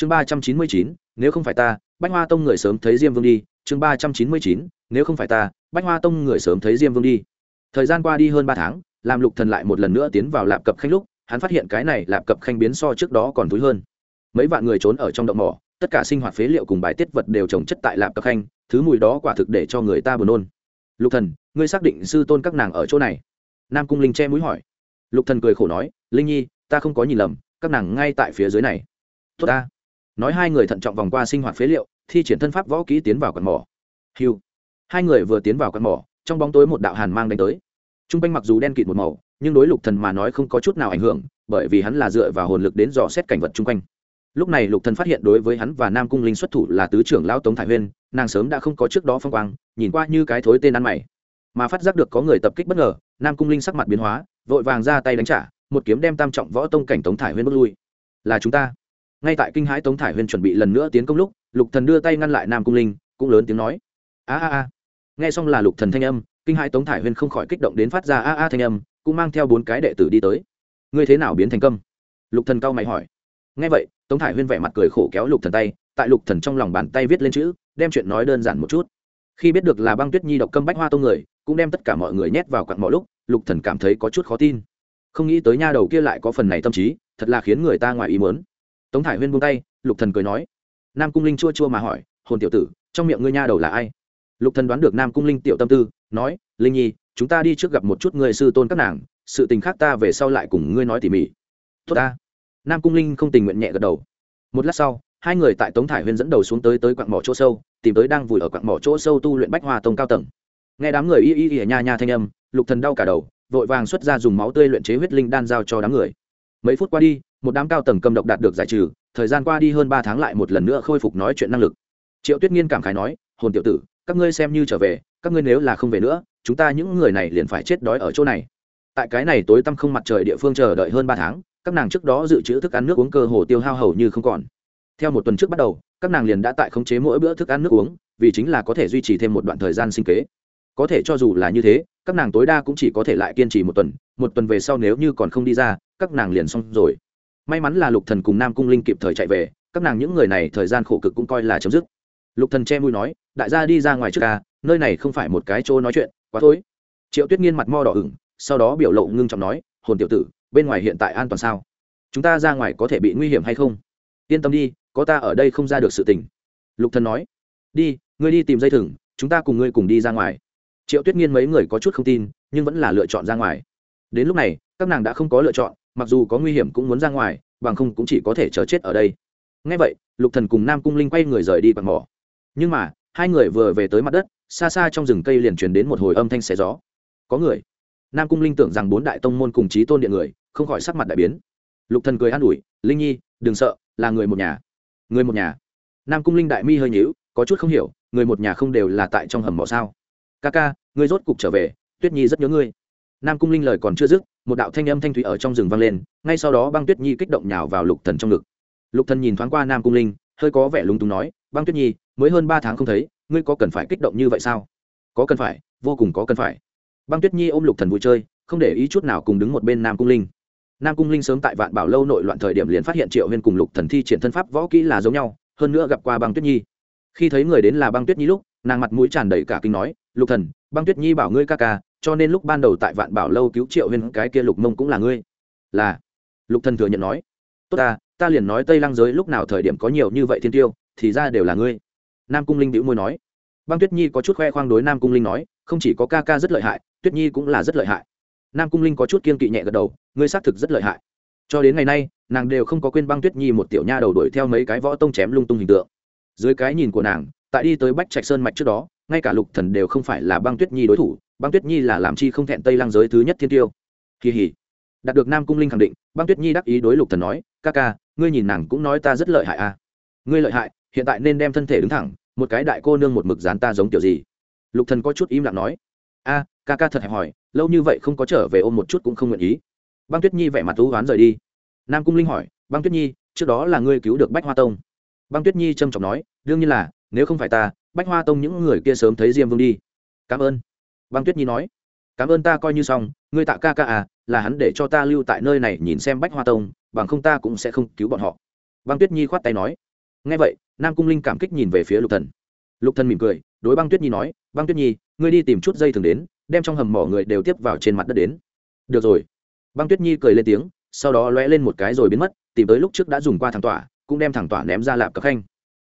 chương ba trăm chín mươi chín, nếu không phải ta, bách hoa tông người sớm thấy diêm vương đi. Chương ba trăm chín mươi chín, nếu không phải ta, bách hoa tông người sớm thấy diêm vương đi. Thời gian qua đi hơn ba tháng làm lục thần lại một lần nữa tiến vào lạp cập khanh lúc, hắn phát hiện cái này lạp cập khanh biến so trước đó còn túi hơn. Mấy vạn người trốn ở trong động mỏ, tất cả sinh hoạt phế liệu cùng bài tiết vật đều trồng chất tại lạp cập khanh, thứ mùi đó quả thực để cho người ta buồn nôn. Lục thần, ngươi xác định sư tôn các nàng ở chỗ này? Nam cung linh che mũi hỏi. Lục thần cười khổ nói, linh nhi, ta không có nhìn lầm, các nàng ngay tại phía dưới này. Tốt ta nói hai người thận trọng vòng qua sinh hoạt phế liệu, thi triển thân pháp võ kỹ tiến vào quạt mỏ. Hiu. Hai người vừa tiến vào quạt mỏ, trong bóng tối một đạo hàn mang đánh tới. T r u n g quanh mặc dù đen kịt một màu, nhưng đối lục thần mà nói không có chút nào ảnh hưởng, bởi vì hắn là dựa vào hồn lực đến dò xét cảnh vật chung quanh. Lúc này lục thần phát hiện đối với hắn và nam cung linh xuất thủ là tứ trưởng lão tống thải huyên, nàng sớm đã không có trước đó phong quang, nhìn qua như cái thối tên ăn mày. Mà phát giác được có người tập kích bất ngờ, nam cung linh sắc mặt biến hóa, vội vàng ra tay đánh trả, một kiếm đem tam trọng võ tông cảnh tống thải huyên bước lui. Là chúng ta ngay tại kinh hãi tống thải huyên chuẩn bị lần nữa tiến công lúc, lục thần đưa tay ngăn lại nam cung linh, cũng lớn tiếng nói, a a a. Nghe xong là lục thần thanh âm, kinh hãi tống thải huyên không khỏi kích động đến phát ra a a thanh âm, cũng mang theo bốn cái đệ tử đi tới. Ngươi thế nào biến thành công lục thần cao mày hỏi. Nghe vậy, tống thải huyên vẻ mặt cười khổ kéo lục thần tay, tại lục thần trong lòng bàn tay viết lên chữ, đem chuyện nói đơn giản một chút. Khi biết được là băng tuyết nhi độc câm bách hoa tông người, cũng đem tất cả mọi người nhét vào quặn mọi lúc, lục thần cảm thấy có chút khó tin. Không nghĩ tới nha đầu kia lại có phần này tâm trí, thật là khiến người ta ngoài ý muốn tống thải huyên buông tay, lục thần cười nói. Nam cung linh chua chua mà hỏi, hồn tiểu tử, trong miệng ngươi nha đầu là ai? Lục thần đoán được nam cung linh tiểu tâm tư, nói, linh nhi, chúng ta đi trước gặp một chút người sư tôn các nàng, sự tình khác ta về sau lại cùng ngươi nói tỉ mỉ. Tốt ta. Nam cung linh không tình nguyện nhẹ gật đầu. Một lát sau, hai người tại tống thải huyên dẫn đầu xuống tới tới quặng mỏ chỗ sâu, tìm tới đang vùi ở quặng mỏ chỗ sâu tu luyện bách hoa tông cao tầng. Nghe đám người y y y nha nha thanh âm, lục thần đau cả đầu, vội vàng xuất ra dùng máu tươi luyện chế huyết linh đan giao cho đám người. Mấy phút qua đi một đám cao tầng cầm độc đạt được giải trừ, thời gian qua đi hơn ba tháng lại một lần nữa khôi phục nói chuyện năng lực. Triệu tuyết nghiên cảm khái nói, hồn tiểu tử, các ngươi xem như trở về, các ngươi nếu là không về nữa, chúng ta những người này liền phải chết đói ở chỗ này. Tại cái này tối tăm không mặt trời địa phương chờ đợi hơn ba tháng, các nàng trước đó dự trữ thức ăn nước uống cơ hồ tiêu hao hầu như không còn. Theo một tuần trước bắt đầu, các nàng liền đã tại khống chế mỗi bữa thức ăn nước uống, vì chính là có thể duy trì thêm một đoạn thời gian sinh kế. Có thể cho dù là như thế, các nàng tối đa cũng chỉ có thể lại kiên trì một tuần một tuần về sau nếu như còn không đi ra, các nàng liền xong rồi may mắn là lục thần cùng nam cung linh kịp thời chạy về, các nàng những người này thời gian khổ cực cũng coi là chấm dứt. Lục thần che mũi nói, đại gia đi ra ngoài trước ca nơi này không phải một cái chỗ nói chuyện, quá thối triệu tuyết nghiên mặt mo đỏ ửng, sau đó biểu lộ ngưng trọng nói, hồn tiểu tử, bên ngoài hiện tại an toàn sao? Chúng ta ra ngoài có thể bị nguy hiểm hay không? Yên tâm đi, có ta ở đây không ra được sự tình. Lục thần nói, đi, ngươi đi tìm dây thừng, chúng ta cùng ngươi cùng đi ra ngoài. Triệu tuyết nghiên mấy người có chút không tin, nhưng vẫn là lựa chọn ra ngoài. Đến lúc này, các nàng đã không có lựa chọn mặc dù có nguy hiểm cũng muốn ra ngoài, bằng không cũng chỉ có thể chờ chết ở đây. Ngay vậy, lục thần cùng nam cung linh quay người rời đi bằng mỏ. Nhưng mà, hai người vừa về tới mặt đất, xa xa trong rừng cây liền truyền đến một hồi âm thanh xé gió. Có người. Nam cung linh tưởng rằng bốn đại tông môn cùng chí tôn điện người, không khỏi sắc mặt đại biến. Lục thần cười an ủi, linh nhi, đừng sợ, là người một nhà. Người một nhà? Nam cung linh đại mi hơi nhíu, có chút không hiểu, người một nhà không đều là tại trong hầm mỏ sao? Ca ca, ngươi rốt cục trở về, tuyết nhi rất nhớ ngươi nam cung linh lời còn chưa dứt, một đạo thanh âm thanh thủy ở trong rừng vang lên, ngay sau đó băng tuyết nhi kích động nhào vào lục thần trong ngực. Lục thần nhìn thoáng qua nam cung linh, hơi có vẻ lúng túng nói, băng tuyết nhi, mới hơn ba tháng không thấy, ngươi có cần phải kích động như vậy sao? Có cần phải, vô cùng có cần phải. Băng tuyết nhi ôm lục thần vui chơi, không để ý chút nào cùng đứng một bên nam cung linh. Nam cung linh sớm tại vạn bảo lâu nội loạn thời điểm liền phát hiện triệu huyên cùng lục thần thi triển thân pháp võ kỹ là giống nhau, hơn nữa gặp qua băng tuyết nhi. Khi thấy người đến là băng tuyết nhi lúc, nàng mặt mũi tràn đầy cả kinh nói, lục thần băng tuyết nhi bảo ngươi ca ca, cho nên lúc ban đầu tại vạn bảo lâu cứu triệu huyên, cái kia lục mông cũng là ngươi. Là. Lục thần thừa nhận nói. Tốt ta ta liền nói tây lăng giới lúc nào thời điểm có nhiều như vậy thiên tiêu, thì ra đều là ngươi. Nam cung linh bĩu môi nói. Băng tuyết nhi có chút khoe khoang đối nam cung linh nói, không chỉ có ca ca rất lợi hại, tuyết nhi cũng là rất lợi hại. Nam cung linh có chút kiên kỵ nhẹ gật đầu, ngươi xác thực rất lợi hại. Cho đến ngày nay, nàng đều không có quên băng tuyết nhi một tiểu nha đầu đuổi theo mấy cái võ tông chém lung tung hình tượng. Dưới cái nhìn của nàng, tại đi tới bách trạch sơn mạch trước đó ngay cả lục thần đều không phải là băng tuyết nhi đối thủ, băng tuyết nhi là làm chi không thẹn tây lang giới thứ nhất thiên tiêu. Kỳ hỉ. Đạt được nam cung linh khẳng định, băng tuyết nhi đắc ý đối lục thần nói, ca ca, ngươi nhìn nàng cũng nói ta rất lợi hại à. Ngươi lợi hại, hiện tại nên đem thân thể đứng thẳng, một cái đại cô nương một mực dán ta giống kiểu gì? Lục thần có chút im lặng nói, a, ca ca thật hẹp hỏi lâu như vậy không có trở về ôm một chút cũng không nguyện ý. Băng tuyết nhi vẻ mặt thú oán rời đi. Nam cung linh hỏi, băng tuyết nhi, trước đó là ngươi cứu được bách hoa tông? Băng tuyết nhi trầm trọng nói, đương nhiên là, nếu không phải ta bách hoa tông những người kia sớm thấy diêm vương đi. Cảm ơn. Băng tuyết nhi nói. Cảm ơn ta coi như xong, ngươi tạ ca ca à là hắn để cho ta lưu tại nơi này nhìn xem bách hoa tông, bằng không ta cũng sẽ không cứu bọn họ. Băng tuyết nhi khoát tay nói. Ngay vậy, nam cung linh cảm kích nhìn về phía lục thần. Lục thần mỉm cười, đối băng tuyết nhi nói, băng tuyết nhi, ngươi đi tìm chút dây thường đến, đem trong hầm mỏ người đều tiếp vào trên mặt đất đến. Được rồi. Băng tuyết nhi cười lên tiếng, sau đó lóe lên một cái rồi biến mất, tìm tới lúc trước đã dùng qua thằng tỏa, cũng đem thằng tỏa ném ra lạp cập khanh.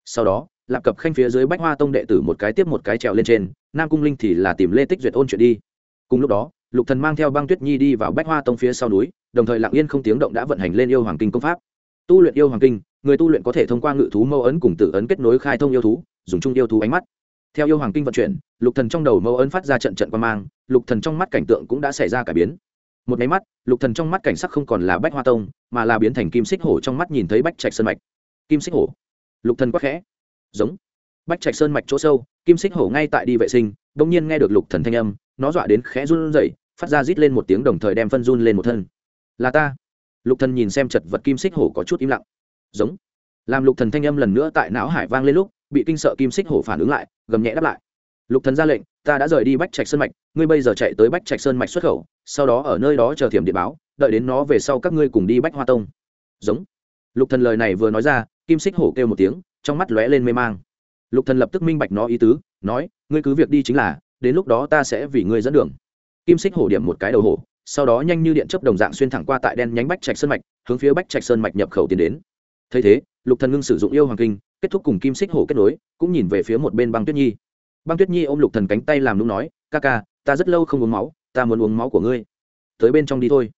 Sau đó lạp cập khanh phía dưới bách hoa tông đệ tử một cái tiếp một cái trèo lên trên, nam cung linh thì là tìm lê tích duyệt ôn chuyện đi. Cùng lúc đó, lục thần mang theo băng tuyết nhi đi vào bách hoa tông phía sau núi, đồng thời lặng yên không tiếng động đã vận hành lên yêu hoàng kinh công pháp. Tu luyện yêu hoàng kinh, người tu luyện có thể thông qua ngự thú mâu ấn cùng tử ấn kết nối khai thông yêu thú, dùng chung yêu thú ánh mắt. Theo yêu hoàng kinh vận chuyển, lục thần trong đầu mâu ấn phát ra trận trận quan mang, lục thần trong mắt cảnh tượng cũng đã xảy ra cải biến. Một máy mắt, lục thần trong mắt cảnh sắc không còn là bách hoa tông, mà là biến thành kim xích hổ trong mắt nhìn thấy bách trạch sơn mạch. Kim xích hổ. Lục thần quắc khẽ giống. Bách trạch sơn mạch chỗ sâu, kim xích hổ ngay tại đi vệ sinh đột nhiên nghe được lục thần thanh âm, nó dọa đến khẽ run rẩy, phát ra rít lên một tiếng đồng thời đem phân run lên một thân. Là ta. Lục thần nhìn xem chật vật kim xích hổ có chút im lặng. Giống. Làm lục thần thanh âm lần nữa tại não hải vang lên lúc, bị kinh sợ kim xích hổ phản ứng lại, gầm nhẹ đáp lại. Lục thần ra lệnh, ta đã rời đi bách trạch sơn mạch, ngươi bây giờ chạy tới bách trạch sơn mạch xuất khẩu, sau đó ở nơi đó chờ thiểm điện báo, đợi đến nó về sau các ngươi cùng đi bách hoa tông. Giống. Lục thần lời này vừa nói ra, kim xích hổ kêu một tiếng trong mắt lóe lên mê mang. Lục thần lập tức minh bạch nó ý tứ, nói, ngươi cứ việc đi chính là, đến lúc đó ta sẽ vì ngươi dẫn đường. Kim xích hổ điểm một cái đầu hổ, sau đó nhanh như điện chớp đồng dạng xuyên thẳng qua tại đen nhánh bách trạch sơn mạch, hướng phía bách trạch sơn mạch nhập khẩu tiến đến. Thấy thế, lục thần ngưng sử dụng yêu hoàng kinh, kết thúc cùng kim xích hổ kết nối, cũng nhìn về phía một bên băng tuyết nhi. Băng tuyết nhi ôm lục thần cánh tay làm nũng nói, ca ca, ta rất lâu không uống máu, ta muốn uống máu của ngươi. Tới bên trong đi thôi.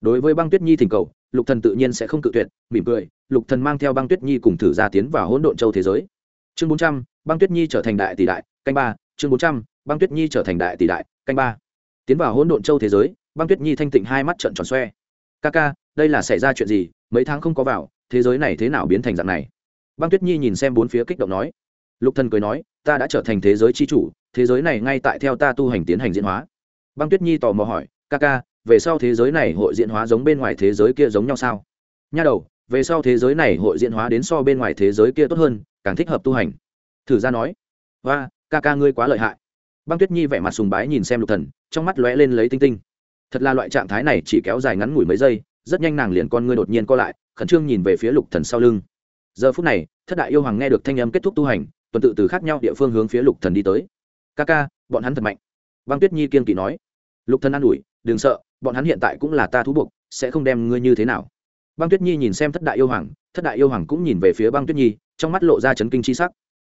Đối với băng tuyết nhi thỉnh cầu lục thần tự nhiên sẽ không cự tuyệt, mỉm cười, lục thần mang theo băng tuyết nhi cùng thử ra tiến vào hỗn độn châu thế giới. Chương bốn trăm, băng tuyết nhi trở thành đại tỷ đại, canh ba, chương bốn trăm, băng tuyết nhi trở thành đại tỷ đại, canh ba. Tiến vào hỗn độn châu thế giới, băng tuyết nhi thanh tịnh hai mắt trợn tròn xoe. Ca ca, đây là xảy ra chuyện gì? Mấy tháng không có vào, thế giới này thế nào biến thành dạng này? Băng tuyết nhi nhìn xem bốn phía kích động nói. Lục thần cười nói, ta đã trở thành thế giới chi chủ, thế giới này ngay tại theo ta tu hành tiến hành diễn hóa. Băng tuyết nhi tò mò hỏi, ca ca về sau thế giới này hội diễn hóa giống bên ngoài thế giới kia giống nhau sao? Nha đầu, về sau thế giới này hội diễn hóa đến so bên ngoài thế giới kia tốt hơn, càng thích hợp tu hành. Thử ra nói và ca ca ngươi quá lợi hại. Băng tuyết nhi vẻ mặt sùng bái nhìn xem lục thần, trong mắt lóe lên lấy tinh tinh. Thật là loại trạng thái này chỉ kéo dài ngắn ngủi mấy giây, rất nhanh nàng liền con ngươi đột nhiên co lại, khẩn trương nhìn về phía lục thần sau lưng. Giờ phút này, thất đại yêu hoàng nghe được thanh âm kết thúc tu hành, tuần tự từ khác nhau địa phương hướng phía lục thần đi tới. Ca ca, bọn hắn thật mạnh. Băng tuyết nhi kiên kỵ nói. Lục thần an ủi đừng sợ, bọn hắn hiện tại cũng là ta thú buộc, sẽ không đem ngươi như thế nào. Băng tuyết nhi nhìn xem thất đại yêu hoàng, thất đại yêu hoàng cũng nhìn về phía băng tuyết nhi, trong mắt lộ ra chấn kinh chi sắc.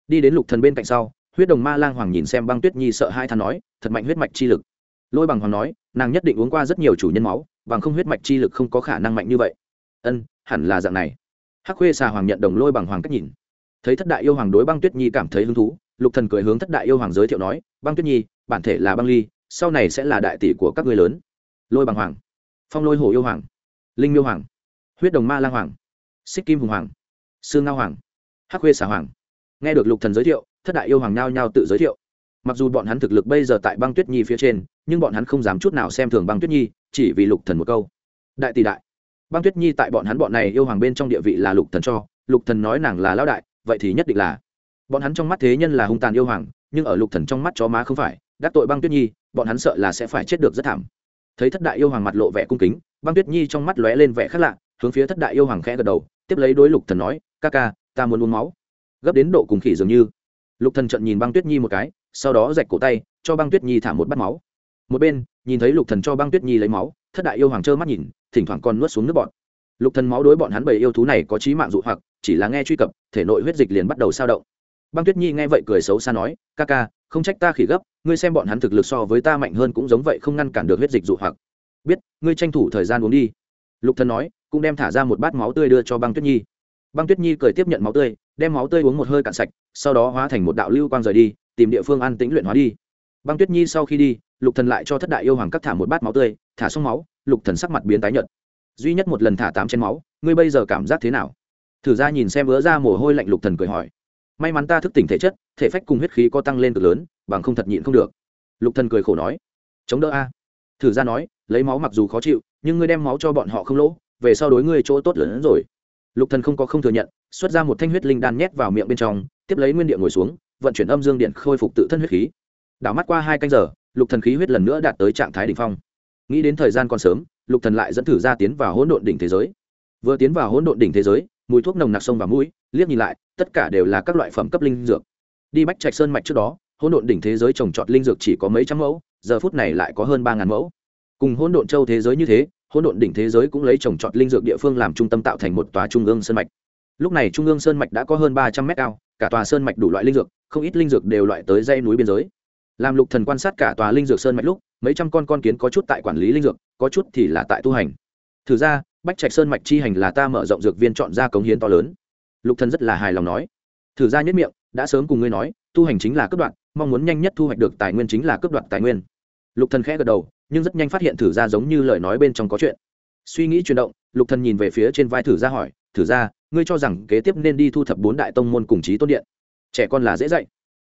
Đi đến lục thần bên cạnh sau, huyết đồng ma lang hoàng nhìn xem băng tuyết nhi sợ hai than nói, thật mạnh huyết mạch chi lực. Lôi bằng hoàng nói, nàng nhất định uống qua rất nhiều chủ nhân máu, bằng không huyết mạch chi lực không có khả năng mạnh như vậy. Ân, hẳn là dạng này. Hắc khuê xà hoàng nhận đồng lôi bằng hoàng cách nhìn. Thấy thất đại yêu hoàng đối băng tuyết nhi cảm thấy hứng thú, lục thần cười hướng thất đại yêu hoàng giới thiệu nói, băng tuyết nhi, bản thể là băng ly sau này sẽ là đại tỷ của các ngươi lớn. Lôi bằng hoàng, phong lôi hổ yêu hoàng, linh miêu hoàng, huyết đồng ma lang hoàng, xích kim hùng hoàng sương ngao hoàng, hắc khuê xà hoàng. Nghe được lục thần giới thiệu, thất đại yêu hoàng nhao nhao tự giới thiệu. Mặc dù bọn hắn thực lực bây giờ tại băng tuyết nhi phía trên, nhưng bọn hắn không dám chút nào xem thường băng tuyết nhi, chỉ vì lục thần một câu. Đại tỷ đại, băng tuyết nhi tại bọn hắn bọn này yêu hoàng bên trong địa vị là lục thần cho, lục thần nói nàng là lão đại, vậy thì nhất định là. Bọn hắn trong mắt thế nhân là hung tàn yêu hoàng, nhưng ở lục thần trong mắt chó má không phải, đắc tội băng tuyết nhi bọn hắn sợ là sẽ phải chết được rất thảm. Thấy thất đại yêu hoàng mặt lộ vẻ cung kính, băng tuyết nhi trong mắt lóe lên vẻ khác lạ, hướng phía thất đại yêu hoàng khẽ gật đầu, tiếp lấy đối lục thần nói, ca ca, ta muốn uống máu. Gấp đến độ cùng khỉ dường như, lục thần trợn nhìn băng tuyết nhi một cái, sau đó rạch cổ tay, cho băng tuyết nhi thả một bát máu. Một bên, nhìn thấy lục thần cho băng tuyết nhi lấy máu, thất đại yêu hoàng trơ mắt nhìn, thỉnh thoảng còn nuốt xuống nước bọn lục thần máu đối bọn hắn bầy yêu thú này có trí mạng dụ hoặc, chỉ là nghe truy cập, thể nội huyết dịch liền bắt đầu sao động. Băng tuyết nhi nghe vậy cười xấu xa nói, ca ca không trách ta khỉ gấp, ngươi xem bọn hắn thực lực so với ta mạnh hơn cũng giống vậy không ngăn cản được huyết dịch dụ hoặc. Biết, ngươi tranh thủ thời gian uống đi. Lục thần nói, cũng đem thả ra một bát máu tươi đưa cho băng tuyết nhi. Băng tuyết nhi cười tiếp nhận máu tươi, đem máu tươi uống một hơi cạn sạch, sau đó hóa thành một đạo lưu quang rời đi, tìm địa phương an tĩnh luyện hóa đi. Băng tuyết nhi sau khi đi, lục thần lại cho thất đại yêu hoàng cắt thả một bát máu tươi, thả xong máu, lục thần sắc mặt biến tái nhợt. Duy nhất một lần thả tám chén máu, ngươi bây giờ cảm giác thế nào? Thử ra nhìn xem vỡ ra mồ hôi lạnh lục thần cười hỏi may mắn ta thức tỉnh thể chất, thể phách cùng huyết khí có tăng lên cực lớn, bằng không thật nhịn không được. Lục thần cười khổ nói. Chống đỡ a. Thử ra nói, lấy máu mặc dù khó chịu, nhưng ngươi đem máu cho bọn họ không lỗ, về sau đối ngươi chỗ tốt lớn hơn rồi. Lục thần không có không thừa nhận, xuất ra một thanh huyết linh đan nhét vào miệng bên trong, tiếp lấy nguyên địa ngồi xuống, vận chuyển âm dương điện khôi phục tự thân huyết khí. Đảo mắt qua hai canh giờ, lục thần khí huyết lần nữa đạt tới trạng thái đỉnh phong. Nghĩ đến thời gian còn sớm, lục thần lại dẫn thử ra tiến vào hỗn độn đỉnh thế giới. Vừa tiến vào hỗn độn đỉnh thế giới, mùi thuốc nồng nặc sông và mũi liếc nhìn lại, tất cả đều là các loại phẩm cấp linh dược. Đi bách trạch sơn mạch trước đó, hỗn độn đỉnh thế giới trồng trọt linh dược chỉ có mấy trăm mẫu, giờ phút này lại có hơn ba ngàn mẫu. Cùng hỗn độn châu thế giới như thế, hỗn độn đỉnh thế giới cũng lấy trồng trọt linh dược địa phương làm trung tâm tạo thành một tòa trung ương sơn mạch. Lúc này trung ương sơn mạch đã có hơn ba trăm mét cao, cả tòa sơn mạch đủ loại linh dược, không ít linh dược đều loại tới dây núi biên giới. Làm lục thần quan sát cả tòa linh dược sơn mạch lúc, mấy trăm con con kiến có chút tại quản lý linh dược, có chút thì là tại tu hành. Thử ra, bách trạch sơn mạch chi hành là ta mở rộng dược viên chọn ra cống hiến to lớn lục thần rất là hài lòng nói, thử ra nhất miệng, đã sớm cùng ngươi nói, tu hành chính là cấp đoạn, mong muốn nhanh nhất thu hoạch được tài nguyên chính là cấp đoạn tài nguyên. Lục thần khẽ gật đầu, nhưng rất nhanh phát hiện thử ra giống như lời nói bên trong có chuyện. Suy nghĩ chuyển động, lục thần nhìn về phía trên vai thử ra hỏi, thử ra, ngươi cho rằng kế tiếp nên đi thu thập bốn đại tông môn cùng trí tôn điện? Trẻ con là dễ dạy.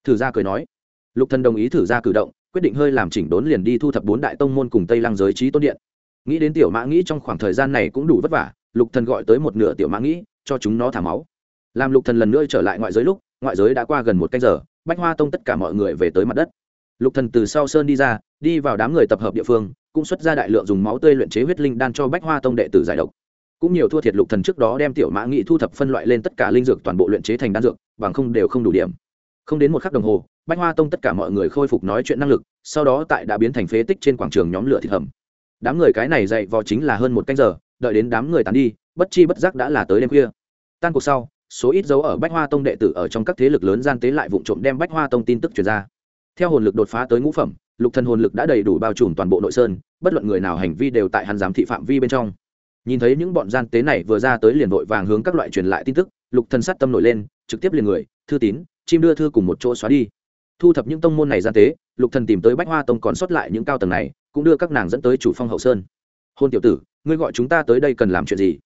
Thử ra cười nói. Lục thần đồng ý thử ra cử động, quyết định hơi làm chỉnh đốn liền đi thu thập bốn đại tông môn cùng tây lăng giới trí tôn điện. Nghĩ đến tiểu mã nghĩ trong khoảng thời gian này cũng đủ vất vả, lục thần gọi tới một nửa tiểu mã nghĩ, cho chúng nó thả máu làm lục thần lần nữa trở lại ngoại giới lúc, ngoại giới đã qua gần một canh giờ, bách hoa tông tất cả mọi người về tới mặt đất. Lục thần từ sau sơn đi ra, đi vào đám người tập hợp địa phương, cũng xuất ra đại lượng dùng máu tươi luyện chế huyết linh đan cho bách hoa tông đệ tử giải độc. Cũng nhiều thua thiệt lục thần trước đó đem tiểu mã nghị thu thập phân loại lên tất cả linh dược toàn bộ luyện chế thành đan dược, bằng không đều không đủ điểm. Không đến một khắc đồng hồ, bách hoa tông tất cả mọi người khôi phục nói chuyện năng lực, sau đó tại đã biến thành phế tích trên quảng trường nhóm lửa thịt hầm. Đám người cái này dậy vò chính là hơn một canh giờ, đợi đến đám người tán đi, bất chi bất giác đã là tới đêm khuya. Tan cuộc sau số ít dấu ở bách hoa tông đệ tử ở trong các thế lực lớn gian tế lại vụ trộm đem bách hoa tông tin tức truyền ra. Theo hồn lực đột phá tới ngũ phẩm, lục thần hồn lực đã đầy đủ bao trùm toàn bộ nội sơn, bất luận người nào hành vi đều tại hắn giám thị phạm vi bên trong. Nhìn thấy những bọn gian tế này vừa ra tới liền vội vàng hướng các loại truyền lại tin tức, lục thần sát tâm nổi lên, trực tiếp liền người, thư tín, chim đưa thư cùng một chỗ xóa đi. Thu thập những tông môn này gian tế, lục thần tìm tới bách hoa tông còn sót lại những cao tầng này, cũng đưa các nàng dẫn tới chủ phong hậu sơn. Hôn tiểu tử, ngươi gọi chúng ta tới đây cần làm chuyện gì?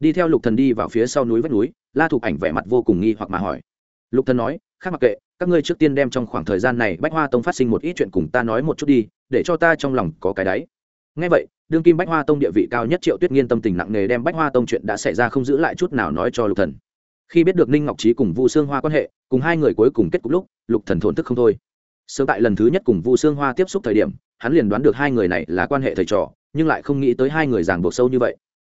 Đi theo lục thần đi vào phía sau núi vách núi la thục ảnh vẻ mặt vô cùng nghi hoặc mà hỏi. Lục thần nói, khác mặc kệ, các ngươi trước tiên đem trong khoảng thời gian này bách hoa tông phát sinh một ít chuyện cùng ta nói một chút đi, để cho ta trong lòng có cái đáy. Ngay vậy, đương kim bách hoa tông địa vị cao nhất triệu tuyết nghiên tâm tình nặng nề đem bách hoa tông chuyện đã xảy ra không giữ lại chút nào nói cho lục thần. Khi biết được ninh ngọc trí cùng vu sương hoa quan hệ, cùng hai người cuối cùng kết cục lúc, lục thần thổn thức không thôi. Sớm tại lần thứ nhất cùng vu sương hoa tiếp xúc thời điểm, hắn liền đoán được hai người này là quan hệ thầy trò, nhưng lại không nghĩ tới hai người giảng buộc sâu như vậy.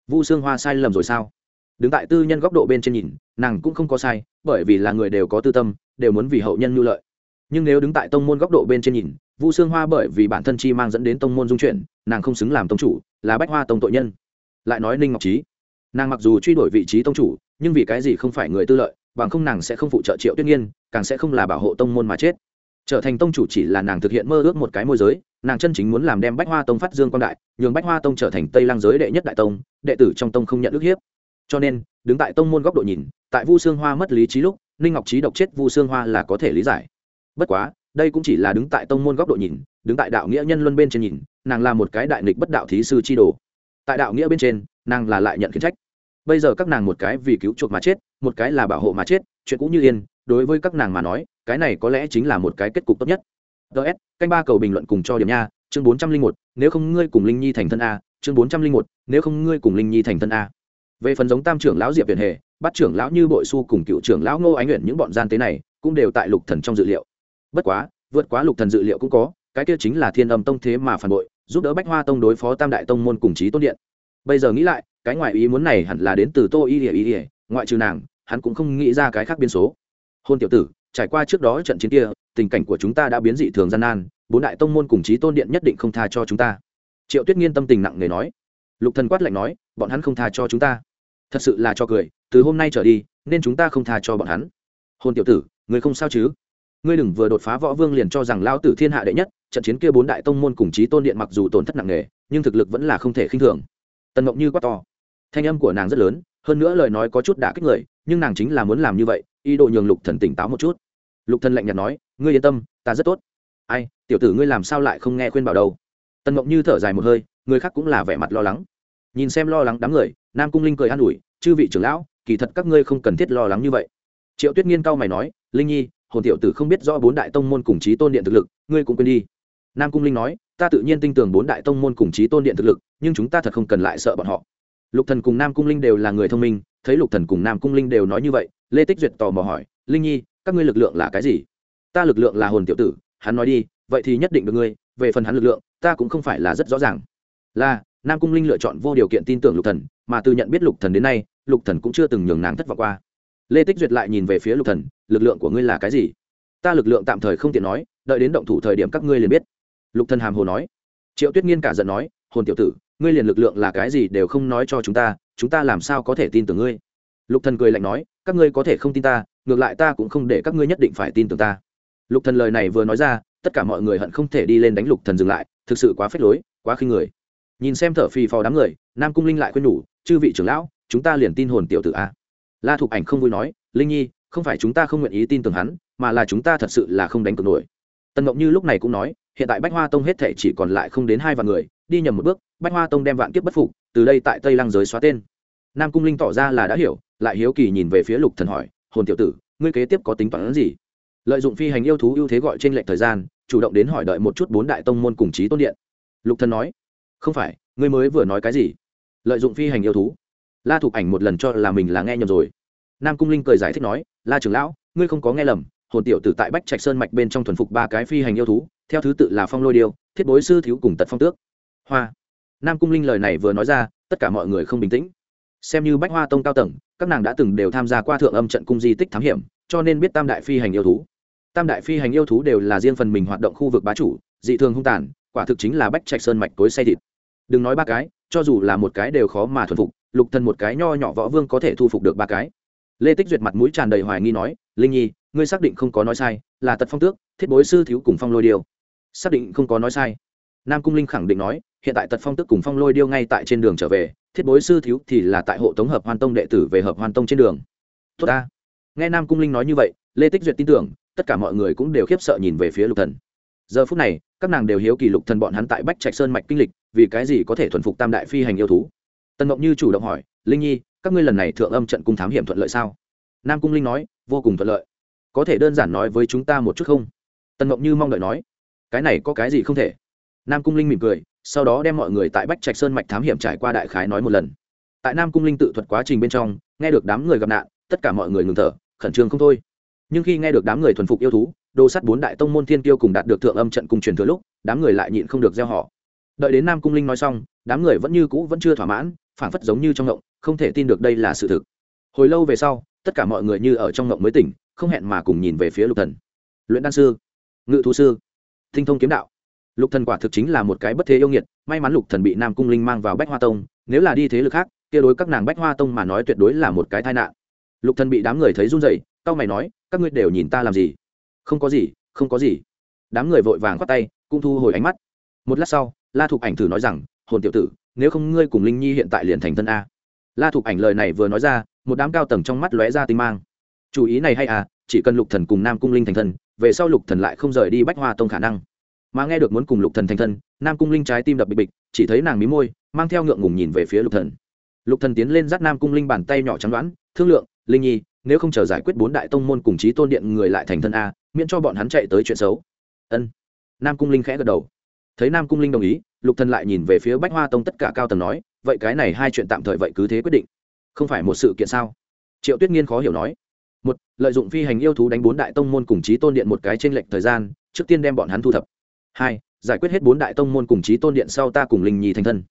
Vu sương hoa sai lầm rồi sao? Đứng tại tư nhân góc độ bên trên nhìn, nàng cũng không có sai, bởi vì là người đều có tư tâm, đều muốn vì hậu nhân nhu lợi. Nhưng nếu đứng tại tông môn góc độ bên trên nhìn, vu sương hoa bởi vì bản thân chi mang dẫn đến tông môn dung chuyển, nàng không xứng làm tông chủ, là bách hoa tông tội nhân. Lại nói ninh ngọc trí nàng mặc dù truy đuổi vị trí tông chủ, nhưng vì cái gì không phải người tư lợi, bằng không nàng sẽ không phụ trợ triệu tuyết nhiên càng sẽ không là bảo hộ tông môn mà chết. Trở thành tông chủ chỉ là nàng thực hiện mơ ước một cái môi giới, nàng chân chính muốn làm đem bách hoa tông phát dương quan đại, nhường bách hoa tông trở thành tây lang giới đệ nhất đại tông, đệ tử trong tông không nhận ước hiếp cho nên, đứng tại tông môn góc độ nhìn, tại vu sương hoa mất lý trí lúc, ninh ngọc trí độc chết vu sương hoa là có thể lý giải. Bất quá, đây cũng chỉ là đứng tại tông môn góc độ nhìn, đứng tại đạo nghĩa nhân luân bên trên nhìn, nàng là một cái đại nghịch bất đạo thí sư chi đồ. Tại đạo nghĩa bên trên, nàng là lại nhận khiển trách. Bây giờ các nàng một cái vì cứu chuộc mà chết, một cái là bảo hộ mà chết, chuyện cũng như yên, đối với các nàng mà nói, cái này có lẽ chính là một cái kết cục tốt nhất. Ts canh ba cầu bình luận cùng cho điểm nha, chương bốn trăm linh một, nếu không ngươi cùng linh nhi thành thân a, chương bốn trăm linh một, nếu không ngươi cùng linh nhi thành thân a về phần giống tam trưởng lão diệp viện hề bắt trưởng lão như bội su cùng cựu trưởng lão ngô ánh nguyện những bọn gian tế này cũng đều tại lục thần trong dự liệu. Bất quá, vượt quá lục thần dự liệu cũng có, cái kia chính là thiên âm tông thế mà phản bội, giúp đỡ bách hoa tông đối phó tam đại tông môn cùng chí tôn điện. Bây giờ nghĩ lại, cái ngoại ý muốn này hẳn là đến từ tô y ỉa y ỉa ngoại trừ nàng, hắn cũng không nghĩ ra cái khác biến số. Hôn tiểu tử, trải qua trước đó trận chiến kia, tình cảnh của chúng ta đã biến dị thường gian nan, bốn đại tông môn cùng chí tôn điện nhất định không tha cho chúng ta. Triệu tuyết nghiên tâm tình nặng nề nói. Lục thần quát lạnh nói, bọn hắn không tha cho chúng ta thật sự là cho cười, từ hôm nay trở đi, nên chúng ta không tha cho bọn hắn. Hôn tiểu tử người không sao chứ? Ngươi đừng vừa đột phá võ vương liền cho rằng lao tử thiên hạ đệ nhất, trận chiến kia bốn đại tông môn cùng chí tôn điện mặc dù tổn thất nặng nề, nhưng thực lực vẫn là không thể khinh thường. Tần mộng như quát to. Thanh âm của nàng rất lớn, hơn nữa lời nói có chút đả kích người, nhưng nàng chính là muốn làm như vậy, ý đồ nhường lục thần tỉnh táo một chút. Lục thần lạnh nhạt nói, ngươi yên tâm, ta rất tốt. Ai, tiểu tử ngươi làm sao lại không nghe khuyên bảo đâu? Tần mộng như thở dài một hơi, người khác cũng là vẻ mặt lo lắng. Nhìn xem lo lắng đám người nam cung linh cười an ủi, chư vị trưởng lão, kỳ thật các ngươi không cần thiết lo lắng như vậy. Triệu tuyết nghiên cao mày nói, linh nhi, hồn tiểu tử không biết rõ bốn đại tông môn cùng chí tôn điện thực lực, ngươi cũng quên đi. Nam cung linh nói, ta tự nhiên tin tưởng bốn đại tông môn cùng chí tôn điện thực lực, nhưng chúng ta thật không cần lại sợ bọn họ. Lục thần cùng nam cung linh đều là người thông minh, thấy lục thần cùng nam cung linh đều nói như vậy, lê tích duyệt tò mò hỏi, linh nhi, các ngươi lực lượng là cái gì? Ta lực lượng là hồn tiểu tử, hắn nói đi, vậy thì nhất định được ngươi, về phần hắn lực lượng, ta cũng không phải là rất rõ ràng. Là, nam cung linh lựa chọn vô điều kiện tin tưởng lục thần mà từ nhận biết lục thần đến nay, lục thần cũng chưa từng nhường nàng thất vọng qua. Lê tích duyệt lại nhìn về phía lục thần, lực lượng của ngươi là cái gì? Ta lực lượng tạm thời không tiện nói, đợi đến động thủ thời điểm các ngươi liền biết. Lục thần hàm hồ nói. Triệu tuyết nghiên cả giận nói, hồn tiểu tử, ngươi liền lực lượng là cái gì đều không nói cho chúng ta chúng ta làm sao có thể tin tưởng ngươi? Lục thần cười lạnh nói, các ngươi có thể không tin ta, ngược lại ta cũng không để các ngươi nhất định phải tin tưởng ta. Lục thần lời này vừa nói ra, tất cả mọi người hận không thể đi lên đánh lục thần dừng lại, thực sự quá phết lối, quá khinh người. Nhìn xem thở phì phò đám người, nam cung linh lại khuyên nhủ chư vị trưởng lão, chúng ta liền tin hồn tiểu tử a. La thục ảnh không vui nói, linh nhi, không phải chúng ta không nguyện ý tin tưởng hắn, mà là chúng ta thật sự là không đánh cược nổi. Tần ngọc như lúc này cũng nói, hiện tại bách hoa tông hết thể chỉ còn lại không đến hai vạn người, đi nhầm một bước, bách hoa tông đem vạn kiếp bất phục, từ đây tại tây lăng giới xóa tên. Nam cung linh tỏ ra là đã hiểu, lại hiếu kỳ nhìn về phía lục thần hỏi, hồn tiểu tử, ngươi kế tiếp có tính toán gì? Lợi dụng phi hành yêu thú ưu thế gọi trên lệnh thời gian, chủ động đến hỏi đợi một chút bốn đại tông môn cùng chí tôn điện. Lục thần nói, không phải, ngươi mới vừa nói cái gì? Lợi dụng phi hành yêu thú. La thục ảnh một lần cho là mình là nghe nhầm rồi. Nam cung linh cười giải thích nói, la trưởng lão, ngươi không có nghe lầm, hồn tiểu tử tại bách trạch sơn mạch bên trong thuần phục ba cái phi hành yêu thú, theo thứ tự là phong lôi điêu, thiết bối sư thiếu cùng tật phong tước. Hoa. Nam cung linh lời này vừa nói ra, tất cả mọi người không bình tĩnh. Xem như bách hoa tông cao tầng, các nàng đã từng đều tham gia qua thượng âm trận cung di tích thám hiểm, cho nên biết tam đại phi hành yêu thú. Tam đại phi hành yêu thú đều là riêng phần mình hoạt động khu vực bá chủ, dị thường hung tàn, quả thực chính là bách trạch sơn mạch tối say thịt. Đừng nói ba cái cho dù là một cái đều khó mà thuần phục, lục thần một cái nho nhỏ võ vương có thể thu phục được ba cái. Lê tích duyệt mặt mũi tràn đầy hoài nghi nói, linh nhi, ngươi xác định không có nói sai, là tật phong tước, thiết bối sư thiếu cùng phong lôi điêu. Xác định không có nói sai. Nam cung linh khẳng định nói, hiện tại tật phong tước cùng phong lôi điêu ngay tại trên đường trở về, thiết bối sư thiếu thì là tại hộ tống hợp hoan tông đệ tử về hợp hoan tông trên đường. Tốt ta. Nghe nam cung linh nói như vậy, lê tích duyệt tin tưởng, tất cả mọi người cũng đều khiếp sợ nhìn về phía lục thần. Giờ phút này, các nàng đều hiếu kỳ lục thần bọn hắn tại bách trạch sơn mạch kinh lịch vì cái gì có thể thuần phục tam đại phi hành yêu thú? Tần ngọc như chủ động hỏi, linh nhi, các ngươi lần này thượng âm trận cung thám hiểm thuận lợi sao? Nam cung linh nói, vô cùng thuận lợi. Có thể đơn giản nói với chúng ta một chút không? Tần ngọc như mong đợi nói, cái này có cái gì không thể? Nam cung linh mỉm cười, sau đó đem mọi người tại bách trạch sơn mạch thám hiểm trải qua đại khái nói một lần. Tại nam cung linh tự thuật quá trình bên trong, nghe được đám người gặp nạn, tất cả mọi người ngừng thở, khẩn trương không thôi. Nhưng khi nghe được đám người thuần phục yêu thú, đồ sắt bốn đại tông môn thiên tiêu cùng đạt được thượng âm trận cùng truyền thừa lúc, đám người lại nhịn không được gieo họ đợi đến nam cung linh nói xong, đám người vẫn như cũ vẫn chưa thỏa mãn, phảng phất giống như trong ngộng, không thể tin được đây là sự thực. Hồi lâu về sau, tất cả mọi người như ở trong ngộng mới tỉnh, không hẹn mà cùng nhìn về phía lục thần. Luyện đan sư, ngự thú sư, tinh thông kiếm đạo. Lục thần quả thực chính là một cái bất thế yêu nghiệt, may mắn lục thần bị nam cung linh mang vào bách hoa tông, nếu là đi thế lực khác, kia đối các nàng bách hoa tông mà nói tuyệt đối là một cái tai nạn. Lục thần bị đám người thấy run rẩy tao mày nói, các ngươi đều nhìn ta làm gì? Không có gì, không có gì. Đám người vội vàng khoát tay, cũng thu hồi ánh mắt. Một lát sau la thục ảnh thử nói rằng, hồn tiểu tử, nếu không ngươi cùng linh nhi hiện tại liền thành thân a. La thục ảnh lời này vừa nói ra, một đám cao tầng trong mắt lóe ra tinh mang. Chủ ý này hay à chỉ cần lục thần cùng nam cung linh thành thân, về sau lục thần lại không rời đi bách hoa tông khả năng. Mà nghe được muốn cùng lục thần thành thân, nam cung linh trái tim đập bịch bịch, chỉ thấy nàng mí môi, mang theo ngượng ngùng nhìn về phía lục thần. Lục thần tiến lên dắt nam cung linh bàn tay nhỏ trắng đoán, thương lượng, linh nhi, nếu không chờ giải quyết bốn đại tông môn cùng chí tôn điện người lại thành thân a, miễn cho bọn hắn chạy tới chuyện xấu. Ân. Nam cung linh khẽ gật đầu thấy nam cung linh đồng ý, lục thần lại nhìn về phía bách hoa tông tất cả cao tầng nói, vậy cái này hai chuyện tạm thời vậy cứ thế quyết định. Không phải một sự kiện sao? Triệu tuyết nghiên khó hiểu nói, một, lợi dụng phi hành yêu thú đánh bốn đại tông môn cùng chí tôn điện một cái trên lệnh thời gian, trước tiên đem bọn hắn thu thập. Hai, giải quyết hết bốn đại tông môn cùng chí tôn điện sau ta cùng linh nhi thành thân.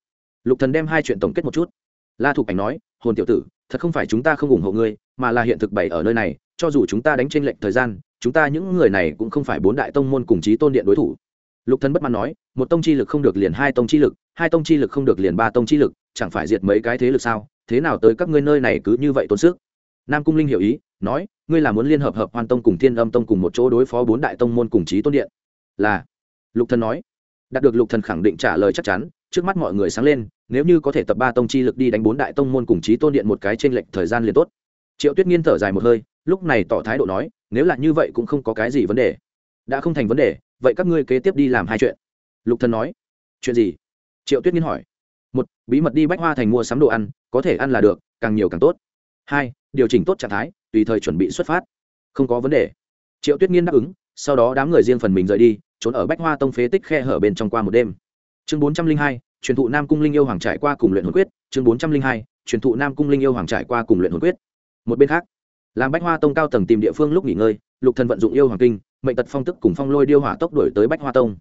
Lục thần đem hai chuyện tổng kết một chút. La thục ảnh nói, hồn tiểu tử, thật không phải chúng ta không ủng hộ ngươi, mà là hiện thực bày ở nơi này, cho dù chúng ta đánh trên lệnh thời gian, chúng ta những người này cũng không phải bốn đại tông môn cùng chí tôn điện đối thủ lục thần bất mãn nói, một tông chi lực không được liền hai tông chi lực, hai tông chi lực không được liền ba tông chi lực, chẳng phải diệt mấy cái thế lực sao? Thế nào tới các ngươi nơi này cứ như vậy tốn sức? Nam cung linh hiểu ý, nói, ngươi là muốn liên hợp hợp hoan tông cùng thiên âm tông cùng một chỗ đối phó bốn đại tông môn cùng chí tôn điện. Là. Lục thần nói. Đạt được lục thần khẳng định trả lời chắc chắn, trước mắt mọi người sáng lên, nếu như có thể tập ba tông chi lực đi đánh bốn đại tông môn cùng chí tôn điện một cái trên lệnh thời gian liền tốt. Triệu tuyết nghiên thở dài một hơi, lúc này tỏ thái độ nói, nếu là như vậy cũng không có cái gì vấn đề. Đã không thành vấn đề vậy các ngươi kế tiếp đi làm hai chuyện. Lục thần nói. Chuyện gì? Triệu tuyết nghiên hỏi. Một, bí mật đi bách hoa thành mua sắm đồ ăn, có thể ăn là được, càng nhiều càng tốt. Hai, điều chỉnh tốt trạng thái, tùy thời chuẩn bị xuất phát. Không có vấn đề. Triệu tuyết nghiên đáp ứng, sau đó đám người riêng phần mình rời đi, trốn ở bách hoa tông phế tích khe hở bên trong qua một đêm. Chương bốn trăm linh hai, truyền thụ nam cung linh yêu hoàng trải qua cùng luyện hồn quyết. Chương bốn trăm linh hai, truyền thụ nam cung linh yêu hoàng trải qua cùng luyện hồn quyết. Một bên khác, làm bách hoa tông cao tầng tìm địa phương lúc nghỉ ngơi, lục thần vận dụng yêu hoàng kinh mệnh tật phong tức cùng phong lôi điêu hỏa tốc đổi tới bách hoa tông.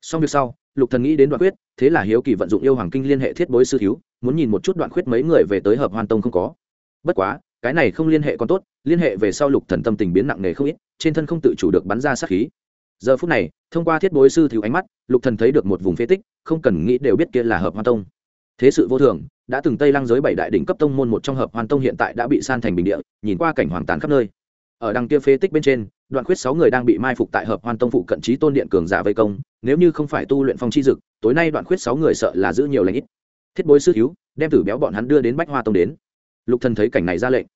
Xong việc sau, lục thần nghĩ đến đoạn quyết thế là hiếu kỳ vận dụng yêu hoàng kinh liên hệ thiết bối sư thiếu, muốn nhìn một chút đoạn khuyết mấy người về tới hợp hoàn tông không có. Bất quá, cái này không liên hệ còn tốt, liên hệ về sau lục thần tâm tình biến nặng nề không ít, trên thân không tự chủ được bắn ra sát khí. Giờ phút này, thông qua thiết bối sư thiếu ánh mắt, lục thần thấy được một vùng phế tích, không cần nghĩ đều biết kia là hợp hoan tông. Thế sự vô thường, đã từng tây lăng giới bảy đại đỉnh cấp tông môn một trong hợp hoan tông hiện tại đã bị san thành bình địa, nhìn qua cảnh hoàng tàn khắp nơi. Ở đằng kia phế tích bên trên đoạn khuyết sáu người đang bị mai phục tại hợp hoan tông phụ cận trí tôn điện cường giả vây công, nếu như không phải tu luyện phong chi dực, tối nay đoạn khuyết sáu người sợ là giữ nhiều lãnh ít. Thiết bối sư thiếu, đem tử béo bọn hắn đưa đến bách hoa tông đến. Lục thần thấy cảnh này ra lệnh.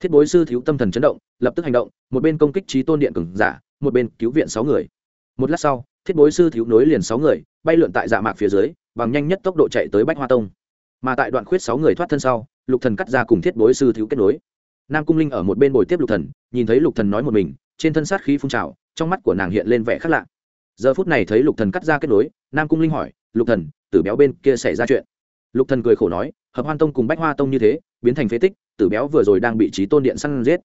Thiết bối sư thiếu tâm thần chấn động, lập tức hành động, một bên công kích trí tôn điện cường giả, một bên cứu viện sáu người. Một lát sau, thiết bối sư thiếu nối liền sáu người, bay lượn tại dạ mạc phía dưới, bằng nhanh nhất tốc độ chạy tới bách hoa tông. Mà tại đoạn khuyết sáu người thoát thân sau, lục thần cắt ra cùng thiết bối sư thiếu kết nối. Nam cung linh ở một bên bồi tiếp lục thần, nhìn thấy lục thần nói một mình trên thân sát khí phun trào, trong mắt của nàng hiện lên vẻ khác lạ. Giờ phút này thấy lục thần cắt ra kết nối, nam cung linh hỏi, lục thần, tử béo bên kia xảy ra chuyện? Lục thần cười khổ nói, hợp hoan tông cùng bách hoa tông như thế, biến thành phế tích, tử béo vừa rồi đang bị trí tôn điện săn giết.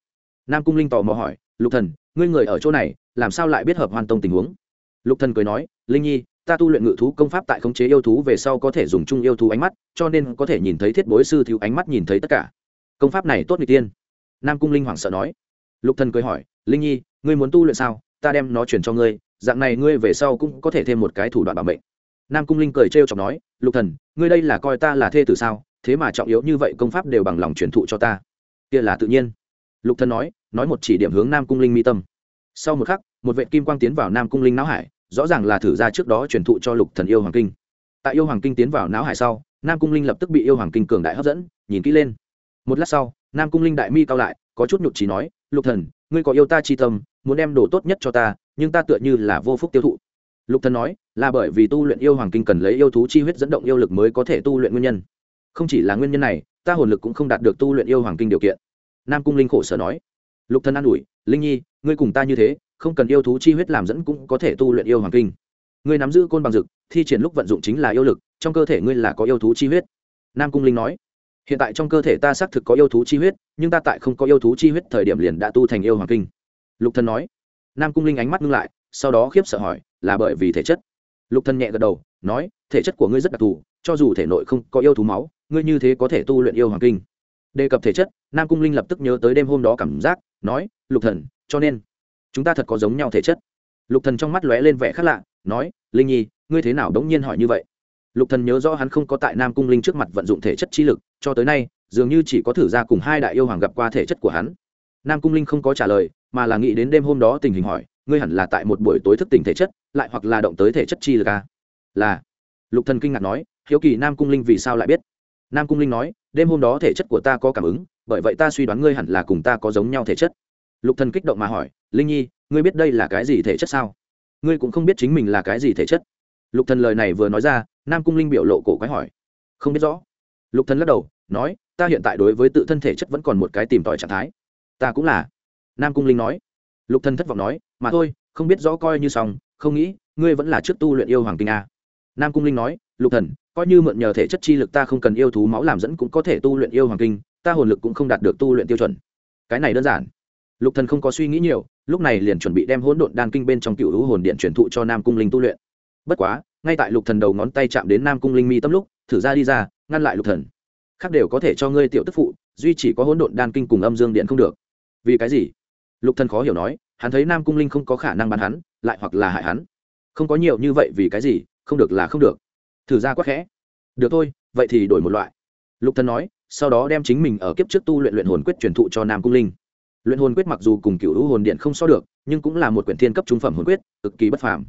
Nam cung linh tò mò hỏi, lục thần, ngươi người ở chỗ này, làm sao lại biết hợp hoan tông tình huống? Lục thần cười nói, linh nhi, ta tu luyện ngự thú công pháp tại khống chế yêu thú về sau có thể dùng chung yêu thú ánh mắt, cho nên có thể nhìn thấy thiết bối sư thiếu ánh mắt nhìn thấy tất cả. Công pháp này tốt n tiên. Nam cung linh hoảng sợ nói lục thần cười hỏi, linh nhi, ngươi muốn tu luyện sao? Ta đem nó chuyển cho ngươi, dạng này ngươi về sau cũng có thể thêm một cái thủ đoạn bảo mệnh. Nam cung linh cười trêu chọc nói, lục thần, ngươi đây là coi ta là thê tử sao? Thế mà trọng yếu như vậy công pháp đều bằng lòng truyền thụ cho ta. Kia là tự nhiên. Lục thần nói nói một chỉ điểm hướng nam cung linh mi tâm. Sau một khắc, một vệ kim quang tiến vào nam cung linh não hải, rõ ràng là thử ra trước đó truyền thụ cho lục thần yêu hoàng kinh. Tại yêu hoàng kinh tiến vào não hải sau, nam cung linh lập tức bị yêu hoàng kinh cường đại hấp dẫn, nhìn kỹ lên. Một lát sau, nam cung linh đại mi cao lại, có chút nhụt trí nói lục thần, ngươi có yêu ta chi tâm, muốn đem đồ tốt nhất cho ta, nhưng ta tựa như là vô phúc tiêu thụ. Lục thần nói, là bởi vì tu luyện yêu hoàng kinh cần lấy yêu thú chi huyết dẫn động yêu lực mới có thể tu luyện nguyên nhân. Không chỉ là nguyên nhân này, ta hồn lực cũng không đạt được tu luyện yêu hoàng kinh điều kiện. Nam cung linh khổ sở nói. Lục thần an ủi, linh nhi, ngươi cùng ta như thế, không cần yêu thú chi huyết làm dẫn cũng có thể tu luyện yêu hoàng kinh. Ngươi nắm giữ côn bằng dực, thi triển lúc vận dụng chính là yêu lực, trong cơ thể ngươi là có yêu thú chi huyết. Nam cung linh nói hiện tại trong cơ thể ta xác thực có yêu thú chi huyết, nhưng ta tại không có yêu thú chi huyết thời điểm liền đã tu thành yêu hoàng kinh. Lục thần nói. Nam cung linh ánh mắt ngưng lại, sau đó khiếp sợ hỏi, là bởi vì thể chất? Lục thần nhẹ gật đầu, nói, thể chất của ngươi rất đặc thù, cho dù thể nội không có yêu thú máu, ngươi như thế có thể tu luyện yêu hoàng kinh. Đề cập thể chất, nam cung linh lập tức nhớ tới đêm hôm đó cảm giác, nói, lục thần, cho nên, chúng ta thật có giống nhau thể chất. Lục thần trong mắt lóe lên vẻ khác lạ, nói, linh nhi, ngươi thế nào đống nhiên hỏi như vậy? Lục thần nhớ rõ hắn không có tại nam cung linh trước mặt vận dụng thể chất chi lực cho tới nay, dường như chỉ có thử ra cùng hai đại yêu hoàng gặp qua thể chất của hắn. Nam cung linh không có trả lời, mà là nghĩ đến đêm hôm đó tình hình hỏi, ngươi hẳn là tại một buổi tối thức tỉnh thể chất, lại hoặc là động tới thể chất chi lực à? là. Lục thần kinh ngạc nói, hiếu kỳ nam cung linh vì sao lại biết? Nam cung linh nói, đêm hôm đó thể chất của ta có cảm ứng, bởi vậy ta suy đoán ngươi hẳn là cùng ta có giống nhau thể chất. Lục thần kích động mà hỏi, linh nhi, ngươi biết đây là cái gì thể chất sao? Ngươi cũng không biết chính mình là cái gì thể chất. Lục thần lời này vừa nói ra, nam cung linh biểu lộ cổ quái hỏi, không biết rõ lục thần lắc đầu, nói, ta hiện tại đối với tự thân thể chất vẫn còn một cái tìm tòi trạng thái. Ta cũng là. Nam cung linh nói. Lục thần thất vọng nói, mà thôi, không biết rõ coi như xong, không nghĩ, ngươi vẫn là trước tu luyện yêu hoàng kinh a. Nam cung linh nói, lục thần, coi như mượn nhờ thể chất chi lực ta không cần yêu thú máu làm dẫn cũng có thể tu luyện yêu hoàng kinh, ta hồn lực cũng không đạt được tu luyện tiêu chuẩn. Cái này đơn giản. Lục thần không có suy nghĩ nhiều, lúc này liền chuẩn bị đem hỗn độn đan kinh bên trong cựu hữu hồn điện truyền thụ cho nam cung linh tu luyện. Bất quá, ngay tại lục thần đầu ngón tay chạm đến nam cung linh mi tâm lúc, thử ra đi ra ngăn lại lục thần. Khác đều có thể cho ngươi tiểu tức phụ, duy chỉ có hỗn độn đan kinh cùng âm dương điện không được. Vì cái gì? Lục thần khó hiểu nói, hắn thấy nam cung linh không có khả năng bắn hắn, lại hoặc là hại hắn. Không có nhiều như vậy vì cái gì? Không được là không được. Thử ra quá khẽ. Được thôi, vậy thì đổi một loại. Lục thần nói, sau đó đem chính mình ở kiếp trước tu luyện luyện hồn quyết truyền thụ cho nam cung linh. Luyện hồn quyết mặc dù cùng cựu hữu hồn điện không so được, nhưng cũng là một quyển thiên cấp trung phẩm hồn quyết, cực kỳ bất phàm.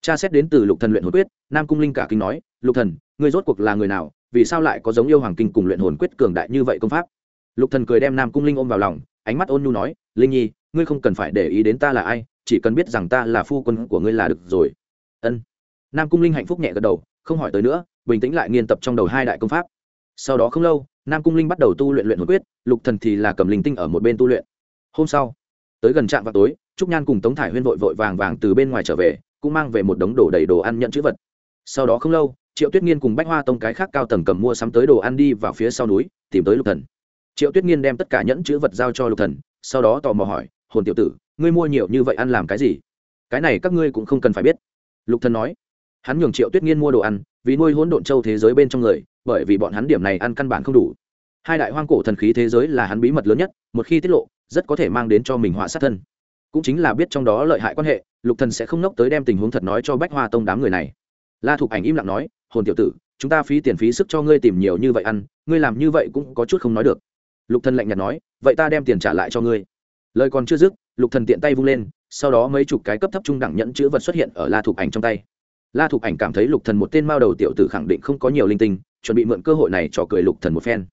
Cha xét đến từ lục thần luyện hồn quyết, nam cung linh cả kinh nói, lục thần, ngươi rốt cuộc là người nào? Vì sao lại có giống yêu hoàng kinh cùng luyện hồn quyết cường đại như vậy công pháp? Lục thần cười đem nam cung linh ôm vào lòng, ánh mắt ôn nhu nói, linh nhi, ngươi không cần phải để ý đến ta là ai, chỉ cần biết rằng ta là phu quân của ngươi là được rồi. Ân. Nam cung linh hạnh phúc nhẹ gật đầu, không hỏi tới nữa, bình tĩnh lại nghiên tập trong đầu hai đại công pháp. Sau đó không lâu, nam cung linh bắt đầu tu luyện luyện hồn quyết, lục thần thì là cầm linh tinh ở một bên tu luyện. Hôm sau, tới gần trạm vào tối, trúc nhan cùng tống thải huyên vội vội vàng vàng từ bên ngoài trở về, cũng mang về một đống đồ đầy đồ ăn nhận chữ vật. Sau đó không lâu triệu tuyết nghiên cùng bách hoa tông cái khác cao tầng cầm mua sắm tới đồ ăn đi vào phía sau núi, tìm tới lục thần. Triệu tuyết nghiên đem tất cả nhẫn chữ vật giao cho lục thần, sau đó tò mò hỏi, hồn tiểu tử, ngươi mua nhiều như vậy ăn làm cái gì? Cái này các ngươi cũng không cần phải biết. Lục thần nói, hắn nhường triệu tuyết nghiên mua đồ ăn, vì nuôi hỗn độn châu thế giới bên trong người, bởi vì bọn hắn điểm này ăn căn bản không đủ. Hai đại hoang cổ thần khí thế giới là hắn bí mật lớn nhất, một khi tiết lộ, rất có thể mang đến cho mình họa sát thân. Cũng chính là biết trong đó lợi hại quan hệ, lục thần sẽ không nốc tới đem tình huống thật nói cho bách hoa tông đám người này. La thục ảnh im lặng nói hồn tiểu tử, chúng ta phí tiền phí sức cho ngươi tìm nhiều như vậy ăn, ngươi làm như vậy cũng có chút không nói được. Lục thần lạnh nhạt nói, vậy ta đem tiền trả lại cho ngươi. Lời còn chưa dứt, lục thần tiện tay vung lên, sau đó mấy chục cái cấp thấp trung đẳng nhẫn chữ vật xuất hiện ở la thục ảnh trong tay. La thục ảnh cảm thấy lục thần một tên mao đầu tiểu tử khẳng định không có nhiều linh tinh, chuẩn bị mượn cơ hội này trò cười lục thần một phen.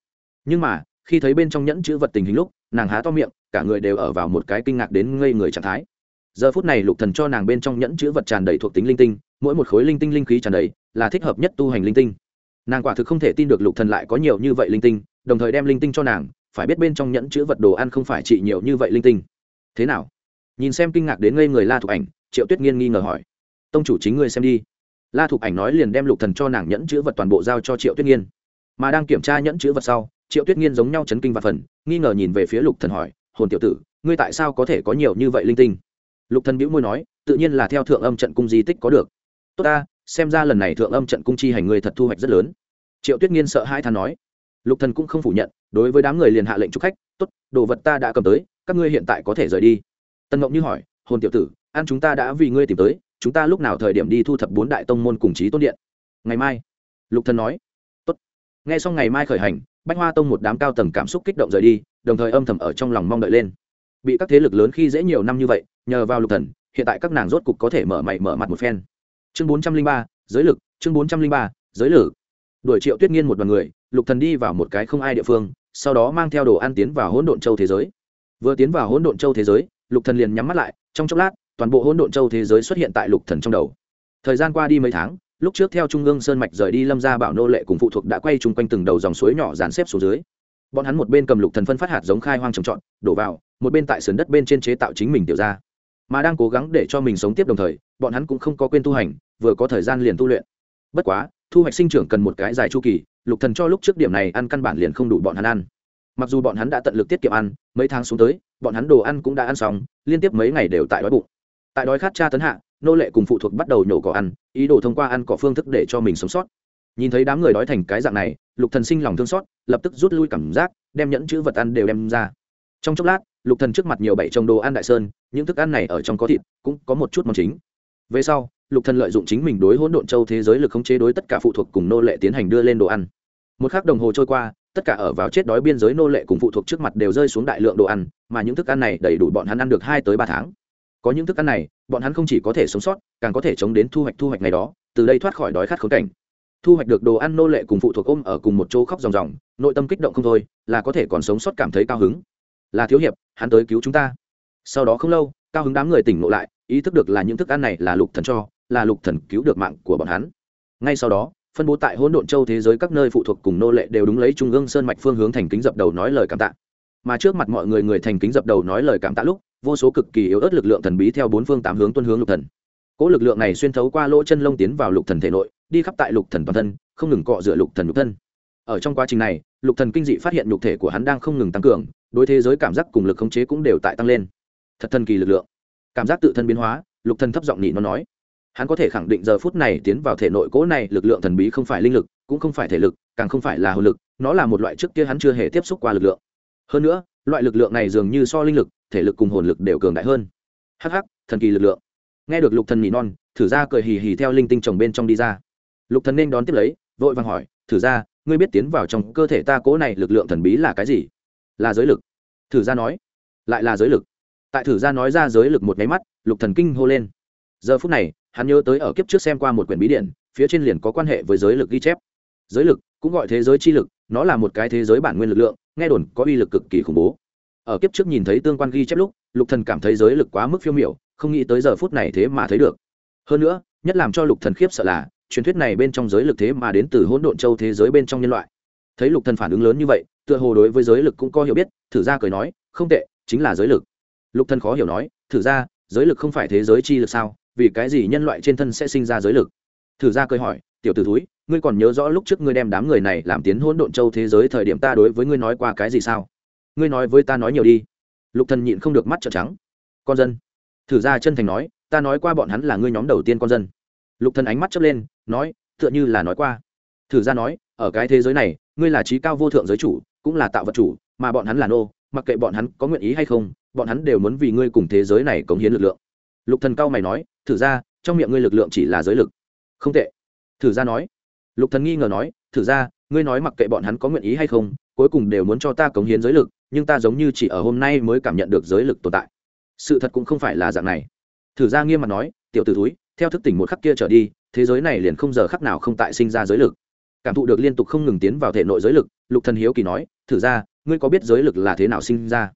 Nhưng mà, khi thấy bên trong nhẫn chữ vật tình hình lúc, nàng há to miệng, cả người đều ở vào một cái kinh ngạc đến ngây người trạng thái. Giờ phút này lục thần cho nàng bên trong nhẫn chữ vật tràn đầy thuộc tính linh tinh mỗi một khối linh tinh linh khí tràn đầy, là thích hợp nhất tu hành linh tinh. Nàng quả thực không thể tin được lục thần lại có nhiều như vậy linh tinh, đồng thời đem linh tinh cho nàng, phải biết bên trong nhẫn chữ vật đồ ăn không phải trị nhiều như vậy linh tinh. Thế nào? Nhìn xem kinh ngạc đến ngây người la thục ảnh, triệu tuyết nghiên nghi ngờ hỏi. Tông chủ chính ngươi xem đi. La thục ảnh nói liền đem lục thần cho nàng nhẫn chữ vật toàn bộ giao cho triệu tuyết nghiên. Mà đang kiểm tra nhẫn chữ vật sau, triệu tuyết nghiên giống nhau chấn kinh và phần, nghi ngờ nhìn về phía lục thần hỏi, hồn tiểu tử, ngươi tại sao có thể có nhiều như vậy linh tinh? Lục thần bĩu môi nói, tự nhiên là theo thượng âm trận cung di tích có được tốt ta, xem ra lần này thượng âm trận cung chi hành người thật thu hoạch rất lớn. Triệu tuyết nghiên sợ hai than nói. Lục thần cũng không phủ nhận, đối với đám người liền hạ lệnh chúc khách, tốt, đồ vật ta đã cầm tới, các ngươi hiện tại có thể rời đi. Tân ngộng như hỏi, hồn tiểu tử, ăn chúng ta đã vì ngươi tìm tới, chúng ta lúc nào thời điểm đi thu thập bốn đại tông môn cùng chí tôn điện? Ngày mai. Lục thần nói. Tốt. Nghe xong ngày mai khởi hành, bách hoa tông một đám cao tầng cảm xúc kích động rời đi, đồng thời âm thầm ở trong lòng mong đợi lên. Bị các thế lực lớn khi dễ nhiều năm như vậy, nhờ vào lục thần, hiện tại các nàng rốt cục có thể mở mày mở mặt một phen chương bốn trăm linh ba, giới lực, chương bốn trăm linh ba, giới lực. Đuổi triệu tuyết nghiên một đoàn người, lục thần đi vào một cái không ai địa phương, sau đó mang theo đồ ăn tiến vào hỗn độn châu thế giới. Vừa tiến vào hỗn độn châu thế giới, lục thần liền nhắm mắt lại, trong chốc lát, toàn bộ hỗn độn châu thế giới xuất hiện tại lục thần trong đầu. Thời gian qua đi mấy tháng, lúc trước theo trung ương sơn mạch rời đi lâm gia bảo nô lệ cùng phụ thuộc đã quay chung quanh từng đầu dòng suối nhỏ dàn xếp xuống dưới. Bọn hắn một bên cầm lục thần phân phát hạt giống khai hoang trồng trọt, đổ vào, một bên tại sườn đất bên trên chế tạo chính mình tiểu ra mà đang cố gắng để cho mình sống tiếp đồng thời, bọn hắn cũng không có quên tu hành, vừa có thời gian liền tu luyện. Bất quá, thu hoạch sinh trưởng cần một cái dài chu kỳ, lục thần cho lúc trước điểm này ăn căn bản liền không đủ bọn hắn ăn. Mặc dù bọn hắn đã tận lực tiết kiệm ăn, mấy tháng xuống tới, bọn hắn đồ ăn cũng đã ăn xong, liên tiếp mấy ngày đều tại đói bụng. Tại đói khát cha tấn hạ, nô lệ cùng phụ thuộc bắt đầu nhổ cỏ ăn, ý đồ thông qua ăn cỏ phương thức để cho mình sống sót. Nhìn thấy đám người đói thành cái dạng này, lục thần sinh lòng thương xót, lập tức rút lui cảm giác, đem nhẫn chữ vật ăn đều đem ra. Trong chốc lát lục thần trước mặt nhiều bảy trồng đồ ăn đại sơn, những thức ăn này ở trong có thịt, cũng có một chút món chính. Về sau, lục thần lợi dụng chính mình đối hỗn độn châu thế giới lực khống chế đối tất cả phụ thuộc cùng nô lệ tiến hành đưa lên đồ ăn. Một khắc đồng hồ trôi qua, tất cả ở vào chết đói biên giới nô lệ cùng phụ thuộc trước mặt đều rơi xuống đại lượng đồ ăn, mà những thức ăn này đầy đủ bọn hắn ăn được hai tới ba tháng. Có những thức ăn này, bọn hắn không chỉ có thể sống sót, càng có thể chống đến thu hoạch thu hoạch ngày đó, từ đây thoát khỏi đói khát khốn cảnh. Thu hoạch được đồ ăn nô lệ cùng phụ thuộc ôm ở cùng một chỗ khóc ròng ròng, nội tâm kích động không thôi, là có thể còn sống sót cảm thấy cao hứng là thiếu hiệp, hắn tới cứu chúng ta. Sau đó không lâu, cao hứng đám người tỉnh ngộ lại, ý thức được là những thức ăn này là lục thần cho, là lục thần cứu được mạng của bọn hắn. Ngay sau đó, phân bố tại hỗn độn châu thế giới các nơi phụ thuộc cùng nô lệ đều đúng lấy trung ương sơn mạch phương hướng thành kính dập đầu nói lời cảm tạ. Mà trước mặt mọi người người thành kính dập đầu nói lời cảm tạ lúc, vô số cực kỳ yếu ớt lực lượng thần bí theo bốn phương tám hướng tuân hướng lục thần. Cỗ lực lượng này xuyên thấu qua lỗ chân lông tiến vào lục thần thể nội, đi khắp tại lục thần toàn thân, không ngừng cọ rửa lục thần nhục thân. Ở trong quá trình này, lục thần kinh dị phát hiện nhục thể của hắn đang không ngừng tăng cường đối thế giới cảm giác cùng lực khống chế cũng đều tại tăng lên. Thật thần kỳ lực lượng. Cảm giác tự thân biến hóa, lục thần thấp giọng nhị nó nói. Hắn có thể khẳng định giờ phút này tiến vào thể nội cỗ này lực lượng thần bí không phải linh lực, cũng không phải thể lực, càng không phải là hồn lực, nó là một loại trước kia hắn chưa hề tiếp xúc qua lực lượng. Hơn nữa, loại lực lượng này dường như so linh lực, thể lực cùng hồn lực đều cường đại hơn. Hh thần kỳ lực lượng. Nghe được lục thần nhị non, thử ra cười hì hì theo linh tinh chồng bên trong đi ra. Lục thần nên đón tiếp lấy, vội vàng hỏi, thử ra, ngươi biết tiến vào trong cơ thể ta cố này lực lượng thần bí là cái gì? Là giới lực. Thử ra nói, lại là giới lực. Tại thử ra nói ra giới lực một máy mắt, lục thần kinh hô lên. Giờ phút này, hắn nhớ tới ở kiếp trước xem qua một quyển bí điển, phía trên liền có quan hệ với giới lực ghi chép. Giới lực, cũng gọi thế giới chi lực, nó là một cái thế giới bản nguyên lực lượng, nghe đồn có uy lực cực kỳ khủng bố. Ở kiếp trước nhìn thấy tương quan ghi chép lúc, lục thần cảm thấy giới lực quá mức phiêu miểu, không nghĩ tới giờ phút này thế mà thấy được. Hơn nữa, nhất làm cho lục thần khiếp sợ là, truyền thuyết này bên trong giới lực thế mà đến từ hỗn độn châu thế giới bên trong nhân loại. Thấy lục thần phản ứng lớn như vậy tựa hồ đối với giới lực cũng có hiểu biết, thử ra cười nói, không tệ, chính là giới lực. Lục thần khó hiểu nói, thử ra, giới lực không phải thế giới chi lực sao? Vì cái gì nhân loại trên thân sẽ sinh ra giới lực? Thử ra cười hỏi, tiểu tử thúi, ngươi còn nhớ rõ lúc trước ngươi đem đám người này làm tiến hỗn độn châu thế giới thời điểm ta đối với ngươi nói qua cái gì sao? Ngươi nói với ta nói nhiều đi. Lục thần nhịn không được mắt trợn trắng. Con dân. Thử ra chân thành nói, ta nói qua bọn hắn là ngươi nhóm đầu tiên con dân. Lục thần ánh mắt chớp lên, nói, tựa như là nói qua. Thử ra nói, ở cái thế giới này, ngươi là trí cao vô thượng giới chủ cũng là tạo vật chủ, mà bọn hắn là nô, mặc kệ bọn hắn có nguyện ý hay không, bọn hắn đều muốn vì ngươi cùng thế giới này cống hiến lực lượng. Lục thần cao mày nói, thử ra, trong miệng ngươi lực lượng chỉ là giới lực. Không tệ. Thử ra nói. Lục thần nghi ngờ nói, thử ra, ngươi nói mặc kệ bọn hắn có nguyện ý hay không, cuối cùng đều muốn cho ta cống hiến giới lực, nhưng ta giống như chỉ ở hôm nay mới cảm nhận được giới lực tồn tại. Sự thật cũng không phải là dạng này. Thử ra nghiêm mặt nói, tiểu t ử túi theo thức tỉnh một khắc kia trở đi, thế giới này liền không giờ khắc nào không tại sinh ra giới lực cảm thụ được liên tục không ngừng tiến vào thể nội giới lực, lục thần hiếu kỳ nói, thử ra, ngươi có biết giới lực là thế nào sinh ra?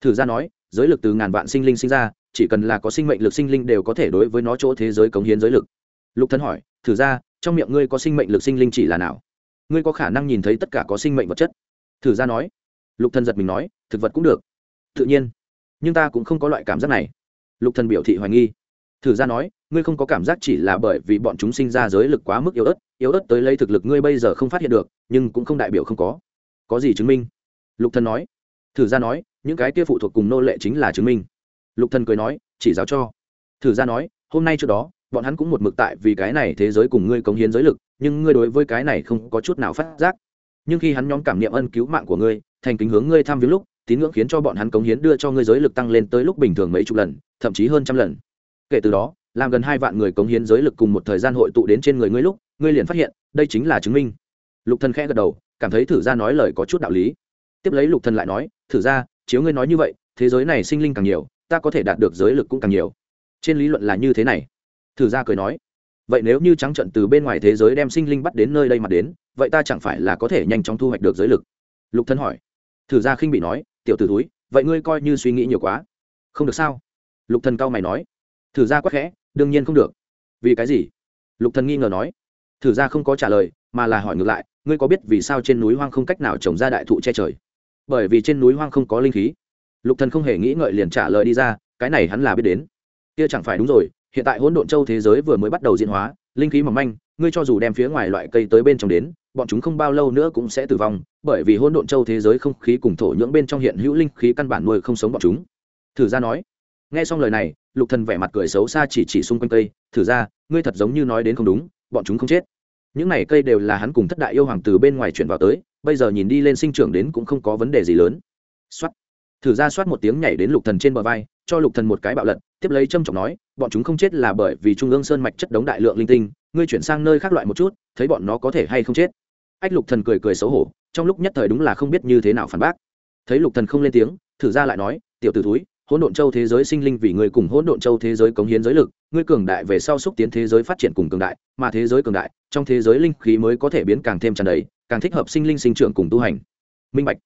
Thử ra nói, giới lực từ ngàn vạn sinh linh sinh ra, chỉ cần là có sinh mệnh lực sinh linh đều có thể đối với nó chỗ thế giới cống hiến giới lực. Lục thần hỏi, thử ra, trong miệng ngươi có sinh mệnh lực sinh linh chỉ là nào? Ngươi có khả năng nhìn thấy tất cả có sinh mệnh vật chất? Thử ra nói. Lục thần giật mình nói, thực vật cũng được. Tự nhiên, nhưng ta cũng không có loại cảm giác này. Lục thần biểu thị hoài nghi thử ra nói, ngươi không có cảm giác chỉ là bởi vì bọn chúng sinh ra giới lực quá mức yếu ớt yếu ớt tới lấy thực lực ngươi bây giờ không phát hiện được, nhưng cũng không đại biểu không có. Có gì chứng minh? Lục thần nói. Thử ra nói, những cái kia phụ thuộc cùng nô lệ chính là chứng minh. Lục thần cười nói, chỉ giáo cho. Thử ra nói, hôm nay trước đó, bọn hắn cũng một mực tại vì cái này thế giới cùng ngươi cống hiến giới lực, nhưng ngươi đối với cái này không có chút nào phát giác. Nhưng khi hắn nhóm cảm niệm ân cứu mạng của ngươi, thành kính hướng ngươi tham viếng lúc, tín ngưỡng khiến cho bọn hắn cống hiến đưa cho ngươi giới lực tăng lên tới lúc bình thường mấy chục lần, thậm chí hơn trăm lần kể từ đó, làm gần hai vạn người cống hiến giới lực cùng một thời gian hội tụ đến trên người ngươi lúc, ngươi liền phát hiện, đây chính là chứng minh. Lục thần khẽ gật đầu, cảm thấy thử ra nói lời có chút đạo lý. Tiếp lấy lục thần lại nói, thử ra chiếu ngươi nói như vậy, thế giới này sinh linh càng nhiều, ta có thể đạt được giới lực cũng càng nhiều. Trên lý luận là như thế này. Thử ra cười nói, vậy nếu như trắng trận từ bên ngoài thế giới đem sinh linh bắt đến nơi đây mà đến, vậy ta chẳng phải là có thể nhanh chóng thu hoạch được giới lực? Lục thân hỏi. Thử ra khinh bị nói, tiểu t ử túi vậy ngươi coi như suy nghĩ nhiều quá. Không được sao? Lục thần cao mày nói thử ra quắc khẽ, đương nhiên không được. Vì cái gì? Lục thần nghi ngờ nói. Thử ra không có trả lời, mà là hỏi ngược lại, ngươi có biết vì sao trên núi hoang không cách nào trồng ra đại thụ che trời? Bởi vì trên núi hoang không có linh khí. Lục thần không hề nghĩ ngợi liền trả lời đi ra, cái này hắn là biết đến. Kia chẳng phải đúng rồi, hiện tại hỗn độn châu thế giới vừa mới bắt đầu diễn hóa, linh khí mỏng manh, ngươi cho dù đem phía ngoài loại cây tới bên trong đến, bọn chúng không bao lâu nữa cũng sẽ tử vong, bởi vì hỗn độn châu thế giới không khí cùng thổ nhưỡng bên trong hiện hữu linh khí căn bản nuôi không sống bọn chúng. Thử ra nói nghe xong lời này, lục thần vẻ mặt cười xấu xa chỉ chỉ xung quanh cây, thử ra, ngươi thật giống như nói đến không đúng, bọn chúng không chết. Những này cây đều là hắn cùng thất đại yêu hoàng từ bên ngoài chuyển vào tới, bây giờ nhìn đi lên sinh trưởng đến cũng không có vấn đề gì lớn. Xoát. Thử ra xoát một tiếng nhảy đến lục thần trên bờ vai, cho lục thần một cái bạo lật, tiếp lấy trâm trọng nói, bọn chúng không chết là bởi vì trung ương sơn mạch chất đống đại lượng linh tinh, ngươi chuyển sang nơi khác loại một chút, thấy bọn nó có thể hay không chết? Ách lục thần cười cười xấu hổ, trong lúc nhất thời đúng là không biết như thế nào phản bác. Thấy lục thần không lên tiếng, thử ra lại nói, tiểu tử thúi hỗn độn châu thế giới sinh linh vì người cùng hỗn độn châu thế giới cống hiến giới lực, ngươi cường đại về sau xúc tiến thế giới phát triển cùng cường đại, mà thế giới cường đại, trong thế giới linh khí mới có thể biến càng thêm tràn đầy, càng thích hợp sinh linh sinh trưởng cùng tu hành. Minh bạch.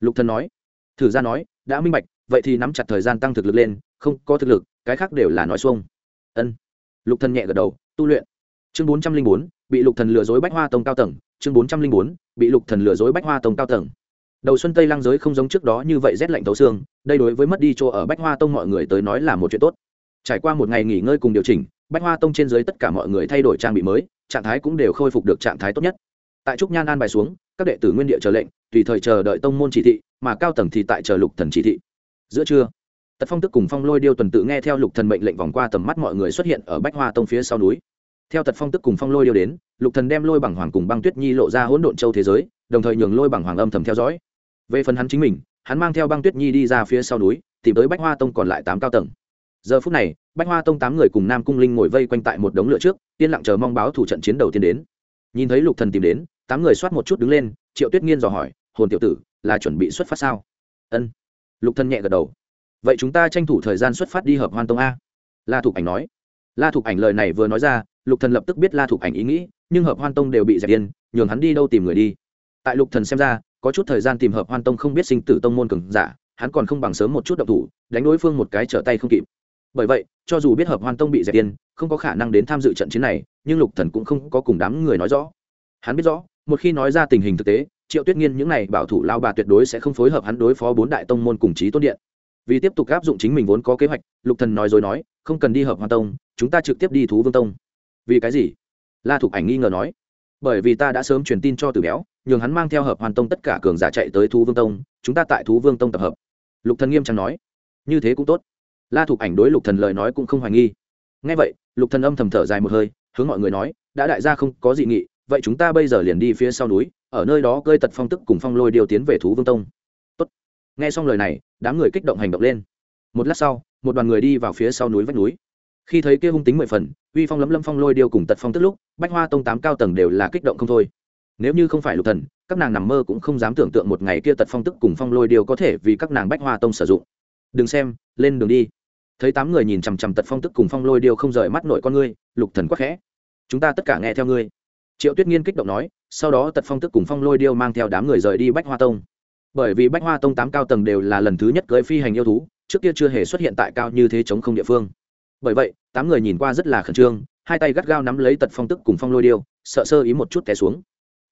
Lục thần nói. Thử ra nói, đã minh bạch, vậy thì nắm chặt thời gian tăng thực lực lên, không có thực lực, cái khác đều là nói xuông. Ân. Lục thần nhẹ gật đầu, tu luyện. Chương bốn trăm linh bốn, bị lục thần lừa dối bách hoa tông cao tầng, chương bốn trăm linh bốn, bị lục thần lừa dối bách hoa tông cao tầng đầu xuân tây lăng giới không giống trước đó như vậy rét lạnh tấu xương, đây đối với mất đi chỗ ở bách hoa tông mọi người tới nói là một chuyện tốt. Trải qua một ngày nghỉ ngơi cùng điều chỉnh, bách hoa tông trên dưới tất cả mọi người thay đổi trang bị mới, trạng thái cũng đều khôi phục được trạng thái tốt nhất. Tại trúc nhan an bài xuống, các đệ tử nguyên địa chờ lệnh, tùy thời chờ đợi tông môn chỉ thị, mà cao tầng thì tại chờ lục thần chỉ thị. Giữa trưa, tật phong tức cùng phong lôi điêu tuần tự nghe theo lục thần mệnh lệnh vòng qua tầm mắt mọi người xuất hiện ở bách hoa tông phía sau núi. Theo tật phong tức cùng phong lôi điêu đến, lục thần đem lôi bằng hoàng cùng băng tuyết nhi lộ ra hỗn độn châu thế giới, đồng thời nhường lôi bằng hoàng âm thầm theo dõi về phần hắn chính mình, hắn mang theo băng tuyết nhi đi ra phía sau núi, tìm tới bách hoa tông còn lại tám cao tầng. Giờ phút này, bách hoa tông tám người cùng nam cung linh ngồi vây quanh tại một đống lửa trước, yên lặng chờ mong báo thủ trận chiến đầu tiên đến. Nhìn thấy lục thần tìm đến, tám người soát một chút đứng lên, triệu tuyết nghiên dò hỏi, hồn tiểu tử, là chuẩn bị xuất phát sao? Ân. Lục thần nhẹ gật đầu. Vậy chúng ta tranh thủ thời gian xuất phát đi hợp hoan tông a. La thục ảnh nói. La thục ảnh lời này vừa nói ra, lục thần lập tức biết la thục ảnh ý nghĩ, nhưng hợp hoan tông đều bị dẹp điên nhường hắn đi đâu tìm người đi. Tại lục thần xem ra có chút thời gian tìm hợp hoan tông không biết sinh tử tông môn cường giả, hắn còn không bằng sớm một chút động thủ, đánh đối phương một cái trở tay không kịp. Bởi vậy, cho dù biết hợp hoan tông bị dẹp tiên không có khả năng đến tham dự trận chiến này, nhưng lục thần cũng không có cùng đám người nói rõ. Hắn biết rõ, một khi nói ra tình hình thực tế, triệu tuyết nghiên những này bảo thủ lao bà tuyệt đối sẽ không phối hợp hắn đối phó bốn đại tông môn cùng chí tôn điện. Vì tiếp tục áp dụng chính mình vốn có kế hoạch, lục thần nói dối nói, không cần đi hợp hoan tông, chúng ta trực tiếp đi thú vương tông. Vì cái gì? La thục ảnh nghi ngờ nói. Bởi vì ta đã sớm truyền tin cho tử béo nhường hắn mang theo hợp hoàn tông tất cả cường giả chạy tới thú vương tông, chúng ta tại thú vương tông tập hợp. Lục thần nghiêm trang nói. Như thế cũng tốt. La thục ảnh đối lục thần lời nói cũng không hoài nghi. Ngay vậy, lục thần âm thầm thở dài một hơi, hướng mọi người nói, đã đại gia không có dị nghị, vậy chúng ta bây giờ liền đi phía sau núi, ở nơi đó cơi tật phong tức cùng phong lôi điều tiến về thú vương tông. Tốt. nghe xong lời này, đám người kích động hành động lên. Một lát sau, một đoàn người đi vào phía sau núi vách núi. Khi thấy kia hung tính mười phần, uy phong lấm lâm phong lôi điêu cùng tật phong tức lúc, bách hoa tông tám cao tầng đều là kích động không thôi nếu như không phải lục thần, các nàng nằm mơ cũng không dám tưởng tượng một ngày kia tật phong tức cùng phong lôi điều có thể vì các nàng bách hoa tông sử dụng. Đừng xem, lên đường đi. Thấy tám người nhìn chằm chằm tật phong tức cùng phong lôi điều không rời mắt nội con ngươi, lục thần quắc khẽ. Chúng ta tất cả nghe theo ngươi. Triệu tuyết nghiên kích động nói, sau đó tật phong tức cùng phong lôi điêu mang theo đám người rời đi bách hoa tông. Bởi vì bách hoa tông tám cao tầng đều là lần thứ nhất cưới phi hành yêu thú, trước kia chưa hề xuất hiện tại cao như thế chống không địa phương. Bởi vậy, tám người nhìn qua rất là khẩn trương, hai tay gắt gao nắm lấy tật phong tức cùng phong lôi điêu, sợ sơ ý một chút té xuống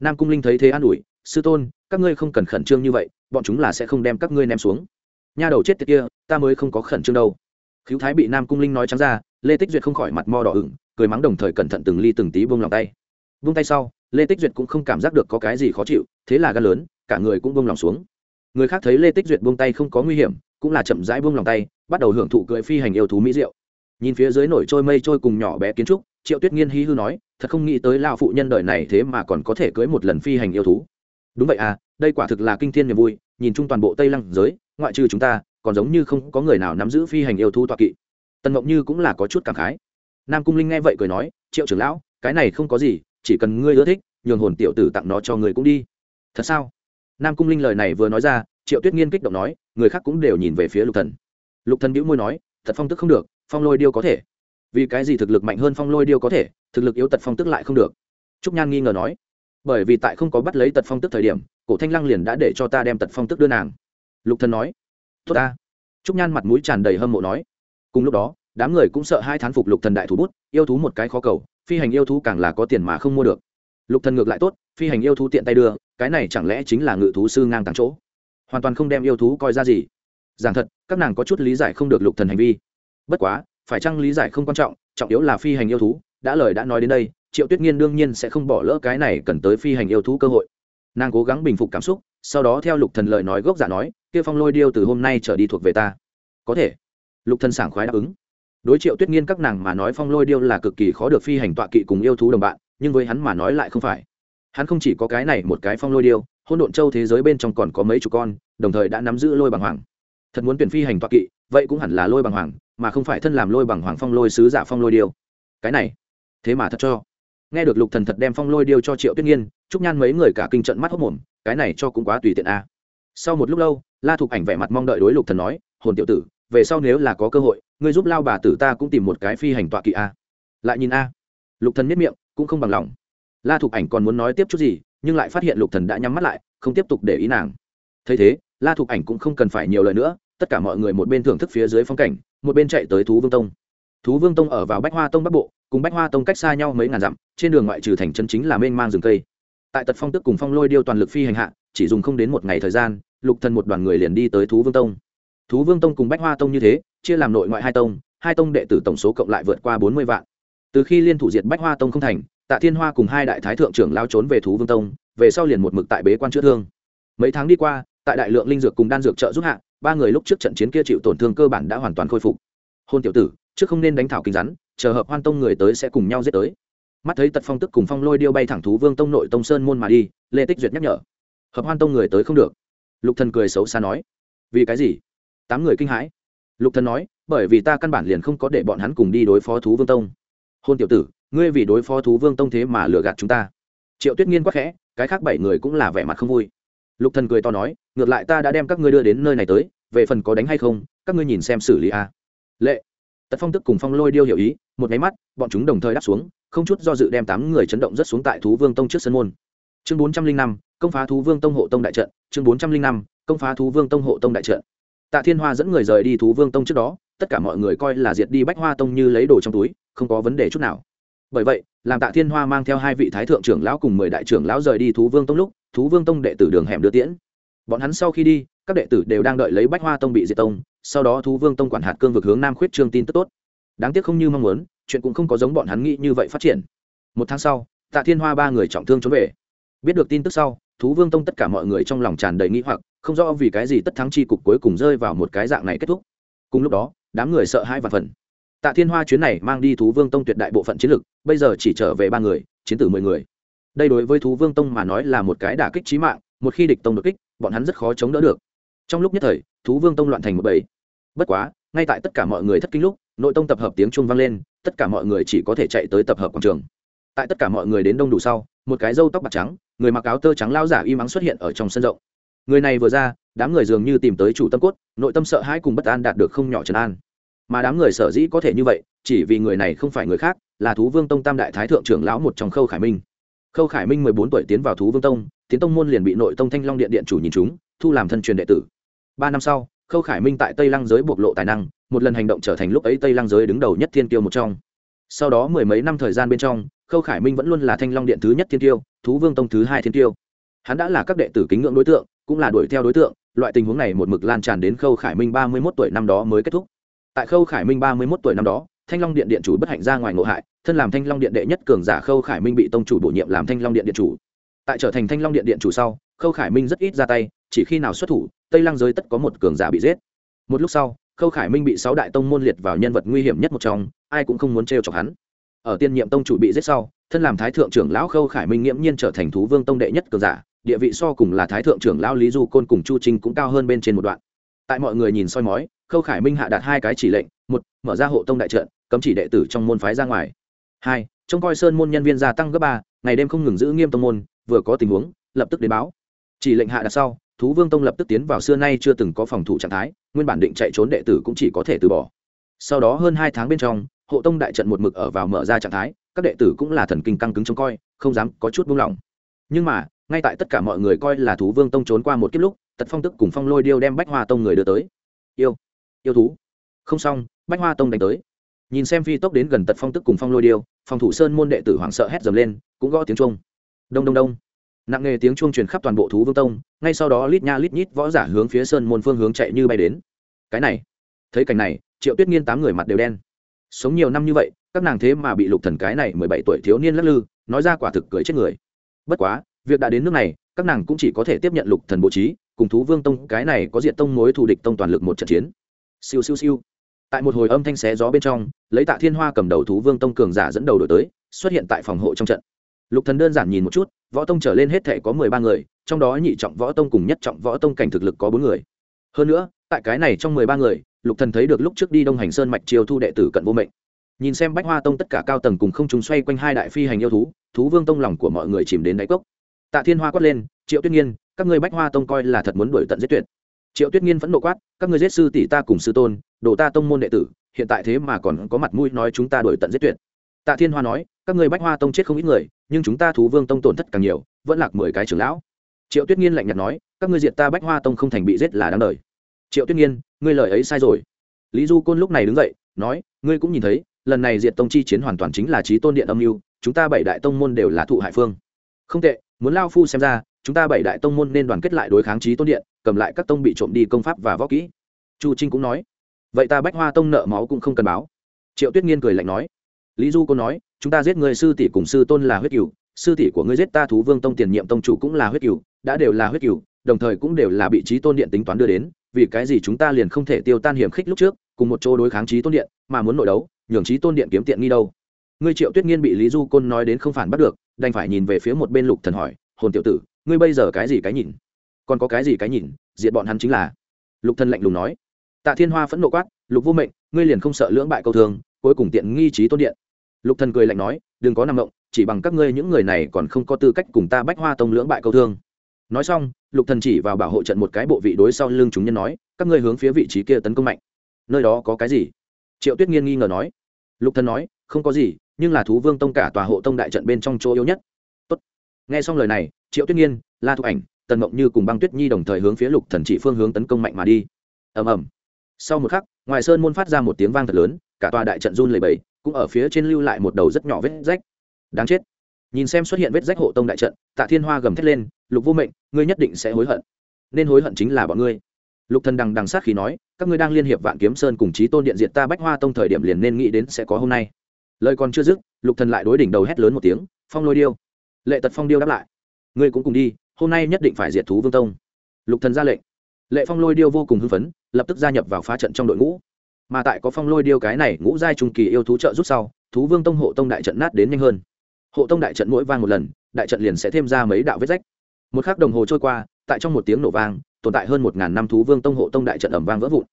nam cung linh thấy thế an ủi, sư tôn, các ngươi không cần khẩn trương như vậy, bọn chúng là sẽ không đem các ngươi ném xuống. Nha đầu chết tiệt kia, ta mới không có khẩn trương đâu. Khiếu thái bị nam cung linh nói trắng ra, lê tích duyệt không khỏi mặt mo đỏ ửng, cười mắng đồng thời cẩn thận từng ly từng tí bông lòng tay. Vung tay sau, lê tích duyệt cũng không cảm giác được có cái gì khó chịu, thế là gan lớn, cả người cũng bông lòng xuống. Người khác thấy lê tích duyệt buông tay không có nguy hiểm, cũng là chậm rãi buông lòng tay, bắt đầu hưởng thụ cưỡi phi hành yêu thú mỹ diệu. Nhìn phía dưới nổi trôi mây trôi cùng nhỏ bé kiến trúc, triệu tuyết nghiên hí hư nói thật không nghĩ tới lao phụ nhân đời này thế mà còn có thể cưới một lần phi hành yêu thú. Đúng vậy à đây quả thực là kinh thiên niềm vui, nhìn chung toàn bộ tây lăng giới, ngoại trừ chúng ta, còn giống như không có người nào nắm giữ phi hành yêu thú toạ kỵ. Tần mộng như cũng là có chút cảm khái. Nam cung linh nghe vậy cười nói, triệu trưởng lão, cái này không có gì, chỉ cần ngươi ưa thích, nhường hồn tiểu tử tặng nó cho người cũng đi. Thật sao? Nam cung linh lời này vừa nói ra, triệu tuyết nghiên kích động nói, người khác cũng đều nhìn về phía lục thần. Lục thần bĩu môi nói, thật phong tức không được, phong lôi điêu có thể vì cái gì thực lực mạnh hơn phong lôi điêu có thể, thực lực yếu tật phong tức lại không được. Trúc nhan nghi ngờ nói, bởi vì tại không có bắt lấy tật phong tức thời điểm, cổ thanh lăng liền đã để cho ta đem tật phong tức đưa nàng. Lục thần nói, tốt ta. Trúc nhan mặt mũi tràn đầy hâm mộ nói, cùng lúc đó, đám người cũng sợ hai thán phục lục thần đại thủ bút, yêu thú một cái khó cầu, phi hành yêu thú càng là có tiền mà không mua được. Lục thần ngược lại tốt, phi hành yêu thú tiện tay đưa, cái này chẳng lẽ chính là ngự thú sư ngang tàng chỗ? Hoàn toàn không đem yêu thú coi ra gì. Giảng thật, các nàng có chút lý giải không được lục thần hành vi. Bất quá phải chăng lý giải không quan trọng trọng yếu là phi hành yêu thú, đã lời đã nói đến đây, triệu tuyết nghiên đương nhiên sẽ không bỏ lỡ cái này cần tới phi hành yêu thú cơ hội. Nàng cố gắng bình phục cảm xúc, sau đó theo lục thần lời nói gốc giả nói, kia phong lôi điêu từ hôm nay trở đi thuộc về ta. Có thể. Lục thần sảng khoái đáp ứng. Đối triệu tuyết nghiên các nàng mà nói phong lôi điêu là cực kỳ khó được phi hành tọa kỵ cùng yêu thú đồng bạn, nhưng với hắn mà nói lại không phải. Hắn không chỉ có cái này một cái phong lôi điêu hôn độn châu thế giới bên trong còn có mấy chục con, đồng thời đã nắm giữ lôi bằng hoàng. Thật muốn tuyển phi hành tọa kỵ, vậy cũng hẳn là lôi bằng hoàng mà không phải thân làm lôi bằng hoàng phong lôi sứ giả phong lôi điêu. Cái này, thế mà thật cho. Nghe được lục thần thật đem phong lôi điêu cho triệu tuyết nghiên, trúc nhan mấy người cả kinh trận mắt hốc mồm, cái này cho cũng quá tùy tiện a. Sau một lúc lâu, la thục ảnh vẻ mặt mong đợi đối lục thần nói, hồn tiểu tử, về sau nếu là có cơ hội, ngươi giúp lao bà tử ta cũng tìm một cái phi hành tọa kỵ a. Lại nhìn a. Lục thần miết miệng, cũng không bằng lòng. La thục ảnh còn muốn nói tiếp chút gì, nhưng lại phát hiện lục thần đã nhắm mắt lại, không tiếp tục để ý nàng. Thấy thế, la thục ảnh cũng không cần phải nhiều lời nữa, tất cả mọi người một bên thưởng thức phía dưới phong cảnh một bên chạy tới thú vương tông. Thú vương tông ở vào bách hoa tông bắc bộ, cùng bách hoa tông cách xa nhau mấy ngàn dặm, trên đường ngoại trừ thành chân chính là mênh mang rừng cây. Tại tật phong tức cùng phong lôi điêu toàn lực phi hành hạ, chỉ dùng không đến một ngày thời gian, lục thần một đoàn người liền đi tới thú vương tông. Thú vương tông cùng bách hoa tông như thế, chia làm nội ngoại hai tông hai tông đệ tử tổng số cộng lại vượt qua bốn mươi vạn. Từ khi liên thủ diệt bách hoa tông không thành, tạ thiên hoa cùng hai đại thái thượng trưởng lao trốn về thú vương tông, về sau liền một mực tại bế quan chữa thương. Mấy tháng đi qua, tại đại lượng linh dược cùng đan dược trợ giúp hạ ba người lúc trước trận chiến kia chịu tổn thương cơ bản đã hoàn toàn khôi phục. Hôn tiểu tử, trước không nên đánh thảo kinh rắn, chờ hợp hoan tông người tới sẽ cùng nhau giết tới. Mắt thấy tật phong tức cùng phong lôi điêu bay thẳng thú vương tông nội tông sơn môn mà đi, lê tích duyệt nhắc nhở. Hợp hoan tông người tới không được. Lục thần cười xấu xa nói. Vì cái gì? Tám người kinh hãi. Lục thần nói, bởi vì ta căn bản liền không có để bọn hắn cùng đi đối phó thú vương tông. Hôn tiểu tử, ngươi vì đối phó thú vương tông thế mà lừa gạt chúng ta. Triệu tuyết nghiên quắc khẽ, cái khác bảy người cũng là vẻ mặt không vui lục thần cười to nói, ngược lại ta đã đem các ngươi đưa đến nơi này tới, về phần có đánh hay không, các ngươi nhìn xem xử lý a. Lệ. Tật phong tức cùng phong lôi điêu hiểu ý, một máy mắt, bọn chúng đồng thời đáp xuống, không chút do dự đem tám người chấn động rất xuống tại thú vương tông trước sân môn. Chương bốn trăm linh năm, công phá thú vương tông hộ tông đại trận, chương bốn trăm linh năm, công phá thú vương tông hộ tông đại trận. Tạ thiên hoa dẫn người rời đi thú vương tông trước đó, tất cả mọi người coi là diệt đi bách hoa tông như lấy đồ trong túi, không có vấn đề chút nào. Bởi vậy, làm tạ thiên hoa mang theo hai vị thái thượng trưởng lão cùng mười đại trưởng lão rời đi thú vương tông lúc thú vương tông đệ tử đường hẻm đưa tiễn. Bọn hắn sau khi đi, các đệ tử đều đang đợi lấy bách hoa tông bị diệt tông, sau đó thú vương tông quản hạt cương vực hướng nam khuyết trương tin tức tốt. Đáng tiếc không như mong muốn, chuyện cũng không có giống bọn hắn nghĩ như vậy phát triển. Một tháng sau, tạ thiên hoa ba người trọng thương trốn về. Biết được tin tức sau, thú vương tông tất cả mọi người trong lòng tràn đầy nghĩ hoặc, không rõ vì cái gì tất thắng chi cục cuối cùng rơi vào một cái dạng này kết thúc. Cùng lúc đó, đám người sợ hai và phần tạ thiên hoa chuyến này mang đi thú vương tông tuyệt đại bộ phận chiến lực, bây giờ chỉ trở về ba người, chiến tử mười người đây đối với thú vương tông mà nói là một cái đả kích trí mạng, một khi địch tông đột kích, bọn hắn rất khó chống đỡ được. Trong lúc nhất thời, thú vương tông loạn thành một bầy. Bất quá, ngay tại tất cả mọi người thất kinh lúc, nội tông tập hợp tiếng trung vang lên, tất cả mọi người chỉ có thể chạy tới tập hợp quảng trường. Tại tất cả mọi người đến đông đủ sau, một cái râu tóc bạc trắng, người mặc áo tơ trắng lao giả y mắng xuất hiện ở trong sân rộng. Người này vừa ra, đám người dường như tìm tới chủ tâm cốt, nội tâm sợ hãi cùng bất an đạt được không nhỏ trấn an. Mà đám người sở dĩ có thể như vậy, chỉ vì người này không phải người khác, là thú vương tông tam đại thái thượng trưởng lão một trong khâu khải minh khâu khải minh mười bốn tuổi tiến vào thú vương tông, tiến tông môn liền bị nội tông thanh long điện điện chủ nhìn chúng, thu làm thân truyền đệ tử. Ba năm sau, khâu khải minh tại tây lăng giới bộc lộ tài năng, một lần hành động trở thành lúc ấy tây lăng giới đứng đầu nhất thiên tiêu một trong. Sau đó mười mấy năm thời gian bên trong, khâu khải minh vẫn luôn là thanh long điện thứ nhất thiên tiêu thú vương tông thứ hai thiên tiêu hắn đã là các đệ tử kính ngưỡng đối tượng, cũng là đuổi theo đối tượng, loại tình huống này một mực lan tràn đến khâu khải minh ba mươi mốt tuổi năm đó mới kết thúc. Tại khâu khải minh ba mươi mốt tuổi năm đó thanh long điện điện chủ bất hạnh ra ngoài ngộ hại, thân làm thanh long điện đệ nhất cường giả khâu khải minh bị tông chủ bổ nhiệm làm thanh long điện điện chủ. Tại trở thành thanh long điện điện chủ sau, khâu khải minh rất ít ra tay, chỉ khi nào xuất thủ, tây lăng giới tất có một cường giả bị giết. Một lúc sau, khâu khải minh bị sáu đại tông môn liệt vào nhân vật nguy hiểm nhất một trong, ai cũng không muốn trêu chọc hắn. Ở tiên nhiệm tông chủ bị giết sau, thân làm thái thượng trưởng lão khâu khải minh nghiễm nhiên trở thành thú vương tông đệ nhất cường giả, địa vị so cùng là thái thượng trưởng lão lý du côn cùng chu trinh cũng cao hơn bên trên một đoạn tại mọi người nhìn soi mói, khâu khải minh hạ đạt hai cái chỉ lệnh, một, mở ra hộ tông đại trận, cấm chỉ đệ tử trong môn phái ra ngoài. Hai, trông coi sơn môn nhân viên gia tăng gấp ba, ngày đêm không ngừng giữ nghiêm tông môn, vừa có tình huống, lập tức đến báo. Chỉ lệnh hạ đặt sau, thú vương tông lập tức tiến vào xưa nay chưa từng có phòng thủ trạng thái, nguyên bản định chạy trốn đệ tử cũng chỉ có thể từ bỏ. Sau đó hơn hai tháng bên trong, hộ tông đại trận một mực ở vào mở ra trạng thái, các đệ tử cũng là thần kinh căng cứng trông coi, không dám có chút buông lỏng nhưng mà, ngay tại tất cả mọi người coi là thú vương tông trốn qua một kiếp lúc, tật phong tức cùng phong lôi điêu đem bách hoa tông người đưa tới. Yêu yêu thú. Không xong, bách hoa tông đánh tới. Nhìn xem phi tốc đến gần tật phong tức cùng phong lôi điêu, phòng thủ sơn môn đệ tử hoảng sợ hét dầm lên, cũng gõ tiếng trung đông đông đông. Nặng nghề tiếng chuông truyền khắp toàn bộ thú vương tông, ngay sau đó lít nha lít nhít võ giả hướng phía sơn môn phương hướng chạy như bay đến. Cái này, thấy cảnh này, triệu tuyết nghiên tám người mặt đều đen. Sống nhiều năm như vậy, các nàng thế mà bị lục thần cái này mười bảy tuổi thiếu niên lắc lư, nói ra quả thực cười chết người bất quá, việc đã đến nước này, các nàng cũng chỉ có thể tiếp nhận lục thần bố trí, cùng thú vương tông, cái này có diện tông mối thù địch tông toàn lực một trận chiến. Siêu siêu siêu. Tại một hồi âm thanh xé gió bên trong, lấy tạ thiên hoa cầm đầu thú vương tông cường giả dẫn đầu đổi tới, xuất hiện tại phòng hộ trong trận. Lục thần đơn giản nhìn một chút, võ tông trở lên hết thể có mười ba người, trong đó nhị trọng võ tông cùng nhất trọng võ tông cảnh thực lực có bốn người. Hơn nữa, tại cái này trong mười ba người, lục thần thấy được lúc trước đi đông hành sơn mạch chiêu thu đệ tử cận vô mệnh nhìn xem bách hoa tông tất cả cao tầng cùng không chúng xoay quanh hai đại phi hành yêu thú thú vương tông lòng của mọi người chìm đến đáy cốc. Tạ thiên hoa quát lên, triệu tuyết nghiên, các ngươi bách hoa tông coi là thật muốn đuổi tận giết tuyệt. Triệu tuyết nghiên vẫn nộ quát, các ngươi giết sư tỷ ta cùng sư tôn đổ ta tông môn đệ tử, hiện tại thế mà còn có mặt mũi nói chúng ta đuổi tận giết tuyệt. Tạ thiên hoa nói, các ngươi bách hoa tông chết không ít người, nhưng chúng ta thú vương tông tổn thất càng nhiều, vẫn lạc mười cái trưởng lão. Triệu tuyết nghiên lạnh nhạt nói, các ngươi diệt ta bách hoa tông không thành bị giết là đáng đời. Triệu tuyết nghiên, ngươi lời ấy sai rồi. Lý du côn lúc này đứng dậy, nói, ngươi cũng nhìn thấy lần này diệt tông chi chiến hoàn toàn chính là trí tôn điện âm mưu, chúng ta bảy đại tông môn đều là thụ hại phương. Không tệ, muốn lao phu xem ra, chúng ta bảy đại tông môn nên đoàn kết lại đối kháng trí tôn điện, cầm lại các tông bị trộm đi công pháp và võ kỹ. Chu trinh cũng nói. Vậy ta bách hoa tông nợ máu cũng không cần báo. Triệu tuyết nghiên cười lạnh nói. Lý du cô nói, chúng ta giết người sư tỷ cùng sư tôn là huyết cửu, sư tỷ của ngươi giết ta thú vương tông tiền nhiệm tông chủ cũng là huyết cửu, đã đều là huyết cửu, đồng thời cũng đều là bị trí tôn điện tính toán đưa đến vì cái gì chúng ta liền không thể tiêu tan hiểm khích lúc trước, cùng một chỗ đối kháng trí tôn điện, mà muốn nội đấu, nhường trí tôn điện kiếm tiện nghi đâu? Ngươi triệu tuyết nghiên bị lý du côn nói đến không phản bắt được, đành phải nhìn về phía một bên lục thần hỏi, hồn tiểu tử, ngươi bây giờ cái gì cái nhìn? Còn có cái gì cái nhìn? Diệt bọn hắn chính là. Lục thần lạnh lùng nói. Tạ thiên hoa phẫn nộ quát, lục vô mệnh, ngươi liền không sợ lưỡng bại câu thường, cuối cùng tiện nghi trí tôn điện. Lục thần cười lạnh nói, đừng có nằm động chỉ bằng các ngươi những người này còn không có tư cách cùng ta bách hoa tông lưỡng bại câu thương nói xong, lục thần chỉ vào bảo hộ trận một cái bộ vị đối sau lưng chúng nhân nói, các ngươi hướng phía vị trí kia tấn công mạnh. Nơi đó có cái gì? Triệu tuyết nghiên nghi ngờ nói. Lục thần nói, không có gì, nhưng là thú vương tông cả tòa hộ tông đại trận bên trong chỗ yếu nhất. Tốt. nghe xong lời này, triệu tuyết nghiên, la thụ ảnh, tần mộng như cùng băng tuyết nhi đồng thời hướng phía lục thần chỉ phương hướng tấn công mạnh mà đi. Ầm ầm. Sau một khắc, ngoài sơn môn phát ra một tiếng vang thật lớn, cả tòa đại trận run lẩy bẩy, cũng ở phía trên lưu lại một đầu rất nhỏ vết rách. Đáng chết nhìn xem xuất hiện vết rách hộ tông đại trận, tạ thiên hoa gầm thét lên, lục vô mệnh, ngươi nhất định sẽ hối hận. Nên hối hận chính là bọn ngươi. Lục thần đằng đằng sát khí nói, các ngươi đang liên hiệp vạn kiếm sơn cùng chí tôn điện diệt ta bách hoa tông thời điểm liền nên nghĩ đến sẽ có hôm nay. Lời còn chưa dứt, lục thần lại đối đỉnh đầu hét lớn một tiếng, phong lôi điêu. Lệ tật phong điêu đáp lại, ngươi cũng cùng đi, hôm nay nhất định phải diệt thú vương tông. Lục thần ra lệnh. Lệ phong lôi điêu vô cùng hưng phấn, lập tức gia nhập vào phá trận trong đội ngũ. Mà tại có phong lôi điêu cái này ngũ giai trung kỳ yêu thú trợ rút sau, thú vương tông hộ tông đại trận nát đến nhanh hơn hộ tông đại trận mỗi vang một lần, đại trận liền sẽ thêm ra mấy đạo vết rách. Một khắc đồng hồ trôi qua, tại trong một tiếng nổ vang, tồn tại hơn một ngàn năm thú vương tông hộ tông đại trận ẩm vang vỡ vụn.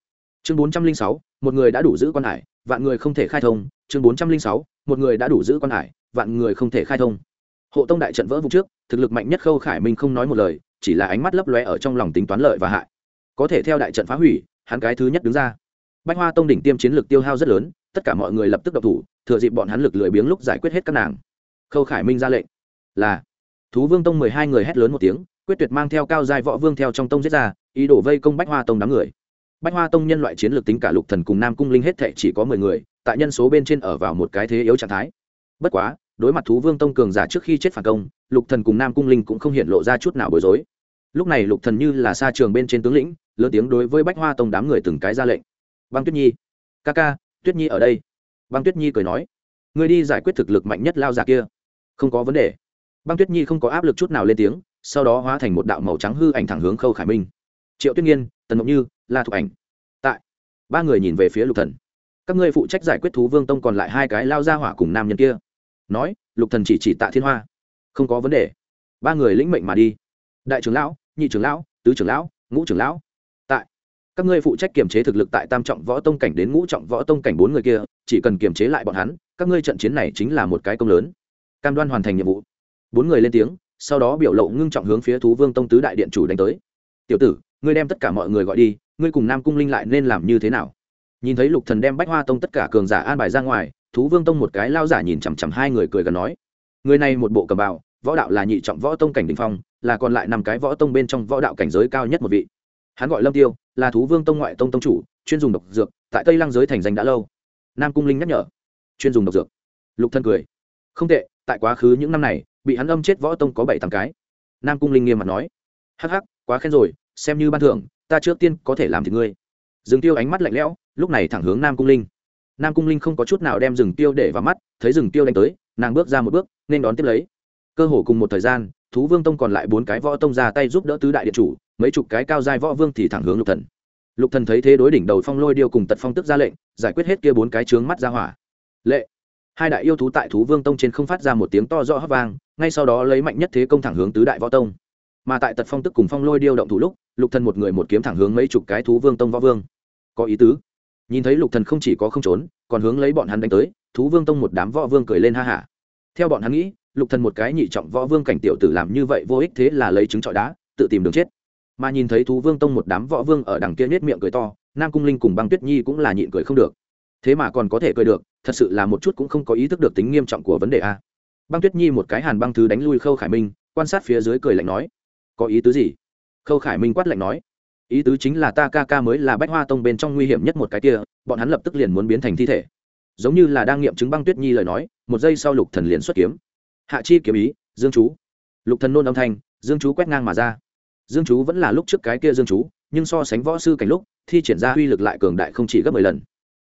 Chương bốn trăm linh sáu, một người đã đủ giữ quan hải, vạn người không thể khai thông. Chương bốn trăm linh sáu, một người đã đủ giữ quan hải, vạn người không thể khai thông. Hộ tông đại trận vỡ vụn trước, thực lực mạnh nhất khâu khải minh không nói một lời, chỉ là ánh mắt lấp lóe ở trong lòng tính toán lợi và hại. Có thể theo đại trận phá hủy, hắn cái thứ nhất đứng ra. Bách hoa tông đỉnh tiêm chiến lược tiêu hao rất lớn, tất cả mọi người lập tức độc thủ, thừa dịp bọn hắn lực lười biếng lúc giải quyết hết các nàng khâu khải minh ra lệnh. Là. Thú vương tông mười hai người hét lớn một tiếng, quyết tuyệt mang theo cao giai võ vương theo trong tông giết ra, ý đổ vây công bách hoa tông đám người. Bách hoa tông nhân loại chiến lược tính cả lục thần cùng nam cung linh hết thệ chỉ có mười người, tại nhân số bên trên ở vào một cái thế yếu trạng thái. Bất quá, đối mặt thú vương tông cường giả trước khi chết phản công, lục thần cùng nam cung linh cũng không hiện lộ ra chút nào bối rối. Lúc này lục thần như là xa trường bên trên tướng lĩnh, lớn tiếng đối với bách hoa tông đám người từng cái ra lệnh. Băng tuyết nhi. Ca ca, tuyết nhi ở đây. Băng tuyết nhi cười nói. Ngươi đi giải quyết thực lực mạnh nhất lao già kia không có vấn đề. Băng tuyết nhi không có áp lực chút nào lên tiếng, sau đó hóa thành một đạo màu trắng hư ảnh thẳng hướng khâu khải minh. Triệu tuyết nghiên, tần ngọc như, la thục ảnh. Tại. Ba người nhìn về phía lục thần. Các ngươi phụ trách giải quyết thú vương tông còn lại hai cái lao ra hỏa cùng nam nhân kia. Nói, lục thần chỉ chỉ tạ thiên hoa. Không có vấn đề. Ba người lĩnh mệnh mà đi. Đại trưởng lão, nhị trưởng lão, tứ trưởng lão, ngũ trưởng lão. Tại. Các ngươi phụ trách kiểm chế thực lực tại tam trọng võ tông cảnh đến ngũ trọng võ tông cảnh bốn người kia, chỉ cần kiểm chế lại bọn hắn, các ngươi trận chiến này chính là một cái công lớn cam đoan hoàn thành nhiệm vụ. Bốn người lên tiếng, sau đó biểu lộ ngưng trọng hướng phía thú vương tông tứ đại điện chủ đánh tới. Tiểu tử, ngươi đem tất cả mọi người gọi đi, ngươi cùng nam cung linh lại nên làm như thế nào? Nhìn thấy lục thần đem bách hoa tông tất cả cường giả an bài ra ngoài, thú vương tông một cái lao giả nhìn chằm chằm hai người cười gần nói, người này một bộ cầm bào, võ đạo là nhị trọng võ tông cảnh đình phong, là còn lại năm cái võ tông bên trong võ đạo cảnh giới cao nhất một vị. Hắn gọi lâm tiêu, là thú vương tông ngoại tông tông chủ, chuyên dùng độc dược, tại tây lăng giới thành danh đã lâu. Nam cung linh nhắc nhở, chuyên dùng độc dược. Lục thân cười, không tệ tại quá khứ những năm này, bị hắn âm chết võ tông có bảy tám cái. Nam cung linh nghiêm mặt nói, hắc hắc, quá khen rồi, xem như ban thưởng, ta trước tiên có thể làm thì ngươi. Rừng tiêu ánh mắt lạnh lẽo, lúc này thẳng hướng nam cung linh. Nam cung linh không có chút nào đem rừng tiêu để vào mắt, thấy rừng tiêu đánh tới, nàng bước ra một bước, nên đón tiếp lấy. Cơ hồ cùng một thời gian, thú vương tông còn lại bốn cái võ tông ra tay giúp đỡ tứ đại điện chủ, mấy chục cái cao giai võ vương thì thẳng hướng lục thần. Lục thần thấy thế đối đỉnh đầu phong lôi điêu cùng tật phong tức ra lệnh, giải quyết hết kia bốn cái trướng mắt ra hỏa. Lệ hai đại yêu thú tại thú vương tông trên không phát ra một tiếng to rõ hấp vang, ngay sau đó lấy mạnh nhất thế công thẳng hướng tứ đại võ tông. Mà tại tật phong tức cùng phong lôi điêu động thủ lúc, lục thần một người một kiếm thẳng hướng mấy chục cái thú vương tông võ vương. Có ý tứ? Nhìn thấy lục thần không chỉ có không trốn, còn hướng lấy bọn hắn đánh tới, thú vương tông một đám võ vương cười lên ha hả theo bọn hắn nghĩ, lục thần một cái nhị trọng võ vương cảnh tiểu tử làm như vậy vô ích thế là lấy trứng trọi đá, tự tìm đường chết. Mà nhìn thấy thú vương tông một đám võ vương ở đằng kia nhếch miệng cười to, nam cung linh cùng băng tuyết nhi cũng là nhịn cười không được. Thế mà còn có thể cười được thật sự là một chút cũng không có ý thức được tính nghiêm trọng của vấn đề a. Băng tuyết nhi một cái hàn băng thứ đánh lui khâu khải minh, quan sát phía dưới cười lạnh nói, có ý tứ gì? Khâu khải minh quát lạnh nói, ý tứ chính là ta ca ca mới là bách hoa tông bên trong nguy hiểm nhất một cái kia, bọn hắn lập tức liền muốn biến thành thi thể. Giống như là đang nghiệm chứng băng tuyết nhi lời nói, một giây sau lục thần liền xuất kiếm. Hạ chi kiếm ý, dương chú. Lục thần nôn âm thanh, dương chú quét ngang mà ra. Dương chú vẫn là lúc trước cái kia dương chú, nhưng so sánh võ sư cảnh lúc, thi triển ra uy lực lại cường đại không chỉ gấp mười lần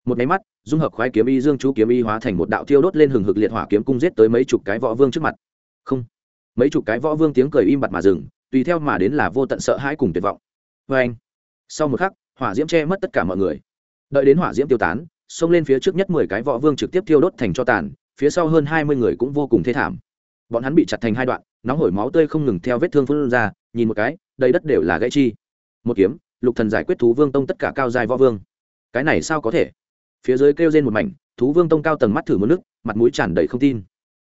một máy mắt, dung hợp khoái kiếm y dương chú kiếm y hóa thành một đạo thiêu đốt lên hừng hực liệt hỏa kiếm cung giết tới mấy chục cái võ vương trước mặt. Không, mấy chục cái võ vương tiếng cười im bặt mà dừng, tùy theo mà đến là vô tận sợ hãi cùng tuyệt vọng. Vê anh, sau một khắc, hỏa diễm che mất tất cả mọi người. Đợi đến hỏa diễm tiêu tán, xông lên phía trước nhất mười cái võ vương trực tiếp thiêu đốt thành cho tàn, phía sau hơn hai mươi người cũng vô cùng thê thảm. Bọn hắn bị chặt thành hai đoạn, nóng hổi máu tươi không ngừng theo vết thương phân ra, nhìn một cái, đầy đất đều là gãy chi. Một kiếm, lục thần giải quyết thú vương tông tất cả cao dài võ vương. Cái này sao có thể? Phía dưới kêu trên một mảnh, thú vương tông cao tầng mắt thử một nước, mặt mũi tràn đầy không tin.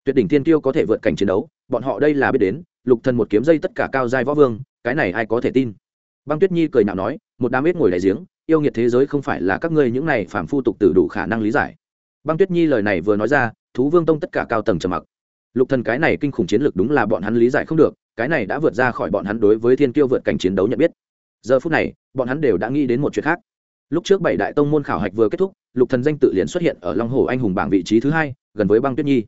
Tuyệt đỉnh tiên tiêu có thể vượt cảnh chiến đấu, bọn họ đây là biết đến, lục thần một kiếm dây tất cả cao giai võ vương, cái này ai có thể tin? Băng tuyết nhi cười nhạo nói, một đám ít ngồi đại giếng, yêu nghiệt thế giới không phải là các ngươi những này phàm phu tục tử đủ khả năng lý giải. Băng tuyết nhi lời này vừa nói ra, thú vương tông tất cả cao tầng trầm mặc. Lục thần cái này kinh khủng chiến lược đúng là bọn hắn lý giải không được, cái này đã vượt ra khỏi bọn hắn đối với thiên kiêu vượt cảnh chiến đấu nhận biết. Giờ phút này, bọn hắn đều đã nghĩ đến một chuyện khác. Lúc trước bảy đại tông môn khảo hạch vừa kết thúc lục thần danh tự liền xuất hiện ở long hồ anh hùng bảng vị trí thứ hai, gần với băng tuyết nhi.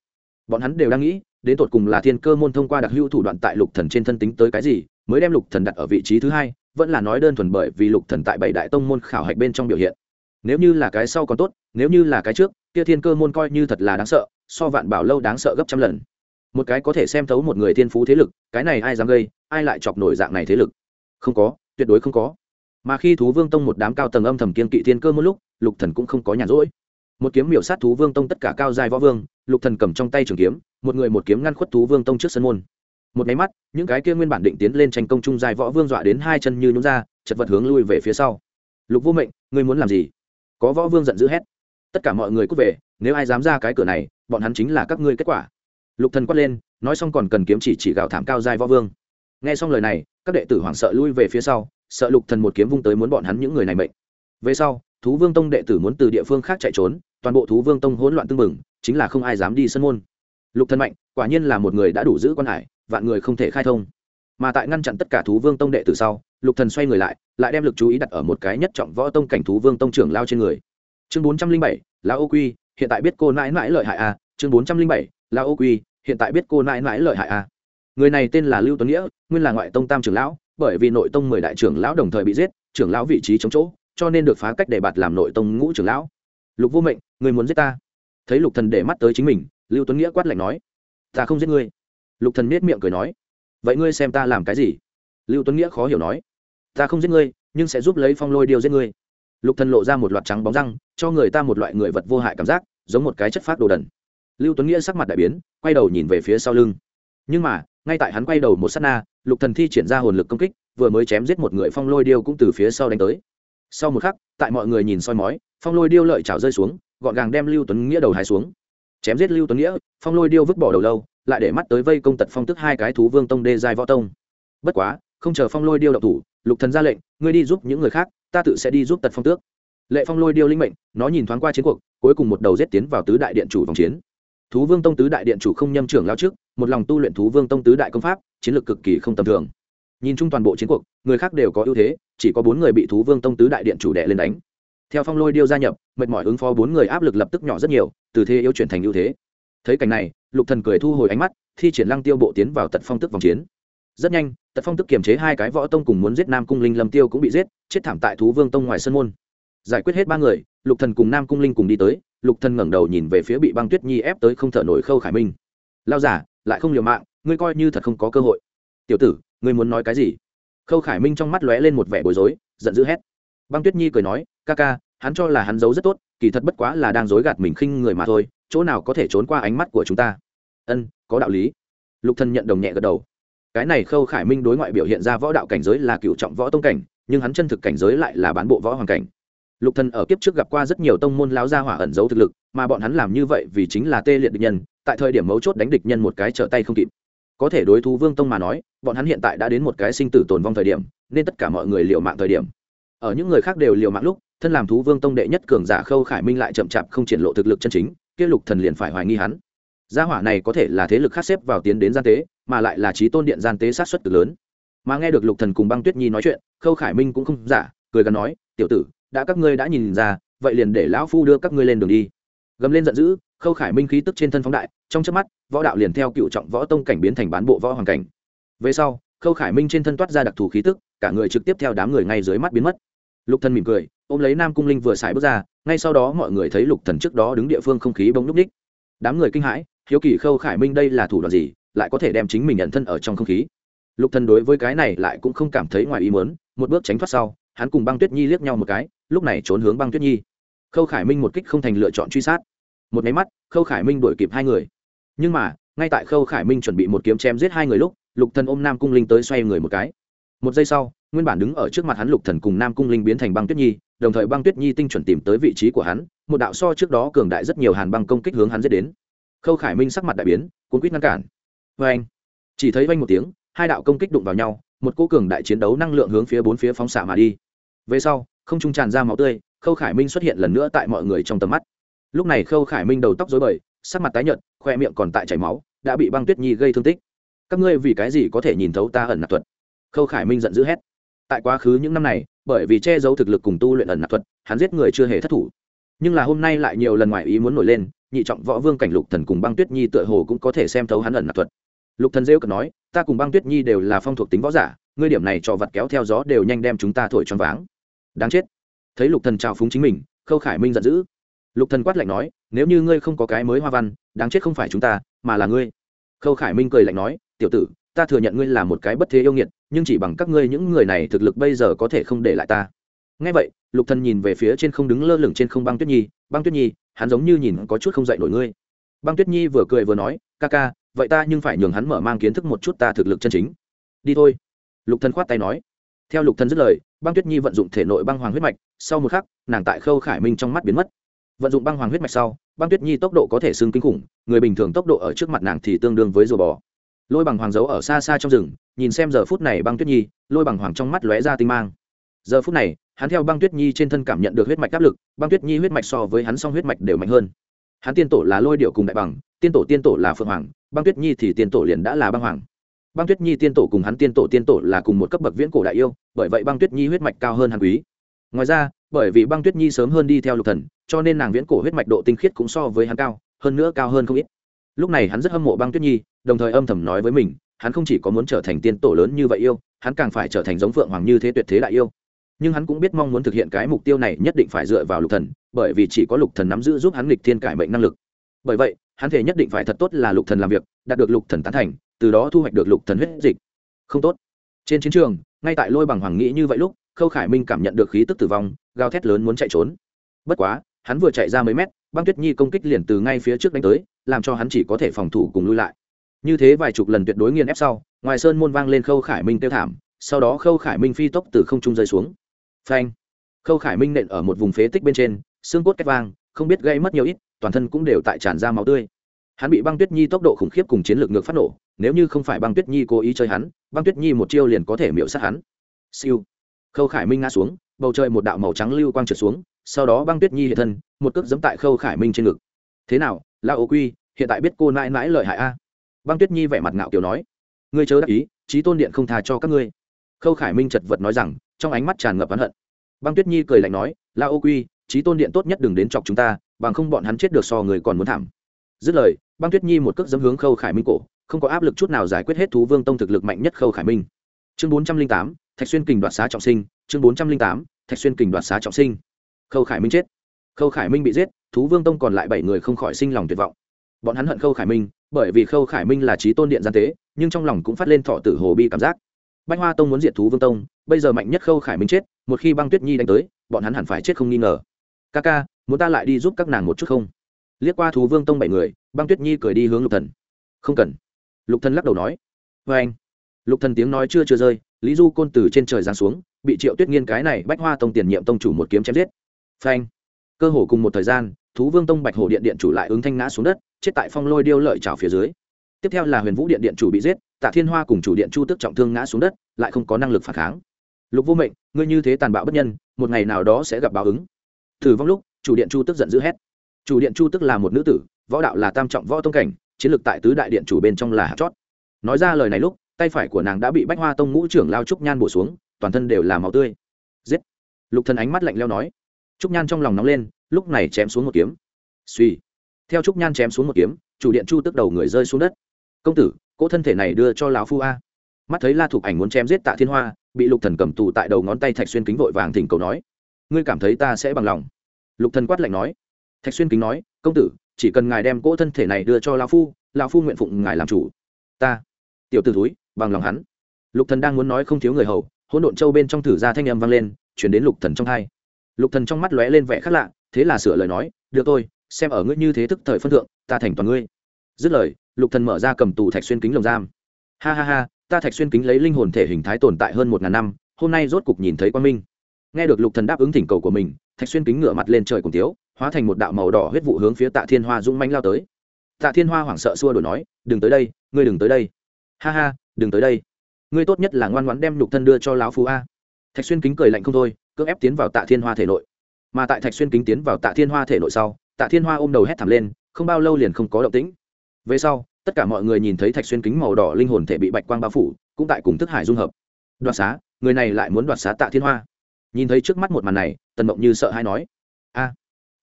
Bọn hắn đều đang nghĩ, đến tột cùng là thiên cơ môn thông qua đặc hữu thủ đoạn tại lục thần trên thân tính tới cái gì, mới đem lục thần đặt ở vị trí thứ hai, vẫn là nói đơn thuần bởi vì lục thần tại bảy đại tông môn khảo hạch bên trong biểu hiện. Nếu như là cái sau còn tốt, nếu như là cái trước, kia thiên cơ môn coi như thật là đáng sợ, so vạn bảo lâu đáng sợ gấp trăm lần. Một cái có thể xem thấu một người thiên phú thế lực, cái này ai dám gây, ai lại chọc nổi dạng này thế lực? Không có, tuyệt đối không có mà khi thú vương tông một đám cao tầng âm thầm kiên kỵ thiên cơ một lúc, lục thần cũng không có nhàn rỗi. Một kiếm miểu sát thú vương tông tất cả cao giai võ vương, lục thần cầm trong tay trường kiếm, một người một kiếm ngăn khuất thú vương tông trước sân môn. Một máy mắt, những cái kia nguyên bản định tiến lên tranh công trung giai võ vương dọa đến hai chân như nhún ra, chật vật hướng lui về phía sau. Lục vô mệnh, ngươi muốn làm gì? Có võ vương giận dữ hét. Tất cả mọi người cút về, nếu ai dám ra cái cửa này, bọn hắn chính là các ngươi kết quả. Lục thần quát lên, nói xong còn cần kiếm chỉ chỉ gào thảm cao giai võ vương. Nghe xong lời này, các đệ tử hoảng sợ lui về phía sau sợ lục thần một kiếm vung tới muốn bọn hắn những người này mệnh về sau, thú vương tông đệ tử muốn từ địa phương khác chạy trốn, toàn bộ thú vương tông hỗn loạn tương mừng chính là không ai dám đi sân môn lục thần mạnh, quả nhiên là một người đã đủ giữ quan hải, vạn người không thể khai thông mà tại ngăn chặn tất cả thú vương tông đệ tử sau, lục thần xoay người lại lại đem lực chú ý đặt ở một cái nhất trọng võ tông cảnh thú vương tông trưởng lao trên người chương bốn trăm linh bảy, lão ô quy, hiện tại biết cô nãi nãi lợi hại à. chương bốn trăm linh bảy, lão ô quy, hiện tại biết cô nãi nãi lợi hại à. người này tên là lưu tuấn nghĩa, nguyên là ngoại tông tam trưởng lão bởi vì nội tông mười đại trưởng lão đồng thời bị giết, trưởng lão vị trí chống chỗ, cho nên được phá cách để bạt làm nội tông ngũ trưởng lão. Lục vô mệnh, người muốn giết ta? Thấy lục thần để mắt tới chính mình, lưu tuấn nghĩa quát lạnh nói, ta không giết ngươi. Lục thần nết miệng cười nói, vậy ngươi xem ta làm cái gì? Lưu tuấn nghĩa khó hiểu nói, ta không giết ngươi, nhưng sẽ giúp lấy phong lôi điều giết ngươi. Lục thần lộ ra một loạt trắng bóng răng, cho người ta một loại người vật vô hại cảm giác, giống một cái chất phát đồ đần. Lưu tuấn nghĩa sắc mặt đại biến, quay đầu nhìn về phía sau lưng. Nhưng mà, ngay tại hắn quay đầu một sát na lục thần thi triển ra hồn lực công kích, vừa mới chém giết một người phong lôi điêu cũng từ phía sau đánh tới. Sau một khắc, tại mọi người nhìn soi mói, phong lôi điêu lợi chảo rơi xuống, gọn gàng đem lưu tuấn nghĩa đầu hai xuống. Chém giết lưu tuấn nghĩa, phong lôi điêu vứt bỏ đầu lâu, lại để mắt tới vây công tật phong tức hai cái thú vương tông đê giai võ tông. Bất quá, không chờ phong lôi điêu đậu thủ, lục thần ra lệnh, ngươi đi giúp những người khác, ta tự sẽ đi giúp tật phong tước. Lệ phong lôi điêu linh mệnh, nó nhìn thoáng qua chiến cuộc, cuối cùng một đầu giết tiến vào tứ đại điện chủ vòng chiến. Thú vương tông tứ đại điện chủ không nhâm trưởng lao trước một lòng tu luyện thú vương tông tứ đại công pháp, chiến lược cực kỳ không tầm thường. Nhìn chung toàn bộ chiến cuộc, người khác đều có ưu thế, chỉ có bốn người bị thú vương tông tứ đại điện chủ đệ lên đánh. Theo phong lôi điêu gia nhập, mệt mỏi ứng phó bốn người áp lực lập tức nhỏ rất nhiều, từ thế yếu chuyển thành ưu thế. Thấy cảnh này, lục thần cười thu hồi ánh mắt, thi triển lăng tiêu bộ tiến vào tận phong tức vòng chiến. Rất nhanh, tật phong tức kiềm chế hai cái võ tông cùng muốn giết nam cung linh lâm tiêu cũng bị giết, chết thảm tại thú vương tông ngoài sân môn. Giải quyết hết ba người, lục thần cùng nam cung linh cùng đi tới, lục thần ngẩng đầu nhìn về phía bị băng tuyết nhi ép tới không thở nổi khâu khải minh. Lao giả lại không liều mạng, ngươi coi như thật không có cơ hội. Tiểu tử, ngươi muốn nói cái gì? Khâu khải minh trong mắt lóe lên một vẻ bối rối, giận dữ hét. Băng tuyết nhi cười nói, ca ca, hắn cho là hắn giấu rất tốt, kỳ thật bất quá là đang dối gạt mình khinh người mà thôi, chỗ nào có thể trốn qua ánh mắt của chúng ta? Ân, có đạo lý. Lục thần nhận đồng nhẹ gật đầu. Cái này khâu khải minh đối ngoại biểu hiện ra võ đạo cảnh giới là cựu trọng võ tông cảnh, nhưng hắn chân thực cảnh giới lại là bán bộ võ hoàng cảnh lục thần ở kiếp trước gặp qua rất nhiều tông môn láo gia hỏa ẩn giấu thực lực, mà bọn hắn làm như vậy vì chính là tê liệt địch nhân, tại thời điểm mấu chốt đánh địch nhân một cái trở tay không kịp. Có thể đối thú vương tông mà nói, bọn hắn hiện tại đã đến một cái sinh tử tồn vong thời điểm, nên tất cả mọi người liều mạng thời điểm. Ở những người khác đều liều mạng lúc, thân làm thú vương tông đệ nhất cường giả khâu khải minh lại chậm chạp không triển lộ thực lực chân chính, kia lục thần liền phải hoài nghi hắn. Gia hỏa này có thể là thế lực khác xếp vào tiến đến gian tế, mà lại là trí tôn điện gian tế sát xuất cực lớn. Mà nghe được lục thần cùng băng tuyết nhi nói chuyện, khâu khải minh cũng không giả, cười gần nói, tiểu tử đã các ngươi đã nhìn ra, vậy liền để lão phu đưa các ngươi lên đường đi. Gầm lên giận dữ, khâu khải minh khí tức trên thân phóng đại, trong chớp mắt, võ đạo liền theo cựu trọng võ tông cảnh biến thành bán bộ võ hoàng cảnh. Về sau, khâu khải minh trên thân toát ra đặc thù khí tức, cả người trực tiếp theo đám người ngay dưới mắt biến mất. Lục thần mỉm cười, ôm lấy nam cung linh vừa xài bước ra, ngay sau đó mọi người thấy lục thần trước đó đứng địa phương không khí bỗng núp ních. Đám người kinh hãi, hiếu kỳ khâu khải minh đây là thủ đoạn gì, lại có thể đem chính mình nhận thân ở trong không khí. Lục thần đối với cái này lại cũng không cảm thấy ngoài ý muốn, một bước tránh thoát sau, hắn cùng băng tuyết nhi liếc nhau một cái lúc này trốn hướng băng tuyết nhi. Khâu khải minh một kích không thành lựa chọn truy sát. Một máy mắt, khâu khải minh đuổi kịp hai người. Nhưng mà, ngay tại khâu khải minh chuẩn bị một kiếm chém giết hai người lúc, lục thần ôm nam cung linh tới xoay người một cái. Một giây sau, nguyên bản đứng ở trước mặt hắn lục thần cùng nam cung linh biến thành băng tuyết nhi, đồng thời băng tuyết nhi tinh chuẩn tìm tới vị trí của hắn, một đạo so trước đó cường đại rất nhiều hàn băng công kích hướng hắn giết đến. Khâu khải minh sắc mặt đại biến, cuốn quýt ngăn cản. Vê anh, chỉ thấy vanh một tiếng, hai đạo công kích đụng vào nhau, một cô cường đại chiến đấu năng lượng hướng phía bốn phía phóng xạ mà đi. Về sau không trung tràn ra máu tươi, khâu khải minh xuất hiện lần nữa tại mọi người trong tầm mắt. Lúc này khâu khải minh đầu tóc dối bời, sắc mặt tái nhợt, khoe miệng còn tại chảy máu, đã bị băng tuyết nhi gây thương tích. Các ngươi vì cái gì có thể nhìn thấu ta ẩn nạp thuật? Khâu khải minh giận dữ hét. Tại quá khứ những năm này, bởi vì che giấu thực lực cùng tu luyện ẩn nạp thuật, hắn giết người chưa hề thất thủ. Nhưng là hôm nay lại nhiều lần ngoài ý muốn nổi lên, nhị trọng võ vương cảnh lục thần cùng băng tuyết nhi tựa hồ cũng có thể xem thấu hắn ẩn nạp thuật. Lục thần rêu cực nói, ta cùng băng tuyết nhi đều là phong thuộc tính võ giả, ngươi điểm này cho vật kéo theo gió đều nhanh đem chúng ta thổi choáng váng đáng chết. Thấy lục thần trào phúng chính mình, khâu khải minh giận dữ. Lục thần quát lạnh nói, nếu như ngươi không có cái mới hoa văn, đáng chết không phải chúng ta, mà là ngươi. Khâu khải minh cười lạnh nói, tiểu tử, ta thừa nhận ngươi là một cái bất thế yêu nghiệt, nhưng chỉ bằng các ngươi những người này thực lực bây giờ có thể không để lại ta. Ngay vậy, lục thần nhìn về phía trên không đứng lơ lửng trên không băng tuyết nhi, băng tuyết nhi, hắn giống như nhìn có chút không dậy nổi ngươi. Băng tuyết nhi vừa cười vừa nói, ca ca, vậy ta nhưng phải nhường hắn mở mang kiến thức một chút ta thực lực chân chính. Đi thôi. Lục thần khoát tay nói. Theo lục thần dứt lời băng tuyết nhi vận dụng thể nội băng hoàng huyết mạch, sau một khắc, nàng tại khâu khải minh trong mắt biến mất. Vận dụng băng hoàng huyết mạch sau, băng tuyết nhi tốc độ có thể xưng kinh khủng, người bình thường tốc độ ở trước mặt nàng thì tương đương với rùa bò. Lôi bằng hoàng giấu ở xa xa trong rừng, nhìn xem giờ phút này băng tuyết nhi, lôi bằng hoàng trong mắt lóe ra tinh mang. Giờ phút này, hắn theo băng tuyết nhi trên thân cảm nhận được huyết mạch áp lực, băng tuyết nhi huyết mạch so với hắn song huyết mạch đều mạnh hơn. Hắn tiên tổ là lôi điệu cùng đại bằng, tiên tổ tiên tổ là phượng hoàng, băng tuyết nhi thì tiên tổ liền đã là băng hoàng băng tuyết nhi tiên tổ cùng hắn tiên tổ tiên tổ là cùng một cấp bậc viễn cổ đại yêu, bởi vậy băng tuyết nhi huyết mạch cao hơn hắn quý. Ngoài ra, bởi vì băng tuyết nhi sớm hơn đi theo lục thần, cho nên nàng viễn cổ huyết mạch độ tinh khiết cũng so với hắn cao, hơn nữa cao hơn không ít. Lúc này hắn rất hâm mộ băng tuyết nhi, đồng thời âm thầm nói với mình, hắn không chỉ có muốn trở thành tiên tổ lớn như vậy yêu, hắn càng phải trở thành giống phượng hoàng như thế tuyệt thế đại yêu. Nhưng hắn cũng biết mong muốn thực hiện cái mục tiêu này nhất định phải dựa vào lục thần, bởi vì chỉ có lục thần nắm giữ giúp hắn lịch thiên cải mệnh năng lực. Bởi vậy, hắn thể nhất định phải thật tốt là lục thần làm việc, đạt được lục thần tán thành từ đó thu hoạch được lục thần huyết dịch. Không tốt. Trên chiến trường, ngay tại lôi bằng hoàng nghĩ như vậy lúc, khâu khải minh cảm nhận được khí tức tử vong, gào thét lớn muốn chạy trốn. Bất quá, hắn vừa chạy ra mấy mét, băng tuyết nhi công kích liền từ ngay phía trước đánh tới, làm cho hắn chỉ có thể phòng thủ cùng lui lại. Như thế vài chục lần tuyệt đối nghiền ép sau, ngoài sơn môn vang lên khâu khải minh tiêu thảm, sau đó khâu khải minh phi tốc từ không trung rơi xuống. Phanh. Khâu khải minh nện ở một vùng phế tích bên trên, xương cốt cách vang, không biết gây mất nhiều ít, toàn thân cũng đều tại tràn ra máu tươi hắn bị băng tuyết nhi tốc độ khủng khiếp cùng chiến lược ngược phát nổ, nếu như không phải băng tuyết nhi cố ý chơi hắn, băng tuyết nhi một chiêu liền có thể miễu sát hắn. Siêu. Khâu khải minh ngã xuống, bầu trời một đạo màu trắng lưu quang trượt xuống, sau đó băng tuyết nhi hiện thân, một cước giẫm tại khâu khải minh trên ngực. Thế nào la ô quy, hiện tại biết cô nãi nãi lợi hại a? Băng tuyết nhi vẻ mặt ngạo kiểu nói. Ngươi chớ đắc ý trí tôn điện không thà cho các ngươi. Khâu khải minh chật vật nói rằng, trong ánh mắt tràn ngập oán hận. Băng tuyết nhi cười lạnh nói la ô quy trí tôn điện tốt nhất đừng đến chọc chúng ta, bằng không bọn hắn chết được so người còn muốn thảm dứt lời, băng tuyết nhi một cước dấm hướng khâu khải minh cổ, không có áp lực chút nào giải quyết hết thú vương tông thực lực mạnh nhất khâu khải minh. Chương bốn trăm linh tám, thạch xuyên kình đoạt xá trọng sinh, chương bốn trăm linh tám, thạch xuyên kình đoạt xá trọng sinh. Khâu khải minh chết. Khâu khải minh bị giết, thú vương tông còn lại bảy người không khỏi sinh lòng tuyệt vọng. Bọn hắn hận khâu khải minh, bởi vì khâu khải minh là trí tôn điện gian tế, nhưng trong lòng cũng phát lên thọ tử hồ bi cảm giác. Bách hoa tông muốn diệt thú vương tông, bây giờ mạnh nhất khâu khải minh chết, một khi băng tuyết nhi đánh tới, bọn hắn hẳn phải chết không nghi ngờ. Ca ca, muốn ta lại đi giúp các nàng một chút không? Liếc qua thú vương tông bảy người, băng tuyết nhi cười đi hướng lục thần. Không cần. Lục thần lắc đầu nói. Với anh. Lục thần tiếng nói chưa chưa rơi, lý du côn từ trên trời giáng xuống, bị triệu tuyết nghiên cái này bách hoa tông tiền nhiệm tông chủ một kiếm chém giết. Vâng Phanh cơ hồ cùng một thời gian, thú vương tông bạch hồ điện điện chủ lại ứng thanh ngã xuống đất, chết tại phong lôi điêu lợi trào phía dưới. Tiếp theo là huyền vũ điện điện chủ bị giết, tạ thiên hoa cùng chủ điện chu tức trọng thương ngã xuống đất, lại không có năng lực phản kháng. Lục vô mệnh, ngươi như thế tàn bạo bất nhân, một ngày nào đó sẽ gặp báo ứng. Thử vong lúc, chủ điện chu tức giận dữ hét chủ điện chu tức là một nữ tử, võ đạo là tam trọng võ tông cảnh, chiến lược tại tứ đại điện chủ bên trong là hạt chót. Nói ra lời này lúc, tay phải của nàng đã bị bách hoa tông ngũ trưởng lao trúc nhan bổ xuống, toàn thân đều là màu tươi. Giết! Lục thần ánh mắt lạnh leo nói. Trúc nhan trong lòng nóng lên, lúc này chém xuống một kiếm. Suy theo trúc nhan chém xuống một kiếm, chủ điện chu tức đầu người rơi xuống đất. Công tử, cỗ thân thể này đưa cho lão phu a. Mắt thấy la thục ảnh muốn chém giết tạ thiên hoa, bị lục thần cầm tù tại đầu ngón tay thạch xuyên kính vội vàng thỉnh cầu nói. Ngươi cảm thấy ta sẽ bằng lòng? Lục thần quát lạnh nói thạch xuyên kính nói, công tử, chỉ cần ngài đem cỗ thân thể này đưa cho lão phu lão phu nguyện phụng ngài làm chủ. Ta. Tiểu tử túi bằng lòng hắn. Lục thần đang muốn nói không thiếu người hầu, hỗn độn châu bên trong thử ra thanh âm vang lên, chuyển đến lục thần trong hai. Lục thần trong mắt lóe lên vẻ khác lạ, thế là sửa lời nói, được tôi xem ở ngươi như thế thức thời phân thượng, ta thành toàn ngươi. Dứt lời, lục thần mở ra cầm tù thạch xuyên kính lồng giam. Ha ha ha, ta thạch xuyên kính lấy linh hồn thể hình thái tồn tại hơn một ngàn năm, hôm nay rốt cục nhìn thấy quan minh. Nghe được lục thần đáp ứng thỉnh cầu của mình, thạch xuyên kính ngửa mặt lên trời cùng tiếu hóa thành một đạo màu đỏ huyết vụ hướng phía tạ thiên hoa dũng manh lao tới. Tạ thiên hoa hoảng sợ xua đổi nói, đừng tới đây, ngươi đừng tới đây. Ha ha, đừng tới đây. Ngươi tốt nhất là ngoan ngoãn đem nhục thân đưa cho lão phú a. Thạch xuyên kính cười lạnh không thôi, cưỡng ép tiến vào tạ thiên hoa thể nội. Mà tại thạch xuyên kính tiến vào tạ thiên hoa thể nội sau, tạ thiên hoa ôm đầu hét thảm lên, không bao lâu liền không có động tĩnh. Về sau, tất cả mọi người nhìn thấy thạch xuyên kính màu đỏ linh hồn thể bị bạch quang bao phủ, cũng tại cùng thức hải dung hợp. Đoạt xá, người này lại muốn đoạt xá tạ thiên hoa. Nhìn thấy trước mắt một màn này, tần mộng như sợ hay nói, a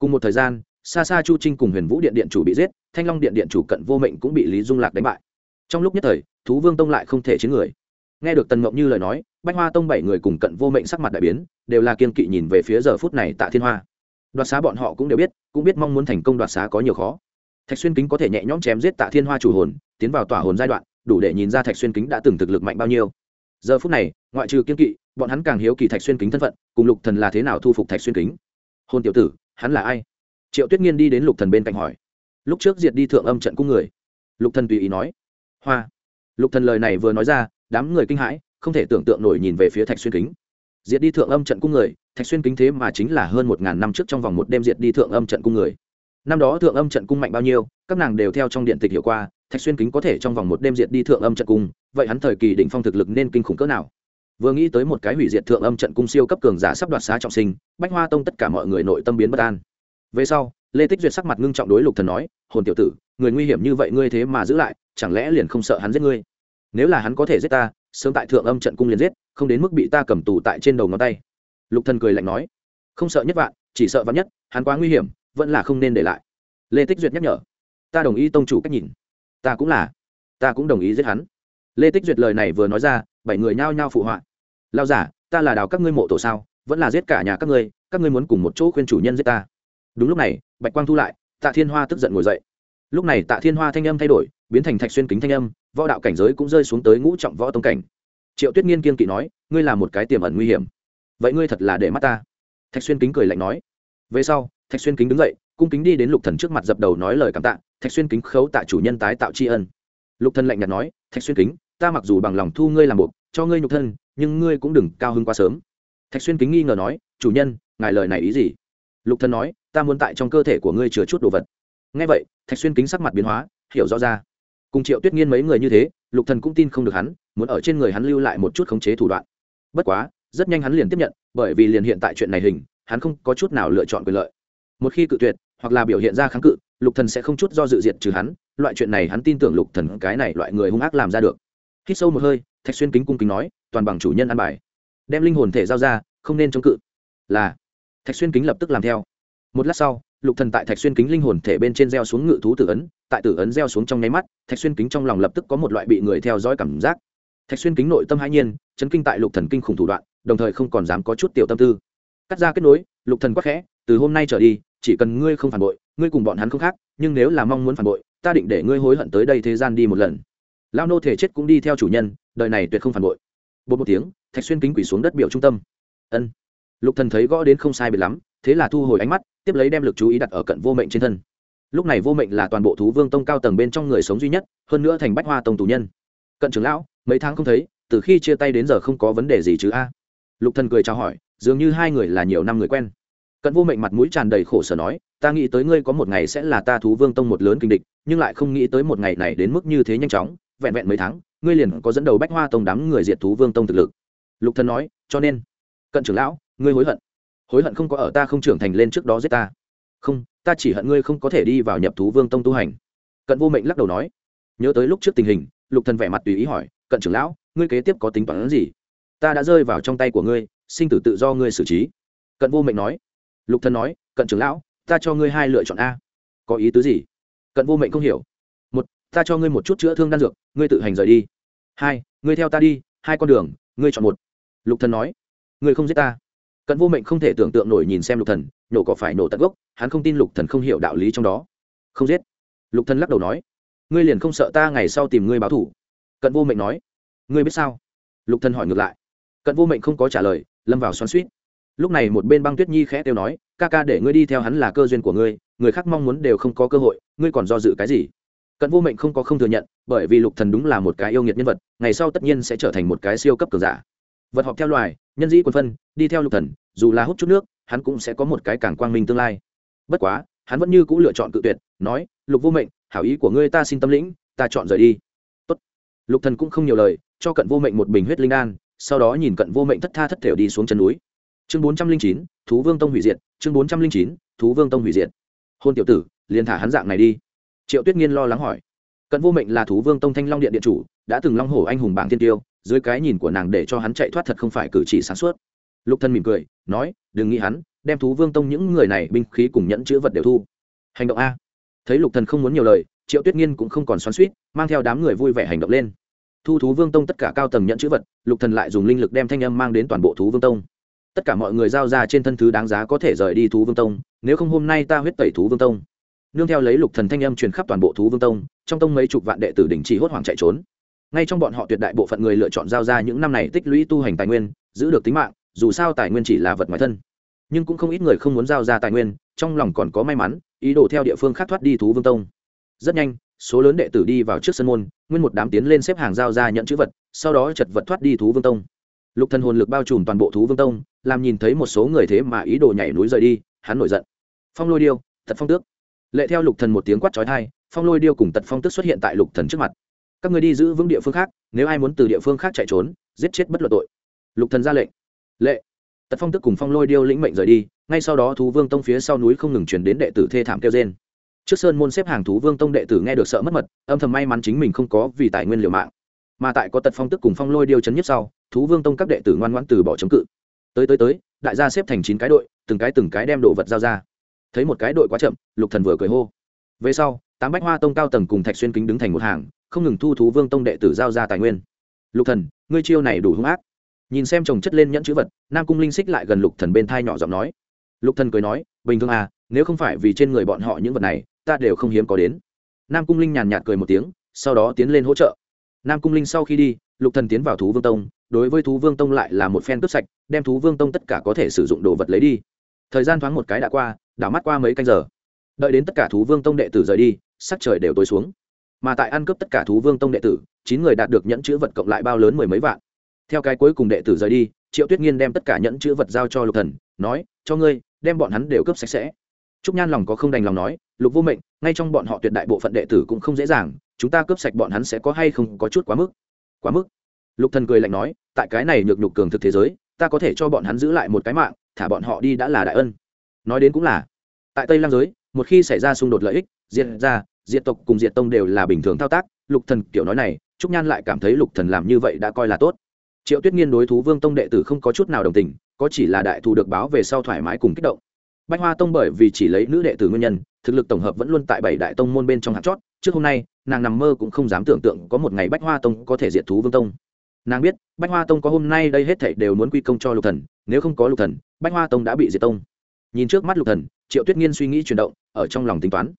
cùng một thời gian xa xa chu trinh cùng huyền vũ điện điện chủ bị giết, thanh long điện điện chủ cận vô mệnh cũng bị lý dung lạc đánh bại. Trong lúc nhất thời, thú vương tông lại không thể chiến người. Nghe được tần mộng như lời nói, bách hoa tông bảy người cùng cận vô mệnh sắc mặt đại biến, đều là kiên kỵ nhìn về phía giờ phút này tạ thiên hoa. Đoạt xá bọn họ cũng đều biết, cũng biết mong muốn thành công đoạt xá có nhiều khó. Thạch xuyên kính có thể nhẹ nhõm chém giết tạ thiên hoa chủ hồn, tiến vào tỏa hồn giai đoạn, đủ để nhìn ra thạch xuyên kính đã từng thực lực mạnh bao nhiêu. Giờ phút này, ngoại trừ kiên kỵ, bọn hắn càng hiếu kỳ thạch xuyên kính thân phận, cùng lục thần là thế nào thu phục thạch xuyên kính. Hôn tiểu tử hắn là ai? Triệu tuyết nghiên đi đến lục thần bên cạnh hỏi. Lúc trước diệt đi thượng âm trận cung người. Lục thần tùy ý nói. Hoa. Lục thần lời này vừa nói ra, đám người kinh hãi, không thể tưởng tượng nổi nhìn về phía thạch xuyên kính. Diệt đi thượng âm trận cung người, thạch xuyên kính thế mà chính là hơn một ngàn năm trước trong vòng một đêm diệt đi thượng âm trận cung người. Năm đó thượng âm trận cung mạnh bao nhiêu, các nàng đều theo trong điện tịch hiểu qua, thạch xuyên kính có thể trong vòng một đêm diệt đi thượng âm trận cung, vậy hắn thời kỳ đỉnh phong thực lực nên kinh khủng cỡ nào? Vừa nghĩ tới một cái hủy diệt thượng âm trận cung siêu cấp cường giả sắp đoạt xá trọng sinh, bách hoa tông tất cả mọi người nội tâm biến bất an. Về sau, lê tích duyệt sắc mặt ngưng trọng đối lục thần nói, hồn tiểu tử, người nguy hiểm như vậy ngươi thế mà giữ lại, chẳng lẽ liền không sợ hắn giết ngươi? Nếu là hắn có thể giết ta, sớm tại thượng âm trận cung liền giết, không đến mức bị ta cầm tù tại trên đầu ngón tay. Lục thần cười lạnh nói, không sợ nhất vạn, chỉ sợ vạn nhất, hắn quá nguy hiểm, vẫn là không nên để lại. Lê tích duyệt nhắc nhở, ta đồng ý tông chủ cách nhìn. Ta cũng là, ta cũng đồng ý giết hắn. Lê tích duyệt lời này vừa nói ra, bảy người nhao nhao phụ họa lao giả, ta là đào các ngươi mộ tổ sao, vẫn là giết cả nhà các ngươi các ngươi muốn cùng một chỗ khuyên chủ nhân giết ta. Đúng lúc này, bạch quang thu lại, tạ thiên hoa tức giận ngồi dậy. Lúc này tạ thiên hoa thanh âm thay đổi, biến thành thạch xuyên kính thanh âm, võ đạo cảnh giới cũng rơi xuống tới ngũ trọng võ tông cảnh. Triệu tuyết nghiên kiên kỵ nói, ngươi là một cái tiềm ẩn nguy hiểm. Vậy ngươi thật là để mắt ta. Thạch xuyên kính cười lạnh nói. Về sau, thạch xuyên kính đứng dậy, cung kính đi đến lục thần trước mặt dập đầu nói lời cảm tạ, thạch xuyên kính khấu tạ chủ nhân tái tạo tri ân. Lục thần lạnh nhạt nói, thạch xuyên kính, ta mặc dù bằng lòng thu ngươi làm buộc, cho ngươi nhục thân nhưng ngươi cũng đừng cao hứng quá sớm. Thạch xuyên kính nghi ngờ nói, chủ nhân, ngài lời này ý gì? Lục thần nói, ta muốn tại trong cơ thể của ngươi chứa chút đồ vật. Nghe vậy, thạch xuyên kính sắc mặt biến hóa, hiểu rõ ra. Cùng triệu tuyết nghiên mấy người như thế, lục thần cũng tin không được hắn, muốn ở trên người hắn lưu lại một chút khống chế thủ đoạn. Bất quá, rất nhanh hắn liền tiếp nhận, bởi vì liền hiện tại chuyện này hình, hắn không có chút nào lựa chọn quyền lợi. Một khi cự tuyệt, hoặc là biểu hiện ra kháng cự, lục thần sẽ không chút do dự diệt trừ hắn, loại chuyện này hắn tin tưởng lục thần cái này loại người hung ác làm ra được. Hít sâu một hơi, thạch xuyên kính cung kính nói toàn bằng chủ nhân ăn bài. Đem linh hồn thể giao ra, không nên chống cự. Là. Thạch xuyên kính lập tức làm theo. Một lát sau, lục thần tại thạch xuyên kính linh hồn thể bên trên gieo xuống ngự thú tử ấn, tại tử ấn gieo xuống trong nháy mắt, thạch xuyên kính trong lòng lập tức có một loại bị người theo dõi cảm giác. Thạch xuyên kính nội tâm hãi nhiên, chấn kinh tại lục thần kinh khủng thủ đoạn, đồng thời không còn dám có chút tiểu tâm tư. Cắt ra kết nối, lục thần quắc khẽ, từ hôm nay trở đi, chỉ cần ngươi không phản bội, ngươi cùng bọn hắn không khác, nhưng nếu là mong muốn phản bội, ta định để ngươi hối hận tới đây thế gian đi một lần. Lao nô thể chết cũng đi theo chủ nhân, đời này tuyệt không phản bội bột một tiếng, thạch xuyên kính quỷ xuống đất biểu trung tâm. Ân. Lục thần thấy gõ đến không sai biệt lắm, thế là thu hồi ánh mắt, tiếp lấy đem lực chú ý đặt ở cận vô mệnh trên thân. Lúc này vô mệnh là toàn bộ thú vương tông cao tầng bên trong người sống duy nhất, hơn nữa thành bách hoa tông tù nhân. Cận trưởng lão, mấy tháng không thấy, từ khi chia tay đến giờ không có vấn đề gì chứ a? Lục thần cười chào hỏi, dường như hai người là nhiều năm người quen. Cận vô mệnh mặt mũi tràn đầy khổ sở nói, ta nghĩ tới ngươi có một ngày sẽ là ta thú vương tông một lớn kinh địch, nhưng lại không nghĩ tới một ngày này đến mức như thế nhanh chóng, vẹn vẹn mấy tháng ngươi liền có dẫn đầu bách hoa tông đám người diệt thú vương tông thực lực. Lục thần nói, cho nên, cận trưởng lão, ngươi hối hận. Hối hận không có ở ta không trưởng thành lên trước đó giết ta. Không, ta chỉ hận ngươi không có thể đi vào nhập thú vương tông tu hành. Cận vô mệnh lắc đầu nói. Nhớ tới lúc trước tình hình, lục thần vẻ mặt tùy ý hỏi, cận trưởng lão, ngươi kế tiếp có tính toán gì? Ta đã rơi vào trong tay của ngươi, sinh tử tự do ngươi xử trí. Cận vô mệnh nói. Lục thần nói, cận trưởng lão, ta cho ngươi hai lựa chọn a. Có ý tứ gì? Cận vô mệnh không hiểu ta cho ngươi một chút chữa thương đan dược, ngươi tự hành rời đi. Hai, ngươi theo ta đi, hai con đường, ngươi chọn một. Lục thần nói. Ngươi không giết ta. Cận vô mệnh không thể tưởng tượng nổi nhìn xem lục thần, nhổ cỏ phải nổ tận gốc, hắn không tin lục thần không hiểu đạo lý trong đó. Không giết. Lục thần lắc đầu nói. Ngươi liền không sợ ta ngày sau tìm ngươi báo thủ cận vô mệnh nói. Ngươi biết sao? Lục thần hỏi ngược lại. Cận vô mệnh không có trả lời, lâm vào xoắn suýt lúc này một bên băng tuyết nhi khẽ tiêu nói, ca ca để ngươi đi theo hắn là cơ duyên của ngươi, người khác mong muốn đều không có cơ hội, ngươi còn do dự cái gì? Cận vô mệnh không có không thừa nhận, bởi vì lục thần đúng là một cái yêu nghiệt nhân vật, ngày sau tất nhiên sẽ trở thành một cái siêu cấp cường giả. Vật họp theo loài, nhân dĩ quân phân, đi theo lục thần, dù là hút chút nước, hắn cũng sẽ có một cái càng quang minh tương lai. Bất quá, hắn vẫn như cũ lựa chọn cự tuyệt, nói, lục vô mệnh, hảo ý của ngươi ta xin tâm lĩnh, ta chọn rời đi. Tốt. lục thần cũng không nhiều lời, cho cận vô mệnh một bình huyết linh đan, sau đó nhìn cận vô mệnh thất tha thất thểu đi xuống chân núi. Chương bốn trăm linh chín, thú vương tông hủy diệt, chương bốn trăm linh chín, thú vương tông hủy diệt. Hôn tiểu tử, liền thả hắn dạng này đi triệu tuyết nghiên lo lắng hỏi. Cận vô mệnh là thú vương tông thanh long điện điện chủ, đã từng long hổ anh hùng bảng thiên tiêu, dưới cái nhìn của nàng để cho hắn chạy thoát thật không phải cử chỉ sáng suốt. Lục thân mỉm cười, nói, đừng nghĩ hắn, đem thú vương tông những người này binh khí cùng nhẫn chữ vật đều thu. Hành động a. Thấy lục thần không muốn nhiều lời, triệu tuyết nghiên cũng không còn xoắn suýt mang theo đám người vui vẻ hành động lên. Thu thú vương tông tất cả cao tầng nhẫn chữ vật, lục thần lại dùng linh lực đem thanh âm mang đến toàn bộ thú vương tông. Tất cả mọi người giao ra trên thân thứ đáng giá có thể rời đi thú vương tông, nếu không hôm nay ta huyết tẩy thú vương tông nương theo lấy lục thần thanh âm truyền khắp toàn bộ thú vương tông, trong tông mấy chục vạn đệ tử đỉnh chỉ hốt hoảng chạy trốn. Ngay trong bọn họ tuyệt đại bộ phận người lựa chọn giao ra những năm này tích lũy tu hành tài nguyên, giữ được tính mạng, dù sao tài nguyên chỉ là vật ngoài thân. Nhưng cũng không ít người không muốn giao ra tài nguyên, trong lòng còn có may mắn, ý đồ theo địa phương khác thoát đi thú vương tông. Rất nhanh, số lớn đệ tử đi vào trước sân môn, nguyên một đám tiến lên xếp hàng giao ra nhận chữ vật, sau đó chật vật thoát đi thú vương tông. Lục thần hồn lực bao trùm toàn bộ thú vương tông, làm nhìn thấy một số người thế mà ý đồ nhảy núi rời đi, hắn nổi giận. Phong lôi điêu, thật phong tước lệ theo lục thần một tiếng quát chói tai, phong lôi điêu cùng tật phong tước xuất hiện tại lục thần trước mặt. Các người đi giữ vững địa phương khác, nếu ai muốn từ địa phương khác chạy trốn, giết chết bất luận tội. Lục thần ra lệnh. Lệ. Tật phong tức cùng phong lôi điêu lĩnh mệnh rời đi, ngay sau đó thú vương tông phía sau núi không ngừng chuyển đến đệ tử thê thảm kêu trên trước sơn môn xếp hàng thú vương tông đệ tử nghe được sợ mất mật, âm thầm may mắn chính mình không có vì tài nguyên liều mạng. Mà tại có tật phong tức cùng phong lôi điêu chấn nhất sau, thú vương tông các đệ tử ngoan ngoãn từ bỏ chống cự. Tới tới tới, đại gia xếp thành chín cái đội, từng cái từng cái đem đồ vật giao ra thấy một cái đội quá chậm, lục thần vừa cười hô. Về sau, tám bách hoa tông cao tầng cùng thạch xuyên kính đứng thành một hàng, không ngừng thu thú vương tông đệ tử giao ra tài nguyên. Lục thần, ngươi chiêu này đủ hung ác. Nhìn xem chồng chất lên nhẫn chữ vật, nam cung linh xích lại gần lục thần bên thai nhỏ giọng nói. Lục thần cười nói, bình thường à nếu không phải vì trên người bọn họ những vật này, ta đều không hiếm có đến. Nam cung linh nhàn nhạt cười một tiếng, sau đó tiến lên hỗ trợ. Nam cung linh sau khi đi, lục thần tiến vào thú vương tông, đối với thú vương tông lại là một phen cướp sạch, đem thú vương tông tất cả có thể sử dụng đồ vật lấy đi. Thời gian thoáng một cái đã qua đảo mắt qua mấy canh giờ. Đợi đến tất cả thú vương tông đệ tử rời đi, sắc trời đều tối xuống. Mà tại ăn cướp tất cả thú vương tông đệ tử, chín người đạt được nhẫn chữ vật cộng lại bao lớn mười mấy vạn. Theo cái cuối cùng đệ tử rời đi, triệu tuyết nghiên đem tất cả nhẫn chữ vật giao cho lục thần, nói, cho ngươi, đem bọn hắn đều cướp sạch sẽ. Trúc nhan lòng có không đành lòng nói, lục vô mệnh, ngay trong bọn họ tuyệt đại bộ phận đệ tử cũng không dễ dàng, chúng ta cướp sạch bọn hắn sẽ có hay không có chút quá mức. Quá mức? Lục thần cười lạnh nói, tại cái này nhược nhục cường thực thế giới, ta có thể cho bọn hắn giữ lại một cái mạng, thả bọn họ đi đã là đại ân. Nói đến cũng là tại tây lang giới, một khi xảy ra xung đột lợi ích, diệt ra diệt tộc cùng diệt tông đều là bình thường thao tác. Lục thần kiểu nói này, trúc nhan lại cảm thấy lục thần làm như vậy đã coi là tốt. Triệu tuyết nghiên đối thú vương tông đệ tử không có chút nào đồng tình, có chỉ là đại thù được báo về sau thoải mái cùng kích động. Bách hoa tông bởi vì chỉ lấy nữ đệ tử nguyên nhân, thực lực tổng hợp vẫn luôn tại bảy đại tông môn bên trong hạt chót, trước hôm nay, nàng nằm mơ cũng không dám tưởng tượng có một ngày bách hoa tông có thể diệt thú vương tông. Nàng biết, bách hoa tông có hôm nay đây hết thảy đều muốn quy công cho lục thần, nếu không có lục thần, bách hoa tông đã bị diệt tông nhìn trước mắt lục thần, triệu tuyết nghiên suy nghĩ chuyển động, ở trong lòng tính toán.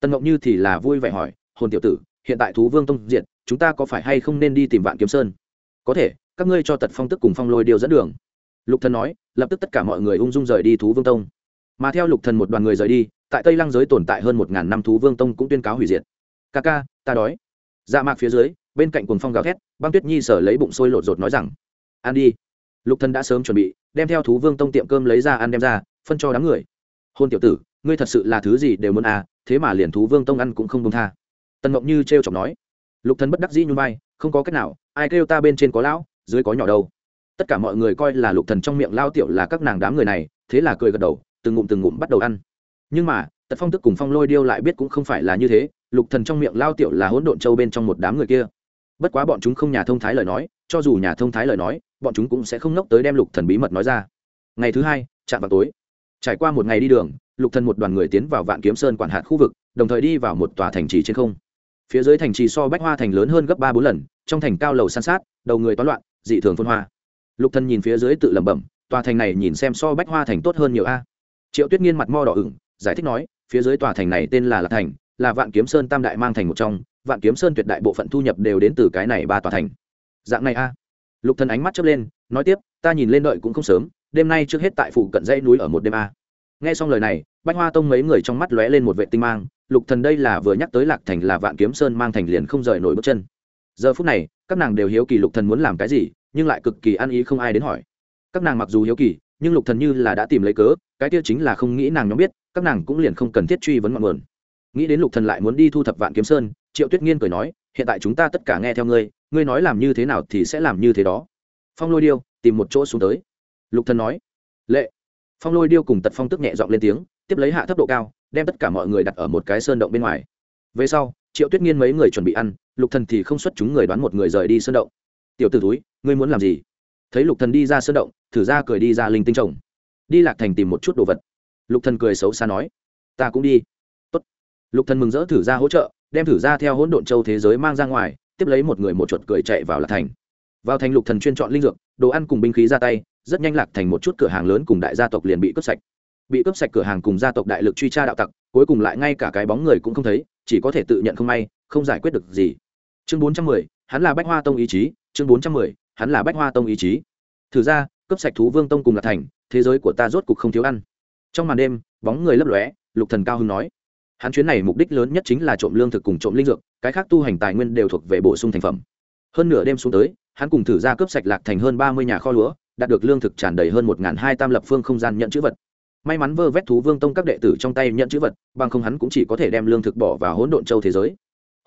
Tân ngọc như thì là vui vẻ hỏi, hồn tiểu tử, hiện tại thú vương tông diệt, chúng ta có phải hay không nên đi tìm vạn kiếm sơn? Có thể, các ngươi cho tật phong tức cùng phong lôi điều dẫn đường. Lục thần nói, lập tức tất cả mọi người ung dung rời đi thú vương tông. Mà theo lục thần một đoàn người rời đi, tại tây lăng giới tồn tại hơn một ngàn năm thú vương tông cũng tuyên cáo hủy diệt. Ca ca, ta đói. Dạ mạc phía dưới, bên cạnh cuồng phong gào thét, băng tuyết nhi sở lấy bụng sôi lột rột nói rằng, ăn đi. Lục thần đã sớm chuẩn bị, đem theo thú vương tông tiệm cơm lấy ra ăn đem ra phân cho đám người. Hôn tiểu tử, ngươi thật sự là thứ gì đều muốn à thế mà liền thú vương tông ăn cũng không công tha. Tần ngọc như trêu chọc nói. Lục thần bất đắc dĩ nhún vai, không có cách nào, ai kêu ta bên trên có lão, dưới có nhỏ đâu. Tất cả mọi người coi là lục thần trong miệng lao tiểu là các nàng đám người này, thế là cười gật đầu, từng ngụm từng ngụm bắt đầu ăn. Nhưng mà, tật phong tức cùng phong lôi điêu lại biết cũng không phải là như thế, lục thần trong miệng lao tiểu là hỗn độn châu bên trong một đám người kia. Bất quá bọn chúng không nhà thông thái lời nói, cho dù nhà thông thái lời nói, bọn chúng cũng sẽ không nốc tới đem lục thần bí mật nói ra. Ngày thứ hai, chạm vào tối trải qua một ngày đi đường, lục thần một đoàn người tiến vào vạn kiếm sơn quản hạt khu vực, đồng thời đi vào một tòa thành trì trên không. Phía dưới thành trì so bách hoa thành lớn hơn gấp ba bốn lần, trong thành cao lầu san sát, đầu người toán loạn, dị thường phân hoa. Lục thần nhìn phía dưới tự lẩm bẩm, tòa thành này nhìn xem so bách hoa thành tốt hơn nhiều a. Triệu tuyết nghiên mặt mo đỏ ửng, giải thích nói, phía dưới tòa thành này tên là lạc thành, là vạn kiếm sơn tam đại mang thành một trong, vạn kiếm sơn tuyệt đại bộ phận thu nhập đều đến từ cái này ba tòa thành. Dạng này a. Lục thần ánh mắt chớp lên, nói tiếp, ta nhìn lên đợi cũng không sớm đêm nay trước hết tại phủ cận dãy núi ở một đêm a. Nghe xong lời này, bách hoa tông mấy người trong mắt lóe lên một vệ tinh mang, lục thần đây là vừa nhắc tới lạc thành là vạn kiếm sơn mang thành liền không rời nổi bước chân. Giờ phút này, các nàng đều hiếu kỳ lục thần muốn làm cái gì, nhưng lại cực kỳ ăn ý không ai đến hỏi. Các nàng mặc dù hiếu kỳ, nhưng lục thần như là đã tìm lấy cớ, cái kia chính là không nghĩ nàng nhóm biết, các nàng cũng liền không cần thiết truy vấn ngọn nguồn. Nghĩ đến lục thần lại muốn đi thu thập vạn kiếm sơn, triệu tuyết nghiên cười nói, hiện tại chúng ta tất cả nghe theo ngươi ngươi nói làm như thế nào thì sẽ làm như thế đó. Phong lôi điêu tìm một chỗ xuống tới lục thần nói, lệ. Phong lôi điêu cùng tật phong tức nhẹ giọng lên tiếng, tiếp lấy hạ thấp độ cao, đem tất cả mọi người đặt ở một cái sơn động bên ngoài. Về sau, triệu tuyết nghiên mấy người chuẩn bị ăn, lục thần thì không xuất chúng người đoán một người rời đi sơn động. Tiểu tử túi ngươi muốn làm gì? Thấy lục thần đi ra sơn động, thử ra cười đi ra linh tinh trồng. Đi lạc thành tìm một chút đồ vật. Lục thần cười xấu xa nói, ta cũng đi. Tốt. lục thần mừng rỡ thử ra hỗ trợ, đem thử ra theo hỗn độn châu thế giới mang ra ngoài, tiếp lấy một người một chuột cười chạy vào lạc thành. Vào thành, lục thần chuyên chọn linh dược, đồ ăn cùng binh khí ra tay rất nhanh lạc thành một chút cửa hàng lớn cùng đại gia tộc liền bị cướp sạch. Bị cướp sạch cửa hàng cùng gia tộc đại lực truy tra đạo tặc, cuối cùng lại ngay cả cái bóng người cũng không thấy, chỉ có thể tự nhận không may, không giải quyết được gì. Chương bốn trăm mười, hắn là bách hoa tông ý chí. Chương bốn trăm mười, hắn là bách hoa tông ý chí. Thử ra, cướp sạch thú vương tông cùng lạc thành, thế giới của ta rốt cục không thiếu ăn. Trong màn đêm, bóng người lấp lóe, lục thần cao hưng nói. Hắn chuyến này mục đích lớn nhất chính là trộm lương thực cùng trộm linh dược, cái khác tu hành tài nguyên đều thuộc về bổ sung thành phẩm. Hơn nửa đêm xuống tới, hắn cùng thử ra cướp sạch lạc thành hơn ba mươi nhà kho lúa đạt được lương thực tràn đầy hơn một hai tam lập phương không gian nhận chữ vật. May mắn vơ vét thú vương tông các đệ tử trong tay nhận chữ vật, bằng không hắn cũng chỉ có thể đem lương thực bỏ vào hỗn độn châu thế giới.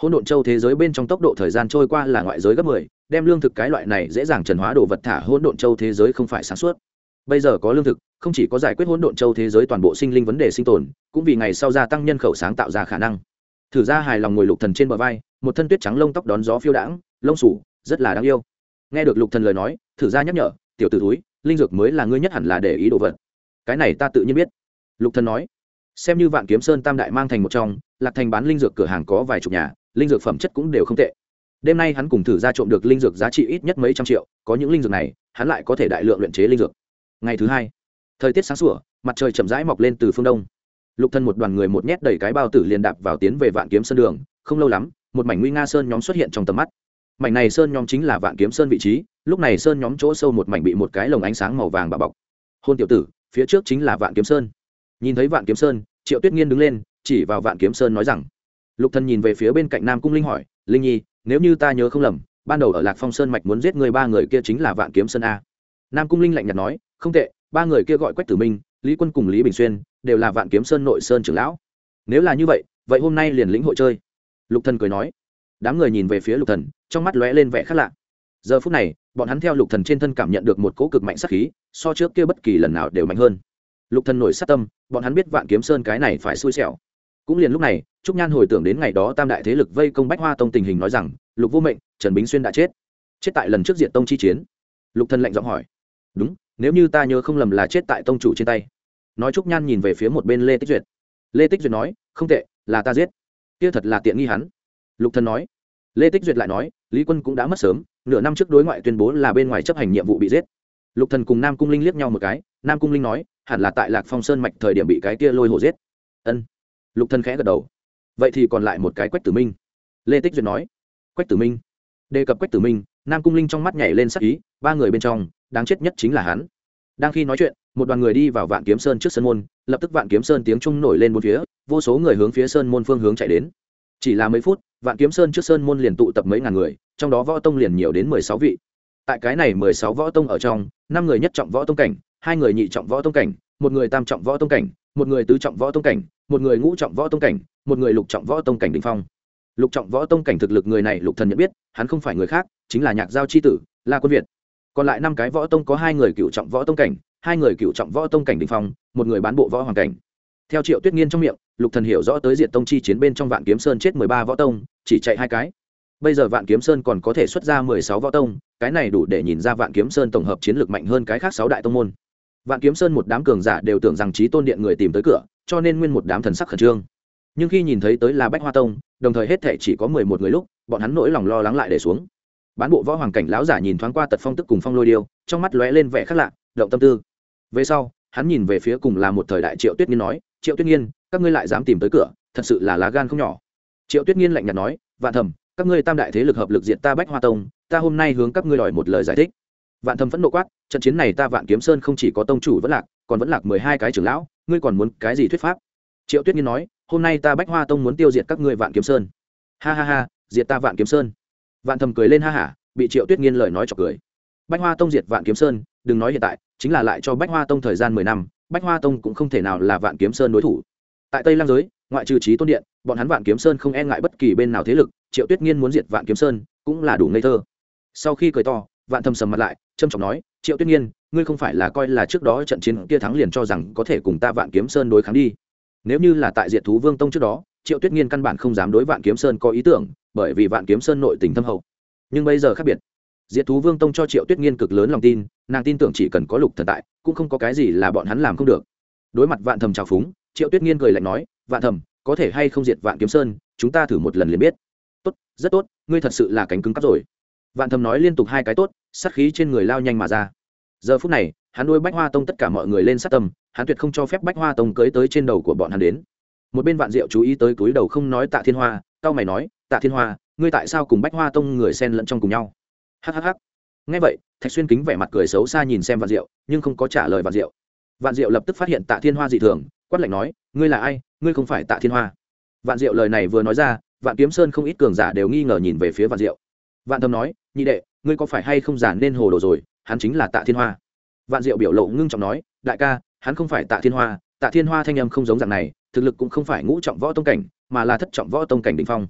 Hỗn độn châu thế giới bên trong tốc độ thời gian trôi qua là ngoại giới gấp mười, đem lương thực cái loại này dễ dàng trần hóa đồ vật thả hỗn độn châu thế giới không phải sáng suốt. Bây giờ có lương thực, không chỉ có giải quyết hỗn độn châu thế giới toàn bộ sinh linh vấn đề sinh tồn, cũng vì ngày sau gia tăng nhân khẩu sáng tạo ra khả năng. Thử ra hài lòng ngồi lục thần trên bờ vai, một thân tuyết trắng lông tóc đón gió phiêu đãng, lông sủ, rất là đáng yêu. Nghe được lục thần lời nói, thử ra nhắc nhở tiểu t ử túi linh dược mới là ngươi nhất hẳn là để ý đồ vật. Cái này ta tự nhiên biết. Lục thần nói. Xem như vạn kiếm sơn tam đại mang thành một trong, lạc thành bán linh dược cửa hàng có vài chục nhà, linh dược phẩm chất cũng đều không tệ. Đêm nay hắn cùng thử ra trộm được linh dược giá trị ít nhất mấy trăm triệu, có những linh dược này, hắn lại có thể đại lượng luyện chế linh dược. Ngày thứ hai, thời tiết sáng sủa, mặt trời chậm rãi mọc lên từ phương đông. Lục thân một đoàn người một nhét đầy cái bao tử liền đạp vào tiến về vạn kiếm sơn đường, không lâu lắm, một mảnh nguy nga sơn nhóm xuất hiện trong tầm mắt mảnh này sơn nhóm chính là vạn kiếm sơn vị trí, lúc này sơn nhóm chỗ sâu một mảnh bị một cái lồng ánh sáng màu vàng bà bọc. Hôn tiểu tử, phía trước chính là vạn kiếm sơn. Nhìn thấy vạn kiếm sơn, triệu tuyết nghiên đứng lên, chỉ vào vạn kiếm sơn nói rằng, lục thần nhìn về phía bên cạnh nam cung linh hỏi, linh nhi, nếu như ta nhớ không lầm, ban đầu ở lạc phong sơn mạch muốn giết người ba người kia chính là vạn kiếm sơn a. Nam cung linh lạnh nhạt nói, không tệ, ba người kia gọi quách tử minh, lý quân cùng lý bình xuyên, đều là vạn kiếm sơn nội sơn trưởng lão. Nếu là như vậy vậy hôm nay liền lĩnh hội chơi. Lục thần cười nói. Đám người nhìn về phía lục thần trong mắt lóe lên vẻ khác lạ. Giờ phút này, bọn hắn theo lục thần trên thân cảm nhận được một cỗ cực mạnh sát khí, so trước kia bất kỳ lần nào đều mạnh hơn. Lục thần nổi sát tâm, bọn hắn biết vạn kiếm sơn cái này phải xui xẻo. Cũng liền lúc này, trúc nhan hồi tưởng đến ngày đó tam đại thế lực vây công bách hoa tông tình hình nói rằng, lục vô mệnh, trần bính xuyên đã chết. Chết tại lần trước diện tông chi chiến. Lục thần lạnh giọng hỏi. Đúng, nếu như ta nhớ không lầm là chết tại tông chủ trên tay. Nói trúc nhan nhìn về phía một bên lê tích duyệt. Lê tích duyệt nói, không tệ, là ta giết. Kia thật là tiện nghi hắn. Lục thần nói lê tích duyệt lại nói, lý quân cũng đã mất sớm, nửa năm trước đối ngoại tuyên bố là bên ngoài chấp hành nhiệm vụ bị giết. Lục thần cùng nam cung linh liếc nhau một cái, nam cung linh nói, hẳn là tại lạc phong sơn mạch thời điểm bị cái kia lôi hổ giết. Ân. Lục thần khẽ gật đầu. Vậy thì còn lại một cái quách tử minh. Lê tích duyệt nói, quách tử minh. Đề cập quách tử minh, nam cung linh trong mắt nhảy lên sắc ý, ba người bên trong, đáng chết nhất chính là hắn. Đang khi nói chuyện, một đoàn người đi vào vạn kiếm sơn trước sân môn, lập tức vạn kiếm sơn tiếng trung nổi lên bốn phía, vô số người hướng phía sơn môn phương hướng chạy đến chỉ là mấy phút vạn kiếm sơn trước sơn môn liền tụ tập mấy ngàn người trong đó võ tông liền nhiều đến mười sáu vị tại cái này mười sáu võ tông ở trong năm người nhất trọng võ tông cảnh hai người nhị trọng võ tông cảnh một người tam trọng võ tông cảnh một người tứ trọng võ tông cảnh một người ngũ trọng võ tông cảnh một người lục trọng võ tông cảnh đình phong lục trọng võ tông cảnh thực lực người này lục thần nhận biết hắn không phải người khác chính là nhạc giao c h i tử la quân việt còn lại năm cái võ tông có hai người cựu trọng võ tông cảnh hai người cựu trọng võ tông cảnh đình phong một người bán bộ võ hoàng cảnh theo triệu tuyết nghiên trong miệng, lục thần hiểu rõ tới diện tông chi chiến bên trong vạn kiếm sơn chết mười ba võ tông, chỉ chạy hai cái. Bây giờ vạn kiếm sơn còn có thể xuất ra mười sáu võ tông, cái này đủ để nhìn ra vạn kiếm sơn tổng hợp chiến lược mạnh hơn cái khác sáu đại tông môn. Vạn kiếm sơn một đám cường giả đều tưởng rằng trí tôn điện người tìm tới cửa, cho nên nguyên một đám thần sắc khẩn trương. Nhưng khi nhìn thấy tới là bách hoa tông, đồng thời hết thể chỉ có mười một người lúc, bọn hắn nỗi lòng lo lắng lại để xuống. Bán bộ võ hoàng cảnh lão giả nhìn thoáng qua tật phong tức cùng phong lôi điêu, trong mắt lóe lên vẻ khác lạ, động tâm tư. Về sau, hắn nhìn về phía cùng là một thời đại triệu tuyết nghiên nói triệu tuyết Nhiên, các ngươi lại dám tìm tới cửa thật sự là lá gan không nhỏ. Triệu tuyết Nhiên lạnh nhạt nói vạn thầm các ngươi tam đại thế lực hợp lực diện ta bách hoa tông ta hôm nay hướng các ngươi đòi một lời giải thích. Vạn thầm phẫn nộ quát trận chiến này ta vạn kiếm sơn không chỉ có tông chủ vẫn lạc còn vẫn lạc mười hai cái trưởng lão ngươi còn muốn cái gì thuyết pháp? Triệu tuyết Nhiên nói hôm nay ta bách hoa tông muốn tiêu diệt các ngươi vạn kiếm sơn. Ha ha ha diệt ta vạn kiếm sơn. Vạn thầm cười lên ha hả bị triệu tuyết nghiên lời nói chọc cười. Bách hoa tông diệt vạn kiếm sơn đừng nói hiện tại chính là lại cho bách hoa tông thời gian mười năm bách hoa tông cũng không thể nào là vạn kiếm sơn đối thủ. Tại tây lang giới, ngoại trừ trí tôn điện, bọn hắn vạn kiếm sơn không e ngại bất kỳ bên nào thế lực, triệu tuyết nghiên muốn diệt vạn kiếm sơn cũng là đủ ngây thơ. Sau khi cười to, vạn thầm sầm mặt lại trâm trọng nói, triệu tuyết nghiên, ngươi không phải là coi là trước đó trận chiến kia thắng liền cho rằng có thể cùng ta vạn kiếm sơn đối kháng đi. Nếu như là tại diệt thú vương tông trước đó, triệu tuyết nghiên căn bản không dám đối vạn kiếm sơn có ý tưởng, bởi vì vạn kiếm sơn nội tình thâm hậu. Nhưng bây giờ khác biệt. Diệt thú vương tông cho triệu tuyết nghiên cực lớn lòng tin, nàng tin tưởng chỉ cần có lục thần tại cũng không có cái gì là bọn hắn làm không được. Đối mặt vạn thầm trào phúng, triệu tuyết nghiên cười lạnh nói, vạn thầm, có thể hay không diệt vạn kiếm sơn, chúng ta thử một lần liền biết. Tốt, rất tốt, ngươi thật sự là cánh cứng cắp rồi. Vạn thầm nói liên tục hai cái tốt, sát khí trên người lao nhanh mà ra. Giờ phút này, hắn nuôi bách hoa tông tất cả mọi người lên sát tâm, hắn tuyệt không cho phép bách hoa tông cưới tới trên đầu của bọn hắn đến. Một bên vạn diệu chú ý tới túi đầu không nói tạ thiên hoa cao mày nói, tạ thiên hoa, ngươi tại sao cùng bách hoa tông người xen lẫn trong cùng nhau? Hhh nghe vậy, thạch xuyên kính vẻ mặt cười xấu xa nhìn xem vạn diệu, nhưng không có trả lời vạn diệu. Vạn diệu lập tức phát hiện tạ thiên hoa dị thường, quát lạnh nói, ngươi là ai? Ngươi không phải tạ thiên hoa. Vạn diệu lời này vừa nói ra, vạn kiếm sơn không ít cường giả đều nghi ngờ nhìn về phía vạn diệu. Vạn thâm nói, nhị đệ, ngươi có phải hay không giả nên hồ đồ rồi? Hắn chính là tạ thiên hoa. Vạn diệu biểu lộ ngưng trọng nói, đại ca, hắn không phải tạ thiên hoa, tạ thiên hoa thanh âm không giống dạng này, thực lực cũng không phải ngũ trọng võ tông cảnh, mà là thất trọng võ tông cảnh đỉnh phong.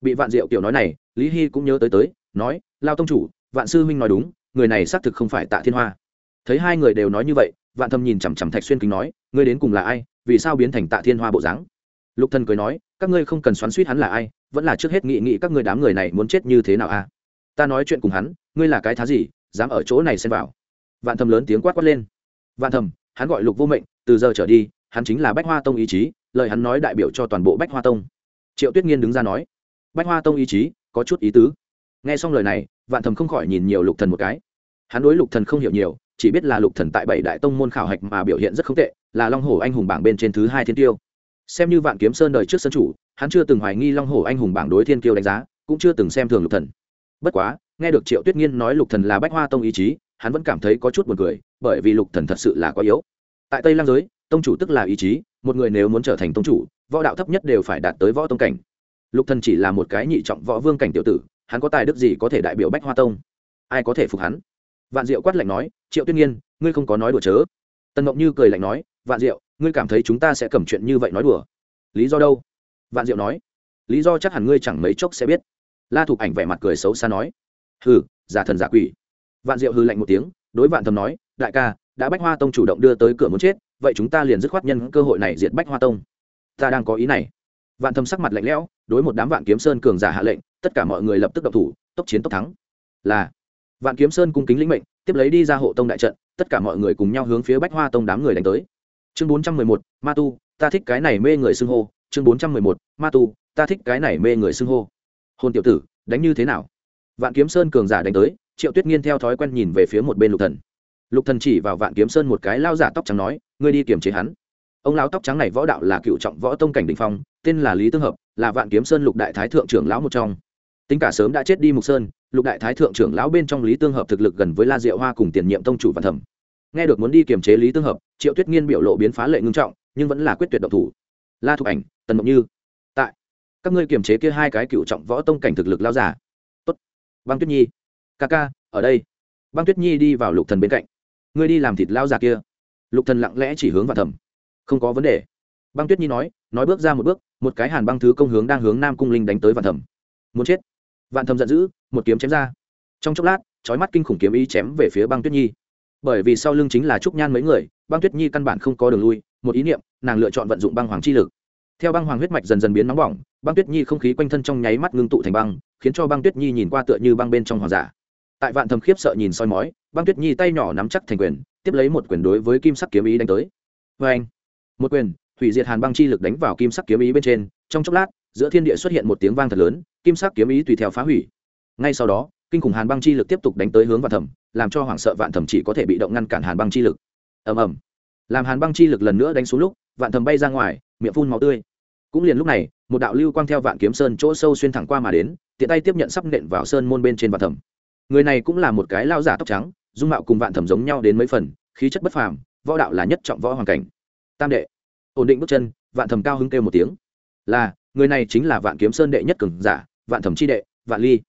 Bị vạn diệu tiểu nói này, lý hy cũng nhớ tới tới, nói, lao tông chủ vạn sư huynh nói đúng, người này xác thực không phải tạ thiên hoa. Thấy hai người đều nói như vậy, vạn thâm nhìn chằm chằm thạch xuyên kính nói, ngươi đến cùng là ai, vì sao biến thành tạ thiên hoa bộ dáng? Lục thần cười nói, các ngươi không cần xoắn suýt hắn là ai, vẫn là trước hết nghị nghị các ngươi đám người này muốn chết như thế nào a à? ta nói chuyện cùng hắn, ngươi là cái thá gì, dám ở chỗ này xen vào? Vạn thầm lớn tiếng quát quát lên. Vạn thầm hắn gọi lục vô mệnh, từ giờ trở đi, hắn chính là bách hoa tông ý chí, lời hắn nói đại biểu cho toàn bộ bách hoa tông. Triệu tuyết nghiên đứng ra nói, bách hoa tông ý chí, có chút ý tứ. Nghe xong lời này vạn thầm không khỏi nhìn nhiều lục thần một cái. Hắn đối lục thần không hiểu nhiều, chỉ biết là lục thần tại bảy đại tông môn khảo hạch mà biểu hiện rất không tệ, là long hổ anh hùng bảng bên trên thứ hai thiên tiêu. Xem như vạn kiếm sơn đời trước sân chủ, hắn chưa từng hoài nghi long hổ anh hùng bảng đối thiên kiêu đánh giá, cũng chưa từng xem thường lục thần. Bất quá, nghe được triệu tuyết nghiên nói lục thần là bách hoa tông ý chí, hắn vẫn cảm thấy có chút buồn cười, bởi vì lục thần thật sự là quá yếu. Tại tây lang giới, tông chủ tức là ý chí, một người nếu muốn trở thành tông chủ, võ đạo thấp nhất đều phải đạt tới võ tông cảnh. Lục thần chỉ là một cái nhị trọng võ vương cảnh tiểu tử hắn có tài đức gì có thể đại biểu bách hoa tông? Ai có thể phục hắn? Vạn diệu quát lạnh nói, triệu tuyết nhiên ngươi không có nói đùa chớ. Tần ngọc như cười lạnh nói, vạn diệu, ngươi cảm thấy chúng ta sẽ cầm chuyện như vậy nói đùa? Lý do đâu? Vạn diệu nói, lý do chắc hẳn ngươi chẳng mấy chốc sẽ biết. La thục ảnh vẻ mặt cười xấu xa nói, hừ, giả thần giả quỷ. Vạn diệu hư lạnh một tiếng, đối vạn thầm nói, đại ca, đã bách hoa tông chủ động đưa tới cửa muốn chết, vậy chúng ta liền dứt khoát nhân cơ hội này diệt bách hoa tông. Ta đang có ý này. Vạn thầm sắc mặt lạnh lẽo, đối một đám vạn kiếm sơn cường giả hạ lệnh tất cả mọi người lập tức độc thủ, tốc chiến tốc thắng. Là, vạn kiếm sơn cung kính lĩnh mệnh, tiếp lấy đi ra hộ tông đại trận, tất cả mọi người cùng nhau hướng phía bách hoa tông đám người đánh tới. Chương bốn trăm mười một, ma tu, ta thích cái này mê người xưng hô. Chương bốn trăm mười một, ma tu, ta thích cái này mê người xưng hô. Hôn tiểu tử, đánh như thế nào? Vạn kiếm sơn cường giả đánh tới, triệu tuyết nghiên theo thói quen nhìn về phía một bên lục thần. Lục thần chỉ vào vạn kiếm sơn một cái lao giả tóc trắng nói, ngươi đi kiềm chế hắn. Ông lão tóc trắng này võ đạo là cựu trọng võ tông cảnh đỉnh phong, tên là lý tương hợp, là vạn kiếm sơn lục đại thái thượng trưởng lão một trong tính cả sớm đã chết đi mục sơn, lục đại thái thượng trưởng lão bên trong lý tương hợp thực lực gần với la diệu hoa cùng tiền nhiệm tông chủ văn thẩm. Nghe được muốn đi kiềm chế lý tương hợp, triệu tuyết nghiên biểu lộ biến phá lệ ngưng trọng, nhưng vẫn là quyết tuyệt độc thủ. La thục ảnh, tần mộng như. Tại, các ngươi kiềm chế kia hai cái cựu trọng võ tông cảnh thực lực lao giả tốt. Băng tuyết nhi. Ca ca, ở đây. Băng tuyết nhi đi vào lục thần bên cạnh. Ngươi đi làm thịt lao giả kia. Lục thần lặng lẽ chỉ hướng vào thẩm. Không có vấn đề. Băng tuyết nhi nói nói bước ra một bước, một cái hàn băng thứ công hướng đang hướng nam cung linh đánh tới vạn thẩm. Muốn chết vạn thầm giận dữ, một kiếm chém ra. Trong chốc lát trói mắt kinh khủng kiếm ý chém về phía băng tuyết nhi. Bởi vì sau lưng chính là trúc nhan mấy người, băng tuyết nhi căn bản không có đường lui, một ý niệm, nàng lựa chọn vận dụng băng hoàng chi lực. Theo băng hoàng huyết mạch dần dần biến nóng bỏng, băng tuyết nhi không khí quanh thân trong nháy mắt ngưng tụ thành băng, khiến cho băng tuyết nhi nhìn qua tựa như băng bên trong hoàng giả. Tại vạn thầm khiếp sợ nhìn soi mói, băng tuyết nhi tay nhỏ nắm chắc thành quyền, tiếp lấy một quyền đối với kim sắc kiếm ý đánh tới. Vê anh, một quyền, hủy diệt hàn băng chi lực đánh vào kim sắc kiếm ý bên trên. Trong chốc lát, giữa thiên địa xuất hiện một tiếng vang thật lớn kim sắc kiếm ý tùy theo phá hủy. Ngay sau đó, kinh khủng hàn băng chi lực tiếp tục đánh tới hướng vạn thầm làm cho hoảng sợ vạn thầm chỉ có thể bị động ngăn cản hàn băng chi lực. Ầm ầm. Làm hàn băng chi lực lần nữa đánh xuống lúc, vạn thầm bay ra ngoài, miệng phun máu tươi. Cũng liền lúc này, một đạo lưu quang theo vạn kiếm sơn chỗ sâu xuyên thẳng qua mà đến, tiện tay tiếp nhận sắp nện vào sơn môn bên trên vạn thầm người này cũng là một cái lao giả tóc trắng, dung mạo cùng vạn thầm giống nhau đến mấy phần, khí chất bất phàm, võ đạo là nhất trọng võ hoàn cảnh. Tam đệ. Ổn định bước chân, vạn thầm cao hứng kêu một tiếng. Là, người này chính là vạn kiếm sơn đệ nhất cường giả vạn Thẩm chi đệ vạn ly.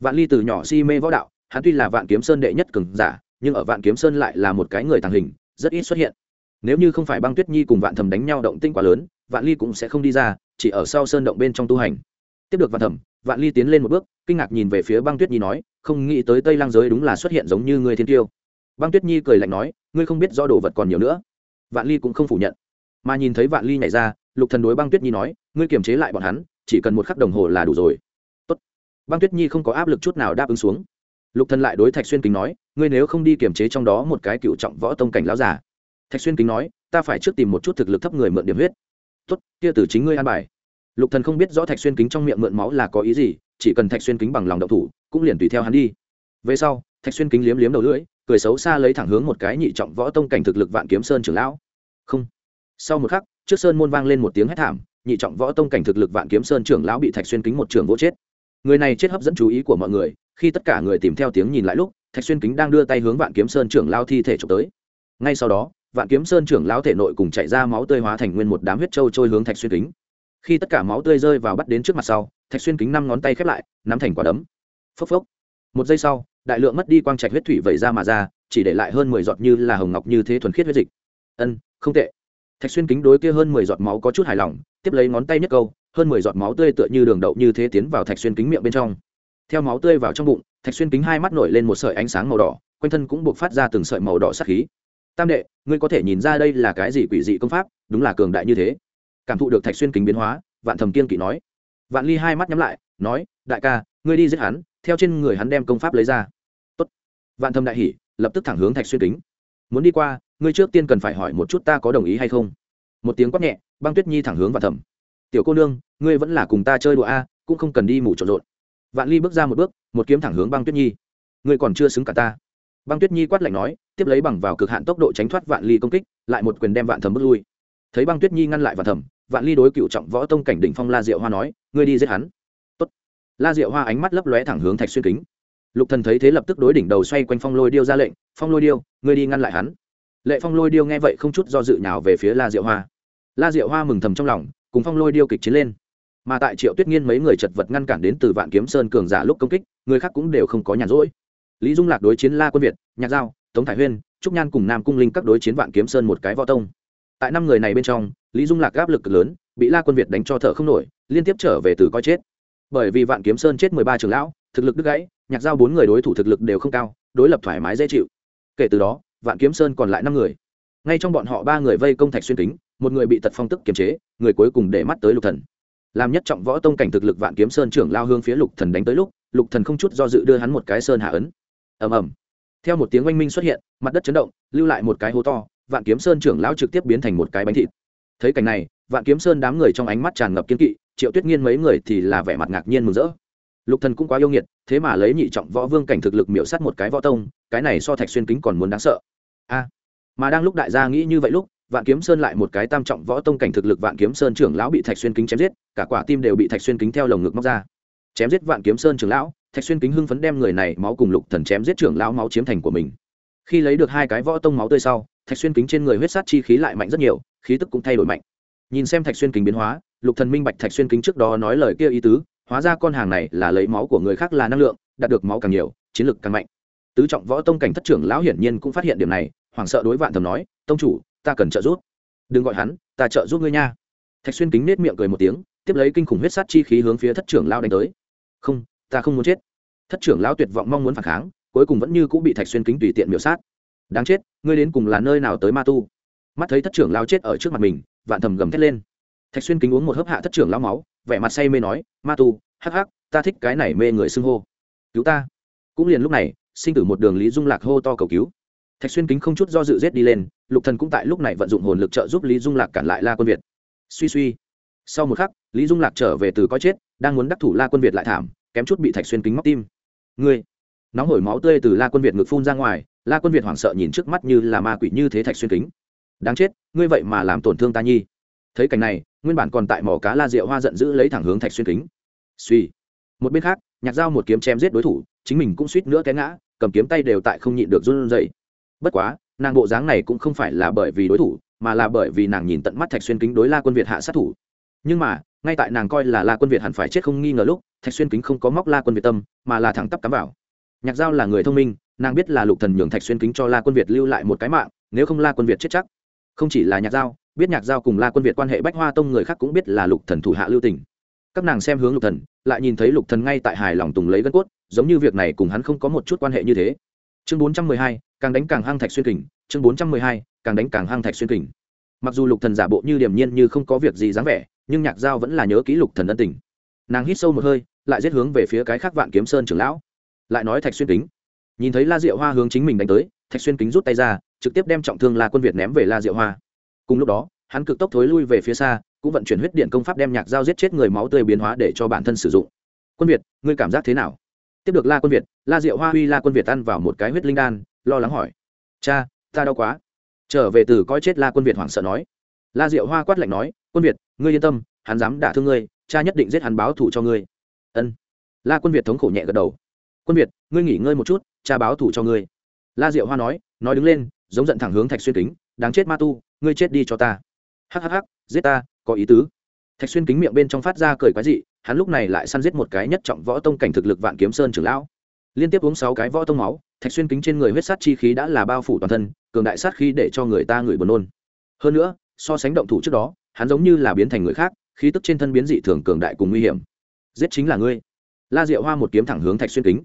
Vạn ly từ nhỏ si mê võ đạo hắn tuy là vạn kiếm sơn đệ nhất cường giả nhưng ở vạn kiếm sơn lại là một cái người tàng hình rất ít xuất hiện. Nếu như không phải băng tuyết nhi cùng vạn Thẩm đánh nhau động tinh quá lớn vạn ly cũng sẽ không đi ra chỉ ở sau sơn động bên trong tu hành. Tiếp được vạn Thẩm, vạn ly tiến lên một bước kinh ngạc nhìn về phía băng tuyết nhi nói không nghĩ tới tây lang giới đúng là xuất hiện giống như người thiên tiêu. Băng tuyết nhi cười lạnh nói ngươi không biết do đồ vật còn nhiều nữa. Vạn ly cũng không phủ nhận. Mà nhìn thấy vạn ly nhảy ra lục thần đối băng tuyết nhi nói ngươi kiềm chế lại bọn hắn chỉ cần một khắc đồng hồ là đủ rồi băng tuyết nhi không có áp lực chút nào đáp ứng xuống. Lục thần lại đối thạch xuyên kính nói, ngươi nếu không đi kiểm chế trong đó một cái cựu trọng võ tông cảnh lão giả thạch xuyên kính nói, ta phải trước tìm một chút thực lực thấp người mượn điểm huyết. Tốt, kia từ chính ngươi an bài. Lục thần không biết rõ thạch xuyên kính trong miệng mượn máu là có ý gì, chỉ cần thạch xuyên kính bằng lòng động thủ, cũng liền tùy theo hắn đi. Về sau, thạch xuyên kính liếm liếm đầu lưỡi, cười xấu xa lấy thẳng hướng một cái nhị trọng võ tông cảnh thực lực vạn kiếm sơn trưởng lão. Không. Sau một khắc, trước sơn môn vang lên một tiếng hét thảm, nhị trọng võ tông cảnh thực lực vạn kiếm sơn trưởng lão bị thạch xuyên kính một trường vỗ chết người này chết hấp dẫn chú ý của mọi người, khi tất cả người tìm theo tiếng nhìn lại lúc, thạch xuyên kính đang đưa tay hướng vạn kiếm sơn trưởng lao thi thể trộm tới. Ngay sau đó, vạn kiếm sơn trưởng lao thể nội cùng chạy ra máu tươi hóa thành nguyên một đám huyết trâu trôi hướng thạch xuyên kính. Khi tất cả máu tươi rơi vào bắt đến trước mặt sau, thạch xuyên kính năm ngón tay khép lại, nắm thành quả đấm. Phốc phốc. Một giây sau, đại lượng mất đi quang trạch huyết thủy vẩy ra mà ra, chỉ để lại hơn mười giọt như là hồng ngọc như thế thuần khiết huyết dịch. Ân, không tệ. Thạch xuyên kính đối kia hơn mười giọt máu có chút hài lòng, tiếp lấy ngón tay nhất câu hơn mười giọt máu tươi tựa như đường đậu như thế tiến vào thạch xuyên kính miệng bên trong. Theo máu tươi vào trong bụng, thạch xuyên kính hai mắt nổi lên một sợi ánh sáng màu đỏ, quanh thân cũng buộc phát ra từng sợi màu đỏ sắc khí. Tam đệ, ngươi có thể nhìn ra đây là cái gì quỷ dị công pháp? Đúng là cường đại như thế. Cảm thụ được thạch xuyên kính biến hóa, vạn thầm kiên kỵ nói. Vạn ly hai mắt nhắm lại, nói, đại ca, ngươi đi giết hắn, theo trên người hắn đem công pháp lấy ra. Tốt. vạn thầm đại hỉ, lập tức thẳng hướng thạch xuyên kính. Muốn đi qua, ngươi trước tiên cần phải hỏi một chút ta có đồng ý hay không? Một tiếng quát nhẹ, băng tuyết nhi thẳng hướng vạn thầm tiểu cô nương, ngươi vẫn là cùng ta chơi đùa a, cũng không cần đi mủ trộn rộn. Vạn ly bước ra một bước, một kiếm thẳng hướng băng tuyết nhi. Ngươi còn chưa xứng cả ta. Băng tuyết nhi quát lạnh nói, tiếp lấy bằng vào cực hạn tốc độ tránh thoát vạn ly công kích, lại một quyền đem vạn thầm bước lui. Thấy băng tuyết nhi ngăn lại vạn thầm vạn ly đối cựu trọng võ tông cảnh đỉnh phong la diệu hoa nói, ngươi đi giết hắn. Tốt. la diệu hoa ánh mắt lấp lóe thẳng hướng thạch xuyên kính. Lục thần thấy thế lập tức đối đỉnh đầu xoay quanh phong lôi điêu ra lệnh, phong lôi điêu, ngươi đi ngăn lại hắn. Lệ phong lôi điêu nghe vậy không chút do dự nhào về phía la diệu hoa. La diệu hoa mừng thầm trong lòng cùng phong lôi điêu kịch chiến lên. Mà tại triệu tuyết nghiên mấy người chật vật ngăn cản đến từ vạn kiếm sơn cường giả lúc công kích, người khác cũng đều không có nhàn rỗi. Lý dung lạc đối chiến la quân việt, nhạc giao, tống thải huyên, trúc nhan cùng nam cung linh các đối chiến vạn kiếm sơn một cái võ tông. Tại năm người này bên trong, lý dung lạc áp lực cực lớn, bị la quân việt đánh cho thở không nổi, liên tiếp trở về từ coi chết. Bởi vì vạn kiếm sơn chết mười ba trường lão, thực lực đứt gãy, nhạc giao bốn người đối thủ thực lực đều không cao, đối lập thoải mái dễ chịu. Kể từ đó, vạn kiếm sơn còn lại năm người. Ngay trong bọn họ ba người vây công thạch xuyên kính một người bị tật phong tức kiềm chế, người cuối cùng để mắt tới lục thần. Làm nhất trọng võ tông cảnh thực lực vạn kiếm sơn trưởng lao hương phía lục thần đánh tới lúc, lục thần không chút do dự đưa hắn một cái sơn hạ ấn. Ầm ầm. Theo một tiếng oanh minh xuất hiện, mặt đất chấn động, lưu lại một cái hố to, vạn kiếm sơn trưởng lão trực tiếp biến thành một cái bánh thịt. Thấy cảnh này, vạn kiếm sơn đám người trong ánh mắt tràn ngập kiên kỵ, triệu tuyết nghiên mấy người thì là vẻ mặt ngạc nhiên mừng rỡ. Lục thần cũng quá yêu nghiệt, thế mà lấy nhị trọng võ vương cảnh thực lực miểu sát một cái võ tông, cái này so thạch xuyên kính còn muốn đáng sợ. A. Mà đang lúc đại gia nghĩ như vậy lúc vạn kiếm sơn lại một cái tam trọng võ tông cảnh thực lực vạn kiếm sơn trưởng lão bị thạch xuyên kính chém giết, cả quả tim đều bị thạch xuyên kính theo lồng ngực móc ra. Chém giết vạn kiếm sơn trưởng lão, thạch xuyên kính hưng phấn đem người này máu cùng lục thần chém giết trưởng lão máu chiếm thành của mình. Khi lấy được hai cái võ tông máu tươi sau, thạch xuyên kính trên người huyết sát chi khí lại mạnh rất nhiều, khí tức cũng thay đổi mạnh. Nhìn xem thạch xuyên kính biến hóa, lục thần minh bạch thạch xuyên kính trước đó nói lời kia ý tứ, hóa ra con hàng này là lấy máu của người khác là năng lượng, đạt được máu càng nhiều, chiến lực càng mạnh. Tứ trọng võ tông cảnh thất trưởng lão hiển nhiên cũng phát hiện điểm này, hoảng sợ đối vạn thầm nói, tông chủ ta cần trợ giúp. Đừng gọi hắn, ta trợ giúp ngươi nha. Thạch xuyên kính nết miệng cười một tiếng, tiếp lấy kinh khủng huyết sát chi khí hướng phía thất trưởng lão đánh tới. Không, ta không muốn chết. Thất trưởng lão tuyệt vọng mong muốn phản kháng, cuối cùng vẫn như cũng bị thạch xuyên kính tùy tiện miểu sát. Đáng chết, ngươi đến cùng là nơi nào tới ma tu? Mắt thấy thất trưởng lão chết ở trước mặt mình, vạn thầm gầm thét lên. Thạch xuyên kính uống một hớp hạ thất trưởng lão máu, vẻ mặt say mê nói, ma tu, hắc hắc, ta thích cái này mê người xưng hô. Cứu ta. Cũng liền lúc này, sinh tử một đường lý dung lạc hô to cầu cứu thạch xuyên kính không chút do dự rét đi lên lục thần cũng tại lúc này vận dụng hồn lực trợ giúp lý dung lạc cản lại la quân việt suy suy sau một khắc lý dung lạc trở về từ coi chết đang muốn đắc thủ la quân việt lại thảm kém chút bị thạch xuyên kính móc tim ngươi nóng hổi máu tươi từ la quân việt ngực phun ra ngoài la quân việt hoảng sợ nhìn trước mắt như là ma quỷ như thế thạch xuyên kính đáng chết ngươi vậy mà làm tổn thương ta nhi thấy cảnh này nguyên bản còn tại mỏ cá la rượu hoa giận dữ lấy thẳng hướng thạch xuyên kính suy một bên khác nhạc dao một kiếm chém giết đối thủ chính mình cũng suýt nữa té ngã cầm kiếm tay đều tại không nhịn được run rẩy bất quá, nàng bộ dáng này cũng không phải là bởi vì đối thủ, mà là bởi vì nàng nhìn tận mắt thạch xuyên kính đối la quân việt hạ sát thủ. Nhưng mà, ngay tại nàng coi là la quân việt hẳn phải chết không nghi ngờ lúc, thạch xuyên kính không có móc la quân việt tâm, mà là thẳng tắp cắm vào. Nhạc giao là người thông minh, nàng biết là lục thần nhường thạch xuyên kính cho la quân việt lưu lại một cái mạng, nếu không la quân việt chết chắc. Không chỉ là nhạc giao, biết nhạc giao cùng la quân việt quan hệ bách hoa tông người khác cũng biết là lục thần thủ hạ lưu tình. Các nàng xem hướng lục thần, lại nhìn thấy lục thần ngay tại hài lòng tùng lấy gân cốt, giống như việc này cùng hắn không có một chút quan hệ như thế. Chương bốn trăm mười hai càng đánh càng hang thạch xuyên kình, chương bốn trăm mười hai, càng đánh càng hang thạch xuyên kình. Mặc dù lục thần giả bộ như điềm nhiên như không có việc gì dáng vẻ, nhưng nhạc giao vẫn là nhớ kỹ lục thần ân tình. Nàng hít sâu một hơi, lại giết hướng về phía cái khác vạn kiếm sơn trưởng lão. Lại nói thạch xuyên kính. Nhìn thấy la diệu hoa hướng chính mình đánh tới, thạch xuyên kính rút tay ra, trực tiếp đem trọng thương la quân việt ném về la diệu hoa. Cùng lúc đó, hắn cực tốc thối lui về phía xa, cũng vận chuyển huyết điện công pháp đem nhạc dao giết chết người máu tươi biến hóa để cho bản thân sử dụng. Quân việt, ngươi cảm giác thế nào? Tiếp được la quân việt, la diệu hoa huy la quân việt ăn vào một cái huyết linh đan lo lắng hỏi. Cha, ta đau quá. Trở về từ coi chết la quân việt hoảng sợ nói. La diệu hoa quát lạnh nói, quân việt, ngươi yên tâm, hắn dám đả thương ngươi, cha nhất định giết hắn báo thù cho ngươi. Ân. La quân việt thống khổ nhẹ gật đầu. Quân việt, ngươi nghỉ ngơi một chút, cha báo thủ cho ngươi. La diệu hoa nói nói đứng lên, giống giận thẳng hướng thạch xuyên kính, đáng chết ma tu, ngươi chết đi cho ta. Hhh giết ta, có ý tứ. Thạch xuyên kính miệng bên trong phát ra cười quái dị, hắn lúc này lại săn giết một cái nhất trọng võ tông cảnh thực lực vạn kiếm sơn trưởng lão. Liên tiếp uống sáu cái võ tông máu thạch xuyên kính trên người huyết sát chi khí đã là bao phủ toàn thân, cường đại sát khí để cho người ta ngửi buồn nôn. Hơn nữa, so sánh động thủ trước đó, hắn giống như là biến thành người khác, khí tức trên thân biến dị thường cường đại cùng nguy hiểm. Giết chính là ngươi. La diệu hoa một kiếm thẳng hướng thạch xuyên kính.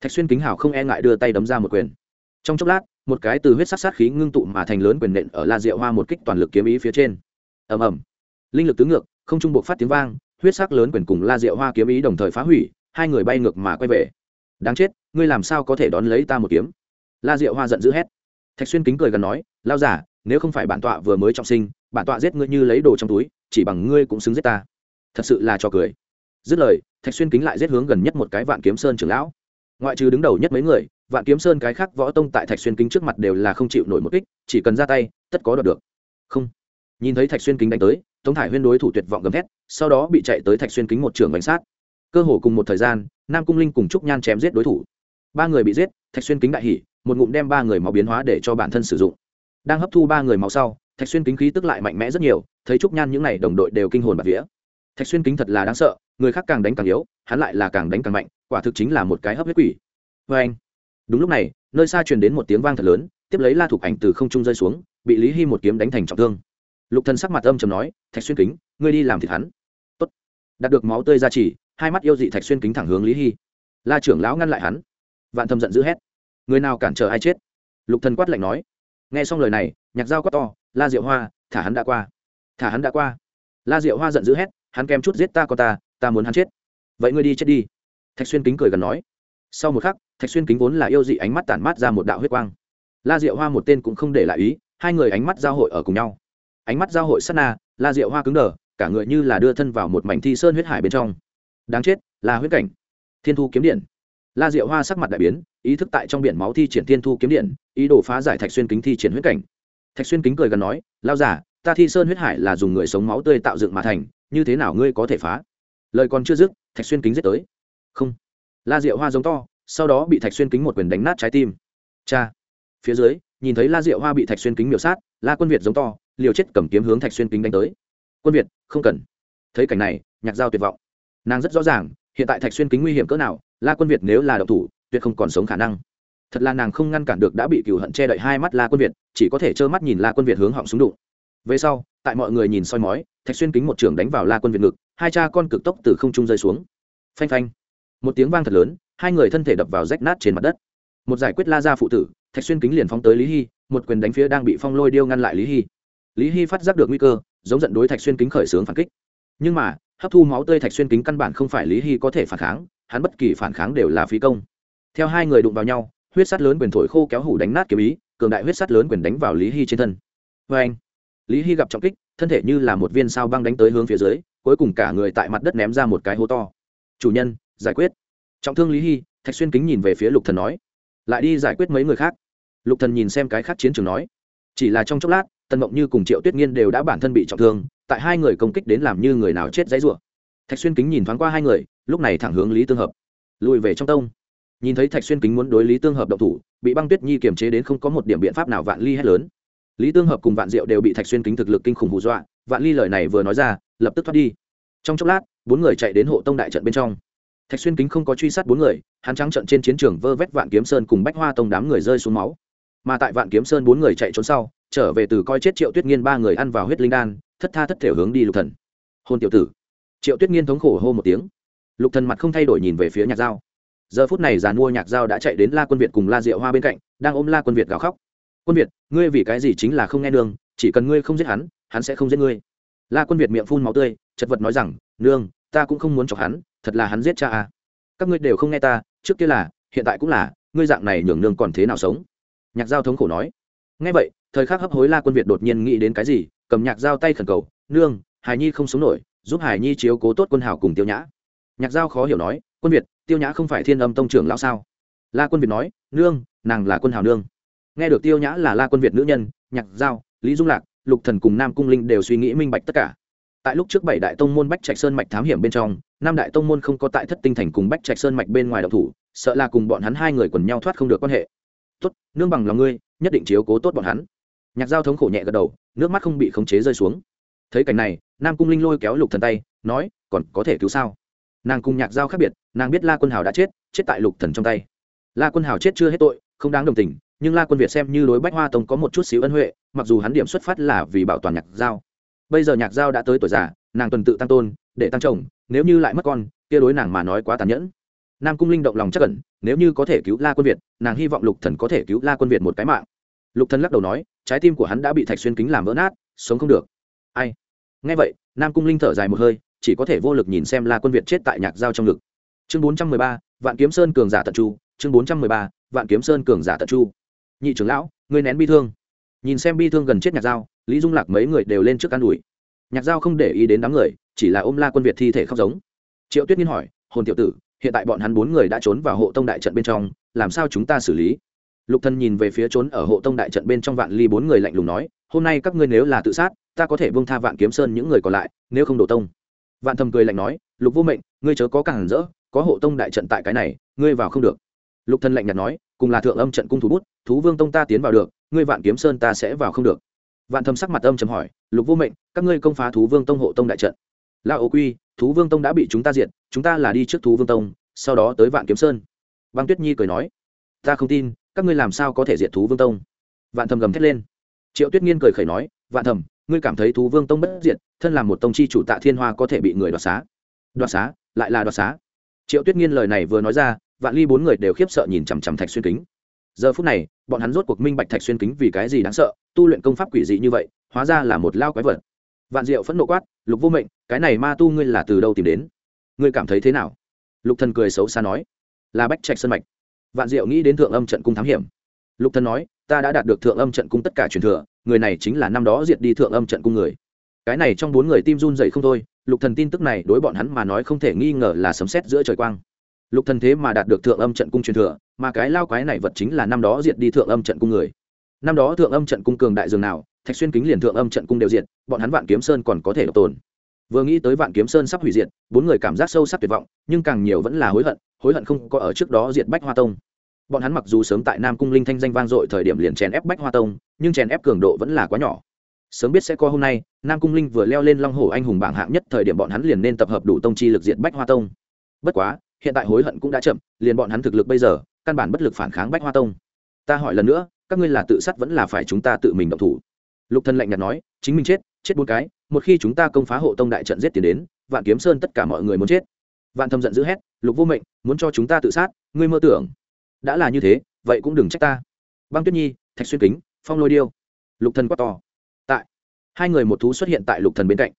Thạch xuyên kính hào không e ngại đưa tay đấm ra một quyền. Trong chốc lát, một cái từ huyết sát sát khí ngưng tụ mà thành lớn quyền nện ở la diệu hoa một kích toàn lực kiếm ý phía trên. Ầm ầm. Linh lực tứ ngược, không trung buộc phát tiếng vang, huyết sắc lớn quyền cùng la diệu hoa kiếm ý đồng thời phá hủy, hai người bay ngược mà quay về đáng chết, ngươi làm sao có thể đón lấy ta một kiếm? La diệu hoa giận dữ hét. Thạch xuyên kính cười gần nói lao giả nếu không phải bản tọa vừa mới trọng sinh, bản tọa giết ngươi như lấy đồ trong túi, chỉ bằng ngươi cũng xứng giết ta. Thật sự là trò cười. Dứt lời, thạch xuyên kính lại giết hướng gần nhất một cái vạn kiếm sơn trưởng lão. Ngoại trừ đứng đầu nhất mấy người, vạn kiếm sơn cái khác võ tông tại thạch xuyên kính trước mặt đều là không chịu nổi một kích, chỉ cần ra tay, tất có đoạt được. Không. Nhìn thấy thạch xuyên kính đánh tới, tống thải huyên đối thủ tuyệt vọng gầm thét, sau đó bị chạy tới thạch xuyên kính một trường bánh sát cơ hồ cùng một thời gian, nam cung linh cùng trúc nhan chém giết đối thủ. Ba người bị giết, thạch xuyên kính đại hỉ, một ngụm đem ba người máu biến hóa để cho bản thân sử dụng. Đang hấp thu ba người máu sau, thạch xuyên kính khí tức lại mạnh mẽ rất nhiều, thấy trúc nhan những n à y đồng đội đều kinh hồn bạc vía. Thạch xuyên kính thật là đáng sợ, người khác càng đánh càng yếu, hắn lại là càng đánh càng mạnh, quả thực chính là một cái hấp huyết quỷ. Vê anh, đúng lúc này, nơi xa truyền đến một tiếng vang thật lớn, tiếp lấy la thục ảnh từ không trung rơi xuống, bị lý hy một kiếm đánh thành trọng thương. Lục thần sắc mặt âm trầm nói, thạch xuyên kính, ngươi đi làm thịt hắn. Tốt. Đạt được máu tươi ra chỉ hai mắt yêu dị thạch xuyên kính thẳng hướng lý hy la trưởng lão ngăn lại hắn vạn thâm giận dữ hét người nào cản trở ai chết lục thần quát lạnh nói nghe xong lời này nhạc dao quát to la diệu hoa thả hắn đã qua thả hắn đã qua la diệu hoa giận dữ hét hắn kèm chút giết ta con ta ta muốn hắn chết vậy ngươi đi chết đi thạch xuyên kính cười gần nói sau một khắc thạch xuyên kính vốn là yêu dị ánh mắt tản mát ra một đạo huyết quang la diệu hoa một tên cũng không để lại ý hai người ánh mắt giao hội ở cùng nhau ánh mắt giao hội sát na la diệu hoa cứng đờ cả người như là đưa thân vào một mảnh thi sơn huyết hải bên trong đáng chết là huyết cảnh. Thiên thu kiếm điện. La diệu hoa sắc mặt đại biến, ý thức tại trong biển máu thi triển thiên thu kiếm điện, ý đồ phá giải thạch xuyên kính thi triển huyết cảnh. Thạch xuyên kính cười gần nói lao giả ta thi sơn huyết hải là dùng người sống máu tươi tạo dựng mà thành, như thế nào ngươi có thể phá? Lời còn chưa dứt, thạch xuyên kính giết tới. Không. La diệu hoa giống to, sau đó bị thạch xuyên kính một quyền đánh nát trái tim. Cha. Phía dưới, nhìn thấy la diệu hoa bị thạch xuyên kính miểu sát, la quân việt giống to, liều chết cầm kiếm hướng thạch xuyên kính đánh tới. Quân việt, không cần. Thấy cảnh này, nhạc giao tuyệt vọng nàng rất rõ ràng, hiện tại thạch xuyên kính nguy hiểm cỡ nào, la quân việt nếu là độc thủ, tuyệt không còn sống khả năng. Thật là nàng không ngăn cản được đã bị cựu hận che đậy hai mắt la quân việt, chỉ có thể trơ mắt nhìn la quân việt hướng họng súng đụng. Về sau, tại mọi người nhìn soi mói, thạch xuyên kính một trường đánh vào la quân việt ngực, hai cha con cực tốc từ không trung rơi xuống. Phanh phanh. Một tiếng vang thật lớn, hai người thân thể đập vào rách nát trên mặt đất. Một giải quyết la ra phụ tử, thạch xuyên kính liền phóng tới lý hy, một quyền đánh phía đang bị phong lôi điêu ngăn lại lý hy. Lý hy phát giác được nguy cơ, giống giận đối thạch xuyên kính khởi xướng phản kích. Nhưng mà hấp thu máu tươi thạch xuyên kính căn bản không phải lý hy có thể phản kháng, hắn bất kỳ phản kháng đều là phí công. Theo hai người đụng vào nhau, huyết sắt lớn quyền thổi khô kéo hủ đánh nát kiếm ý, cường đại huyết sắt lớn quyền đánh vào lý hy trên thân. Vê anh, lý hy gặp trọng kích, thân thể như là một viên sao băng đánh tới hướng phía dưới, cuối cùng cả người tại mặt đất ném ra một cái hố to. Chủ nhân, giải quyết. Trọng thương lý hy, thạch xuyên kính nhìn về phía lục thần nói. Lại đi giải quyết mấy người khác. Lục thần nhìn xem cái khác chiến trường nói. Chỉ là trong chốc lát, tần mộng như cùng triệu tuyết nghiên đều đã bản thân bị trọng thương tại hai người công kích đến làm như người nào chết dãy rủa. Thạch xuyên kính nhìn thoáng qua hai người, lúc này thẳng hướng lý tương hợp. Lùi về trong tông. Nhìn thấy thạch xuyên kính muốn đối lý tương hợp động thủ, bị băng tuyết nhi kiềm chế đến không có một điểm biện pháp nào vạn ly hết lớn. Lý tương hợp cùng vạn diệu đều bị thạch xuyên kính thực lực kinh khủng hù dọa, vạn ly lời này vừa nói ra, lập tức thoát đi. Trong chốc lát, bốn người chạy đến hộ tông đại trận bên trong. Thạch xuyên kính không có truy sát bốn người, hắn trắng trận trên chiến trường vơ vét vạn kiếm sơn cùng bách hoa tông đám người rơi xuống máu. Mà tại vạn kiếm sơn bốn người chạy trốn sau, trở về từ coi chết triệu tuyết nghiên ba người ăn vào huyết linh đan thất tha thất thể hướng đi lục thần. Hôn tiểu tử. Triệu tuyết nghiên thống khổ hô một tiếng. Lục thần mặt không thay đổi nhìn về phía nhạc dao giờ phút này giàn mua nhạc dao đã chạy đến la quân việt cùng la diệu hoa bên cạnh, đang ôm la quân việt gào khóc. Quân việt, ngươi vì cái gì chính là không nghe đường, chỉ cần ngươi không giết hắn hắn sẽ không giết ngươi. La quân việt miệng phun máu tươi, chật vật nói rằng, nương, ta cũng không muốn chọc hắn, thật là hắn giết cha à. các ngươi đều không nghe ta, trước kia là, hiện tại cũng là, ngươi dạng này nhường nương còn thế nào sống? Nhạc giao thống khổ nói. Nghe vậy, thời khắc hấp hối la quân việt đột nhiên nghĩ đến cái gì cầm nhạc giao tay khẩn cầu, nương, hải nhi không sống nổi, giúp hải nhi chiếu cố tốt quân hào cùng tiêu nhã. Nhạc giao khó hiểu nói, quân việt, tiêu nhã không phải thiên âm tông trưởng lão sao? La quân việt nói, nương, nàng là quân hào nương. Nghe được tiêu nhã là la quân việt nữ nhân, nhạc giao lý dung lạc, lục thần cùng nam cung linh đều suy nghĩ minh bạch tất cả. Tại lúc trước bảy đại tông môn bách trạch sơn mạch thám hiểm bên trong, năm đại tông môn không có tại thất tinh thành cùng bách trạch sơn mạch bên ngoài độc thủ, sợ là cùng bọn hắn hai người quần nhau thoát không được quan hệ. Tốt, nương bằng lòng ngươi, nhất định chiếu cố tốt bọn hắn nhạc giao thống khổ nhẹ gật đầu, nước mắt không bị khống chế rơi xuống. Thấy cảnh này, nam cung linh lôi kéo lục thần tay, nói, còn có thể cứu sao? Nàng cùng nhạc giao khác biệt, nàng biết la quân hào đã chết chết tại lục thần trong tay. La quân hào chết chưa hết tội, không đáng đồng tình, nhưng la quân việt xem như đối bách hoa tông có một chút xíu ân huệ, mặc dù hắn điểm xuất phát là vì bảo toàn nhạc giao. Bây giờ nhạc giao đã tới tuổi già, nàng tuần tự tăng tôn, để tăng chồng, nếu như lại mất con, kia đối nàng mà nói quá tàn nhẫn. Nam cung linh động lòng chắc cẩn nếu như có thể cứu la quân việt, nàng hy vọng lục thần có thể cứu la quân việt một cái mạng. Lục thần lắc đầu nói trái tim của hắn đã bị thạch xuyên kính làm vỡ nát, sống không được. Ai? Nghe vậy, nam cung linh thở dài một hơi, chỉ có thể vô lực nhìn xem la quân việt chết tại nhạc giao trong ngực. Chương bốn trăm mười ba, vạn kiếm sơn cường giả tận chu chương bốn trăm mười ba, vạn kiếm sơn cường giả tận chu nhị trưởng lão người nén bi thương. Nhìn xem bi thương gần chết nhạc giao lý dung lạc mấy người đều lên trước ă n ủi. Nhạc giao không để ý đến đám người, chỉ là ôm la quân việt thi thể khóc giống. Triệu tuyết nhiên hỏi, hồn tiểu tử, hiện tại bọn hắn bốn người đã trốn vào hộ tông đại trận bên trong, làm sao chúng ta xử lý? Lục thần nhìn về phía trốn ở hộ tông đại trận bên trong vạn ly bốn người lạnh lùng nói, hôm nay các ngươi nếu là tự sát, ta có thể buông tha vạn kiếm sơn những người còn lại, nếu không đổ tông. Vạn thầm cười lạnh nói, lục vô mệnh, ngươi chớ có càng rỡ, có hộ tông đại trận tại cái này, ngươi vào không được. Lục thần lạnh nhạt nói, cùng là thượng âm trận cung thủ bút, thú vương tông ta tiến vào được, ngươi vạn kiếm sơn ta sẽ vào không được. Vạn thầm sắc mặt âm chấm hỏi, lục vô mệnh, các ngươi công phá thú vương tông hộ tông đại trận. Là ô quy, thú vương tông đã bị chúng ta diệt, chúng ta là đi trước thú vương tông, sau đó tới vạn kiếm sơn. Băng tuyết nhi cười nói, ta không tin các ngươi làm sao có thể diệt thú vương tông? Vạn thầm gầm thét lên. Triệu tuyết nghiên cười khẩy nói, vạn thầm, ngươi cảm thấy thú vương tông bất diệt, thân làm một tông chi chủ tạ thiên hoa có thể bị người đoạt xá. Đoạt xá? Lại là đoạt xá? Triệu tuyết nghiên lời này vừa nói ra, vạn ly bốn người đều khiếp sợ nhìn chằm chằm thạch xuyên kính. Giờ phút này, bọn hắn rốt cuộc minh bạch thạch xuyên kính vì cái gì đáng sợ, tu luyện công pháp quỷ dị như vậy, hóa ra là một lao quái vật. Vạn diệu phẫn nộ quát, lục vô mệnh, cái này ma tu ngươi là từ đâu tìm đến? Ngươi cảm thấy thế nào? Lục thần cười xấu xa nói, là bách trạch sân mạch vạn diệu nghĩ đến thượng âm trận cung thám hiểm. Lục thần nói, ta đã đạt được thượng âm trận cung tất cả truyền thừa, người này chính là năm đó diệt đi thượng âm trận cung người. Cái này trong bốn người tim run dậy không thôi, lục thần tin tức này đối bọn hắn mà nói không thể nghi ngờ là sấm sét giữa trời quang. Lục thần thế mà đạt được thượng âm trận cung truyền thừa, mà cái lao quái này vật chính là năm đó diệt đi thượng âm trận cung người. Năm đó thượng âm trận cung cường đại dường nào, thạch xuyên kính liền thượng âm trận cung đều diệt, bọn hắn vạn kiếm sơn còn có thể độc tồn. Vừa nghĩ tới vạn kiếm sơn sắp hủy diệt, bốn người cảm giác sâu sắc tuyệt vọng, nhưng càng nhiều vẫn là hối hận hối hận không có ở trước đó diệt bách hoa tông. Bọn hắn mặc dù sớm tại nam cung linh thanh danh vang dội thời điểm liền chèn ép bách hoa tông, nhưng chèn ép cường độ vẫn là quá nhỏ. Sớm biết sẽ có hôm nay, nam cung linh vừa leo lên long hồ anh hùng bảng hạng nhất thời điểm bọn hắn liền nên tập hợp đủ tông chi lực diện bách hoa tông. Bất quá, hiện tại hối hận cũng đã chậm, liền bọn hắn thực lực bây giờ, căn bản bất lực phản kháng bách hoa tông. Ta hỏi lần nữa, các ngươi là tự sát vẫn là phải chúng ta tự mình động thủ? Lục thân lạnh nhạt nói, chính mình chết chết bốn cái, một khi chúng ta công phá hộ tông đại trận giết tiền đến, vạn kiếm sơn tất cả mọi người muốn chết vạn thâm giận dữ hét, lục vô mệnh, muốn cho chúng ta tự sát, ngươi mơ tưởng. Đã là như thế, vậy cũng đừng trách ta. Băng tuyết nhi, thạch xuyên kính, phong lôi điêu, lục thần quát to. Tại, hai người một thú xuất hiện tại lục thần bên cạnh.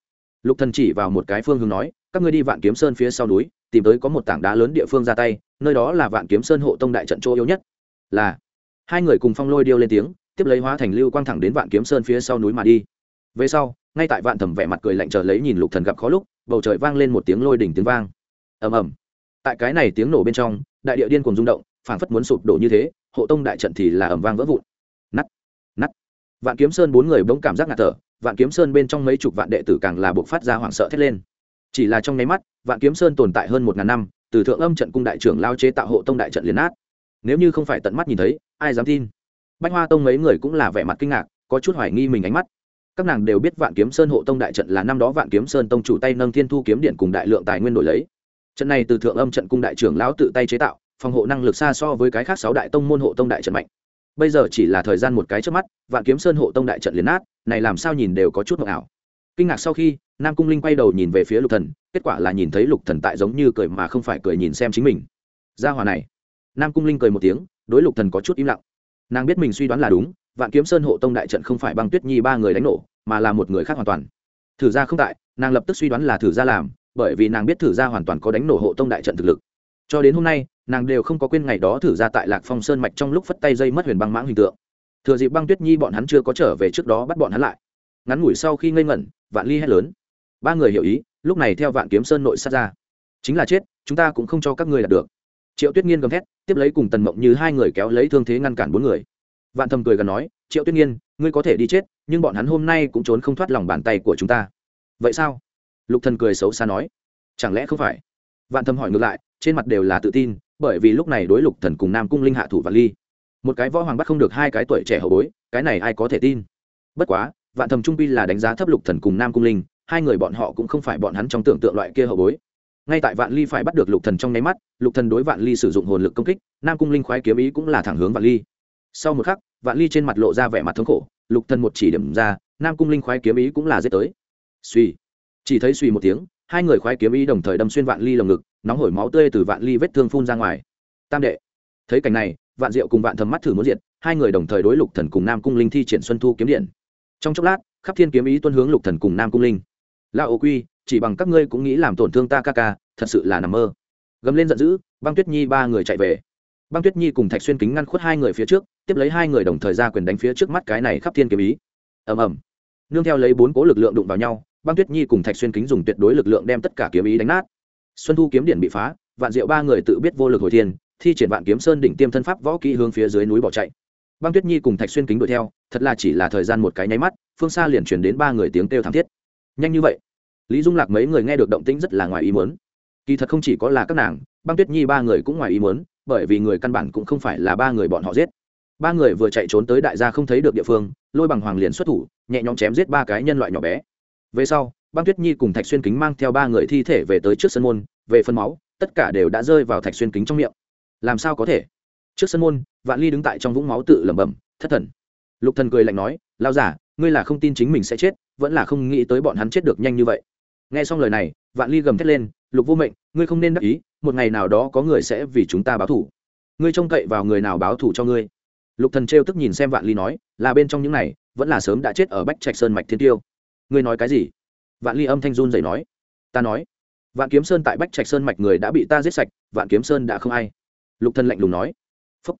Lục thần chỉ vào một cái phương hướng nói, các ngươi đi vạn kiếm sơn phía sau núi, tìm tới có một tảng đá lớn địa phương ra tay, nơi đó là vạn kiếm sơn hộ tông đại trận chỗ yếu nhất. Là, hai người cùng phong lôi điêu lên tiếng, tiếp lấy hóa thành lưu quang thẳng đến vạn kiếm sơn phía sau núi mà đi. Về sau, ngay tại vạn thẩm vẻ mặt cười lạnh chờ lấy nhìn lục thần gặp khó lúc, bầu trời vang lên một tiếng lôi đỉnh tiếng vang ầm ầm. Tại cái này tiếng nổ bên trong đại địa điên cuồng rung động phảng phất muốn sụp đổ như thế hộ tông đại trận thì là ầm vang vỡ vụn. Nắt nắt. Vạn kiếm sơn bốn người bỗng cảm giác ngạt thở vạn kiếm sơn bên trong mấy chục vạn đệ tử càng là buộc phát ra hoảng sợ thét lên. Chỉ là trong nháy mắt vạn kiếm sơn tồn tại hơn một ngàn năm từ thượng âm trận cung đại trưởng lao chế tạo hộ tông đại trận liền nát, nếu như không phải tận mắt nhìn thấy ai dám tin? Bách hoa tông mấy người cũng là vẻ mặt kinh ngạc có chút hoài nghi mình ánh mắt. Các nàng đều biết vạn kiếm sơn hộ tông đại trận là năm đó vạn kiếm sơn tông chủ tay nâng thiên thu kiếm điện cùng đại lượng tài nguyên đổi lấy trận này từ thượng âm trận cung đại trưởng lão tự tay chế tạo, phòng hộ năng lực xa so với cái khác sáu đại tông môn hộ tông đại trận mạnh. Bây giờ chỉ là thời gian một cái trước mắt, vạn kiếm sơn hộ tông đại trận liền nát, này làm sao nhìn đều có chút mộng ảo. Kinh ngạc sau khi, nam cung linh quay đầu nhìn về phía lục thần, kết quả là nhìn thấy lục thần tại giống như cười mà không phải cười nhìn xem chính mình. Gia hòa này. Nam cung linh cười một tiếng, đối lục thần có chút im lặng. Nàng biết mình suy đoán là đúng, vạn kiếm sơn hộ tông đại trận không phải băng tuyết nhi ba người đánh nổ, mà là một người khác hoàn toàn. Thử ra không tại, nàng lập tức suy đoán là thử ra làm bởi vì nàng biết thử ra hoàn toàn có đánh nổ hộ tông đại trận thực lực. Cho đến hôm nay, nàng đều không có quên ngày đó thử ra tại lạc phong sơn mạch trong lúc phất tay dây mất huyền băng mãng hình tượng. Thừa dịp băng tuyết nhi bọn hắn chưa có trở về trước đó bắt bọn hắn lại. Ngắn ngủi sau khi ngây ngẩn, vạn ly hét lớn. Ba người hiểu ý, lúc này theo vạn kiếm sơn nội sát ra. Chính là chết, chúng ta cũng không cho các người đạt được. Triệu tuyết nghiên gầm thét, tiếp lấy cùng tần mộng như hai người kéo lấy thương thế ngăn cản bốn người. Vạn thầm cười gần nói, triệu tuyết nghiên, ngươi có thể đi chết, nhưng bọn hắn hôm nay cũng trốn không thoát lòng bàn tay của chúng ta. Vậy sao? Lục thần cười xấu xa nói, chẳng lẽ không phải? Vạn Thâm hỏi ngược lại, trên mặt đều là tự tin, bởi vì lúc này đối lục thần cùng nam cung linh hạ thủ vạn ly, một cái võ hoàng bắt không được hai cái tuổi trẻ hậu bối, cái này ai có thể tin? Bất quá, vạn thầm trung pi là đánh giá thấp lục thần cùng nam cung linh, hai người bọn họ cũng không phải bọn hắn trong tưởng tượng loại kia hậu bối. Ngay tại vạn ly phải bắt được lục thần trong nháy mắt, lục thần đối vạn ly sử dụng hồn lực công kích, nam cung linh khoái kiếm ý cũng là thẳng hướng vạn ly. Sau một khắc, vạn ly trên mặt lộ ra vẻ mặt thống khổ, lục thần một chỉ điểm ra, nam cung linh khoái kiếm ý cũng là giết tới. Suy chỉ thấy suy một tiếng, hai người khoái kiếm ý đồng thời đâm xuyên vạn ly lồng ngực, nóng hổi máu tươi từ vạn ly vết thương phun ra ngoài. Tam đệ, thấy cảnh này, vạn diệu cùng vạn thầm mắt thử muốn diệt, hai người đồng thời đối lục thần cùng nam cung linh thi triển xuân thu kiếm điện. Trong chốc lát, khắp thiên kiếm ý tuân hướng lục thần cùng nam cung linh. La ô quy, chỉ bằng các ngươi cũng nghĩ làm tổn thương ta ca ca, thật sự là nằm mơ. Gầm lên giận dữ, băng tuyết nhi ba người chạy về. Băng tuyết nhi cùng thạch xuyên kính ngăn khuất hai người phía trước, tiếp lấy hai người đồng thời ra quyền đánh phía trước mắt cái này khắp thiên kiếm ý. Ầm ầm. Nương theo lấy bốn cố lực lượng đụng vào nhau băng tuyết nhi cùng thạch xuyên kính dùng tuyệt đối lực lượng đem tất cả kiếm ý đánh nát. Xuân thu kiếm điện bị phá, vạn diệu ba người tự biết vô lực hồi thiên, thi triển vạn kiếm sơn đỉnh tiêm thân pháp võ kỹ hướng phía dưới núi bỏ chạy. Băng tuyết nhi cùng thạch xuyên kính đuổi theo, thật là chỉ là thời gian một cái nháy mắt, phương xa liền chuyển đến ba người tiếng kêu thảm thiết. Nhanh như vậy, lý dung lạc mấy người nghe được động tĩnh rất là ngoài ý muốn. Kỳ thật không chỉ có là các nàng, băng tuyết nhi ba người cũng ngoài ý muốn, bởi vì người căn bản cũng không phải là ba người bọn họ giết. Ba người vừa chạy trốn tới đại gia không thấy được địa phương, lôi bằng hoàng liền xuất thủ, nhẹ nhõm chém giết ba cái nhân loại nhỏ bé về sau, băng tuyết nhi cùng thạch xuyên kính mang theo ba người thi thể về tới trước sân môn, về phân máu, tất cả đều đã rơi vào thạch xuyên kính trong miệng. Làm sao có thể? Trước sân môn, vạn ly đứng tại trong vũng máu tự lẩm bẩm, thất thần. Lục thần cười lạnh nói lao giả, ngươi là không tin chính mình sẽ chết, vẫn là không nghĩ tới bọn hắn chết được nhanh như vậy. Nghe xong lời này, vạn ly gầm thét lên, lục vô mệnh, ngươi không nên đắc ý, một ngày nào đó có người sẽ vì chúng ta báo thủ ngươi trông cậy vào người nào báo thủ cho ngươi? Lục thần trêu tức nhìn xem vạn ly nói, là bên trong những này, vẫn là sớm đã chết ở bách trạch sơn mạch thiên tiêu ngươi nói cái gì? Vạn ly âm thanh run rẩy nói. Ta nói, vạn kiếm sơn tại bách trạch sơn mạch người đã bị ta giết sạch, vạn kiếm sơn đã không ai. Lục Thân lạnh lùng nói. Phúc.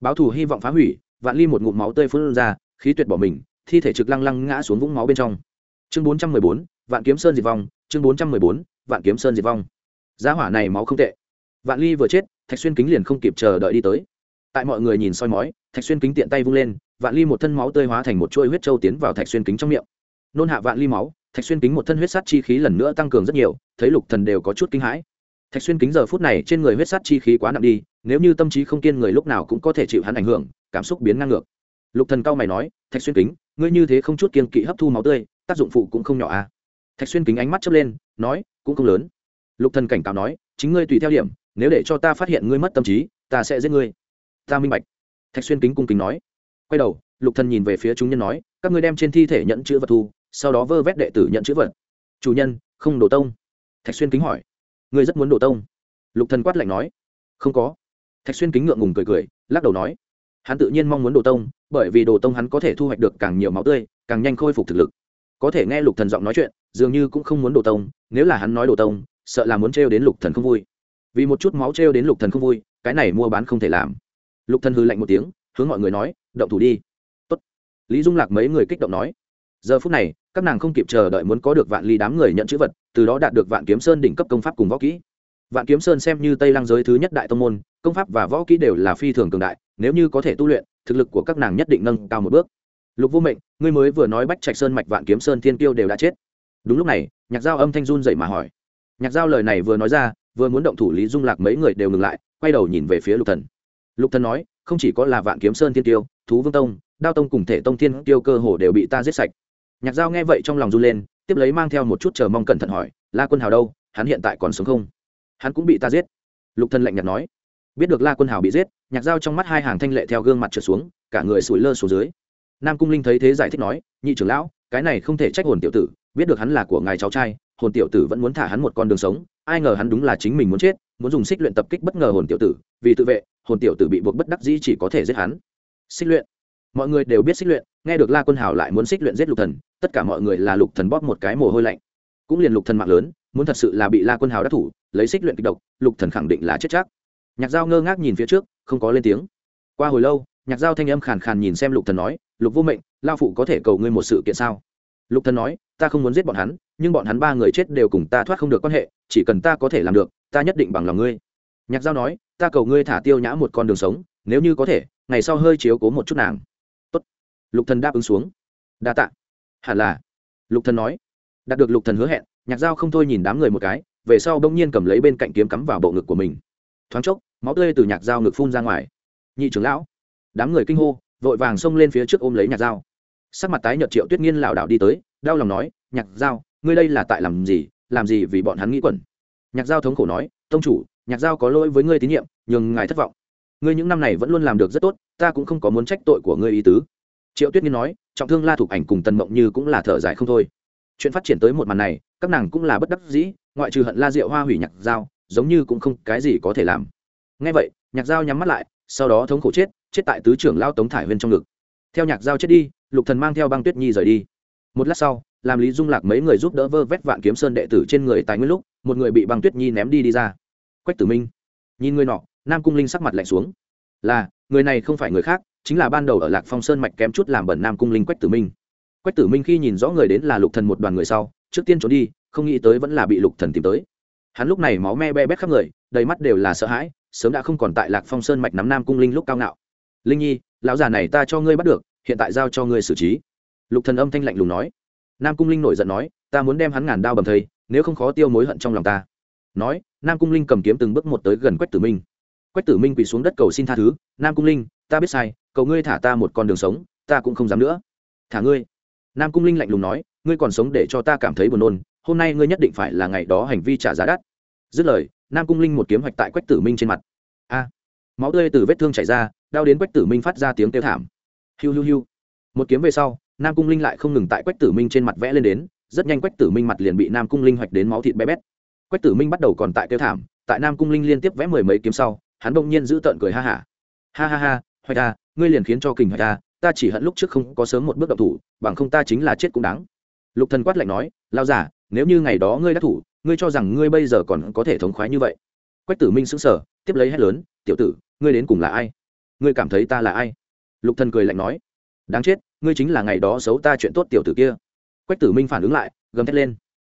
Báo thù hy vọng phá hủy, vạn ly một ngụm máu tươi phun ra, khí tuyệt bỏ mình, thi thể trực lăng lăng ngã xuống vũng máu bên trong. Chương bốn trăm mười bốn, vạn kiếm sơn diệt vong, chương bốn trăm mười bốn, vạn kiếm sơn diệt vong. Giá hỏa này máu không tệ. Vạn ly vừa chết, thạch xuyên kính liền không kịp chờ đợi đi tới. Tại mọi người nhìn soi mói, thạch xuyên kính tiện tay vung lên, vạn ly một thân máu tươi hóa thành một chuôi huyết trâu tiến vào thạch xuyên kính trong miệng nôn hạ vạn ly máu, thạch xuyên kính một thân huyết sát chi khí lần nữa tăng cường rất nhiều, thấy lục thần đều có chút kinh hãi. Thạch xuyên kính giờ phút này trên người huyết sát chi khí quá nặng đi, nếu như tâm trí không kiên người lúc nào cũng có thể chịu hắn ảnh hưởng, cảm xúc biến ngang ngược. Lục thần cao mày nói, thạch xuyên kính, ngươi như thế không chút kiên kỵ hấp thu máu tươi, tác dụng phụ cũng không nhỏ à? Thạch xuyên kính ánh mắt chớp lên, nói, cũng không lớn. Lục thần cảnh cáo nói, chính ngươi tùy theo điểm, nếu để cho ta phát hiện ngươi mất tâm trí, ta sẽ giết ngươi. Ta minh bạch. Thạch xuyên kính cung kính nói. Quay đầu, lục thần nhìn về phía chúng nhân nói, các ngươi đem trên thi thể nhận chữ vật thu sau đó vơ vét đệ tử nhận chữ vật. Chủ nhân, không đổ tông. Thạch xuyên kính hỏi. Ngươi rất muốn đổ tông? Lục thần quát lạnh nói. Không có. Thạch xuyên kính ngượng ngùng cười cười, lắc đầu nói. Hắn tự nhiên mong muốn đổ tông, bởi vì đồ tông hắn có thể thu hoạch được càng nhiều máu tươi, càng nhanh khôi phục thực lực. Có thể nghe lục thần giọng nói chuyện, dường như cũng không muốn đồ tông, nếu là hắn nói đồ tông, sợ là muốn trêu đến lục thần không vui. Vì một chút máu trêu đến lục thần không vui, cái này mua bán không thể làm. Lục thần hư lạnh một tiếng, hướng mọi người nói, động thủ đi. Tốt. Lý dung lạc mấy người kích động nói giờ phút này, các nàng không kịp chờ đợi muốn có được vạn ly đám người nhận chữ vật, từ đó đạt được vạn kiếm sơn đỉnh cấp công pháp cùng võ kỹ. Vạn kiếm sơn xem như tây lăng giới thứ nhất đại tông môn, công pháp và võ kỹ đều là phi thường cường đại, nếu như có thể tu luyện, thực lực của các nàng nhất định nâng cao một bước. Lục vô mệnh, ngươi mới vừa nói bách trạch sơn mạch vạn kiếm sơn thiên tiêu đều đã chết. Đúng lúc này, nhạc giao âm thanh run dậy mà hỏi. Nhạc giao lời này vừa nói ra, vừa muốn động thủ lý dung lạc mấy người đều ngừng lại, quay đầu nhìn về phía lục thần. Lục thần nói, không chỉ có là vạn kiếm sơn thiên tiêu thú vương tông, đao tông cùng thể tông thiên tiêu cơ hồ đều bị ta giết sạch nhạc giao nghe vậy trong lòng run lên, tiếp lấy mang theo một chút chờ mong cẩn thận hỏi, la quân hào đâu? Hắn hiện tại còn sống không? Hắn cũng bị ta giết. Lục Thân lạnh nhạt nói. Biết được la quân hào bị giết, nhạc giao trong mắt hai hàng thanh lệ theo gương mặt trượt xuống, cả người sủi lơ xuống dưới. Nam cung linh thấy thế giải thích nói, nhị trưởng lão, cái này không thể trách hồn tiểu tử, biết được hắn là của ngài cháu trai, hồn tiểu tử vẫn muốn thả hắn một con đường sống, ai ngờ hắn đúng là chính mình muốn chết, muốn dùng xích luyện tập kích bất ngờ hồn tiểu tử, vì tự vệ, hồn tiểu tử bị buộc bất đắc dĩ chỉ có thể giết hắn. Xích luyện mọi người đều biết xích luyện, nghe được la quân hào lại muốn xích luyện giết lục thần, tất cả mọi người là lục thần bóp một cái mồ hôi lạnh. Cũng liền lục thần mạng lớn, muốn thật sự là bị la quân hào đắc thủ, lấy xích luyện kịch độc, lục thần khẳng định là chết chắc. Nhạc giao ngơ ngác nhìn phía trước, không có lên tiếng. Qua hồi lâu, nhạc giao thanh âm khàn khàn nhìn xem lục thần nói, lục vô mệnh, lao phụ có thể cầu ngươi một sự kiện sao? Lục thần nói, ta không muốn giết bọn hắn, nhưng bọn hắn ba người chết đều cùng ta thoát không được quan hệ, chỉ cần ta có thể làm được, ta nhất định bằng lòng ngươi. Nhạc giao nói, ta cầu ngươi thả tiêu nhã một con đường sống, nếu như có thể, ngày sau hơi chiếu cố một chút nàng lục thần đáp ứng xuống. Đa tạ. Hẳn là. Lục thần nói. Đạt được lục thần hứa hẹn, nhạc dao không thôi nhìn đám người một cái, về sau bỗng nhiên cầm lấy bên cạnh kiếm cắm vào bộ ngực của mình. Thoáng chốc, máu tươi từ nhạc dao ngực phun ra ngoài. Nhị trưởng lão. Đám người kinh hô, vội vàng xông lên phía trước ôm lấy nhạc dao sắc mặt tái nhợt triệu tuyết nghiên lảo đảo đi tới, đau lòng nói, nhạc dao ngươi đây là tại làm gì? Làm gì vì bọn hắn nghĩ quẩn? Nhạc giao thống khổ nói, tông chủ, nhạc giao có lỗi với ngươi tín nhiệm, nhường ngài thất vọng. Ngươi những năm này vẫn luôn làm được rất tốt, ta cũng không có muốn trách tội của ngươi ý tứ triệu tuyết nghiên nói, trọng thương la thục ảnh cùng tần mộng như cũng là thở dài không thôi. Chuyện phát triển tới một màn này, các nàng cũng là bất đắc dĩ, ngoại trừ hận la diệu hoa hủy nhạc giao, giống như cũng không cái gì có thể làm. Ngay vậy, nhạc giao nhắm mắt lại, sau đó thống khổ chết chết tại tứ trưởng lao tống thải huyên trong ngực. Theo nhạc giao chết đi, lục thần mang theo băng tuyết nhi rời đi. Một lát sau, làm lý dung lạc mấy người giúp đỡ vơ vét vạn kiếm sơn đệ tử trên người tài nguyên lúc, một người bị băng tuyết nhi ném đi đi ra. Quách tử minh. Nhìn người nọ, nam cung linh sắc mặt lạnh xuống. Là, người này không phải người khác chính là ban đầu ở lạc phong sơn mạch kém chút làm bẩn nam cung linh quách tử minh. Quách tử minh khi nhìn rõ người đến là lục thần một đoàn người sau, trước tiên trốn đi, không nghĩ tới vẫn là bị lục thần tìm tới. Hắn lúc này máu me be bét khắp người, đầy mắt đều là sợ hãi, sớm đã không còn tại lạc phong sơn mạch nắm nam cung linh lúc cao ngạo. Linh nhi, lão già này ta cho ngươi bắt được, hiện tại giao cho ngươi xử trí. Lục thần âm thanh lạnh lùng nói. Nam cung linh nổi giận nói, ta muốn đem hắn ngàn đao bầm thây, nếu không khó tiêu mối hận trong lòng ta. Nói, nam cung linh cầm kiếm từng bước một tới gần quách tử minh. Quách tử minh quỳ xuống đất cầu xin tha thứ, nam cung linh, ta biết sai cầu ngươi thả ta một con đường sống, ta cũng không dám nữa. Thả ngươi. Nam cung linh lạnh lùng nói, ngươi còn sống để cho ta cảm thấy buồn nôn, hôm nay ngươi nhất định phải là ngày đó hành vi trả giá đắt. Dứt lời, nam cung linh một kiếm hoạch tại quách tử minh trên mặt. A! Máu tươi từ vết thương chảy ra, đau đến quách tử minh phát ra tiếng kêu thảm. Hiu hiu hiu. Một kiếm về sau, nam cung linh lại không ngừng tại quách tử minh trên mặt vẽ lên đến, rất nhanh quách tử minh mặt liền bị nam cung linh hoạch đến máu thịt bé bét. Quách tử minh bắt đầu còn tại kêu thảm, tại nam cung linh liên tiếp vẽ mười mấy kiếm sau, hắn bỗng nhiên giữ tợn cười ha hả ha. ha ha ha, hoạch ta ngươi liền khiến cho kình hoạch ta ta chỉ hận lúc trước không có sớm một bước đậu thủ, bằng không ta chính là chết cũng đáng. Lục thần quát lạnh nói lao giả nếu như ngày đó ngươi đã thủ, ngươi cho rằng ngươi bây giờ còn có thể thống khoái như vậy? Quách tử minh sững sờ, tiếp lấy hét lớn, tiểu tử, ngươi đến cùng là ai? Ngươi cảm thấy ta là ai? Lục thần cười lạnh nói, đáng chết, ngươi chính là ngày đó xấu ta chuyện tốt tiểu tử kia. Quách tử minh phản ứng lại, gầm thét lên.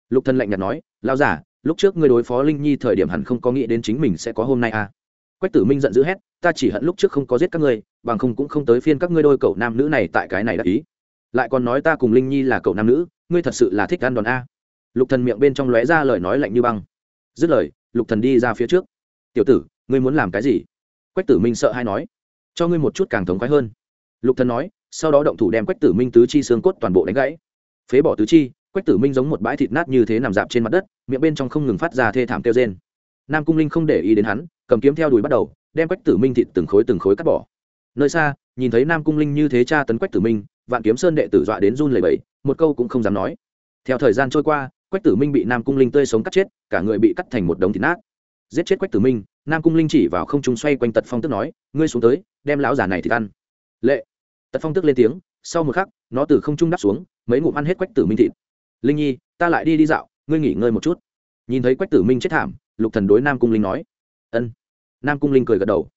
Lục thần lạnh nhạt nói lao giả lúc trước ngươi đối phó linh nhi thời điểm hẳn không có nghĩ đến chính mình sẽ có hôm nay à quách tử minh giận dữ hét, ta chỉ hận lúc trước không có giết các ngươi, bằng không cũng không tới phiên các ngươi đôi cậu nam nữ này tại cái này đã ý. Lại còn nói ta cùng linh nhi là cậu nam nữ, ngươi thật sự là thích ăn đòn a. Lục thần miệng bên trong lóe ra lời nói lạnh như băng. Dứt lời, lục thần đi ra phía trước. Tiểu tử, ngươi muốn làm cái gì? Quách tử minh sợ hay nói. Cho ngươi một chút càng thống khoái hơn. Lục thần nói, sau đó động thủ đem quách tử minh tứ chi xương cốt toàn bộ đánh gãy. Phế bỏ tứ chi, quách tử minh giống một bãi thịt nát như thế nằm dạp trên mặt đất, miệng bên trong không ngừng phát ra thê thảm kêu rên nam cung linh không để ý đến hắn, cầm kiếm theo đuổi bắt đầu, đem quách tử minh thịt từng khối từng khối cắt bỏ. Nơi xa, nhìn thấy nam cung linh như thế cha tấn quách tử minh, vạn kiếm sơn đệ tử dọa đến run lẩy bẩy, một câu cũng không dám nói. Theo thời gian trôi qua, quách tử minh bị nam cung linh tươi sống cắt chết, cả người bị cắt thành một đống thịt nát. Giết chết quách tử minh, nam cung linh chỉ vào không trung xoay quanh tật phong tức nói, ngươi xuống tới, đem lão già này thì ăn. Lệ. Tật phong tức lên tiếng, sau một khắc, nó từ không trung đắp xuống, mấy ngụm ăn hết quách tử minh thịt. Linh nhi, ta lại đi đi dạo, ngươi nghỉ ngơi một chút. Nhìn thấy quách tử minh chết thảm lục thần đối nam cung linh nói. Ân. Nam cung linh cười gật đầu.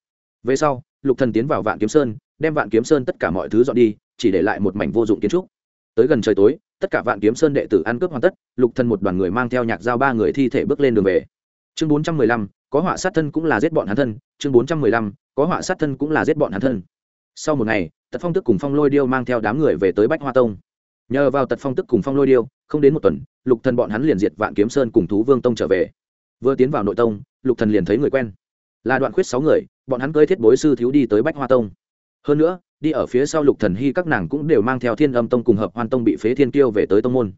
Về sau, lục thần tiến vào vạn kiếm sơn, đem vạn kiếm sơn tất cả mọi thứ dọn đi, chỉ để lại một mảnh vô dụng kiến trúc. Tới gần trời tối, tất cả vạn kiếm sơn đệ tử ăn cướp hoàn tất, lục thần một đoàn người mang theo nhạc giao ba người thi thể bước lên đường về. Chương bốn trăm mười lăm, có họa sát thân cũng là giết bọn hắn thân. Chương bốn trăm mười lăm, có họa sát thân cũng là giết bọn hắn thân. Sau một ngày, tật phong tức cùng phong lôi điêu mang theo đám người về tới bách hoa tông. Nhờ vào tật phong tức cùng phong lôi điêu, không đến một tuần, lục thần bọn hắn liền diệt vạn kiếm sơn cùng thú vương tông trở về vừa tiến vào nội tông, lục thần liền thấy người quen. Là đoạn khuyết sáu người, bọn hắn cơi thiết bối sư thiếu đi tới bách hoa tông. Hơn nữa, đi ở phía sau lục thần hy các nàng cũng đều mang theo thiên âm tông cùng hợp hoan tông bị phế thiên tiêu về tới tông môn.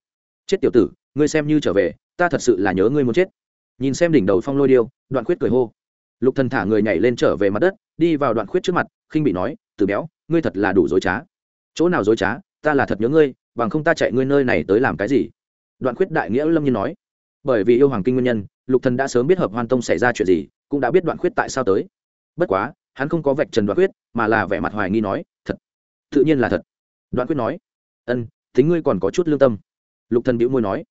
Chết tiểu tử, ngươi xem như trở về, ta thật sự là nhớ ngươi muốn chết. Nhìn xem đỉnh đầu phong lôi điêu, đoạn khuyết cười hô. Lục thần thả người nhảy lên trở về mặt đất, đi vào đoạn khuyết trước mặt, khinh bị nói từ béo, ngươi thật là đủ dối trá. Chỗ nào dối trá, ta là thật nhớ ngươi, bằng không ta chạy ngươi nơi này tới làm cái gì? Đoạn khuyết đại nghĩa lâm nhiên nói. Bởi vì yêu hoàng kinh nguyên nhân lục thần đã sớm biết hợp hoan tông xảy ra chuyện gì, cũng đã biết đoạn khuyết tại sao tới. Bất quá, hắn không có vạch trần đoạn khuyết, mà là vẻ mặt hoài nghi nói, thật, tự nhiên là thật. Đoạn khuyết nói, ân, tính ngươi còn có chút lương tâm. Lục thần bĩu môi nói,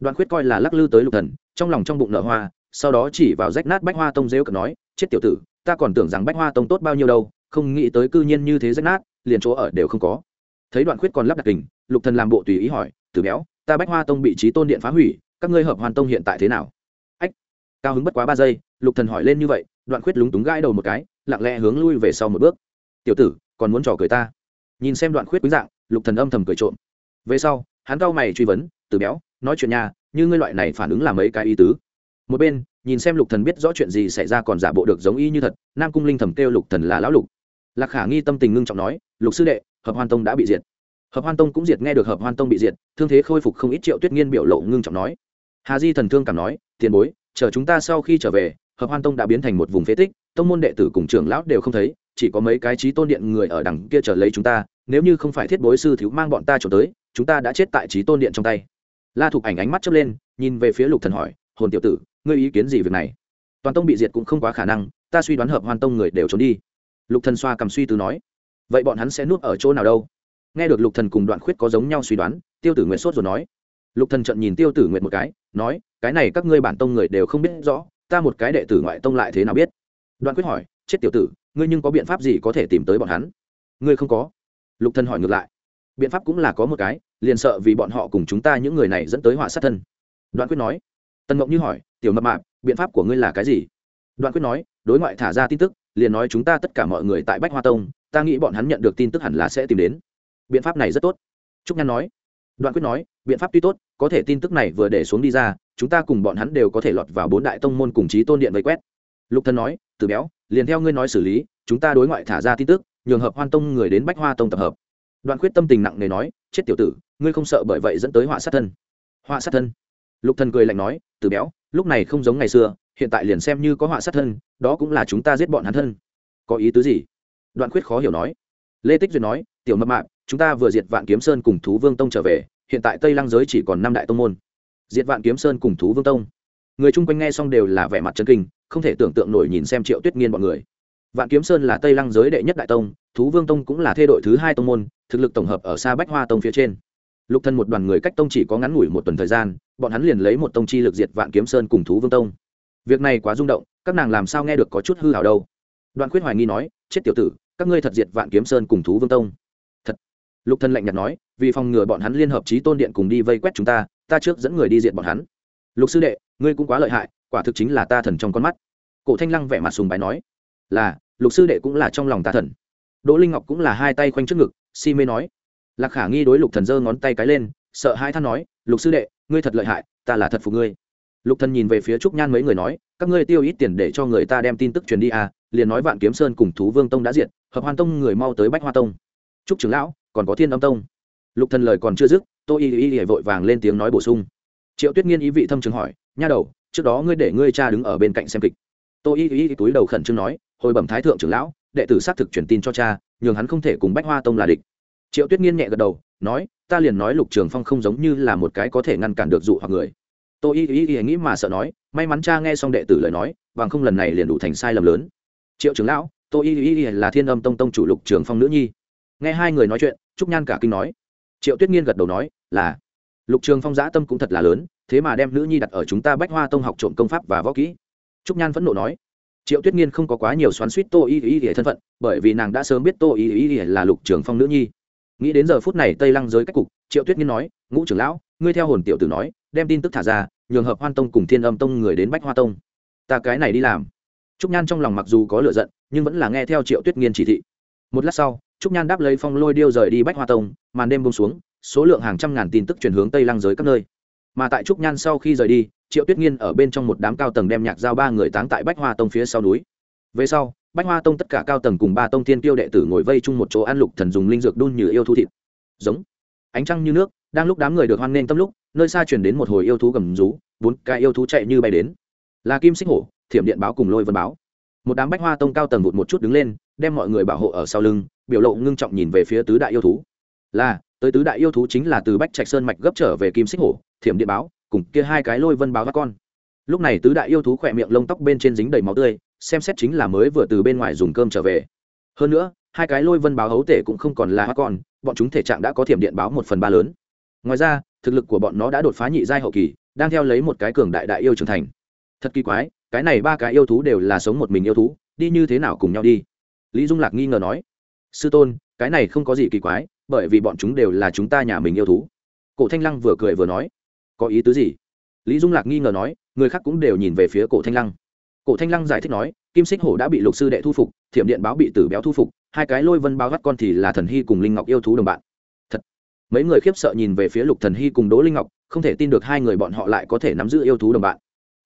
đoạn khuyết coi là lắc lư tới lục thần, trong lòng trong bụng nở hoa, sau đó chỉ vào rách nát bách hoa tông rêu cực nói, chết tiểu tử, ta còn tưởng rằng bách hoa tông tốt bao nhiêu đâu, không nghĩ tới cư nhiên như thế rách nát, liền chỗ ở đều không có. Thấy đoạn khuyết còn lắp đặt kình, lục thần làm bộ tùy ý hỏi, tử béo, ta bách hoa tông bị trí tôn điện phá hủy, các ngươi hợp hoàn tông hiện tại thế nào? Cao hứng bất quá ba giây, lục thần hỏi lên như vậy, đoạn khuyết lúng túng gãi đầu một cái, lặng lẽ hướng lui về sau một bước. Tiểu tử, còn muốn trò cười ta? Nhìn xem đoạn khuyết quý dạng, lục thần âm thầm cười trộm. Về sau, hắn cau mày truy vấn tử béo, nói chuyện nhà như ngươi loại này phản ứng là mấy cái ý tứ? Một bên, nhìn xem lục thần biết rõ chuyện gì xảy ra còn giả bộ được giống y như thật, nam cung linh thầm kêu lục thần là lão lục. Lạc khả nghi tâm tình ngưng trọng nói, lục sư đệ, hợp hoan tông đã bị diệt. Hợp hoan tông cũng diệt, nghe được hợp hoan tông bị diệt, thương thế khôi phục không ít triệu tuyết nghiên biểu lộ ngưng trọng nói. Hà di thần thương cảm nói, tiền bối chờ chúng ta sau khi trở về, hợp hoan tông đã biến thành một vùng phế tích, tông môn đệ tử cùng trưởng lão đều không thấy, chỉ có mấy cái trí tôn điện người ở đằng kia chờ lấy chúng ta, nếu như không phải thiết bối sư thiếu mang bọn ta trốn tới, chúng ta đã chết tại trí tôn điện trong tay. La thục ảnh ánh mắt chớp lên, nhìn về phía lục thần hỏi, hồn tiểu tử, ngươi ý kiến gì việc này? Toàn tông bị diệt cũng không quá khả năng, ta suy đoán hợp hoan tông người đều trốn đi. Lục thần xoa cầm suy tư nói, vậy bọn hắn sẽ nuốt ở chỗ nào đâu? Nghe được lục thần cùng đoạn khuyết có giống nhau suy đoán, tiêu tử nguyện sốt rồi nói lục thần trận nhìn tiêu tử Nguyệt một cái, nói, cái này các ngươi bản tông người đều không biết rõ, ta một cái đệ tử ngoại tông lại thế nào biết? Đoạn quyết hỏi, chết tiểu tử, ngươi nhưng có biện pháp gì có thể tìm tới bọn hắn? Ngươi không có. Lục thần hỏi ngược lại, biện pháp cũng là có một cái, liền sợ vì bọn họ cùng chúng ta những người này dẫn tới họa sát thân. Đoạn quyết nói, tần mộng như hỏi, tiểu mập mạp, biện pháp của ngươi là cái gì? Đoạn quyết nói, đối ngoại thả ra tin tức, liền nói chúng ta tất cả mọi người tại bách hoa tông, ta nghĩ bọn hắn nhận được tin tức hẳn là sẽ tìm đến. Biện pháp này rất tốt. Trúc nhan nói đoạn quyết nói, biện pháp tuy tốt, có thể tin tức này vừa để xuống đi ra, chúng ta cùng bọn hắn đều có thể lọt vào bốn đại tông môn cùng chí tôn điện vây quét. Lục Thân nói từ béo, liền theo ngươi nói xử lý, chúng ta đối ngoại thả ra tin tức, nhường hợp hoan tông người đến bách hoa tông tập hợp. Đoạn quyết tâm tình nặng nề nói, chết tiểu tử, ngươi không sợ bởi vậy dẫn tới họa sát thân? Họa sát thân? Lục thần cười lạnh nói từ béo, lúc này không giống ngày xưa, hiện tại liền xem như có họa sát thân, đó cũng là chúng ta giết bọn hắn thân. Có ý tứ gì? Đoạn quyết khó hiểu nói. Lê tích duyệt nói, tiểu mập mạp chúng ta vừa diệt vạn kiếm sơn cùng thú vương tông trở về, hiện tại tây lăng giới chỉ còn năm đại tông môn. Diệt vạn kiếm sơn cùng thú vương tông. Người chung quanh nghe xong đều là vẻ mặt chân kinh, không thể tưởng tượng nổi nhìn xem triệu tuyết nghiên bọn người. Vạn kiếm sơn là tây lăng giới đệ nhất đại tông, thú vương tông cũng là thê đội thứ hai tông môn, thực lực tổng hợp ở xa bách hoa tông phía trên. Lục thân một đoàn người cách tông chỉ có ngắn ngủi một tuần thời gian, bọn hắn liền lấy một tông chi lực diệt vạn kiếm sơn cùng thú vương tông. Việc này quá rung động, các nàng làm sao nghe được có chút hư hào đâu? Đoạn quyết hoài nghi nói, chết tiểu tử, các ngươi thật diệt vạn kiếm sơn cùng thú vương tông? Lục Thần lạnh nhạt nói, vì phòng ngừa bọn hắn liên hợp trí tôn điện cùng đi vây quét chúng ta ta trước dẫn người đi diện bọn hắn. Lục sư đệ, ngươi cũng quá lợi hại, quả thực chính là ta thần trong con mắt. Cổ thanh lăng vẻ mặt sùng bái nói, là, lục sư đệ cũng là trong lòng ta thần. Đỗ linh ngọc cũng là hai tay khoanh trước ngực, si mê nói. Lạc khả nghi đối lục thần giơ ngón tay cái lên, sợ hai than nói, lục sư đệ, ngươi thật lợi hại, ta là thật phục ngươi. Lục thần nhìn về phía trúc nhan mấy người nói, các ngươi tiêu ít tiền để cho người ta đem tin tức truyền đi à liền nói vạn kiếm sơn cùng thú vương tông đã diệt, hợp hoan tông người mau tới bách hoa tông. Trúc trưởng lão còn có thiên âm tông lục thần lời còn chưa dứt tô y y y vội vàng lên tiếng nói bổ sung triệu tuyết nghiên ý vị thâm trường hỏi nha đầu trước đó ngươi để ngươi cha đứng ở bên cạnh xem kịch tô y y túi đầu khẩn trương nói hồi bẩm thái thượng trưởng lão đệ tử xác thực truyền tin cho cha nhường hắn không thể cùng bách hoa tông là địch triệu tuyết nghiên nhẹ gật đầu nói ta liền nói lục trường phong không giống như là một cái có thể ngăn cản được dụ hoặc người tô y y y nghĩ mà sợ nói may mắn cha nghe xong đệ tử lời nói bằng không lần này liền đủ thành sai lầm lớn triệu trưởng lão tô y y y là thiên âm tông tông chủ lục trường phong nữ nhi nghe hai người nói chuyện trúc nhan cả kinh nói. Triệu tuyết nghiên gật đầu nói, là. Lục trường phong giã tâm cũng thật là lớn, thế mà đem nữ nhi đặt ở chúng ta bách hoa tông học trộm công pháp và võ kỹ. Trúc nhan phẫn nộ nói, triệu tuyết nghiên không có quá nhiều xoắn suýt tô y y y thân phận, bởi vì nàng đã sớm biết tô y y y là lục trường phong nữ nhi. Nghĩ đến giờ phút này tây lăng giới cách cục, triệu tuyết nghiên nói, ngũ trưởng lão, ngươi theo hồn tiểu tử nói, đem tin tức thả ra, nhường hợp hoan tông cùng thiên âm tông người đến bách hoa tông. Ta cái này đi làm. Trúc nhan trong lòng mặc dù có lựa giận, nhưng vẫn là nghe theo triệu tuyết nghiên chỉ thị. Một lát sau trúc nhan đáp lấy phong lôi điêu rời đi bách hoa tông, màn đêm bông xuống, số lượng hàng trăm ngàn tin tức chuyển hướng tây lăng giới các nơi. Mà tại trúc nhan sau khi rời đi, triệu tuyết nghiên ở bên trong một đám cao tầng đem nhạc giao ba người táng tại bách hoa tông phía sau núi. Về sau, bách hoa tông tất cả cao tầng cùng ba tông tiên tiêu đệ tử ngồi vây chung một chỗ ăn lục thần dùng linh dược đun như yêu thú thịt. Giống. Ánh trăng như nước, đang lúc đám người được hoan nghênh tâm lúc, nơi xa truyền đến một hồi yêu thú gầm rú, bốn cái yêu thú chạy như bay đến. Là kim xích hổ, thiểm điện báo cùng lôi vân báo. Một đám bách hoa tông cao tầng vụt một chút đứng lên, đem mọi người bảo hộ ở sau lưng biểu lộ ngưng trọng nhìn về phía tứ đại yêu thú. Là, tới tứ đại yêu thú chính là từ bách trạch sơn mạch gấp trở về kim xích hổ, thiểm điện báo, cùng kia hai cái lôi vân báo các con. Lúc này tứ đại yêu thú khỏe miệng lông tóc bên trên dính đầy máu tươi, xem xét chính là mới vừa từ bên ngoài dùng cơm trở về. Hơn nữa, hai cái lôi vân báo hấu tể cũng không còn là hoa con, bọn chúng thể trạng đã có thiểm điện báo một phần ba lớn. Ngoài ra, thực lực của bọn nó đã đột phá nhị giai hậu kỳ, đang theo lấy một cái cường đại đại yêu trưởng thành. Thật kỳ quái, cái này ba cái yêu thú đều là sống một mình yêu thú, đi như thế nào cùng nhau đi? Lý dung lạc nghi ngờ nói sư tôn, cái này không có gì kỳ quái, bởi vì bọn chúng đều là chúng ta nhà mình yêu thú. Cổ thanh lăng vừa cười vừa nói, có ý tứ gì? Lý dung lạc nghi ngờ nói, người khác cũng đều nhìn về phía cổ thanh lăng. Cổ thanh lăng giải thích nói, kim xích hổ đã bị lục sư đệ thu phục, thiểm điện báo bị tử béo thu phục, hai cái lôi vân báo gắt con thì là thần hy cùng linh ngọc yêu thú đồng bạn. Thật, mấy người khiếp sợ nhìn về phía lục thần hy cùng đỗ linh ngọc, không thể tin được hai người bọn họ lại có thể nắm giữ yêu thú đồng bạn.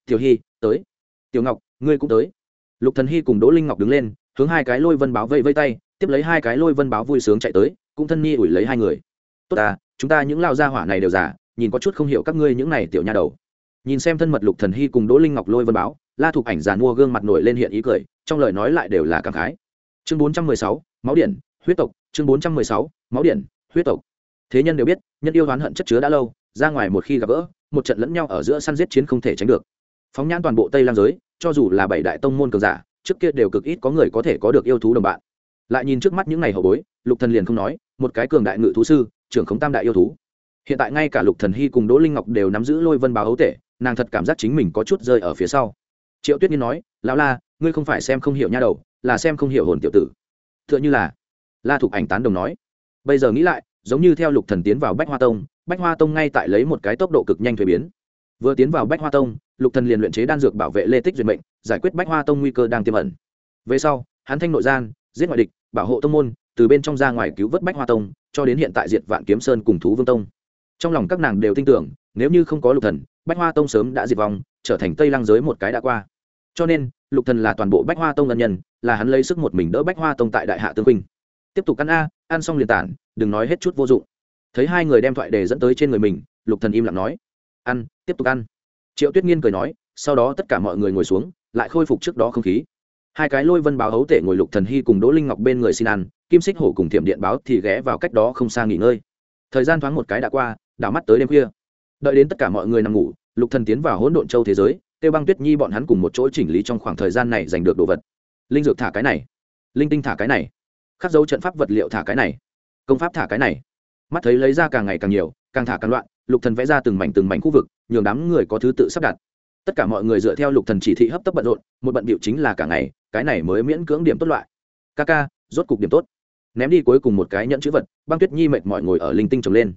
Tiểu hy, tới. Tiểu ngọc, ngươi cũng tới. Lục thần hy cùng đỗ linh ngọc đứng lên, hướng hai cái lôi vân báo vây vây tay tiếp lấy hai cái lôi vân báo vui sướng chạy tới, cũng thân nhi ủi lấy hai người. Tốt à chúng ta những lao gia hỏa này đều giả nhìn có chút không hiểu các ngươi những này tiểu nha đầu. Nhìn xem thân mật lục thần hy cùng đỗ linh ngọc lôi vân báo, la thục ảnh giàn mua gương mặt nổi lên hiện ý cười, trong lời nói lại đều là cảm khái. Chương bốn trăm mười sáu, máu điện, huyết tộc, chương bốn trăm mười sáu, máu điện, huyết tộc. Thế nhân đều biết, nhân yêu oán hận chất chứa đã lâu, ra ngoài một khi gặp gỡ, một trận lẫn nhau ở giữa săn giết chiến không thể tránh được. Phóng nhãn toàn bộ tây lang giới, cho dù là bảy đại tông môn cường giả, trước kia đều cực ít có người có thể có được yêu thú đồng bạn lại nhìn trước mắt những ngày hậu bối, lục thần liền không nói, một cái cường đại ngự thú sư, trưởng khống tam đại yêu thú. Hiện tại ngay cả lục thần hy cùng đỗ linh ngọc đều nắm giữ lôi vân báo hấu tể, nàng thật cảm giác chính mình có chút rơi ở phía sau. Triệu tuyết nhiên nói, lão la, ngươi không phải xem không hiểu nha đầu, là xem không hiểu hồn tiểu tử. Tựa như là, la thục ảnh tán đồng nói. Bây giờ nghĩ lại, giống như theo lục thần tiến vào bách hoa tông, bách hoa tông ngay tại lấy một cái tốc độ cực nhanh thuế biến. Vừa tiến vào bách hoa tông, lục thần liền luyện chế đan dược bảo vệ lê tích duyệt mệnh, giải quyết bách hoa tông nguy cơ đang tiềm ẩn. Về sau, hắn thanh nội gian giết ngoại địch, bảo hộ tông môn, từ bên trong ra ngoài cứu vớt bách hoa tông, cho đến hiện tại diệt vạn kiếm sơn cùng thú vương tông. Trong lòng các nàng đều tin tưởng, nếu như không có lục thần, bách hoa tông sớm đã diệt vong, trở thành tây lăng giới một cái đã qua. Cho nên, lục thần là toàn bộ bách hoa tông ân nhân, là hắn lấy sức một mình đỡ bách hoa tông tại đại hạ tương huynh. Tiếp tục ăn a, ăn xong liền tản, đừng nói hết chút vô dụng. Thấy hai người đem thoại đề dẫn tới trên người mình, lục thần im lặng nói, ăn, tiếp tục ăn. Triệu tuyết nghiên cười nói, sau đó tất cả mọi người ngồi xuống, lại khôi phục trước đó không khí hai cái lôi vân báo hấu tể ngồi lục thần hy cùng đỗ linh ngọc bên người xin ăn, kim xích hổ cùng thiểm điện báo thì ghé vào cách đó không xa nghỉ ngơi. Thời gian thoáng một cái đã qua, đảo mắt tới đêm khuya. Đợi đến tất cả mọi người nằm ngủ, lục thần tiến vào hỗn độn châu thế giới, tiêu băng tuyết nhi bọn hắn cùng một chỗ chỉnh lý trong khoảng thời gian này giành được đồ vật. Linh dược thả cái này, linh tinh thả cái này, khắc dấu trận pháp vật liệu thả cái này, công pháp thả cái này. Mắt thấy lấy ra càng ngày càng nhiều, càng thả càng loạn, lục thần vẽ ra từng mảnh từng mảnh khu vực, nhường đám người có thứ tự sắp đặt. Tất cả mọi người dựa theo lục thần chỉ thị hấp tấp bận rộn, một bận biểu chính là cả ngày cái này mới miễn cưỡng điểm tốt loại. Ca ca, rốt cục điểm tốt. Ném đi cuối cùng một cái nhẫn chữ vật, băng tuyết nhi mệt mỏi ngồi ở linh tinh trồng lên.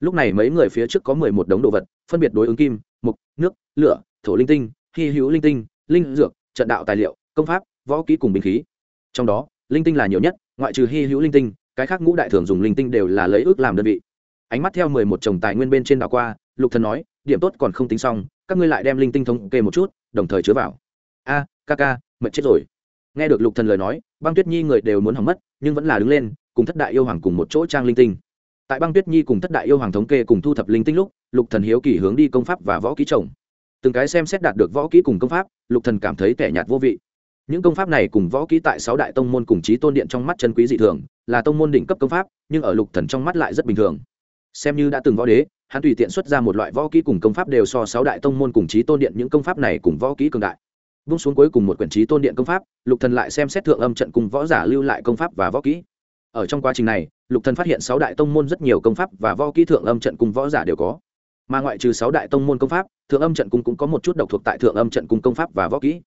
Lúc này mấy người phía trước có mười một đống đồ vật, phân biệt đối ứng kim, mục, nước, lửa, thổ linh tinh, hy hữu linh tinh, linh dược, trận đạo tài liệu, công pháp, võ kỹ cùng binh khí. Trong đó, linh tinh là nhiều nhất, ngoại trừ hy hữu linh tinh, cái khác ngũ đại thường dùng linh tinh đều là lấy ước làm đơn vị. Ánh mắt theo mười một chồng tài nguyên bên trên đảo qua, lục thần nói, điểm tốt còn không tính xong, các ngươi lại đem linh tinh thống kê một chút, đồng thời chứa vào. A, ca ca, mệt chết rồi nghe được lục thần lời nói, băng tuyết nhi người đều muốn hỏng mất, nhưng vẫn là đứng lên, cùng thất đại yêu hoàng cùng một chỗ trang linh tinh. Tại băng tuyết nhi cùng thất đại yêu hoàng thống kê cùng thu thập linh tinh lúc, lục thần hiếu kỳ hướng đi công pháp và võ kỹ chồng. Từng cái xem xét đạt được võ kỹ cùng công pháp, lục thần cảm thấy tẻ nhạt vô vị. Những công pháp này cùng võ kỹ tại sáu đại tông môn cùng chí tôn điện trong mắt chân quý dị thường, là tông môn đỉnh cấp công pháp, nhưng ở lục thần trong mắt lại rất bình thường. Xem như đã từng võ đế, hắn tùy tiện xuất ra một loại võ kỹ cùng công pháp đều so sáu đại tông môn cùng chí tôn điện những công pháp này cùng võ kỹ cường đại vung xuống cuối cùng một quyển chí tôn điện công pháp, lục thần lại xem xét thượng âm trận cùng võ giả lưu lại công pháp và võ kỹ. Ở trong quá trình này, lục thần phát hiện sáu đại tông môn rất nhiều công pháp và võ kỹ thượng âm trận cùng võ giả đều có. Mà ngoại trừ sáu đại tông môn công pháp, thượng âm trận cung cũng có một chút độc thuộc tại thượng âm trận cung công pháp và võ kỹ.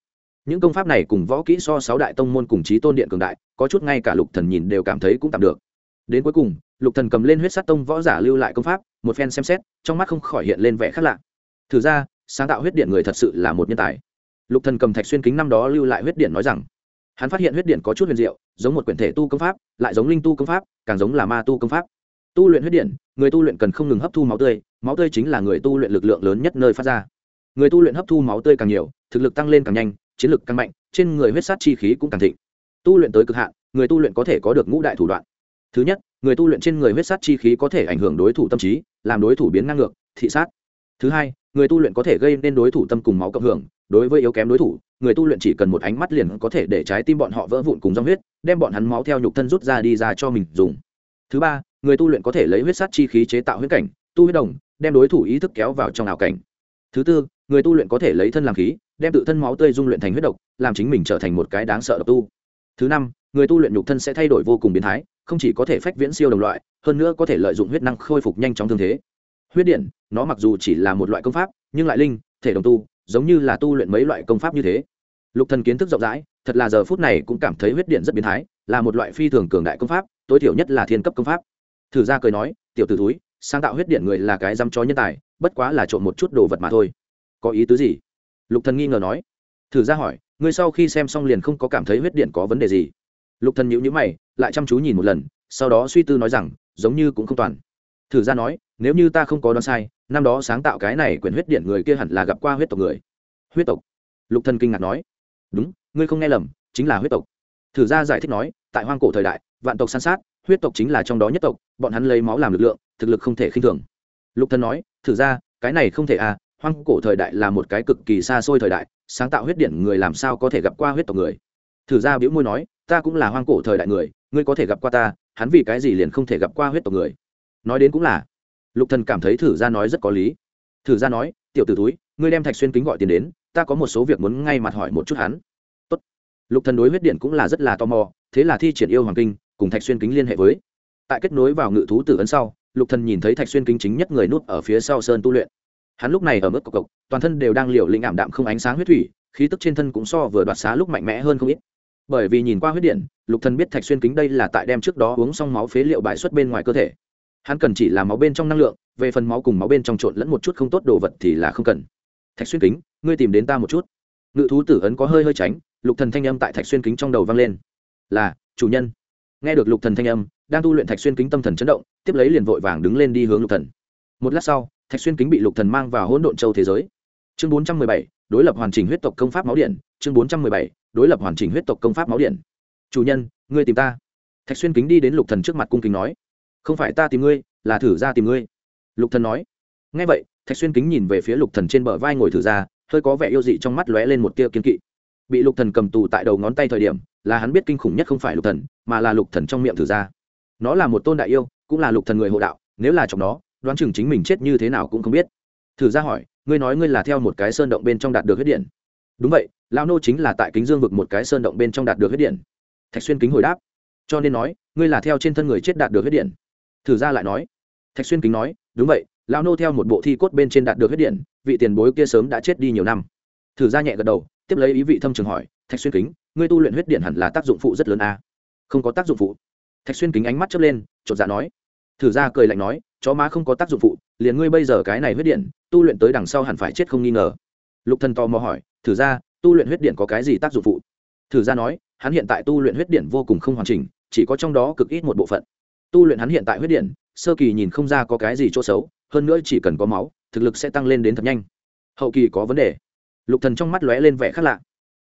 Những công pháp này cùng võ kỹ so sáu đại tông môn cùng chí tôn điện cường đại, có chút ngay cả lục thần nhìn đều cảm thấy cũng tạm được. Đến cuối cùng, lục thần cầm lên huyết sát tông võ giả lưu lại công pháp, một phen xem xét, trong mắt không khỏi hiện lên vẻ khác lạ. Thử ra, sáng tạo huyết điện người thật sự là một nhân tài lục thần cầm thạch xuyên kính năm đó lưu lại huyết điện nói rằng, hắn phát hiện huyết điện có chút huyền diệu, giống một quyển thể tu công pháp, lại giống linh tu công pháp, càng giống là ma tu công pháp. Tu luyện huyết điện, người tu luyện cần không ngừng hấp thu máu tươi máu tươi chính là người tu luyện lực lượng lớn nhất nơi phát ra. Người tu luyện hấp thu máu tươi càng nhiều, thực lực tăng lên càng nhanh, chiến lực càng mạnh, trên người huyết sát chi khí cũng càng thịnh. Tu luyện tới cực hạn, người tu luyện có thể có được ngũ đại thủ đoạn. Thứ nhất, người tu luyện trên người huyết sát chi khí có thể ảnh hưởng đối thủ tâm trí, làm đối thủ biến ngang ngược, thị sát. Thứ hai, người tu luyện có thể gây nên đối thủ tâm cùng máu cộng hưởng đối với yếu kém đối thủ, người tu luyện chỉ cần một ánh mắt liền có thể để trái tim bọn họ vỡ vụn cùng dòng huyết, đem bọn hắn máu theo nhục thân rút ra đi ra cho mình dùng. Thứ ba, người tu luyện có thể lấy huyết sát chi khí chế tạo huyết cảnh, tu huyết đồng, đem đối thủ ý thức kéo vào trong ảo cảnh. Thứ tư, người tu luyện có thể lấy thân làm khí, đem tự thân máu tươi dung luyện thành huyết độc, làm chính mình trở thành một cái đáng sợ độc tu. Thứ năm, người tu luyện nhục thân sẽ thay đổi vô cùng biến thái, không chỉ có thể phách viễn siêu đồng loại, hơn nữa có thể lợi dụng huyết năng khôi phục nhanh chóng thương thế. Huyết điện, nó mặc dù chỉ là một loại công pháp, nhưng lại linh, thể đồng tu giống như là tu luyện mấy loại công pháp như thế. Lục thần kiến thức rộng rãi, thật là giờ phút này cũng cảm thấy huyết điện rất biến thái, là một loại phi thường cường đại công pháp, tối thiểu nhất là thiên cấp công pháp. Thử ra cười nói, tiểu tử túi sáng tạo huyết điện người là cái dăm cho nhân tài, bất quá là trộn một chút đồ vật mà thôi. Có ý tứ gì? Lục thần nghi ngờ nói. Thử ra hỏi, ngươi sau khi xem xong liền không có cảm thấy huyết điện có vấn đề gì? Lục thần nhíu nhíu mày, lại chăm chú nhìn một lần, sau đó suy tư nói rằng, giống như cũng không toàn. Thử ra nói, nếu như ta không có đoán sai năm đó sáng tạo cái này quyển huyết điện người kia hẳn là gặp qua huyết tộc người. Huyết tộc? Lục thần kinh ngạc nói. Đúng, ngươi không nghe lầm, chính là huyết tộc. Thử ra giải thích nói, tại hoang cổ thời đại, vạn tộc san sát, huyết tộc chính là trong đó nhất tộc, bọn hắn lấy máu làm lực lượng, thực lực không thể khinh thường. Lục thần nói, thử ra, cái này không thể à hoang cổ thời đại là một cái cực kỳ xa xôi thời đại, sáng tạo huyết điện người làm sao có thể gặp qua huyết tộc người? Thử ra biểu môi nói, ta cũng là hoang cổ thời đại người, ngươi có thể gặp qua ta, hắn vì cái gì liền không thể gặp qua huyết tộc người? Nói đến cũng là lục thần cảm thấy thử ra nói rất có lý. Thử ra nói, tiểu tử túi ngươi đem thạch xuyên kính gọi tiền đến, ta có một số việc muốn ngay mặt hỏi một chút hắn. Tốt. lục thần đối huyết điện cũng là rất là tò mò, thế là thi triển yêu hoàng kinh, cùng thạch xuyên kính liên hệ với. Tại kết nối vào ngự thú tử ấn sau, lục thần nhìn thấy thạch xuyên kính chính nhất người nút ở phía sau sơn tu luyện. Hắn lúc này ở mức cộc cộc toàn thân đều đang liều lĩnh ảm đạm không ánh sáng huyết thủy, khí tức trên thân cũng so vừa đoạt xá lúc mạnh mẽ hơn không ít. Bởi vì nhìn qua huyết điện, lục thần biết thạch xuyên kính đây là tại đem trước đó uống xong máu phế liệu bài xuất bên ngoài cơ thể hắn cần chỉ là máu bên trong năng lượng, về phần máu cùng máu bên trong trộn lẫn một chút không tốt đồ vật thì là không cần. Thạch xuyên kính, ngươi tìm đến ta một chút. Ngự thú tử ấn có hơi hơi tránh, lục thần thanh âm tại thạch xuyên kính trong đầu vang lên. Là, chủ nhân. Nghe được lục thần thanh âm, đang tu luyện thạch xuyên kính tâm thần chấn động, tiếp lấy liền vội vàng đứng lên đi hướng lục thần. Một lát sau, thạch xuyên kính bị lục thần mang vào hỗn độn châu thế giới. Chương bốn trăm mười bảy, đối lập hoàn chỉnh huyết tộc công pháp máu điện. Chương bốn trăm mười bảy, đối lập hoàn chỉnh huyết tộc công pháp máu điện. Chủ nhân, ngươi tìm ta. Thạch xuyên kính đi đến lục thần trước mặt cung kính nói không phải ta tìm ngươi, là thử ra tìm ngươi. Lục thần nói. Nghe vậy, thạch xuyên kính nhìn về phía lục thần trên bờ vai ngồi thử ra, hơi có vẻ yêu dị trong mắt lóe lên một tia kiên kỵ. Bị lục thần cầm tù tại đầu ngón tay thời điểm, là hắn biết kinh khủng nhất không phải lục thần, mà là lục thần trong miệng thử ra. Nó là một tôn đại yêu, cũng là lục thần người hộ đạo, nếu là trong đó, đoán chừng chính mình chết như thế nào cũng không biết. Thử ra hỏi, ngươi nói ngươi là theo một cái sơn động bên trong đạt được huyết điện? Đúng vậy, lão nô chính là tại kính dương vực một cái sơn động bên trong đạt được huyết điện. Thạch xuyên kính hồi đáp. Cho nên nói, ngươi là theo trên thân người chết đạt được huyết điện thử ra lại nói. Thạch xuyên kính nói, đúng vậy, lão nô theo một bộ thi cốt bên trên đạt được huyết điện, vị tiền bối kia sớm đã chết đi nhiều năm. Thử ra nhẹ gật đầu, tiếp lấy ý vị thâm trường hỏi, thạch xuyên kính, ngươi tu luyện huyết điện hẳn là tác dụng phụ rất lớn a à? không có tác dụng phụ. Thạch xuyên kính ánh mắt chớp lên, chột dạ nói. Thử ra cười lạnh nói, chó má không có tác dụng phụ, liền ngươi bây giờ cái này huyết điện, tu luyện tới đằng sau hẳn phải chết không nghi ngờ. Lục thần to mò hỏi, thử ra, tu luyện huyết điện có cái gì tác dụng phụ? Thử ra nói, hắn hiện tại tu luyện huyết điện vô cùng không hoàn chỉnh, chỉ có trong đó cực ít một bộ phận tu luyện hắn hiện tại huyết điện, sơ kỳ nhìn không ra có cái gì chỗ xấu, hơn nữa chỉ cần có máu, thực lực sẽ tăng lên đến thật nhanh. Hậu kỳ có vấn đề. Lục thần trong mắt lóe lên vẻ khác lạ.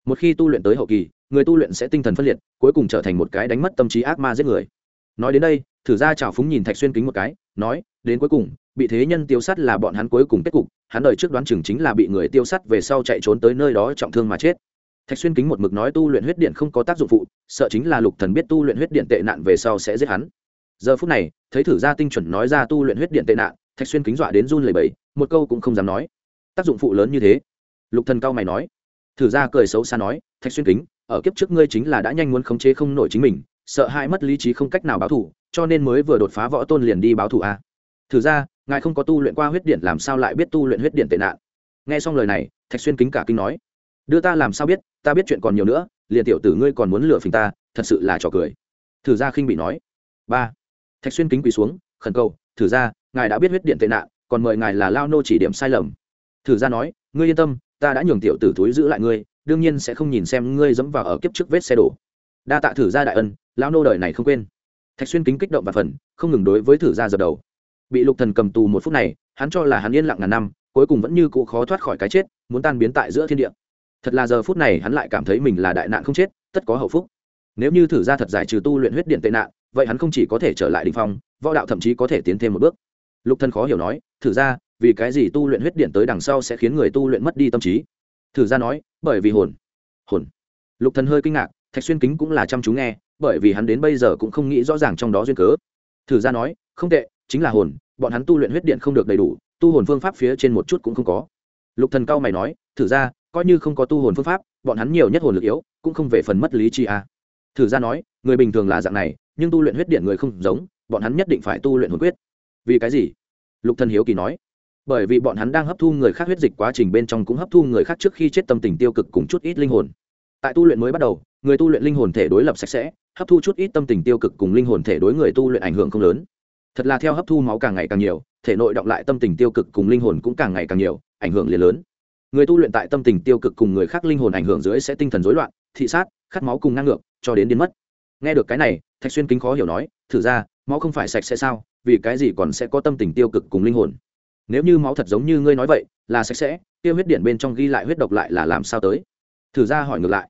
Một khi tu luyện tới hậu kỳ, người tu luyện sẽ tinh thần phân liệt, cuối cùng trở thành một cái đánh mất tâm trí ác ma giết người. Nói đến đây, thử ra chào phúng nhìn thạch xuyên kính một cái, nói, đến cuối cùng, bị thế nhân tiêu sát là bọn hắn cuối cùng kết cục, hắn đời trước đoán chừng chính là bị người tiêu sát về sau chạy trốn tới nơi đó trọng thương mà chết. Thạch xuyên kính một mực nói tu luyện huyết điện không có tác dụng phụ, sợ chính là lục thần biết tu luyện huyết điện tệ nạn về sau sẽ giết hắn giờ phút này thấy thử gia tinh chuẩn nói ra tu luyện huyết điện tệ nạn thạch xuyên kính dọa đến run lẩy bẩy một câu cũng không dám nói. Tác dụng phụ lớn như thế. Lục thần cao mày nói. Thử gia cười xấu xa nói thạch xuyên kính ở kiếp trước ngươi chính là đã nhanh muốn khống chế không nổi chính mình sợ hãi mất lý trí không cách nào báo thù cho nên mới vừa đột phá võ tôn liền đi báo thù a à. thử gia, ngài không có tu luyện qua huyết điện làm sao lại biết tu luyện huyết điện tệ nạn? Nghe xong lời này thạch xuyên kính cả kinh nói. Đưa ta làm sao biết ta biết chuyện còn nhiều nữa liền tiểu tử ngươi còn muốn lừa phình ta thật sự là trò cười. Thử gia khinh bị nói. Ba thạch xuyên kính quỳ xuống, khẩn cầu, thử ra, ngài đã biết huyết điện tệ nạn, còn mời ngài là lao nô chỉ điểm sai lầm. Thử ra nói, ngươi yên tâm, ta đã nhường tiểu tử thúi giữ lại ngươi, đương nhiên sẽ không nhìn xem ngươi dẫm vào ở kiếp trước vết xe đổ. Đa tạ thử ra đại ân, lao nô đời này không quên. Thạch xuyên kính kích động và phần, không ngừng đối với thử ra dập đầu. Bị lục thần cầm tù một phút này, hắn cho là hắn yên lặng ngàn năm, cuối cùng vẫn như cũ khó thoát khỏi cái chết, muốn tan biến tại giữa thiên địa. Thật là giờ phút này hắn lại cảm thấy mình là đại nạn không chết, tất có hậu phúc. Nếu như thử ra thật giải trừ tu luyện huyết điện tệ nạn vậy hắn không chỉ có thể trở lại đình phong, võ đạo thậm chí có thể tiến thêm một bước. Lục thần khó hiểu nói, thử ra, vì cái gì tu luyện huyết điện tới đằng sau sẽ khiến người tu luyện mất đi tâm trí? Thử ra nói, bởi vì hồn. Hồn. Lục thần hơi kinh ngạc, thạch xuyên kính cũng là chăm chú nghe, bởi vì hắn đến bây giờ cũng không nghĩ rõ ràng trong đó duyên cớ. Thử ra nói, không tệ, chính là hồn, bọn hắn tu luyện huyết điện không được đầy đủ, tu hồn phương pháp phía trên một chút cũng không có. Lục thần cao mày nói, thử ra, coi như không có tu hồn phương pháp, bọn hắn nhiều nhất hồn lực yếu, cũng không về phần mất lý chi à thử ra nói, người bình thường là dạng này, nhưng tu luyện huyết điện người không giống, bọn hắn nhất định phải tu luyện hồn quyết. Vì cái gì? Lục thần hiếu kỳ nói. Bởi vì bọn hắn đang hấp thu người khác huyết dịch quá trình bên trong cũng hấp thu người khác trước khi chết tâm tình tiêu cực cùng chút ít linh hồn. Tại tu luyện mới bắt đầu, người tu luyện linh hồn thể đối lập sạch sẽ, hấp thu chút ít tâm tình tiêu cực cùng linh hồn thể đối người tu luyện ảnh hưởng không lớn. Thật là theo hấp thu máu càng ngày càng nhiều, thể nội động lại tâm tình tiêu cực cùng linh hồn cũng càng ngày càng nhiều, ảnh hưởng liền lớn. Người tu luyện tại tâm tình tiêu cực cùng người khác linh hồn ảnh hưởng dưới sẽ tinh thần rối loạn, thị sát, khát máu cùng ngang ngược cho đến biến mất. Nghe được cái này, thạch xuyên kính khó hiểu nói, thử ra, máu không phải sạch sẽ sao? Vì cái gì còn sẽ có tâm tình tiêu cực cùng linh hồn? Nếu như máu thật giống như ngươi nói vậy, là sạch sẽ, kia huyết điện bên trong ghi lại huyết độc lại là làm sao tới? Thử ra hỏi ngược lại,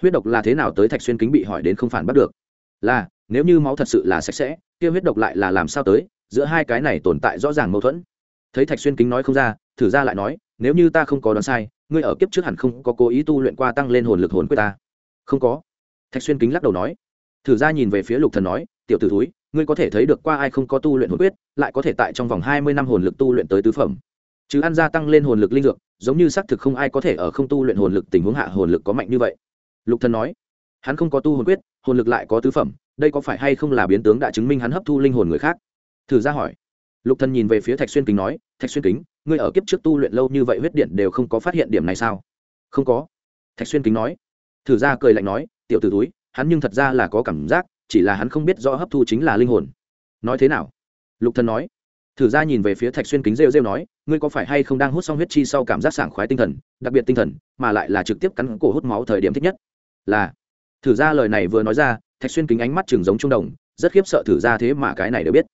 huyết độc là thế nào tới? Thạch xuyên kính bị hỏi đến không phản bắt được. Là, nếu như máu thật sự là sạch sẽ, kia huyết độc lại là làm sao tới? Giữa hai cái này tồn tại rõ ràng mâu thuẫn. Thấy thạch xuyên kính nói không ra, thử ra lại nói, nếu như ta không có đoán sai, ngươi ở kiếp trước hẳn không có cố ý tu luyện qua tăng lên hồn lực hồn quyết ta. Không có thạch xuyên kính lắc đầu nói. Thử ra nhìn về phía lục thần nói, tiểu tử thúi, ngươi có thể thấy được qua ai không có tu luyện hồn quyết, lại có thể tại trong vòng hai mươi năm hồn lực tu luyện tới tứ phẩm. Chứ ăn gia tăng lên hồn lực linh dược, giống như xác thực không ai có thể ở không tu luyện hồn lực tình huống hạ hồn lực có mạnh như vậy. Lục thần nói, hắn không có tu hồn quyết, hồn lực lại có tứ phẩm, đây có phải hay không là biến tướng đã chứng minh hắn hấp thu linh hồn người khác? Thử ra hỏi. Lục thần nhìn về phía thạch xuyên kính nói, thạch xuyên kính, ngươi ở kiếp trước tu luyện lâu như vậy huyết điện đều không có phát hiện điểm này sao? Không có. Thạch xuyên kính nói. Thử ra cười lạnh nói tiểu tử túi, hắn nhưng thật ra là có cảm giác, chỉ là hắn không biết rõ hấp thu chính là linh hồn. Nói thế nào? Lục thần nói. Thử ra nhìn về phía thạch xuyên kính rêu rêu nói, ngươi có phải hay không đang hút xong huyết chi sau cảm giác sảng khoái tinh thần, đặc biệt tinh thần, mà lại là trực tiếp cắn cổ hút máu thời điểm thích nhất? Là. Thử ra lời này vừa nói ra, thạch xuyên kính ánh mắt chừng giống trung đồng, rất khiếp sợ thử ra thế mà cái này đều biết.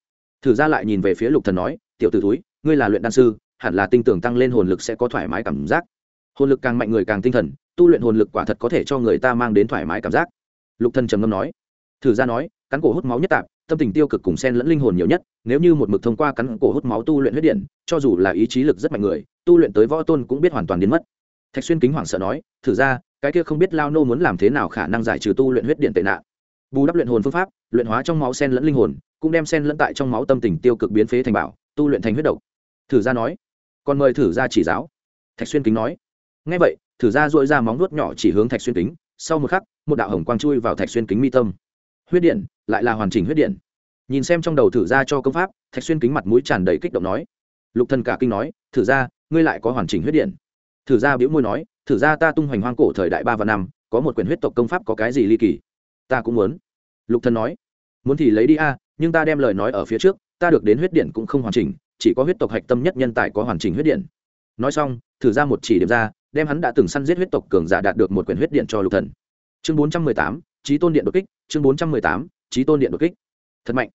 Thử ra lại nhìn về phía lục thần nói, tiểu t ử túi, ngươi là luyện đan sư, hẳn là tinh tưởng tăng lên hồn lực sẽ có thoải mái cảm giác. Hồn lực càng mạnh người càng tinh thần tu luyện hồn lực quả thật có thể cho người ta mang đến thoải mái cảm giác. Lục thần trầm ngâm nói, thử ra nói, cắn cổ hút máu nhất tạp, tâm tình tiêu cực cùng sen lẫn linh hồn nhiều nhất, nếu như một mực thông qua cắn cổ hút máu tu luyện huyết điện, cho dù là ý chí lực rất mạnh người, tu luyện tới võ tôn cũng biết hoàn toàn biến mất. Thạch xuyên kính hoảng sợ nói, thử ra, cái kia không biết lao nô muốn làm thế nào khả năng giải trừ tu luyện huyết điện tệ nạn. Bù đắp luyện hồn phương pháp, luyện hóa trong máu sen lẫn linh hồn, cũng đem sen lẫn tại trong máu tâm tình tiêu cực biến phế thành bảo, tu luyện thành huyết độc. Thử ra nói, còn mời thử ra chỉ giáo. Thạch xuyên kính nói ngay vậy thử ra dội ra móng nuốt nhỏ chỉ hướng thạch xuyên kính, sau một khắc, một đạo hồng quang chui vào thạch xuyên kính mi tâm. Huyết điện, lại là hoàn chỉnh huyết điện. Nhìn xem trong đầu thử ra cho công pháp, thạch xuyên kính mặt mũi tràn đầy kích động nói. Lục thần cả kinh nói, thử ra, ngươi lại có hoàn chỉnh huyết điện. Thử ra biểu môi nói, thử ra ta tung hoành hoang cổ thời đại ba và năm, có một quyển huyết tộc công pháp có cái gì ly kỳ? Ta cũng muốn. Lục thần nói, muốn thì lấy đi a, nhưng ta đem lời nói ở phía trước, ta được đến huyết điện cũng không hoàn chỉnh, chỉ có huyết tộc hạch tâm nhất nhân tài có hoàn chỉnh huyết điện. Nói xong, thử ra một chỉ điểm ra đem hắn đã từng săn giết huyết tộc cường giả đạt được một quyển huyết điện cho lục thần. Chương bốn trăm mười tám trí tôn điện đột kích, chương bốn trăm mười tám trí tôn điện đột kích. Thật mạnh.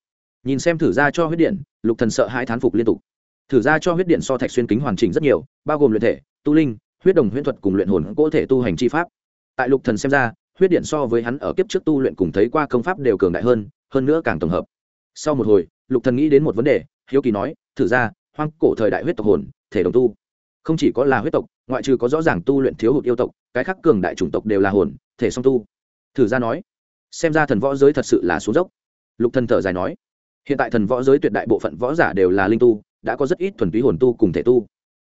Nhìn xem thử ra cho huyết điện, lục thần sợ hai thán phục liên tục. Thử ra cho huyết điện so thạch xuyên kính hoàn chỉnh rất nhiều, bao gồm luyện thể, tu linh, huyết đồng huyễn thuật cùng luyện hồn cỗ thể tu hành chi pháp. Tại lục thần xem ra, huyết điện so với hắn ở kiếp trước tu luyện cùng thấy qua công pháp đều cường đại hơn hơn nữa càng tổng hợp. Sau một hồi, lục thần nghĩ đến một vấn đề, hiếu kỳ nói, thử ra, hoang cổ thời đại huyết tộc hồn, thể đồng tu, không chỉ có là huyết tộc ngoại trừ có rõ ràng tu luyện thiếu hụt yêu tộc, cái khác cường đại chủng tộc đều là hồn, thể song tu. Thử ra nói, xem ra thần võ giới thật sự là xuống dốc. Lục thần thở dài nói, hiện tại thần võ giới tuyệt đại bộ phận võ giả đều là linh tu, đã có rất ít thuần túy hồn tu cùng thể tu.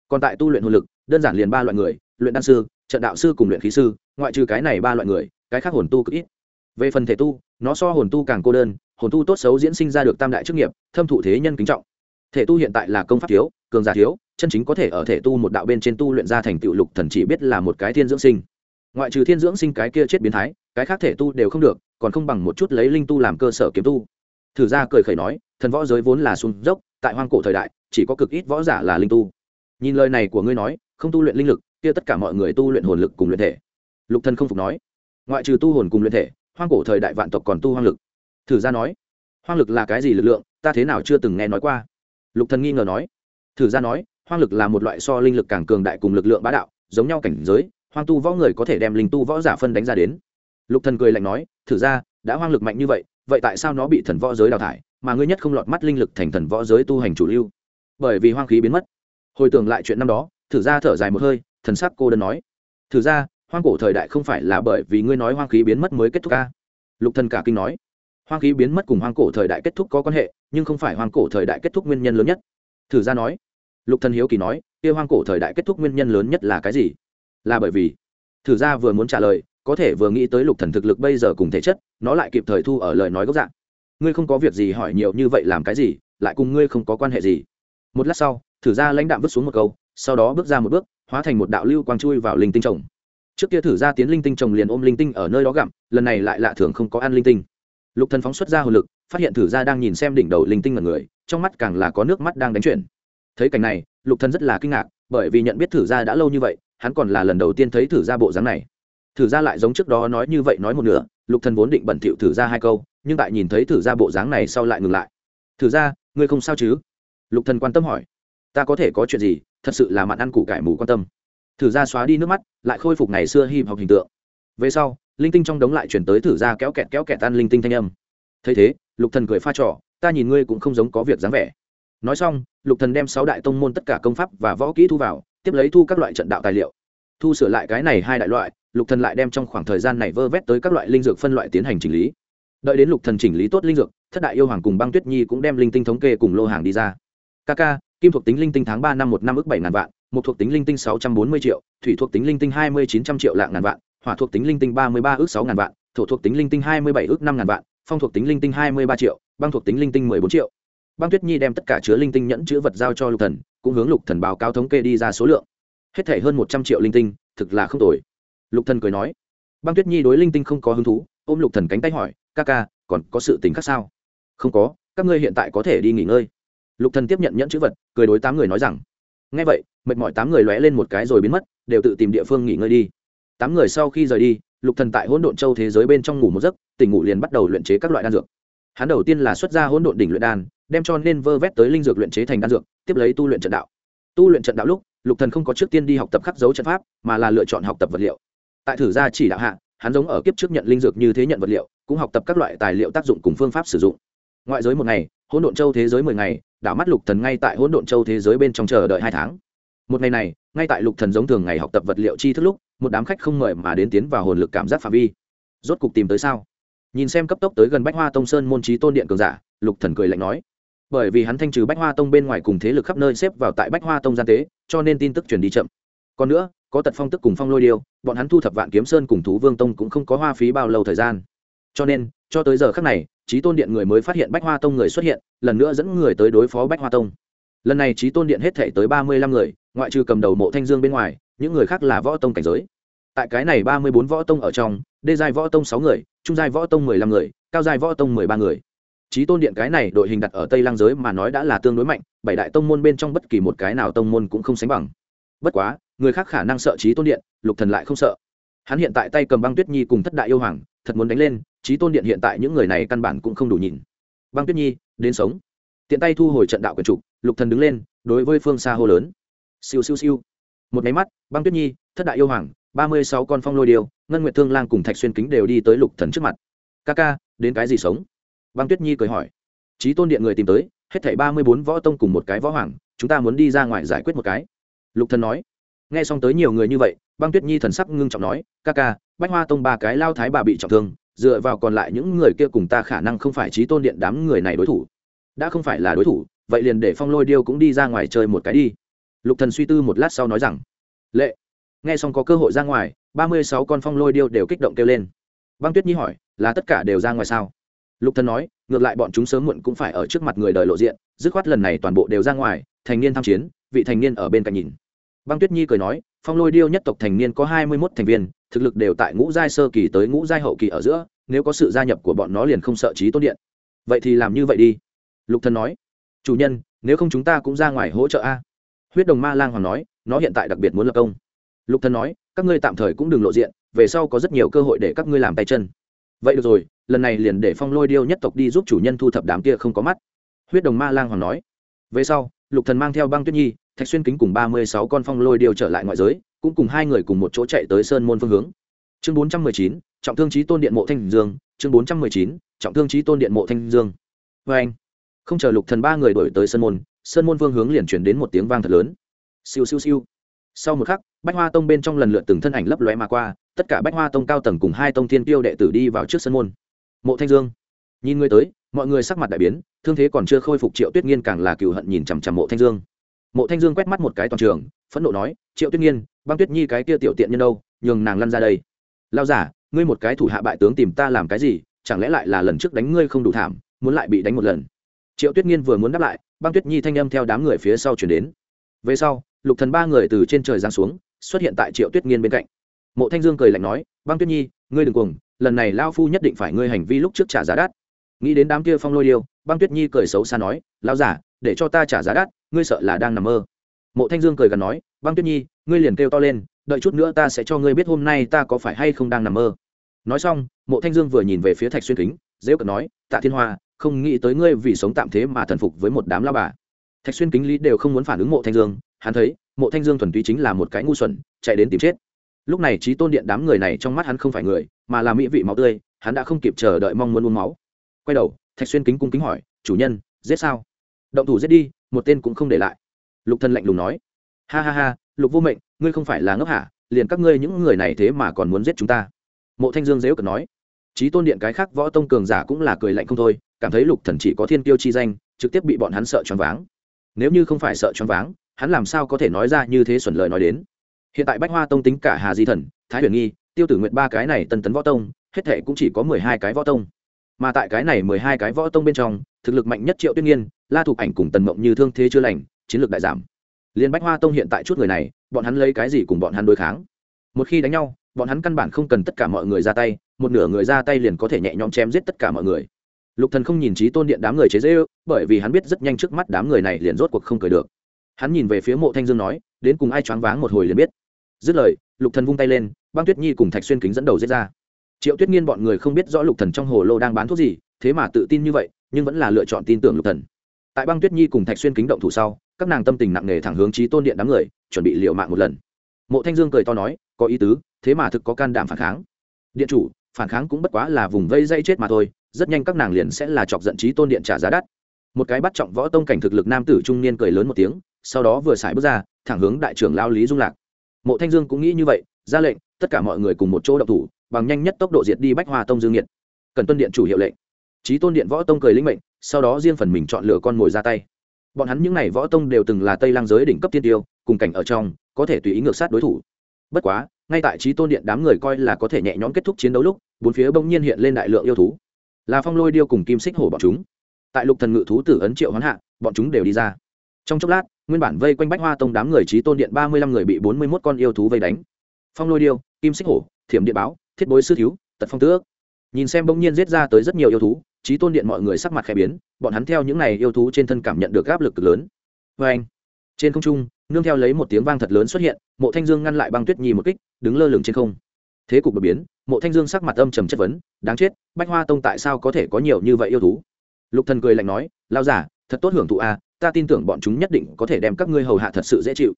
Còn tại tu luyện hồn lực, đơn giản liền ba loại người, luyện đan sư, trận đạo sư cùng luyện khí sư, ngoại trừ cái này ba loại người, cái khác hồn tu cực ít. Về phần thể tu, nó so hồn tu càng cô đơn, hồn tu tốt xấu diễn sinh ra được tam đại chức nghiệp, thâm thụ thế nhân kính trọng. Thể tu hiện tại là công pháp thiếu, cường giả thiếu chân chính có thể ở thể tu một đạo bên trên tu luyện ra thành tựu lục thần chỉ biết là một cái thiên dưỡng sinh. Ngoại trừ thiên dưỡng sinh cái kia chết biến thái, cái khác thể tu đều không được, còn không bằng một chút lấy linh tu làm cơ sở kiếm tu. Thử ra cười khẩy nói, thần võ giới vốn là xuống dốc, tại hoang cổ thời đại, chỉ có cực ít võ giả là linh tu. Nhìn lời này của ngươi nói, không tu luyện linh lực, kia tất cả mọi người tu luyện hồn lực cùng luyện thể. Lục thần không phục nói, ngoại trừ tu hồn cùng luyện thể, hoang cổ thời đại vạn tộc còn tu hoang lực. Thử ra nói, hoang lực là cái gì lực lượng, ta thế nào chưa từng nghe nói qua. Lục thần nghi ngờ nói, thử ra nói hoang lực là một loại so linh lực càng cường đại cùng lực lượng bá đạo, giống nhau cảnh giới, hoang tu võ người có thể đem linh tu võ giả phân đánh ra đến. Lục thần cười lạnh nói, thử ra, đã hoang lực mạnh như vậy vậy tại sao nó bị thần võ giới đào thải, mà ngươi nhất không lọt mắt linh lực thành thần võ giới tu hành chủ lưu? Bởi vì hoang khí biến mất. Hồi tưởng lại chuyện năm đó, thử ra thở dài một hơi, thần sắc cô đơn nói, thử ra, hoang cổ thời đại không phải là bởi vì ngươi nói hoang khí biến mất mới kết thúc ca? Lục thần cả kinh nói, hoang khí biến mất cùng hoang cổ thời đại kết thúc có quan hệ, nhưng không phải hoang cổ thời đại kết thúc nguyên nhân lớn nhất. Thử ra nói lục thần hiếu kỳ nói, kia hoang cổ thời đại kết thúc nguyên nhân lớn nhất là cái gì? Là bởi vì thử ra vừa muốn trả lời, có thể vừa nghĩ tới lục thần thực lực bây giờ cùng thể chất, nó lại kịp thời thu ở lời nói gốc dạng. Ngươi không có việc gì hỏi nhiều như vậy làm cái gì, lại cùng ngươi không có quan hệ gì. Một lát sau, thử ra lãnh đạm vứt xuống một câu, sau đó bước ra một bước, hóa thành một đạo lưu quang chui vào linh tinh trồng trước kia thử ra tiến linh tinh trồng liền ôm linh tinh ở nơi đó gặm, lần này lại lạ thường không có ăn linh tinh. Lục thần phóng xuất ra hồn lực, phát hiện thử ra đang nhìn xem đỉnh đầu linh tinh ngần người, trong mắt càng là có nước mắt đang đánh chuyển thấy cảnh này lục thần rất là kinh ngạc bởi vì nhận biết thử gia đã lâu như vậy hắn còn là lần đầu tiên thấy thử gia bộ dáng này. Thử gia lại giống trước đó nói như vậy nói một nửa lục thần vốn định bẩn thỉu thử gia hai câu nhưng tại nhìn thấy thử gia bộ dáng này sau lại ngừng lại. Thử gia, ngươi không sao chứ? Lục thần quan tâm hỏi. Ta có thể có chuyện gì? Thật sự là mặn ăn củ cải mù quan tâm. Thử gia xóa đi nước mắt lại khôi phục ngày xưa hi học hình tượng. Về sau linh tinh trong đống lại chuyển tới thử gia kéo kẹt kéo kẹt tan linh tinh thanh âm. Thấy thế lục thần cười pha trò ta nhìn ngươi cũng không giống có việc dáng vẻ nói xong lục thần đem sáu đại tông môn tất cả công pháp và võ kỹ thu vào tiếp lấy thu các loại trận đạo tài liệu. Thu sửa lại cái này hai đại loại lục thần lại đem trong khoảng thời gian này vơ vét tới các loại linh dược phân loại tiến hành chỉnh lý. Đợi đến lục thần chỉnh lý tốt linh dược thất đại yêu hoàng cùng băng tuyết nhi cũng đem linh tinh thống kê cùng lô hàng đi ra. Kaka, kim thuộc tính linh tinh tháng ba năm một năm ước bảy ngàn vạn một thuộc tính linh tinh sáu trăm bốn mươi triệu thủy thuộc tính linh tinh hai mươi chín trăm triệu lạng ngàn vạn hỏa thuộc tính linh tinh ba mươi ba ước sáu ngàn vạn thổ thuộc tính linh tinh hai mươi bảy ước năm ngàn vạn phong thuộc tính linh tinh hai mươi ba triệu băng thuộc tính linh tinh mười bốn triệu băng tuyết nhi đem tất cả chứa linh tinh nhẫn chữ vật giao cho lục thần, cũng hướng lục thần báo cáo thống kê đi ra số lượng. Hết thể hơn một trăm triệu linh tinh, thực là không tồi. Lục thần cười nói, băng tuyết nhi đối linh tinh không có hứng thú, ôm lục thần cánh tay hỏi, ca ca, còn có sự tình khác sao? Không có, các ngươi hiện tại có thể đi nghỉ ngơi. Lục thần tiếp nhận nhẫn chữ vật, cười đối tám người nói rằng, nghe vậy, mệt mỏi tám người lóe lên một cái rồi biến mất, đều tự tìm địa phương nghỉ ngơi đi. Tám người sau khi rời đi, lục thần tại hỗn độn châu thế giới bên trong ngủ một giấc, tỉnh ngủ liền bắt đầu luyện chế các loại đan dược hắn đầu tiên là xuất ra hỗn độn đỉnh luyện đan, đem cho nên vơ vét tới linh dược luyện chế thành đan dược, tiếp lấy tu luyện trận đạo. Tu luyện trận đạo lúc, lục thần không có trước tiên đi học tập khắc dấu trận pháp, mà là lựa chọn học tập vật liệu. Tại thử gia chỉ đạo hạ, hắn giống ở kiếp trước nhận linh dược như thế nhận vật liệu, cũng học tập các loại tài liệu tác dụng cùng phương pháp sử dụng. Ngoại giới một ngày, hỗn độn châu thế giới mười ngày, đảo mắt lục thần ngay tại hỗn độn châu thế giới bên trong chờ đợi hai tháng. Một ngày này, ngay tại lục thần giống thường ngày học tập vật liệu chi thức lúc, một đám khách không mời mà đến tiến vào hồn lực cảm giác phạm vi. Rốt cục tìm tới sao? Nhìn xem cấp tốc tới gần bách hoa tông sơn môn trí tôn điện cường giả, lục thần cười lạnh nói. Bởi vì hắn thanh trừ bách hoa tông bên ngoài cùng thế lực khắp nơi xếp vào tại bách hoa tông gian tế, cho nên tin tức truyền đi chậm. Còn nữa, có tật phong tức cùng phong lôi điêu, bọn hắn thu thập vạn kiếm sơn cùng thú vương tông cũng không có hoa phí bao lâu thời gian. Cho nên, cho tới giờ khắc này, trí tôn điện người mới phát hiện bách hoa tông người xuất hiện, lần nữa dẫn người tới đối phó bách hoa tông. Lần này trí tôn điện hết thể tới ba mươi lăm người, ngoại trừ cầm đầu mộ thanh dương bên ngoài, những người khác là võ tông cảnh giới tại cái này ba mươi bốn võ tông ở trong, đê giai võ tông sáu người, trung giai võ tông mười lăm người, cao giai võ tông mười ba người. Trí tôn điện cái này đội hình đặt ở tây lang giới mà nói đã là tương đối mạnh, bảy đại tông môn bên trong bất kỳ một cái nào tông môn cũng không sánh bằng. Bất quá, người khác khả năng sợ trí tôn điện, lục thần lại không sợ. Hắn hiện tại tay cầm băng tuyết nhi cùng thất đại yêu hoàng, thật muốn đánh lên trí tôn điện hiện tại những người này căn bản cũng không đủ nhìn. Băng tuyết nhi, đến sống. Tiện tay thu hồi trận đạo quyền trục, lục thần đứng lên, đối với phương xa hô lớn. Siêu siêu siêu. Một máy mắt, băng tuyết nhi, thất đại yêu hoàng ba mươi sáu con phong lôi điêu, ngân nguyệt thương lang cùng thạch xuyên kính đều đi tới lục thần trước mặt. Ca ca, đến cái gì sống? Băng tuyết nhi cười hỏi. Trí tôn điện người tìm tới, hết thảy ba mươi bốn võ tông cùng một cái võ hoàng, chúng ta muốn đi ra ngoài giải quyết một cái. Lục thần nói. Nghe xong tới nhiều người như vậy, băng tuyết nhi thần sắc ngưng trọng nói, ca ca, bách hoa tông ba cái lao thái bà bị trọng thương, dựa vào còn lại những người kia cùng ta khả năng không phải trí tôn điện đám người này đối thủ. Đã không phải là đối thủ, vậy liền để phong lôi điêu cũng đi ra ngoài chơi một cái đi. Lục thần suy tư một lát sau nói rằng. Lệ nghe xong có cơ hội ra ngoài, ba mươi sáu con phong lôi điêu đều kích động kêu lên. Băng tuyết nhi hỏi, là tất cả đều ra ngoài sao? Lục thần nói, ngược lại bọn chúng sớm muộn cũng phải ở trước mặt người đời lộ diện, dứt khoát lần này toàn bộ đều ra ngoài, thành niên tham chiến, vị thành niên ở bên cạnh nhìn. Băng tuyết nhi cười nói, phong lôi điêu nhất tộc thành niên có hai mươi mốt thành viên, thực lực đều tại ngũ giai sơ kỳ tới ngũ giai hậu kỳ ở giữa, nếu có sự gia nhập của bọn nó liền không sợ trí tôn điện. Vậy thì làm như vậy đi. Lục thần nói, chủ nhân, nếu không chúng ta cũng ra ngoài hỗ trợ a. Huyết đồng ma lang hoàng nói, nó hiện tại đặc biệt muốn lập công lục thần nói, các ngươi tạm thời cũng đừng lộ diện, về sau có rất nhiều cơ hội để các ngươi làm tay chân. Vậy được rồi, lần này liền để phong lôi điêu nhất tộc đi giúp chủ nhân thu thập đám kia không có mắt. Huyết đồng ma lang hoàng nói. Về sau, lục thần mang theo băng tuyết nhi, thạch xuyên kính cùng ba mươi sáu con phong lôi điêu trở lại ngoại giới, cũng cùng hai người cùng một chỗ chạy tới sơn môn phương hướng. Chương bốn trăm mười chín, trọng thương trí tôn điện mộ thanh dương, chương bốn trăm mười chín, trọng thương trí tôn điện mộ thanh dương. Vê anh, không chờ lục thần ba người đổi tới sơn môn sơn môn phương hướng liền chuyển đến một tiếng vang thật lớn. Siêu siêu siêu sau một khắc, bách hoa tông bên trong lần lượt từng thân ảnh lấp lóe mà qua, tất cả bách hoa tông cao tầng cùng hai tông thiên tiêu đệ tử đi vào trước sân môn. Mộ thanh dương, nhìn người tới, mọi người sắc mặt đại biến, thương thế còn chưa khôi phục triệu tuyết nghiên càng là cựu hận nhìn chằm chằm mộ thanh dương. Mộ thanh dương quét mắt một cái toàn trường, phẫn nộ nói, triệu tuyết nghiên, băng tuyết nhi cái kia tiểu tiện nhân đâu, nhường nàng lăn ra đây. Lao giả, ngươi một cái thủ hạ bại tướng tìm ta làm cái gì, chẳng lẽ lại là lần trước đánh ngươi không đủ thảm, muốn lại bị đánh một lần? Triệu tuyết nghiên vừa muốn đáp lại, băng tuyết nhi thanh âm theo đám người phía sau chuyển đến. Về sau lục thần ba người từ trên trời giáng xuống, xuất hiện tại triệu tuyết nghiên bên cạnh. Mộ thanh dương cười lạnh nói, băng tuyết nhi, ngươi đừng cuồng, lần này lao phu nhất định phải ngươi hành vi lúc trước trả giá đắt. Nghĩ đến đám kia phong lôi điêu, băng tuyết nhi cười xấu xa nói lao giả, để cho ta trả giá đắt, ngươi sợ là đang nằm mơ. Mộ thanh dương cười gần nói, băng tuyết nhi, ngươi liền kêu to lên, đợi chút nữa ta sẽ cho ngươi biết hôm nay ta có phải hay không đang nằm mơ. Nói xong, mộ thanh dương vừa nhìn về phía thạch xuyên kính dễ cận nói, tạ thiên hoa, không nghĩ tới ngươi vì sống tạm thế mà thần phục với một đám lao bà. Thạch xuyên kính lý đều không muốn phản ứng mộ thanh dương hắn thấy, mộ thanh dương thuần túy chính là một cái ngu xuẩn, chạy đến tìm chết. Lúc này trí tôn điện đám người này trong mắt hắn không phải người, mà là mỹ vị máu tươi, hắn đã không kịp chờ đợi mong muốn uống máu. Quay đầu, thạch xuyên kính cung kính hỏi, chủ nhân, giết sao? Động thủ giết đi, một tên cũng không để lại. Lục thần lạnh lùng nói. Ha ha ha, lục vô mệnh, ngươi không phải là ngốc hả? Liền các ngươi những người này thế mà còn muốn giết chúng ta? Mộ thanh dương dễu cợt nói. Trí tôn điện cái khác võ tông cường giả cũng là cười lạnh không thôi, cảm thấy lục thần chỉ có thiên tiêu chi danh, trực tiếp bị bọn hắn sợ choáng váng. Nếu như không phải sợ choáng váng hắn làm sao có thể nói ra như thế xuẩn lời nói đến? Hiện tại bách hoa tông tính cả hà di thần, thái huyền nghi, tiêu tử nguyện ba cái này tân tấn võ tông, hết thể cũng chỉ có mười hai cái võ tông. Mà tại cái này mười hai cái võ tông bên trong, thực lực mạnh nhất triệu tuyết nhiên la thục ảnh cùng tần mộng như thương thế chưa lành, chiến lược đại giảm. Liên bách hoa tông hiện tại chút người này, bọn hắn lấy cái gì cùng bọn hắn đối kháng? Một khi đánh nhau, bọn hắn căn bản không cần tất cả mọi người ra tay, một nửa người ra tay liền có thể nhẹ nhõm chém giết tất cả mọi người. Lục thần không nhìn trí tôn điện đám người chế dễ ư bởi vì hắn biết rất nhanh trước mắt đám người này liền rốt cuộc không cười được hắn nhìn về phía mộ thanh dương nói, đến cùng ai choáng váng một hồi liền biết. Dứt lời, lục thần vung tay lên, băng tuyết nhi cùng thạch xuyên kính dẫn đầu giết ra. Triệu tuyết nghiên bọn người không biết rõ lục thần trong hồ lô đang bán thuốc gì, thế mà tự tin như vậy, nhưng vẫn là lựa chọn tin tưởng lục thần. Tại băng tuyết nhi cùng thạch xuyên kính động thủ sau, các nàng tâm tình nặng nề thẳng hướng trí tôn điện đám người, chuẩn bị liều mạng một lần. Mộ thanh dương cười to nói, có ý tứ, thế mà thực có can đảm phản kháng. Điện chủ, phản kháng cũng bất quá là vùng vây dây chết mà thôi, rất nhanh các nàng liền sẽ là chọc giận trí tôn điện trả giá đắt một cái bắt trọng võ tông cảnh thực lực nam tử trung niên cười lớn một tiếng, sau đó vừa xài bước ra, thẳng hướng đại trưởng lao lý dung lạc. Mộ thanh dương cũng nghĩ như vậy, ra lệnh, tất cả mọi người cùng một chỗ đậu thủ, bằng nhanh nhất tốc độ diệt đi bách hoa tông dương nhiệt cần tuân điện chủ hiệu lệnh. Trí tôn điện võ tông cười linh mệnh, sau đó riêng phần mình chọn lựa con mồi ra tay. Bọn hắn những n à y võ tông đều từng là tây lang giới đỉnh cấp tiên tiêu, cùng cảnh ở trong, có thể tùy ý ngược sát đối thủ. Bất quá, ngay tại trí tôn điện đám người coi là có thể nhẹ nhõm kết thúc chiến đấu lúc, bốn phía bỗng nhiên hiện lên đại lượng yêu thú. Là phong lôi điêu cùng kim xích hổ bọn chúng tại lục thần ngự thú tử ấn triệu hoán hạ, bọn chúng đều đi ra. Trong chốc lát, nguyên bản vây quanh bách hoa tông đám người trí tôn điện ba mươi lăm người bị bốn mươi mốt con yêu thú vây đánh. Phong lôi điêu, kim xích hổ, thiểm điện báo, thiết bối sư thiếu, tật phong tước nhìn xem bỗng nhiên giết ra tới rất nhiều yêu thú trí tôn điện mọi người sắc mặt khẽ biến, bọn hắn theo những n à y yêu thú trên thân cảm nhận được áp lực cực lớn. Vê anh, trên không trung, nương theo lấy một tiếng vang thật lớn xuất hiện, mộ thanh dương ngăn lại băng tuyết nhi một kích, đứng lơ lửng trên không. Thế cục đột biến, mộ thanh dương sắc mặt âm trầm chất vấn, đáng chết, bách hoa tông tại sao có thể có nhiều như vậy yêu thú? Lục thần cười lạnh nói lao giả thật tốt hưởng thụ a ta tin tưởng bọn chúng nhất định có thể đem các ngươi hầu hạ thật sự dễ chịu.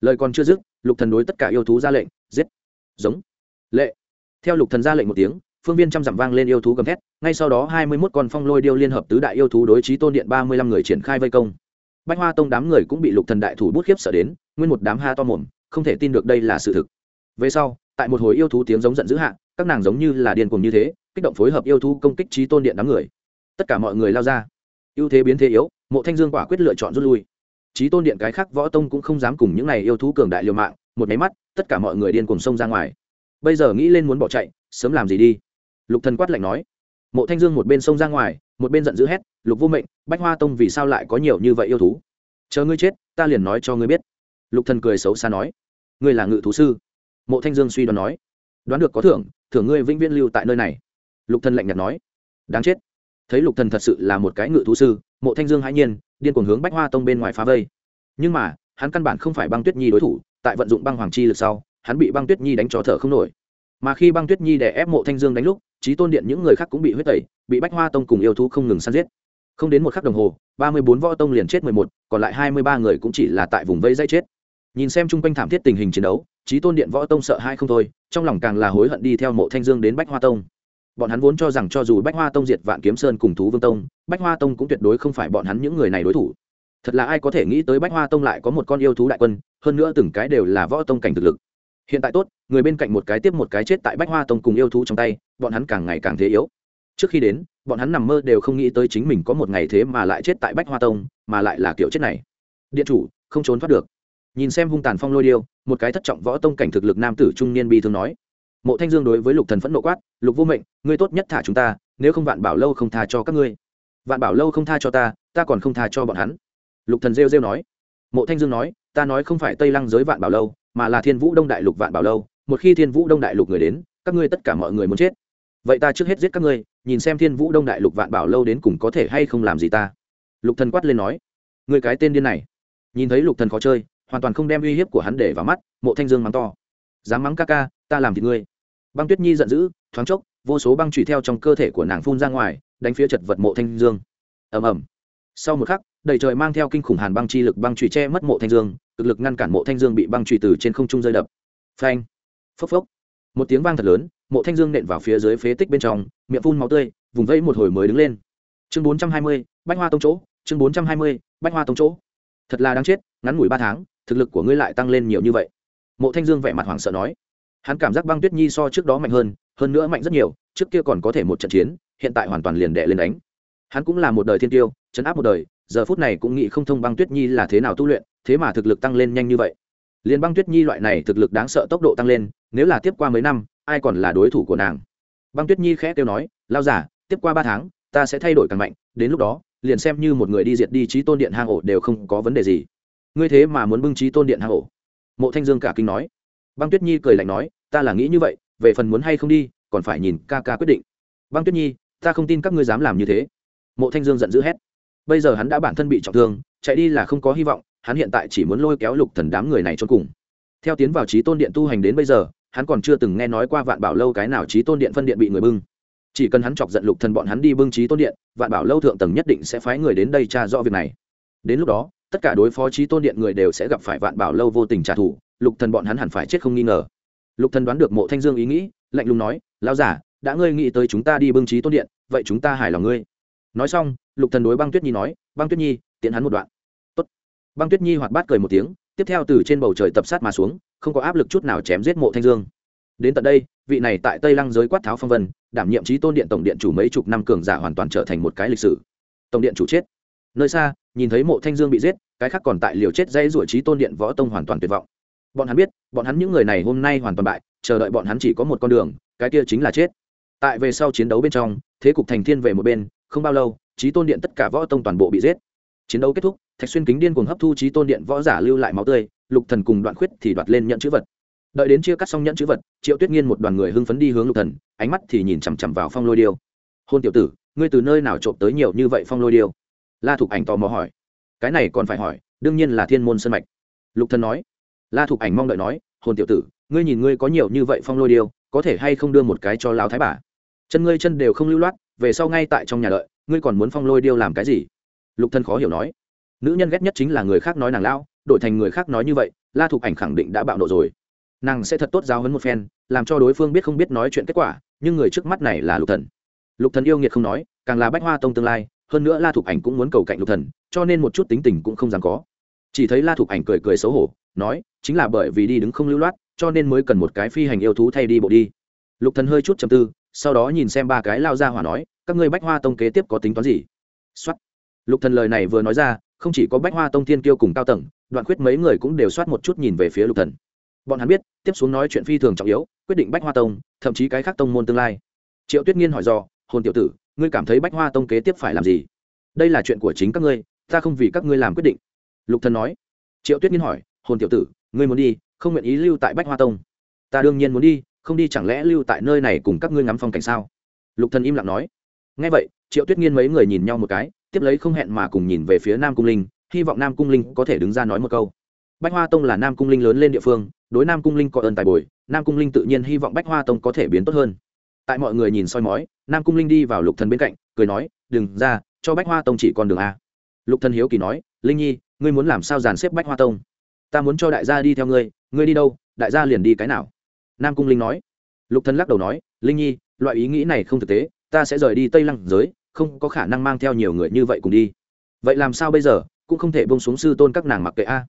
Lời còn chưa dứt, lục thần đối tất cả yêu thú ra lệnh, giết. Giống. Lệ. Theo lục thần ra lệnh một tiếng, phương viên trăm dặm vang lên yêu thú gầm thét, ngay sau đó hai mươi 21 con phong lôi điêu liên hợp tứ đại yêu thú đối trí tôn điện ba mươi lăm người triển khai vây công. Bách hoa tông đám người cũng bị lục thần đại thủ bút khiếp sợ đến, nguyên một đám ha to mồm, không thể tin được đây là sự thực. Về sau, tại một hồi yêu thú tiếng giống giận dữ hạ, các nàng giống như là điên cuồng như thế, kích động phối hợp yêu thú công kích trí tôn điện đám người tất cả mọi người lao ra. Ưu thế biến thế yếu, mộ thanh dương quả quyết lựa chọn rút lui. Trí tôn điện cái khác võ tông cũng không dám cùng những này yêu thú cường đại liều mạng, một máy mắt, tất cả mọi người điên cùng sông ra ngoài. Bây giờ nghĩ lên muốn bỏ chạy, sớm làm gì đi? Lục thần quát lạnh nói. Mộ thanh dương một bên sông ra ngoài, một bên giận dữ hét, lục vô mệnh, bách hoa tông vì sao lại có nhiều như vậy yêu thú? Chờ ngươi chết, ta liền nói cho ngươi biết. Lục thần cười xấu xa nói. Ngươi là ngự thú sư. Mộ thanh dương suy đoán nói. Đoán được có thưởng thưởng ngươi vĩnh viễn lưu tại nơi này. Lục thần lạnh nhạt nói. Đáng chết thấy lục thần thật sự là một cái ngự thú sư, mộ thanh dương hãi nhiên, điên cuồng hướng bách hoa tông bên ngoài phá vây. Nhưng mà, hắn căn bản không phải băng tuyết nhi đối thủ, tại vận dụng băng hoàng chi lực sau, hắn bị băng tuyết nhi đánh cho thở không nổi. Mà khi băng tuyết nhi đè ép mộ thanh dương đánh lúc trí tôn điện những người khác cũng bị huyết tẩy, bị bách hoa tông cùng yêu thú không ngừng săn giết. Không đến một khắc đồng hồ, ba mươi bốn võ tông liền chết mười một, còn lại hai mươi ba người cũng chỉ là tại vùng vây dây chết. Nhìn xem chung quanh thảm thiết tình hình chiến đấu trí tôn điện võ tông sợ hai không thôi, trong lòng càng là hối hận đi theo mộ thanh dương đến bách hoa tông bọn hắn vốn cho rằng cho dù bách hoa tông diệt vạn kiếm sơn cùng thú vương tông, bách hoa tông cũng tuyệt đối không phải bọn hắn những người này đối thủ. Thật là ai có thể nghĩ tới bách hoa tông lại có một con yêu thú đại quân, hơn nữa từng cái đều là võ tông cảnh thực lực. Hiện tại tốt, người bên cạnh một cái tiếp một cái chết tại bách hoa tông cùng yêu thú trong tay, bọn hắn càng ngày càng thế yếu. Trước khi đến, bọn hắn nằm mơ đều không nghĩ tới chính mình có một ngày thế mà lại chết tại bách hoa tông, mà lại là kiểu chết này. Điện chủ, không trốn thoát được. Nhìn xem hung tàn phong lôi điêu, một cái thất trọng võ tông cảnh thực lực nam tử trung niên bi thương nói mộ thanh dương đối với lục thần phẫn nộ quát, lục vô mệnh, ngươi tốt nhất thả chúng ta, nếu không vạn bảo lâu không tha cho các ngươi. Vạn bảo lâu không tha cho ta ta còn không tha cho bọn hắn. Lục thần rêu rêu nói. Mộ thanh dương nói, ta nói không phải tây lăng giới vạn bảo lâu, mà là thiên vũ đông đại lục vạn bảo lâu. Một khi thiên vũ đông đại lục người đến, các ngươi tất cả mọi người muốn chết. Vậy ta trước hết giết các ngươi, nhìn xem thiên vũ đông đại lục vạn bảo lâu đến cùng có thể hay không làm gì ta. Lục thần quát lên nói. Người cái tên điên này. Nhìn thấy lục thần khó chơi, hoàn toàn không đem uy hiếp của hắn để vào mắt, mộ thanh dương mắng to. Dám mắng ca ca, ta làm thì ngươi băng tuyết nhi giận dữ, thoáng chốc, vô số băng trụy theo trong cơ thể của nàng phun ra ngoài, đánh phía chật vật mộ thanh dương. Ầm ầm. Sau một khắc, đầy trời mang theo kinh khủng hàn băng chi lực băng trụy che mất mộ thanh dương, cực lực ngăn cản mộ thanh dương bị băng trụy từ trên không trung rơi đập. Phanh. Phốc phốc. Một tiếng vang thật lớn, mộ thanh dương nện vào phía dưới phế tích bên trong, miệng phun máu tươi, vùng vẫy một hồi mới đứng lên. Chương bốn trăm hai mươi, bách hoa tông chỗ, chương bốn trăm hai mươi, bách hoa tông chỗ. Thật là đáng chết, ngắn ngủi ba tháng, thực lực của ngươi lại tăng lên nhiều như vậy. Mộ thanh dương vẻ mặt hoảng sợ nói hắn cảm giác băng tuyết nhi so trước đó mạnh hơn hơn nữa mạnh rất nhiều, trước kia còn có thể một trận chiến, hiện tại hoàn toàn liền đệ lên đánh. Hắn cũng là một đời thiên tiêu chấn áp một đời, giờ phút này cũng nghĩ không thông băng tuyết nhi là thế nào tu luyện, thế mà thực lực tăng lên nhanh như vậy. Liền băng tuyết nhi loại này thực lực đáng sợ tốc độ tăng lên, nếu là tiếp qua mấy năm, ai còn là đối thủ của nàng? Băng tuyết nhi khẽ kêu nói, lao giả tiếp qua ba tháng, ta sẽ thay đổi càng mạnh, đến lúc đó, liền xem như một người đi diệt đi trí tôn điện hang ổ đều không có vấn đề gì. Ngươi thế mà muốn bưng trí tôn điện hang ổ? Mộ thanh dương cả kinh nói băng tuyết nhi cười lạnh nói, ta là nghĩ như vậy, về phần muốn hay không đi, còn phải nhìn ca ca quyết định. Băng tuyết nhi, ta không tin các ngươi dám làm như thế. Mộ thanh dương giận dữ hét. Bây giờ hắn đã bản thân bị trọng thương, chạy đi là không có hy vọng, hắn hiện tại chỉ muốn lôi kéo lục thần đám người này cho cùng. Theo tiến vào trí tôn điện tu hành đến bây giờ, hắn còn chưa từng nghe nói qua vạn bảo lâu cái nào trí tôn điện phân điện bị người bưng. Chỉ cần hắn chọc giận lục thần bọn hắn đi bưng trí tôn điện, vạn bảo lâu thượng tầng nhất định sẽ phái người đến đây tra rõ việc này. Đến lúc đó, tất cả đối phó trí tôn điện người đều sẽ gặp phải vạn bảo lâu vô tình trả thù lục thần bọn hắn hẳn phải chết không nghi ngờ. Lục thần đoán được mộ thanh dương ý nghĩ, lạnh lùng nói, lão giả đã ngươi nghĩ tới chúng ta đi bưng trí tôn điện, vậy chúng ta hài lòng ngươi. Nói xong, lục thần đối băng tuyết nhi nói, băng tuyết nhi, tiện hắn một đoạn. Tốt. băng tuyết nhi hoạt bát cười một tiếng, tiếp theo từ trên bầu trời tập sát mà xuống, không có áp lực chút nào chém giết mộ thanh dương. Đến tận đây, vị này tại tây lăng giới quát tháo phong vân, đảm nhiệm trí tôn điện tổng điện chủ mấy chục năm cường giả hoàn toàn trở thành một cái lịch sử. Tổng điện chủ chết. Nơi xa, nhìn thấy mộ thanh dương bị giết, cái khác còn tại liều chết dây rủa trí tôn điện võ tông hoàn toàn tuyệt vọng bọn hắn biết, bọn hắn những người này hôm nay hoàn toàn bại, chờ đợi bọn hắn chỉ có một con đường, cái kia chính là chết. Tại về sau chiến đấu bên trong, thế cục thành thiên về một bên, không bao lâu trí tôn điện tất cả võ tông toàn bộ bị giết. Chiến đấu kết thúc, thạch xuyên kính điên cuồng hấp thu trí tôn điện võ giả lưu lại máu tươi, lục thần cùng đoạn khuyết thì đoạt lên nhận chữ vật. Đợi đến chia cắt xong nhẫn chữ vật, triệu tuyết nghiên một đoàn người hưng phấn đi hướng lục thần, ánh mắt thì nhìn chằm chằm vào phong lôi điêu. Hôn tiểu tử, ngươi từ nơi nào trộm tới nhiều như vậy phong lôi điêu? La thục ảnh tò mò hỏi. Cái này còn phải hỏi, đương nhiên là thiên môn sân mạch. Lục thần nói la thục ảnh mong đợi nói, Hồn tiểu tử, ngươi nhìn ngươi có nhiều như vậy phong lôi điêu, có thể hay không đưa một cái cho lão thái bà? Chân ngươi chân đều không lưu loát, về sau ngay tại trong nhà đợi, ngươi còn muốn phong lôi điêu làm cái gì? Lục thần khó hiểu nói. Nữ nhân ghét nhất chính là người khác nói nàng lão, đổi thành người khác nói như vậy, la thục ảnh khẳng định đã bạo nộ rồi. Nàng sẽ thật tốt giáo hấn một phen, làm cho đối phương biết không biết nói chuyện kết quả, nhưng người trước mắt này là lục thần. Lục thần yêu nghiệt không nói, càng là bách hoa tông tương lai, hơn nữa la thục ảnh cũng muốn cầu cạnh lục thần, cho nên một chút tính tình cũng không dám có. Chỉ thấy la thục ảnh cười cười xấu hổ nói chính là bởi vì đi đứng không lưu loát cho nên mới cần một cái phi hành yêu thú thay đi bộ đi. Lục thần hơi chút trầm tư sau đó nhìn xem ba cái lao ra hỏa nói các ngươi bách hoa tông kế tiếp có tính toán gì? Xoát. lục thần lời này vừa nói ra không chỉ có bách hoa tông thiên kiêu cùng cao tầng đoạn khuyết mấy người cũng đều soát một chút nhìn về phía lục thần. Bọn hắn biết tiếp xuống nói chuyện phi thường trọng yếu quyết định bách hoa tông thậm chí cái khác tông môn tương lai. Triệu tuyết nghiên hỏi dò, hồn tiểu tử ngươi cảm thấy bách hoa tông kế tiếp phải làm gì? Đây là chuyện của chính các ngươi ta không vì các ngươi làm quyết định. Lục thần nói. Triệu tuyết nghiên hỏi hồn tiểu tử, ngươi muốn đi, không nguyện ý lưu tại bách hoa tông. Ta đương nhiên muốn đi, không đi chẳng lẽ lưu tại nơi này cùng các ngươi ngắm phong cảnh sao? Lục thần im lặng nói. Nghe vậy, triệu tuyết nghiên mấy người nhìn nhau một cái, tiếp lấy không hẹn mà cùng nhìn về phía nam cung linh, hy vọng nam cung linh có thể đứng ra nói một câu. Bách hoa tông là nam cung linh lớn lên địa phương, đối nam cung linh có ơn tài bồi, nam cung linh tự nhiên hy vọng bách hoa tông có thể biến tốt hơn. Tại mọi người nhìn soi mói, nam cung linh đi vào lục thần bên cạnh, cười nói, đừng, ra, cho bách hoa tông chỉ con đường a. Lục thần hiếu kỳ nói, linh nhi, ngươi muốn làm sao dàn xếp bách hoa tông? Ta muốn cho đại gia đi theo ngươi ngươi đi đâu, đại gia liền đi cái nào? Nam cung linh nói. Lục thần lắc đầu nói, linh nhi, loại ý nghĩ này không thực tế, ta sẽ rời đi tây lăng giới, không có khả năng mang theo nhiều người như vậy cùng đi. Vậy làm sao bây giờ, cũng không thể bông xuống sư tôn các nàng mặc kệ a.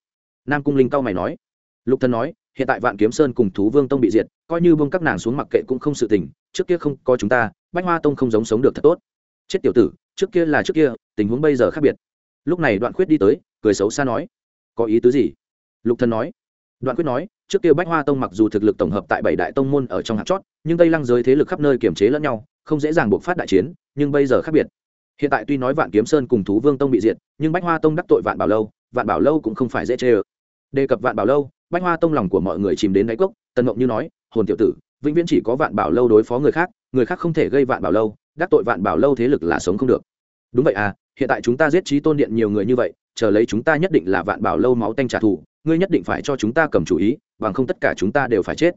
Nam cung linh cao mày nói. Lục thần nói, hiện tại vạn kiếm sơn cùng thú vương tông bị diệt, coi như bông các nàng xuống mặc kệ cũng không sự tình, trước kia không có chúng ta, bách hoa tông không giống sống được thật tốt. Chết tiểu tử, trước kia là trước kia, tình huống bây giờ khác biệt. Lúc này đoạn khuyết đi tới, cười xấu xa nói. Có ý tứ gì? Lục thần nói. Đoạn Quyết nói, trước kia bách hoa tông mặc dù thực lực tổng hợp tại bảy đại tông môn ở trong hạt chót, nhưng tây lăng giới thế lực khắp nơi kiểm chế lẫn nhau, không dễ dàng buộc phát đại chiến, nhưng bây giờ khác biệt. Hiện tại tuy nói vạn kiếm sơn cùng thú vương tông bị diệt, nhưng bách hoa tông đắc tội vạn bảo lâu, vạn bảo lâu cũng không phải dễ chê ơ. Đề cập vạn bảo lâu, bách hoa tông lòng của mọi người chìm đến đáy cốc, tần ngộng như nói, hồn tiểu tử, vĩnh viễn chỉ có vạn bảo lâu đối phó người khác người khác không thể gây vạn bảo lâu, đắc tội vạn bảo lâu thế lực là sống không được. Đúng vậy à hiện tại chúng ta giết trí tôn điện nhiều người như vậy, chờ lấy chúng ta nhất định là vạn bảo lâu máu tanh trả thù ngươi nhất định phải cho chúng ta cầm chủ ý, bằng không tất cả chúng ta đều phải chết.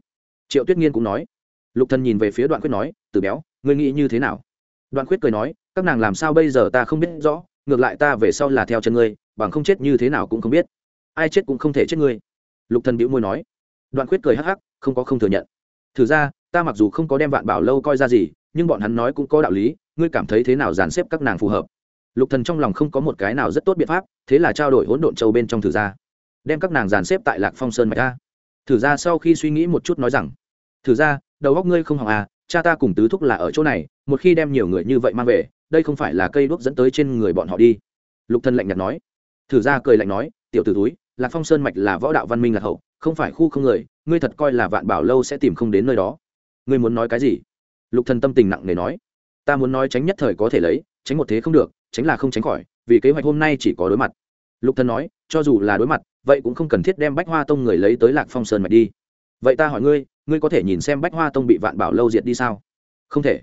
Triệu tuyết nghiên cũng nói. Lục thần nhìn về phía đoạn quyết nói, từ béo, ngươi nghĩ như thế nào? Đoạn quyết cười nói, các nàng làm sao bây giờ ta không biết rõ, ngược lại ta về sau là theo chân ngươi, bằng không chết như thế nào cũng không biết. Ai chết cũng không thể chết ngươi. Lục thần bĩu môi nói. Đoạn khuyết cười hắc hắc, không có không thừa nhận. Thử ra, ta mặc dù không có đem vạn bảo lâu coi ra gì, nhưng bọn hắn nói cũng có đạo lý, ngươi cảm thấy thế nào dàn xếp các nàng phù hợp? Lục thần trong lòng không có một cái nào rất tốt biện pháp, thế là trao đổi hỗn độn châu bên trong thử ra đem các nàng dàn xếp tại lạc phong sơn mạch ra thử ra sau khi suy nghĩ một chút nói rằng thử ra đầu góc ngươi không hỏng à cha ta cùng tứ thúc là ở chỗ này, một khi đem nhiều người như vậy mang về, đây không phải là cây đuốc dẫn tới trên người bọn họ đi. Lục thần lạnh nhạt nói. Thử ra cười lạnh nói, tiểu tử túi, lạc phong sơn mạch là võ đạo văn minh lạc hậu, không phải khu không người, ngươi thật coi là vạn bảo lâu sẽ tìm không đến nơi đó. Ngươi muốn nói cái gì? Lục thần tâm tình nặng nề nói. Ta muốn nói tránh nhất thời có thể lấy, tránh một thế không được, tránh là không tránh khỏi, vì kế hoạch hôm nay chỉ có đối mặt. Lục thần nói, cho dù là đối mặt vậy cũng không cần thiết đem bách hoa tông người lấy tới lạc phong sơn mạch đi. Vậy ta hỏi ngươi ngươi có thể nhìn xem bách hoa tông bị vạn bảo lâu diệt đi sao? Không thể.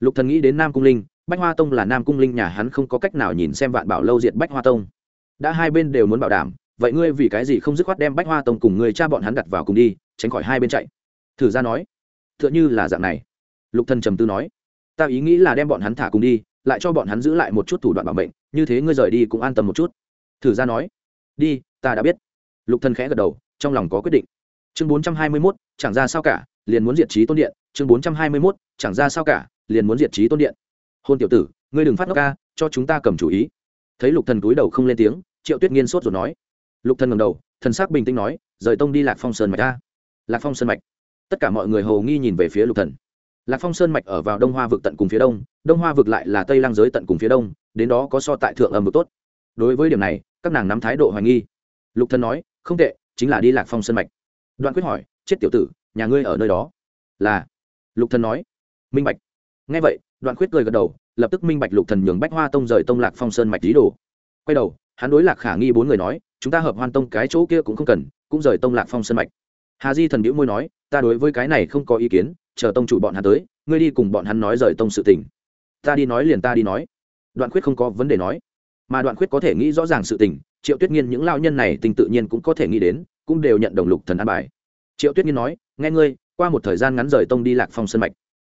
Lục thần nghĩ đến nam cung linh, bách hoa tông là nam cung linh nhà hắn không có cách nào nhìn xem vạn bảo lâu diệt bách hoa tông. Đã hai bên đều muốn bảo đảm, vậy ngươi vì cái gì không dứt khoát đem bách hoa tông cùng người cha bọn hắn đặt vào cùng đi, tránh khỏi hai bên chạy? Thử ra nói. Tựa như là dạng này. Lục thần trầm tư nói. Ta ý nghĩ là đem bọn hắn thả cùng đi, lại cho bọn hắn giữ lại một chút thủ đoạn bảo mệnh, như thế ngươi rời đi cũng an tâm một chút. Thử ra nói. Đi ta đã biết. Lục thần khẽ gật đầu, trong lòng có quyết định. Chương bốn trăm hai mươi mốt, chẳng ra sao cả, liền muốn diệt trí tôn điện. Chương bốn trăm hai mươi mốt, chẳng ra sao cả, liền muốn diệt trí tôn điện. Hôn tiểu tử, ngươi đừng phát ngốc ca cho chúng ta cầm chủ ý. Thấy lục thần túi đầu không lên tiếng, triệu tuyết nghiên sốt rồi nói. Lục thần ngẩng đầu, thần sắc bình tĩnh nói, rời tông đi lạc phong sơn mạch ra lạc phong sơn mạch. Tất cả mọi người hầu nghi nhìn về phía lục thần. Lạc phong sơn mạch ở vào đông hoa vực tận cùng phía đông đông hoa vực lại là tây lang giới tận cùng phía đông, đến đó có so tại thượng âm vực tốt. Đối với điểm này, các nàng nắm thái độ hoài nghi lục thần nói, không tệ, chính là đi lạc phong sơn mạch. Đoạn quyết hỏi, chết tiểu tử, nhà ngươi ở nơi đó? Là. Lục thần nói, minh bạch. Nghe vậy, đoạn quyết cười gật đầu, lập tức minh bạch lục thần nhường bách hoa tông rời tông lạc phong sơn mạch lý đồ. Quay đầu, hắn đối lạc khả nghi bốn người nói, chúng ta hợp hoan tông cái chỗ kia cũng không cần, cũng rời tông lạc phong sơn mạch. Hà di thần biễu môi nói, ta đối với cái này không có ý kiến, chờ tông chủ bọn hắn tới, ngươi đi cùng bọn hắn nói rời tông sự tình. Ta đi nói liền ta đi nói. Đoạn khuyết không có vấn đề nói, mà đoạn khuyết có thể nghĩ rõ ràng sự tình triệu tuyết nghiên những lao nhân này tình tự nhiên cũng có thể nghĩ đến, cũng đều nhận đồng lục thần an bài. Triệu tuyết nghiên nói, nghe ngươi, qua một thời gian ngắn rời tông đi lạc phong sân mạch.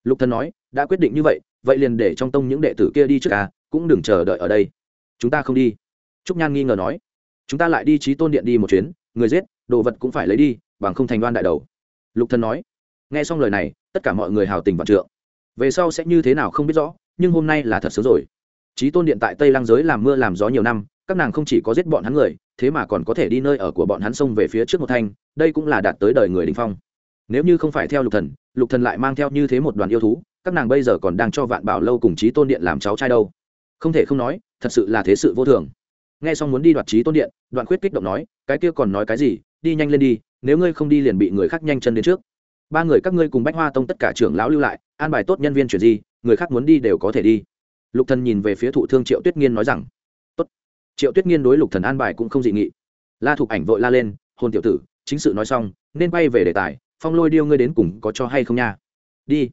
Lục thần nói, đã quyết định như vậy vậy liền để trong tông những đệ tử kia đi trước à cũng đừng chờ đợi ở đây. Chúng ta không đi. Trúc nhan nghi ngờ nói, chúng ta lại đi trí tôn điện đi một chuyến, người giết, đồ vật cũng phải lấy đi, bằng không thành đoan đại đầu. Lục thần nói, nghe xong lời này, tất cả mọi người hào tình vạn trượng. Về sau sẽ như thế nào không biết rõ, nhưng hôm nay là thật sớm rồi. Trí tôn điện tại tây lăng giới làm mưa làm gió nhiều năm các nàng không chỉ có giết bọn hắn người, thế mà còn có thể đi nơi ở của bọn hắn xông về phía trước một thanh, đây cũng là đạt tới đời người đình phong. Nếu như không phải theo lục thần lục thần lại mang theo như thế một đoàn yêu thú, các nàng bây giờ còn đang cho vạn bảo lâu cùng trí tôn điện làm cháu trai đâu? Không thể không nói, thật sự là thế sự vô thường. Nghe xong muốn đi đoạt trí tôn điện, đoạn khuyết kích động nói, cái kia còn nói cái gì? Đi nhanh lên đi, nếu ngươi không đi liền bị người khác nhanh chân đến trước. Ba người các ngươi cùng bách hoa tông tất cả trưởng lão lưu lại, an bài tốt nhân viên chuyển gì người khác muốn đi đều có thể đi. Lục thần nhìn về phía thụ thương triệu tuyết nghiên nói rằng triệu tuyết nghiên đối lục thần an bài cũng không dị nghị. La thục ảnh vội la lên hôn tiểu tử, chính sự nói xong, nên bay về đề tài, phong lôi điêu ngươi đến cùng có cho hay không nha? Đi.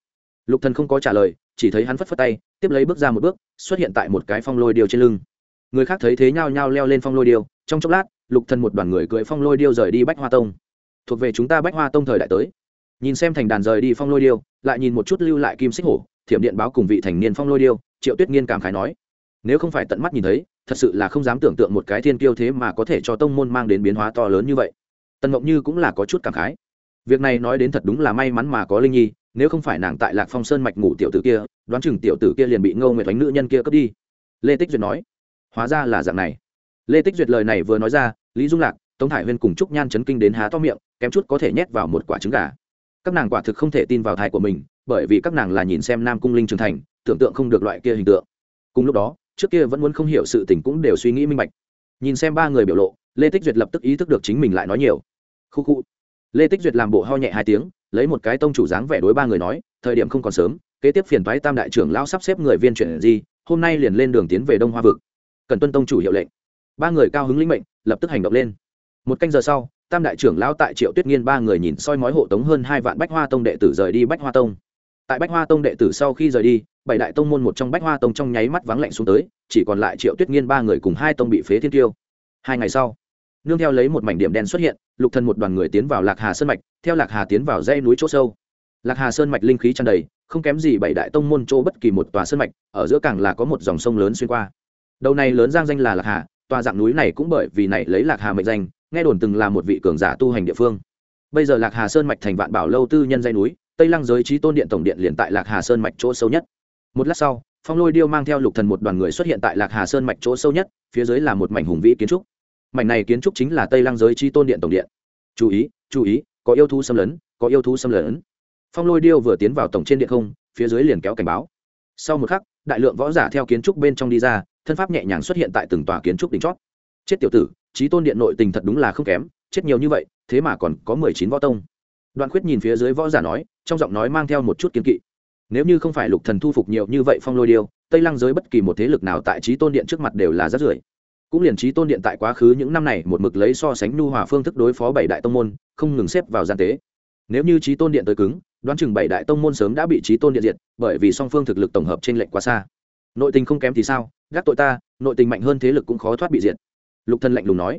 Lục thần không có trả lời, chỉ thấy hắn phất phất tay, tiếp lấy bước ra một bước, xuất hiện tại một cái phong lôi điêu trên lưng. Người khác thấy thế nhao nhao leo lên phong lôi điêu, trong chốc lát, lục thần một đoàn người cưỡi phong lôi điêu rời đi bách hoa tông. Thuộc về chúng ta bách hoa tông thời đại tới. Nhìn xem thành đàn rời đi phong lôi điêu, lại nhìn một chút lưu lại kim xích hổ, thiểm điện báo cùng vị thành niên phong lôi điêu, triệu tuyết nghiên cảm khái nói, nếu không phải tận mắt nhìn thấy thật sự là không dám tưởng tượng một cái thiên kiêu thế mà có thể cho tông môn mang đến biến hóa to lớn như vậy. Tần mộng như cũng là có chút cảm khái. Việc này nói đến thật đúng là may mắn mà có linh nhi, nếu không phải nàng tại lạc phong sơn mạch ngủ tiểu tử kia, đoán chừng tiểu tử kia liền bị ngâu nguyệt đánh nữ nhân kia cướp đi. Lê tích duyệt nói, hóa ra là dạng này. Lê tích duyệt lời này vừa nói ra, lý dung lạc, tống thải huyên cùng trúc nhan chấn kinh đến há to miệng, kém chút có thể nhét vào một quả trứng gà. Các nàng quả thực không thể tin vào thai của mình, bởi vì các nàng là nhìn xem nam cung linh trưởng thành, tưởng tượng không được loại kia hình tượng. Cùng lúc đó trước kia vẫn muốn không hiểu sự tình cũng đều suy nghĩ minh bạch. Nhìn xem ba người biểu lộ, lê tích duyệt lập tức ý thức được chính mình lại nói nhiều. Khu khu. Lê tích duyệt làm bộ ho nhẹ hai tiếng, lấy một cái tông chủ dáng vẻ đối ba người nói, thời điểm không còn sớm, kế tiếp phiền thoái tam đại trưởng lão sắp xếp người viên chuyển gì, hôm nay liền lên đường tiến về đông hoa vực. Cần tuân tông chủ hiệu lệnh. Ba người cao hứng linh mệnh, lập tức hành động lên. Một canh giờ sau, tam đại trưởng lão tại triệu tuyết nghiên ba người nhìn soi mói hộ tống hơn hai vạn bách hoa tông đệ tử rời đi bách hoa tông. Tại bách hoa tông đệ tử sau khi rời đi bảy đại tông môn một trong bách hoa tông trong nháy mắt vắng lạnh xuống tới, chỉ còn lại triệu tuyết nghiên ba người cùng hai tông bị phế thiên tiêu. Hai ngày sau, nương theo lấy một mảnh điểm đen xuất hiện, lục thần một đoàn người tiến vào lạc hà sơn mạch, theo lạc hà tiến vào dãy núi chỗ sâu. Lạc hà sơn mạch linh khí tràn đầy, không kém gì bảy đại tông môn chỗ bất kỳ một tòa sơn mạch, ở giữa càng là có một dòng sông lớn xuyên qua. Đầu này lớn giang danh là lạc hà, tòa dạng núi này cũng bởi vì này lấy lạc hà mệnh danh, nghe đồn từng là một vị cường giả tu hành địa phương. Bây giờ lạc hà sơn mạch thành vạn bảo lâu tư nhân dây núi, tây lăng giới trí tôn điện tổng điện liền tại lạc hà sơn mạch chỗ sâu nhất một lát sau, phong lôi điêu mang theo lục thần một đoàn người xuất hiện tại lạc hà sơn mạch chỗ sâu nhất, phía dưới là một mảnh hùng vĩ kiến trúc. Mảnh này kiến trúc chính là tây lăng giới chi tôn điện tổng điện. Chú ý chú ý, có yêu thú xâm lấn, có yêu thú xâm lấn. Phong lôi điêu vừa tiến vào tổng trên điện không, phía dưới liền kéo cảnh báo. Sau một khắc, đại lượng võ giả theo kiến trúc bên trong đi ra, thân pháp nhẹ nhàng xuất hiện tại từng tòa kiến trúc đỉnh chót. Chết tiểu tử trí tôn điện nội tình thật đúng là không kém, chết nhiều như vậy, thế mà còn có mười chín võ tông. Đoạn khuyết nhìn phía dưới võ giả nói, trong giọng nói mang theo một chút kiến kỵ nếu như không phải lục thần thu phục nhiều như vậy phong lôi điêu, tây lăng giới bất kỳ một thế lực nào tại trí tôn điện trước mặt đều là rất rưởi. Cũng liền trí tôn điện tại quá khứ những năm này một mực lấy so sánh nhu hòa phương thức đối phó bảy đại tông môn, không ngừng xếp vào gian tế. Nếu như trí tôn điện tới cứng, đoán chừng bảy đại tông môn sớm đã bị trí tôn điện diệt, bởi vì song phương thực lực tổng hợp trên lệnh quá xa. Nội tình không kém thì sao? Gác tội ta, nội tình mạnh hơn thế lực cũng khó thoát bị diệt. Lục thần lạnh lùng nói.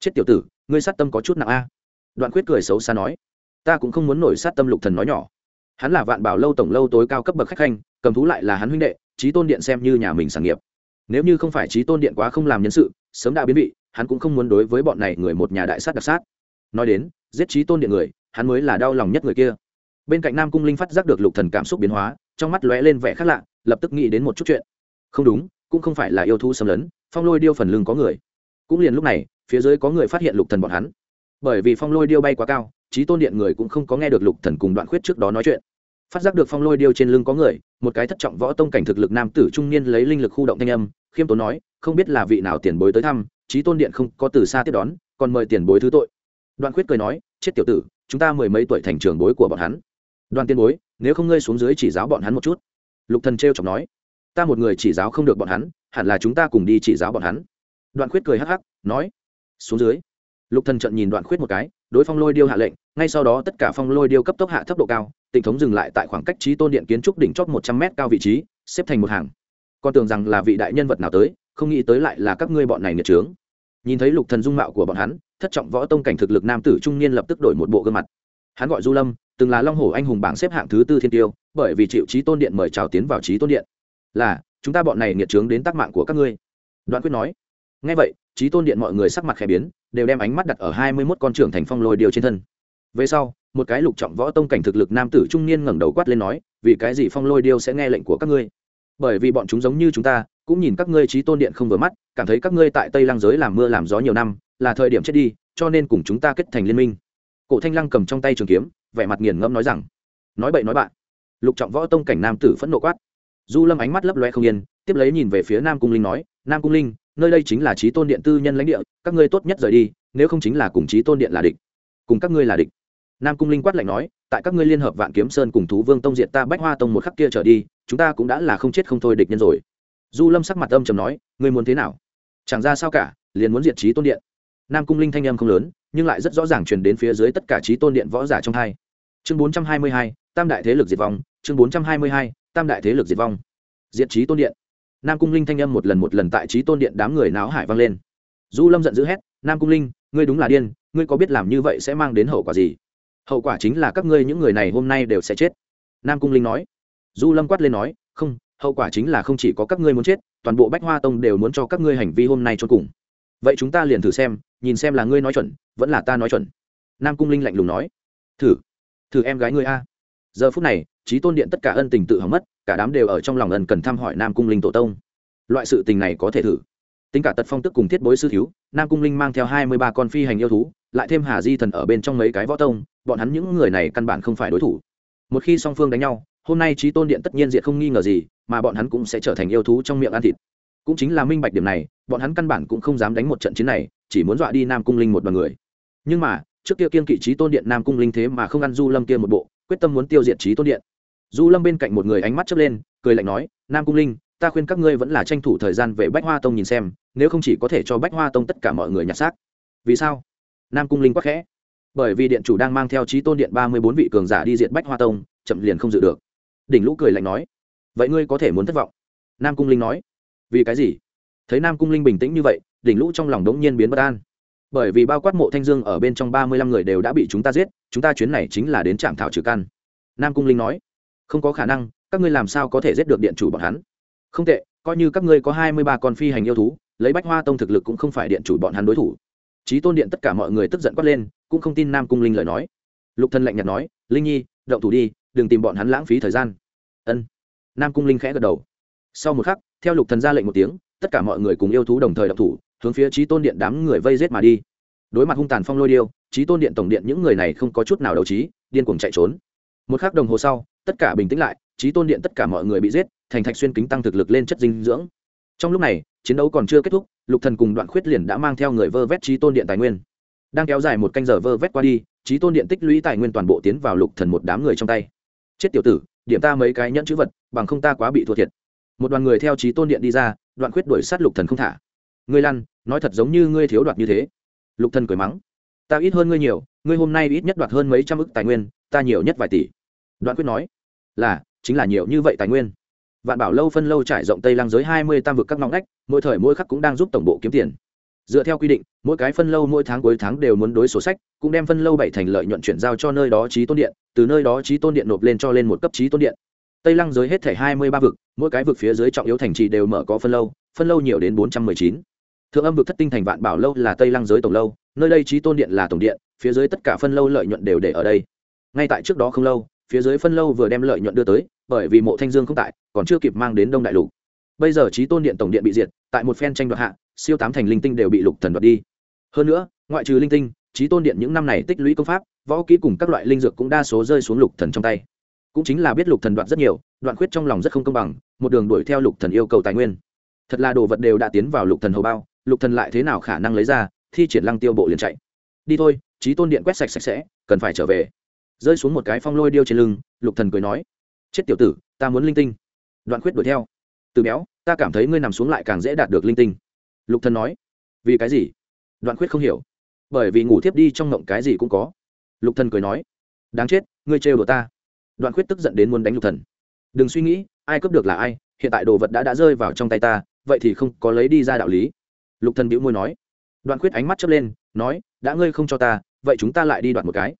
Chết tiểu tử, ngươi sát tâm có chút nặng a. Đoạn quyết cười xấu xa nói. Ta cũng không muốn nổi sát tâm lục thần nói nhỏ hắn là vạn bảo lâu tổng lâu tối cao cấp bậc khách khanh, cầm thú lại là hắn huynh đệ trí tôn điện xem như nhà mình sản nghiệp. Nếu như không phải trí tôn điện quá không làm nhân sự, sớm đã biến vị, hắn cũng không muốn đối với bọn này người một nhà đại sát đặc sát. Nói đến, giết trí tôn điện người, hắn mới là đau lòng nhất người kia. Bên cạnh nam cung linh phát giác được lục thần cảm xúc biến hóa, trong mắt lóe lên vẻ khác lạ, lập tức nghĩ đến một chút chuyện. Không đúng, cũng không phải là yêu thú xâm lấn, phong lôi điêu phần lưng có người. Cũng liền lúc này, phía dưới có người phát hiện lục thần bọn hắn bởi vì phong lôi điêu bay quá cao trí tôn điện người cũng không có nghe được lục thần cùng đoạn khuyết trước đó nói chuyện. Phát giác được phong lôi điêu trên lưng có người, một cái thất trọng võ tông cảnh thực lực nam tử trung niên lấy linh lực khu động thanh âm, khiêm tốn nói, không biết là vị nào tiền bối tới thăm trí tôn điện không có từ xa tiếp đón, còn mời tiền bối thứ tội. Đoạn khuyết cười nói, chết tiểu tử, chúng ta mười mấy tuổi thành trường bối của bọn hắn. Đoàn tiên bối, nếu không ngươi xuống dưới chỉ giáo bọn hắn một chút. Lục thần trêu chọc nói, ta một người chỉ giáo không được bọn hắn, hẳn là chúng ta cùng đi chỉ giáo bọn hắn. Đoạn khuyết cười hắc hắc, nói, xuống dưới lục thần trận nhìn đoạn khuyết một cái, đối phong lôi điêu hạ lệnh, ngay sau đó tất cả phong lôi điêu cấp tốc hạ thấp độ cao tịnh thống dừng lại tại khoảng cách trí tôn điện kiến trúc đỉnh chót một trăm mét cao vị trí, xếp thành một hàng. Con tưởng rằng là vị đại nhân vật nào tới, không nghĩ tới lại là các ngươi bọn này nghiệt trướng. Nhìn thấy lục thần dung mạo của bọn hắn, thất trọng võ tông cảnh thực lực nam tử trung niên lập tức đổi một bộ gương mặt. Hắn gọi du lâm, từng là long hổ anh hùng bảng xếp hạng thứ tư thiên tiêu, bởi vì chịu trí tôn điện mời chào tiến vào trí tôn điện. Là, chúng ta bọn này nghiệt trướng đến tác mạng của các ngươi. Đoạn quyết nói ngay vậy trí tôn điện mọi người sắc mặt khẽ biến, đều đem ánh mắt đặt ở hai mươi mốt con trưởng thành phong lôi điều trên thân. Về sau, một cái lục trọng võ tông cảnh thực lực nam tử trung niên ngẩng đầu quát lên nói, vì cái gì phong lôi điêu sẽ nghe lệnh của các ngươi? Bởi vì bọn chúng giống như chúng ta, cũng nhìn các ngươi trí tôn điện không vừa mắt, cảm thấy các ngươi tại tây lăng giới làm mưa làm gió nhiều năm, là thời điểm chết đi, cho nên cùng chúng ta kết thành liên minh. Cổ thanh lăng cầm trong tay trường kiếm, vẻ mặt nghiền ngẫm nói rằng, nói bậy nói bạn. Lục trọng võ tông cảnh nam tử phẫn nộ quát. Du lâm ánh mắt lấp loe không yên, tiếp lấy nhìn về phía nam cung linh nói, nam cung linh nơi đây chính là trí tôn điện tư nhân lãnh địa, các ngươi tốt nhất rời đi, nếu không chính là cùng trí tôn điện là địch. Cùng các ngươi là địch. Nam cung linh quát lạnh nói, tại các ngươi liên hợp vạn kiếm sơn cùng thú vương tông diệt ta bách hoa tông một khắc kia trở đi, chúng ta cũng đã là không chết không thôi địch nhân rồi. Du lâm sắc mặt âm trầm nói, ngươi muốn thế nào? Chẳng ra sao cả, liền muốn diệt trí tôn điện. Nam cung linh thanh âm không lớn, nhưng lại rất rõ ràng truyền đến phía dưới tất cả trí tôn điện võ giả trong hai. Chương bốn trăm hai mươi hai, tam đại thế lực diệt vong, chương bốn trăm hai mươi hai, tam đại thế lực diệt vong. Diệt trí tôn điện nam cung linh thanh âm một lần một lần tại trí tôn điện đám người náo hải vang lên. Du lâm giận dữ hét, nam cung linh, ngươi đúng là điên, ngươi có biết làm như vậy sẽ mang đến hậu quả gì? Hậu quả chính là các ngươi những người này hôm nay đều sẽ chết. Nam cung linh nói. Du lâm quát lên nói, không, hậu quả chính là không chỉ có các ngươi muốn chết, toàn bộ bách hoa tông đều muốn cho các ngươi hành vi hôm nay cho cùng. Vậy chúng ta liền thử xem, nhìn xem là ngươi nói chuẩn, vẫn là ta nói chuẩn. Nam cung linh lạnh lùng nói. Thử thử em gái ngươi a. Giờ phút này trí tôn điện tất cả ân tình tự hỏng mất cả đám đều ở trong lòng ân cần thăm hỏi nam cung linh tổ tông. Loại sự tình này có thể thử. Tính cả tật phong tức cùng thiết bối sư thiếu, nam cung linh mang theo hai mươi ba con phi hành yêu thú, lại thêm hà di thần ở bên trong mấy cái võ tông, bọn hắn những người này căn bản không phải đối thủ. Một khi song phương đánh nhau, hôm nay trí tôn điện tất nhiên diệt không nghi ngờ gì, mà bọn hắn cũng sẽ trở thành yêu thú trong miệng ăn thịt. Cũng chính là minh bạch điểm này, bọn hắn căn bản cũng không dám đánh một trận chiến này, chỉ muốn dọa đi nam cung linh một đoàn người. Nhưng mà, trước kia kiên kỵ trí tôn điện nam cung linh thế mà không ăn du lâm kia một bộ, quyết tâm muốn tiêu diệt trí tôn điện du lâm bên cạnh một người ánh mắt chớp lên, cười lạnh nói, nam cung linh, ta khuyên các ngươi vẫn là tranh thủ thời gian về bách hoa tông nhìn xem, nếu không chỉ có thể cho bách hoa tông tất cả mọi người nhặt xác. Vì sao? Nam cung linh quắc khẽ. Bởi vì điện chủ đang mang theo trí tôn điện ba mươi bốn vị cường giả đi diệt bách hoa tông, chậm liền không dự được. Đỉnh lũ cười lạnh nói. Vậy ngươi có thể muốn thất vọng? Nam cung linh nói. Vì cái gì? Thấy nam cung linh bình tĩnh như vậy, đỉnh lũ trong lòng đống nhiên biến bất an. Bởi vì bao quát mộ thanh dương ở bên trong ba mươi lăm người đều đã bị chúng ta giết, chúng ta chuyến này chính là đến trạm thảo trừ căn. Nam cung linh nói không có khả năng, các ngươi làm sao có thể giết được điện chủ bọn hắn? Không tệ, coi như các ngươi có hai mươi ba con phi hành yêu thú, lấy bách hoa tông thực lực cũng không phải điện chủ bọn hắn đối thủ. Trí tôn điện tất cả mọi người tức giận quát lên, cũng không tin nam cung linh lời nói. Lục thần lạnh nhạt nói, linh nhi, động thủ đi, đừng tìm bọn hắn lãng phí thời gian. Ân. Nam cung linh khẽ gật đầu. Sau một khắc, theo lục thần ra lệnh một tiếng, tất cả mọi người cùng yêu thú đồng thời động thủ, hướng phía trí tôn điện đám người vây giết mà đi. Đối mặt hung tàn phong lôi điêu trí tôn điện tổng điện những người này không có chút nào đấu trí, điên cuồng chạy trốn. Một khắc đồng hồ sau tất cả bình tĩnh lại, trí tôn điện tất cả mọi người bị giết, thành thạch xuyên kính tăng thực lực lên chất dinh dưỡng. Trong lúc này, chiến đấu còn chưa kết thúc, lục thần cùng đoạn khuyết liền đã mang theo người vơ vét trí tôn điện tài nguyên. Đang kéo dài một canh giờ vơ vét qua đi, trí tôn điện tích lũy tài nguyên toàn bộ tiến vào lục thần một đám người trong tay. Chết tiểu tử, điểm ta mấy cái nhẫn chữ vật, bằng không ta quá bị thua thiệt. Một đoàn người theo trí tôn điện đi ra, đoạn khuyết đuổi sát lục thần không thả. Ngươi lăn, nói thật giống như ngươi thiếu đoạt như thế. Lục thần cười mắng. Ta ít hơn ngươi nhiều, ngươi hôm nay ít nhất đoạt hơn mấy trăm ức tài nguyên, ta nhiều nhất vài tỷ. Đoạn quyết nói là, chính là nhiều như vậy tài nguyên. Vạn bảo lâu phân lâu trải rộng tây lăng giới hai mươi tam vực các ngõ ngách, mỗi thời mỗi khắc cũng đang giúp tổng bộ kiếm tiền. Dựa theo quy định, mỗi cái phân lâu mỗi tháng cuối tháng đều muốn đối sổ sách, cũng đem phân lâu bảy thành lợi nhuận chuyển giao cho nơi đó trí tôn điện, từ nơi đó trí tôn điện nộp lên cho lên một cấp trí tôn điện. Tây lăng giới hết thể hai mươi ba vực, mỗi cái vực phía dưới trọng yếu thành trì đều mở có phân lâu phân lâu nhiều đến bốn trăm mười chín. Thượng âm vực thất tinh thành vạn bảo lâu là tây lăng giới tổng lâu, nơi đây trí tôn điện là tổng điện, phía dưới tất cả phân lâu lợi nhuận đều để ở đây. Ngay tại trước đó không lâu phía dưới phân lâu vừa đem lợi nhuận đưa tới, bởi vì mộ thanh dương không tại, còn chưa kịp mang đến đông đại lục. Bây giờ trí tôn điện tổng điện bị diệt, tại một phen tranh đoạt hạ, siêu tám thành linh tinh đều bị lục thần đoạt đi. Hơn nữa, ngoại trừ linh tinh trí tôn điện những năm này tích lũy công pháp, võ kỹ cùng các loại linh dược cũng đa số rơi xuống lục thần trong tay. Cũng chính là biết lục thần đoạt rất nhiều, đoạn khuyết trong lòng rất không công bằng, một đường đuổi theo lục thần yêu cầu tài nguyên. Thật là đồ vật đều đã tiến vào lục thần hầu bao, lục thần lại thế nào khả năng lấy ra, thi triển lăng tiêu bộ liền chạy. Đi thôi trí tôn điện quét sạch sạch sẽ, cần phải trở về rơi xuống một cái phong lôi điêu trên lưng, lục thần cười nói, chết tiểu tử, ta muốn linh tinh. Đoạn khuyết đuổi theo. Từ béo, ta cảm thấy ngươi nằm xuống lại càng dễ đạt được linh tinh. Lục thần nói, vì cái gì? Đoạn khuyết không hiểu, bởi vì ngủ thiếp đi trong ngộng cái gì cũng có. Lục thần cười nói, đáng chết, ngươi trêu đùa ta. Đoạn khuyết tức giận đến muốn đánh lục thần. Đừng suy nghĩ, ai cướp được là ai, hiện tại đồ vật đã đã rơi vào trong tay ta, vậy thì không có lấy đi ra đạo lý. Lục thần bĩu môi nói. Đoạn khuyết ánh mắt chớp lên, nói, đã ngươi không cho ta, vậy chúng ta lại đi đoạt một cái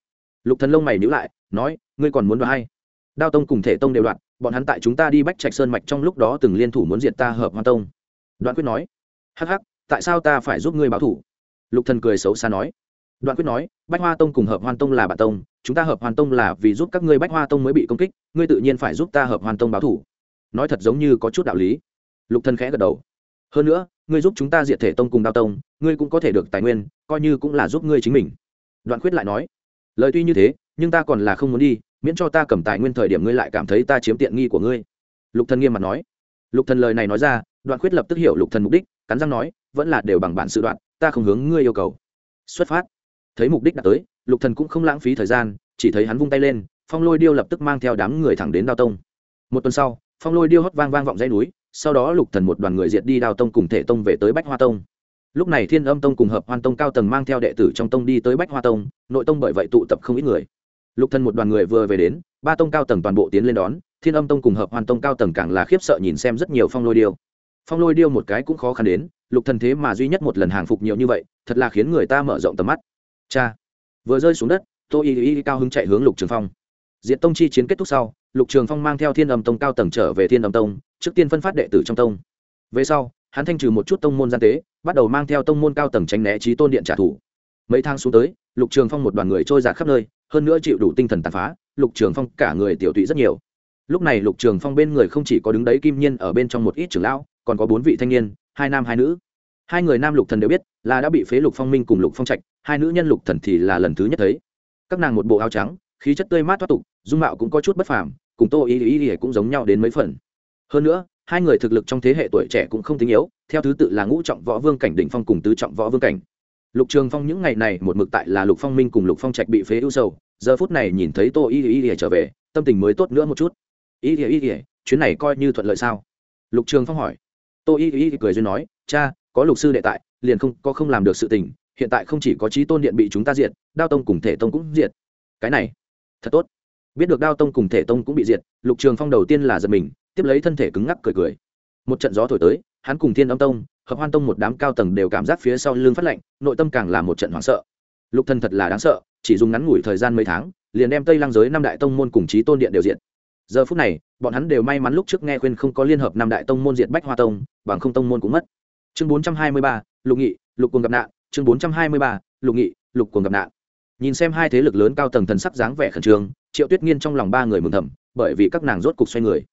lục thần lông mày nhíu lại, nói, ngươi còn muốn đoạt hay? Đao tông cùng thể tông đều đoạt, bọn hắn tại chúng ta đi bách trạch sơn mạch trong lúc đó từng liên thủ muốn diệt ta hợp hoa tông. Đoạn quyết nói, hắc hắc, tại sao ta phải giúp ngươi báo thủ? Lục thần cười xấu xa nói, đoạn quyết nói, bách hoa tông cùng hợp hoan tông là bạn tông, chúng ta hợp hoàn tông là vì giúp các ngươi bách hoa tông mới bị công kích, ngươi tự nhiên phải giúp ta hợp hoàn tông báo thủ. Nói thật giống như có chút đạo lý. Lục thần khẽ gật đầu, hơn nữa, ngươi giúp chúng ta diệt thể tông cùng đao tông, ngươi cũng có thể được tài nguyên, coi như cũng là giúp ngươi chính mình. Đoạn Quyết lại nói lời tuy như thế, nhưng ta còn là không muốn đi, miễn cho ta cầm tài nguyên thời điểm ngươi lại cảm thấy ta chiếm tiện nghi của ngươi. Lục thần nghiêm mặt nói. Lục thần lời này nói ra, đoạn khuyết lập tức hiểu lục thần mục đích, cắn răng nói, vẫn là đều bằng bản sự đoạn, ta không hướng ngươi yêu cầu. Xuất phát. Thấy mục đích đã tới, lục thần cũng không lãng phí thời gian, chỉ thấy hắn vung tay lên, phong lôi điêu lập tức mang theo đám người thẳng đến đao tông. Một tuần sau, phong lôi điêu hót vang vang vọng dãy núi, sau đó lục thần một đoàn người diệt đi đao tông cùng thể tông về tới bách hoa tông lúc này thiên âm tông cùng hợp hoan tông cao tầng mang theo đệ tử trong tông đi tới bách hoa tông, nội tông bởi vậy tụ tập không ít người. Lục thân một đoàn người vừa về đến, ba tông cao tầng toàn bộ tiến lên đón, thiên âm tông cùng hợp hoan tông cao tầng càng là khiếp sợ nhìn xem rất nhiều phong lôi điêu. Phong lôi điêu một cái cũng khó khăn đến, lục thần thế mà duy nhất một lần hàng phục nhiều như vậy, thật là khiến người ta mở rộng tầm mắt. Cha, vừa rơi xuống đất, tô y y cao hứng chạy hướng lục trường phong. Diện tông chi chiến kết thúc sau, lục trường phong mang theo thiên âm tông cao tầng trở về thiên âm tông, trước tiên phân phát đệ tử trong tông. Về sau hắn thanh trừ một chút tông môn gian tế, bắt đầu mang theo tông môn cao tầng tránh né trí tôn điện trả thù. Mấy tháng xuống tới, lục trường phong một đoàn người trôi giạt khắp nơi, hơn nữa chịu đủ tinh thần tàn phá, lục trường phong cả người tiểu tụy rất nhiều. Lúc này lục trường phong bên người không chỉ có đứng đấy kim nhiên ở bên trong một ít trưởng lão, còn có bốn vị thanh niên, hai nam hai nữ. Hai người nam lục thần đều biết là đã bị phế lục phong minh cùng lục phong trạch, hai nữ nhân lục thần thì là lần thứ nhất thấy. Các nàng một bộ áo trắng, khí chất tươi mát thoát tục, dung mạo cũng có chút bất phàm, cùng tô ý ý ý cũng giống nhau đến mấy phần. Hơn nữa hai người thực lực trong thế hệ tuổi trẻ cũng không tính yếu, theo thứ tự là ngũ trọng võ vương cảnh đỉnh phong cùng tứ trọng võ vương cảnh. Lục trường phong những ngày này một mực tại là lục phong minh cùng lục phong trạch bị phế ưu sầu, giờ phút này nhìn thấy tô y y y trở về, tâm tình mới tốt nữa một chút. Y y y y chuyến này coi như thuận lợi sao? Lục trường phong hỏi. Tô y y cười duyên nói, cha, có lục sư đệ tại, liền không, có không làm được sự tình, hiện tại không chỉ có trí tôn điện bị chúng ta diệt, đao tông cùng thể tông cũng diệt. Cái này, thật tốt. Biết được đao tông cùng thể tông cũng bị diệt, lục trường phong đầu tiên là giật mình tiếp lấy thân thể cứng ngắc cười cười. Một trận gió thổi tới, hắn cùng thiên âm tông, hợp hoan tông một đám cao tầng đều cảm giác phía sau lưng phát lạnh, nội tâm càng là một trận hoảng sợ. Lục thân thật là đáng sợ, chỉ dùng ngắn ngủi thời gian mấy tháng, liền đem tây lăng giới năm đại tông môn cùng trí tôn điện đều diện giờ phút này, bọn hắn đều may mắn lúc trước nghe khuyên không có liên hợp năm đại tông môn diệt bách hoa tông, bằng không tông môn cũng mất. Chương bốn trăm hai mươi ba, lục nghị, lục cuồng gặp nạn. Chương bốn trăm hai mươi ba, lục nghị, lục cuồng gặp nạn. Nhìn xem hai thế lực lớn cao tầng thần sắc dáng vẻ khẩn trương, triệu tuyết nghiên trong lòng ba người mừng thầm, bởi vì các nàng rốt cục xoay người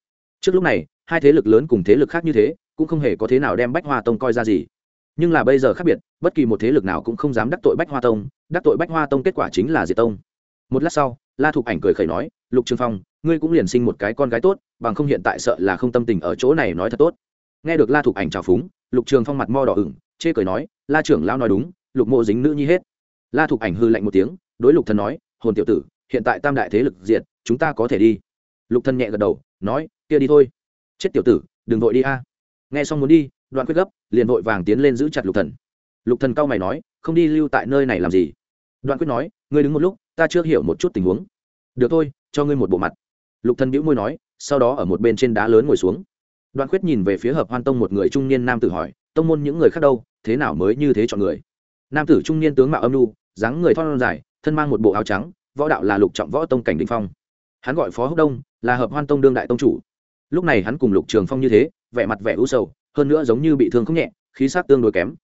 trước lúc này, hai thế lực lớn cùng thế lực khác như thế, cũng không hề có thế nào đem bách hoa tông coi ra gì. Nhưng là bây giờ khác biệt, bất kỳ một thế lực nào cũng không dám đắc tội bách hoa tông, đắc tội bách hoa tông kết quả chính là diệt tông. Một lát sau, la thục ảnh cười khẩy nói, lục trường phong, ngươi cũng liền sinh một cái con gái tốt, bằng không hiện tại sợ là không tâm tình ở chỗ này nói thật tốt. Nghe được la thục ảnh trào phúng, lục trường phong mặt mo đỏ ửng, chê cười nói, la trưởng lao nói đúng, lục mộ dính nữ nhi hết. La thục ảnh hư lạnh một tiếng, đối lục thần nói, hồn tiểu tử, hiện tại tam đại thế lực diệt, chúng ta có thể đi. Lục thần nhẹ gật đầu, nói kia đi thôi. Chết tiểu tử, đừng vội đi a. Nghe xong muốn đi, đoạn quyết gấp, liền vội vàng tiến lên giữ chặt lục thần. Lục thần cao mày nói, không đi lưu tại nơi này làm gì? Đoạn quyết nói, ngươi đứng một lúc, ta chưa hiểu một chút tình huống. Được thôi, cho ngươi một bộ mặt. Lục thần bĩu môi nói, sau đó ở một bên trên đá lớn ngồi xuống. Đoạn quyết nhìn về phía hợp hoan tông một người trung niên nam tử hỏi, tông môn những người khác đâu, thế nào mới như thế chọn người? Nam tử trung niên tướng mạo âm nu dáng người thon dài, thân mang một bộ áo trắng, võ đạo là lục trọng võ tông cảnh đình phong. Hắn gọi phó húc đông, là hợp hoan tông đương đại tông chủ lúc này hắn cùng lục trường phong như thế, vẻ mặt vẻ u sầu, hơn nữa giống như bị thương không nhẹ, khí sát tương đối kém.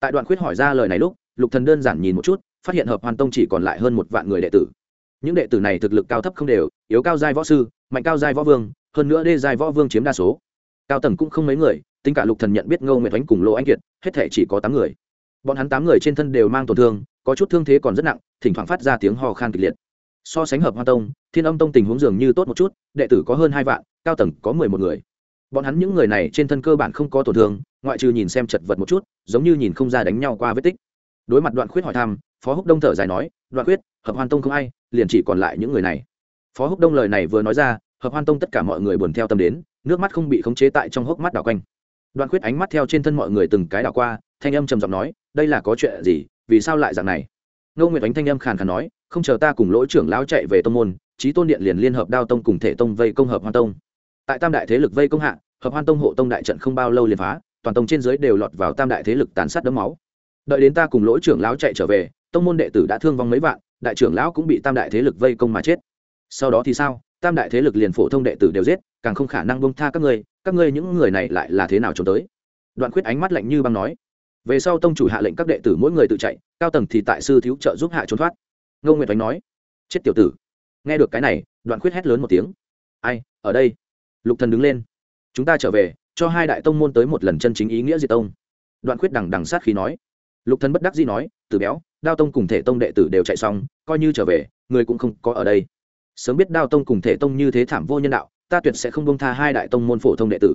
Tại đoạn khuyết hỏi ra lời này lúc, lục thần đơn giản nhìn một chút, phát hiện hợp hoàn tông chỉ còn lại hơn một vạn người đệ tử. Những đệ tử này thực lực cao thấp không đều, yếu cao giai võ sư, mạnh cao giai võ vương, hơn nữa đê giai võ vương chiếm đa số. Cao tầng cũng không mấy người, tính cả lục thần nhận biết ngô nguyệt ánh cùng lỗ anh kiệt, hết thể chỉ có tám người. Bọn hắn tám người trên thân đều mang tổn thương, có chút thương thế còn rất nặng, thỉnh thoảng phát ra tiếng ho khan kịch liệt. So sánh hợp hoa tông, thiên âm tông tình huống dường như tốt một chút, đệ tử có hơn hai vạn cao tầng có mười một người. Bọn hắn những người này trên thân cơ bản không có tổn thương, ngoại trừ nhìn xem chật vật một chút, giống như nhìn không ra đánh nhau qua vết tích. Đối mặt đoạn khuyết hỏi thăm, phó húc đông thở dài nói, đoạn khuyết, hợp hoan tông không ai, liền chỉ còn lại những người này. Phó húc đông lời này vừa nói ra, hợp hoan tông tất cả mọi người buồn theo tâm đến, nước mắt không bị khống chế tại trong hốc mắt đảo quanh. Đoạn khuyết ánh mắt theo trên thân mọi người từng cái đảo qua, thanh âm trầm giọng nói, đây là có chuyện gì, vì sao lại dạng này? Ngô nguyệt ánh thanh âm khàn khàn nói, không chờ ta cùng lỗi trưởng lão chạy về tông môn trí tôn điện liền liên hợp đao tông cùng thể tông vây công hợp hoan tông tại tam đại thế lực vây công hạ, hợp hoan tông hộ tông đại trận không bao lâu liền phá, toàn tông trên dưới đều lọt vào tam đại thế lực tàn sát đấm máu. Đợi đến ta cùng lỗi trưởng lão chạy trở về, tông môn đệ tử đã thương vong mấy vạn, đại trưởng lão cũng bị tam đại thế lực vây công mà chết. Sau đó thì sao? Tam đại thế lực liền phổ thông đệ tử đều giết, càng không khả năng bông tha các ngươi các ngươi những người này lại là thế nào trốn tới? Đoạn khuyết ánh mắt lạnh như băng nói. Về sau tông chủ hạ lệnh các đệ tử mỗi người tự chạy, cao tầng thì tại sư thiếu trợ giúp hạ trốn thoát. Ngô nguyệt ánh nói. Chết tiểu tử. Nghe được cái này, đoạn khuyết hét lớn một tiếng. Ai, ở đây? Lục thần đứng lên. Chúng ta trở về, cho hai đại tông môn tới một lần chân chính ý nghĩa diệt tông. Đoạn khuyết đằng đằng sát khí nói. Lục thần bất đắc dĩ nói từ béo, đao tông cùng thể tông đệ tử đều chạy xong, coi như trở về, người cũng không có ở đây. Sớm biết đao tông cùng thể tông như thế thảm vô nhân đạo, ta tuyệt sẽ không bông tha hai đại tông môn phổ thông đệ tử.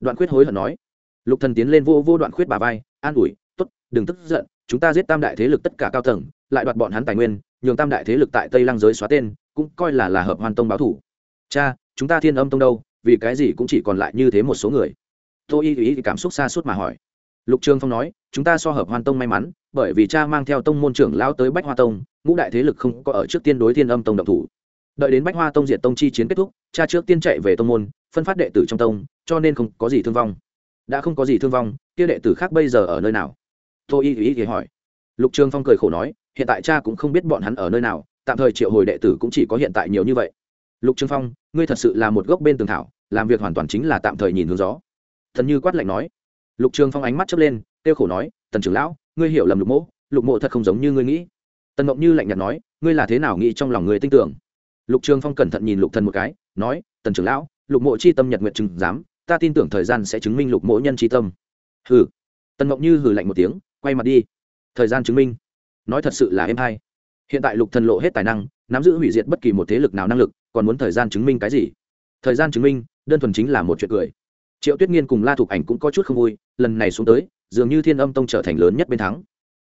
Đoạn khuyết hối hận nói. Lục thần tiến lên vô vô đoạn khuyết bà vai, an ủi, tốt, đừng tức giận, chúng ta giết tam đại thế lực tất cả cao tầng, lại đoạt bọn hắn tài nguyên, nhường tam đại thế lực tại tây lăng giới xóa tên, cũng coi là là hợp hoàn tông báo thủ. Cha, chúng ta thiên âm tông đâu? Vì cái gì cũng chỉ còn lại như thế một số người. Tô y ý cảm xúc xa suốt mà hỏi. Lục trường phong nói, chúng ta so hợp hoan tông may mắn, bởi vì cha mang theo tông môn trưởng lão tới bách hoa tông, ngũ đại thế lực không có ở trước tiên đối thiên âm tông độc thủ. Đợi đến bách hoa tông diệt tông chi chiến kết thúc, cha trước tiên chạy về tông môn, phân phát đệ tử trong tông, cho nên không có gì thương vong. Đã không có gì thương vong, kia đệ tử khác bây giờ ở nơi nào? Tô y ý thì hỏi. Lục trường phong cười khổ nói, hiện tại cha cũng không biết bọn hắn ở nơi nào, tạm thời triệu hồi đệ tử cũng chỉ có hiện tại nhiều như vậy. Lục trường phong ngươi thật sự là một gốc bên tường thảo, làm việc hoàn toàn chính là tạm thời nhìn hướng gió. Thần như quát lạnh nói. Lục trường phong ánh mắt chớp lên tiêu khổ nói, tần trưởng lão, ngươi hiểu lầm lục mộ lục mộ thật không giống như ngươi nghĩ. Tần mộng như lạnh nhạt nói, ngươi là thế nào nghĩ trong lòng người tin tưởng? Lục trường phong cẩn thận nhìn lục thần một cái, nói, tần trưởng lão, lục mộ chi tâm nhật nguyện chừng dám ta tin tưởng thời gian sẽ chứng minh lục mộ nhân chi tâm. Hừ. Tần mộng như hừ lạnh một tiếng, quay mặt đi. Thời gian chứng minh? Nói thật sự là em hay. Hiện tại lục thần lộ hết tài năng, nắm giữ hủy diệt bất kỳ một thế lực nào năng lực còn muốn thời gian chứng minh cái gì? Thời gian chứng minh, đơn thuần chính là một chuyện cười. Triệu tuyết nghiên cùng la thục ảnh cũng có chút không vui, lần này xuống tới, dường như thiên âm tông trở thành lớn nhất bên thắng.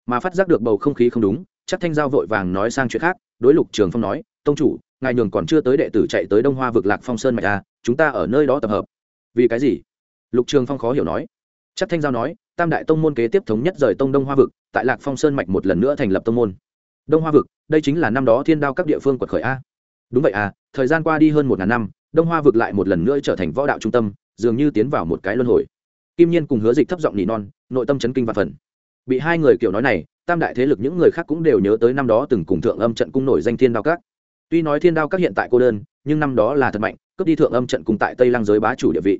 Mà phát giác được bầu không khí không đúng, chắc thanh giao vội vàng nói sang chuyện khác, đối lục trường phong nói, tông chủ, ngài nhường còn chưa tới đệ tử chạy tới đông hoa vực lạc phong sơn mạch a chúng ta ở nơi đó tập hợp. Vì cái gì? Lục trường phong khó hiểu nói. Chắc thanh giao nói, tam đại tông môn kế tiếp thống nhất rời tông đông hoa vực, tại lạc phong sơn mạch một lần nữa thành lập tông môn. Đông hoa vực, đây chính là năm đó thiên đao các địa phương quật khởi a đúng vậy à thời gian qua đi hơn một ngàn năm, đông hoa vực lại một lần nữa trở thành võ đạo trung tâm, dường như tiến vào một cái luân hồi. Kim nhiên cùng hứa dịch thấp giọng nỉ non, nội tâm chấn kinh và phần. Bị hai người kiểu nói này, tam đại thế lực những người khác cũng đều nhớ tới năm đó từng cùng thượng âm trận cung nổi danh thiên đao các. Tuy nói thiên đao các hiện tại cô đơn, nhưng năm đó là thật mạnh, cướp đi thượng âm trận cùng tại tây lang giới bá chủ địa vị.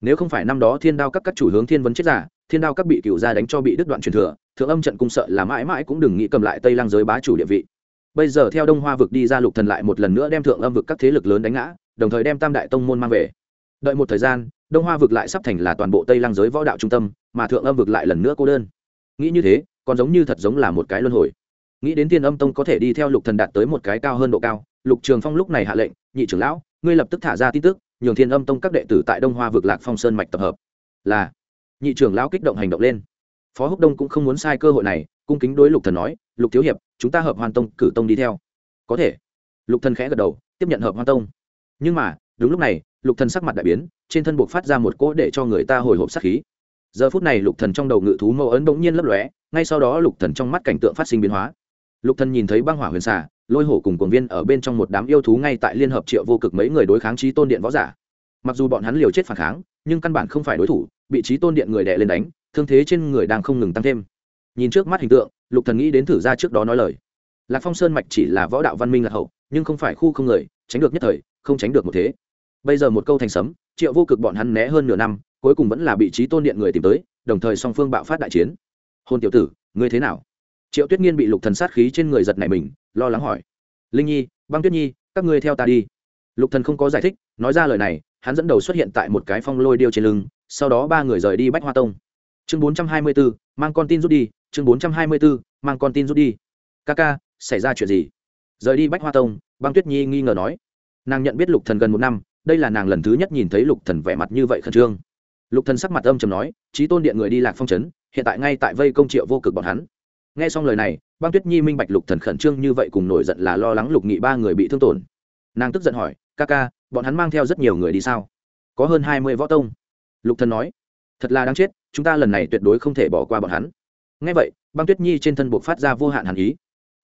Nếu không phải năm đó thiên đao các các chủ hướng thiên vấn chết giả, thiên đao các bị cựu gia đánh cho bị đứt đoạn truyền thừa, thượng âm trận cung sợ là mãi mãi cũng đừng nghĩ cầm lại tây lang giới bá chủ địa vị bây giờ theo đông hoa vực đi ra lục thần lại một lần nữa đem thượng âm vực các thế lực lớn đánh ngã, đồng thời đem tam đại tông môn mang về. Đợi một thời gian, đông hoa vực lại sắp thành là toàn bộ tây lăng giới võ đạo trung tâm, mà thượng âm vực lại lần nữa cô đơn. Nghĩ như thế, còn giống như thật giống là một cái luân hồi. Nghĩ đến tiên âm tông có thể đi theo lục thần đạt tới một cái cao hơn độ cao, lục trường phong lúc này hạ lệnh, nhị trưởng lão, ngươi lập tức thả ra tin tức, nhường thiên âm tông các đệ tử tại đông hoa vực lạc phong sơn mạch tập hợp. Là, nhị trưởng lão kích động hành động lên. Phó húc đông cũng không muốn sai cơ hội này, cung kính đối lục thần nói, lục thiếu hiệp chúng ta hợp hoàn tông cử tông đi theo. Có thể. Lục thần khẽ gật đầu, tiếp nhận hợp hoàn tông. Nhưng mà, đúng lúc này, lục thần sắc mặt đại biến, trên thân buộc phát ra một cỗ để cho người ta hồi hộp sát khí. Giờ phút này lục thần trong đầu ngự thú mâu ấn bỗng nhiên lấp lóe, ngay sau đó lục thần trong mắt cảnh tượng phát sinh biến hóa. Lục thần nhìn thấy băng hỏa huyền xà, lôi hổ cùng cuồng viên ở bên trong một đám yêu thú ngay tại liên hợp triệu vô cực mấy người đối kháng trí tôn điện võ giả. Mặc dù bọn hắn liều chết phản kháng, nhưng căn bản không phải đối thủ bị trí tôn điện người đè lên đánh, thương thế trên người đang không ngừng tăng thêm. Nhìn trước mắt hình tượng lục thần nghĩ đến thử ra trước đó nói lời. Lạc phong sơn mạch chỉ là võ đạo văn minh lạc hậu, nhưng không phải khu không người, tránh được nhất thời, không tránh được một thế. Bây giờ một câu thành sấm, triệu vô cực bọn hắn né hơn nửa năm, cuối cùng vẫn là bị trí tôn điện người tìm tới, đồng thời song phương bạo phát đại chiến. Hôn tiểu tử, ngươi thế nào? Triệu tuyết nghiên bị lục thần sát khí trên người giật này mình, lo lắng hỏi. Linh nhi, băng tuyết nhi, các ngươi theo ta đi. Lục thần không có giải thích, nói ra lời này, hắn dẫn đầu xuất hiện tại một cái phong lôi điêu trên lưng, sau đó ba người rời đi bách hoa tông chương bốn trăm hai mươi 424, mang con tin rút đi chương bốn trăm hai mươi 424, mang con tin rút đi. Ca ca xảy ra chuyện gì? Rời đi bách hoa tông băng tuyết nhi nghi ngờ nói. Nàng nhận biết lục thần gần một năm đây là nàng lần thứ nhất nhìn thấy lục thần vẻ mặt như vậy khẩn trương. Lục thần sắc mặt âm trầm nói trí tôn điện người đi lạc phong trấn hiện tại ngay tại vây công triệu vô cực bọn hắn. Nghe xong lời này băng tuyết nhi minh bạch lục thần khẩn trương như vậy cùng nổi giận là lo lắng lục nghị ba người bị thương tổn. Nàng tức giận hỏi ca ca bọn hắn mang theo rất nhiều người đi sao? Có hơn hai mươi võ tông. Lục thần nói thật là đáng chết chúng ta lần này tuyệt đối không thể bỏ qua bọn hắn. Nghe vậy, băng tuyết nhi trên thân buộc phát ra vô hạn hàn ý.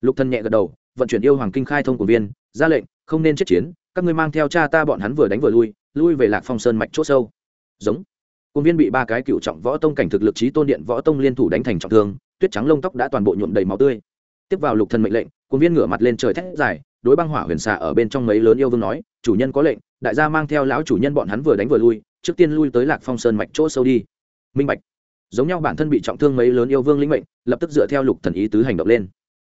Lục thần nhẹ gật đầu, vận chuyển yêu hoàng kinh khai thông của viên, ra lệnh, không nên chết chiến, các ngươi mang theo cha ta bọn hắn vừa đánh vừa lui lui về lạc phong sơn mạch chỗ sâu. Giống. Công viên bị ba cái cựu trọng võ tông cảnh thực lực trí tôn điện võ tông liên thủ đánh thành trọng thương, tuyết trắng lông tóc đã toàn bộ nhuộm đầy máu tươi. Tiếp vào lục thần mệnh lệnh công viên ngửa mặt lên trời thét dài, đối băng hỏa huyền xà ở bên trong mấy lớn yêu vương nói, chủ nhân có lệnh, đại gia mang theo lão chủ nhân bọn hắn vừa đánh vừa lui, trước tiên lui tới lạc phong sơn mạch chỗ sâu đi minh bạch. Giống nhau bản thân bị trọng thương mấy lớn yêu vương lĩnh mệnh, lập tức dựa theo lục thần ý tứ hành động lên.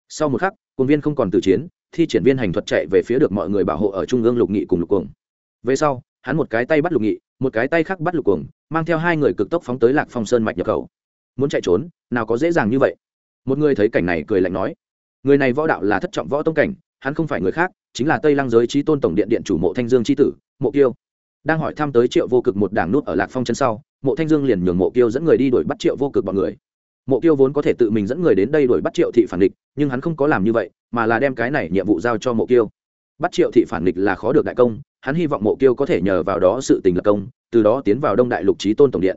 Sau một khắc quân viên không còn từ chiến, thi triển viên hành thuật chạy về phía được mọi người bảo hộ ở trung ương lục nghị cùng lục cuồng. Về sau, hắn một cái tay bắt lục nghị, một cái tay khác bắt lục cuồng, mang theo hai người cực tốc phóng tới lạc phong sơn mạch nhập khẩu. Muốn chạy trốn, nào có dễ dàng như vậy. Một người thấy cảnh này cười lạnh nói, người này võ đạo là thất trọng võ tông cảnh, hắn không phải người khác, chính là tây lăng giới trí tôn tổng điện điện chủ mộ thanh dương tri tử, mộ kiêu. Đang hỏi thăm tới triệu vô cực một đảng nút ở lạc phong chân sau mộ thanh dương liền nhường mộ kiêu dẫn người đi đuổi bắt triệu vô cực bọn người. Mộ kiêu vốn có thể tự mình dẫn người đến đây đuổi bắt triệu thị phản địch nhưng hắn không có làm như vậy, mà là đem cái này nhiệm vụ giao cho mộ kiêu. Bắt triệu thị phản địch là khó được đại công, hắn hy vọng mộ kiêu có thể nhờ vào đó sự tình lập công, từ đó tiến vào đông đại lục trí tôn tổng điện.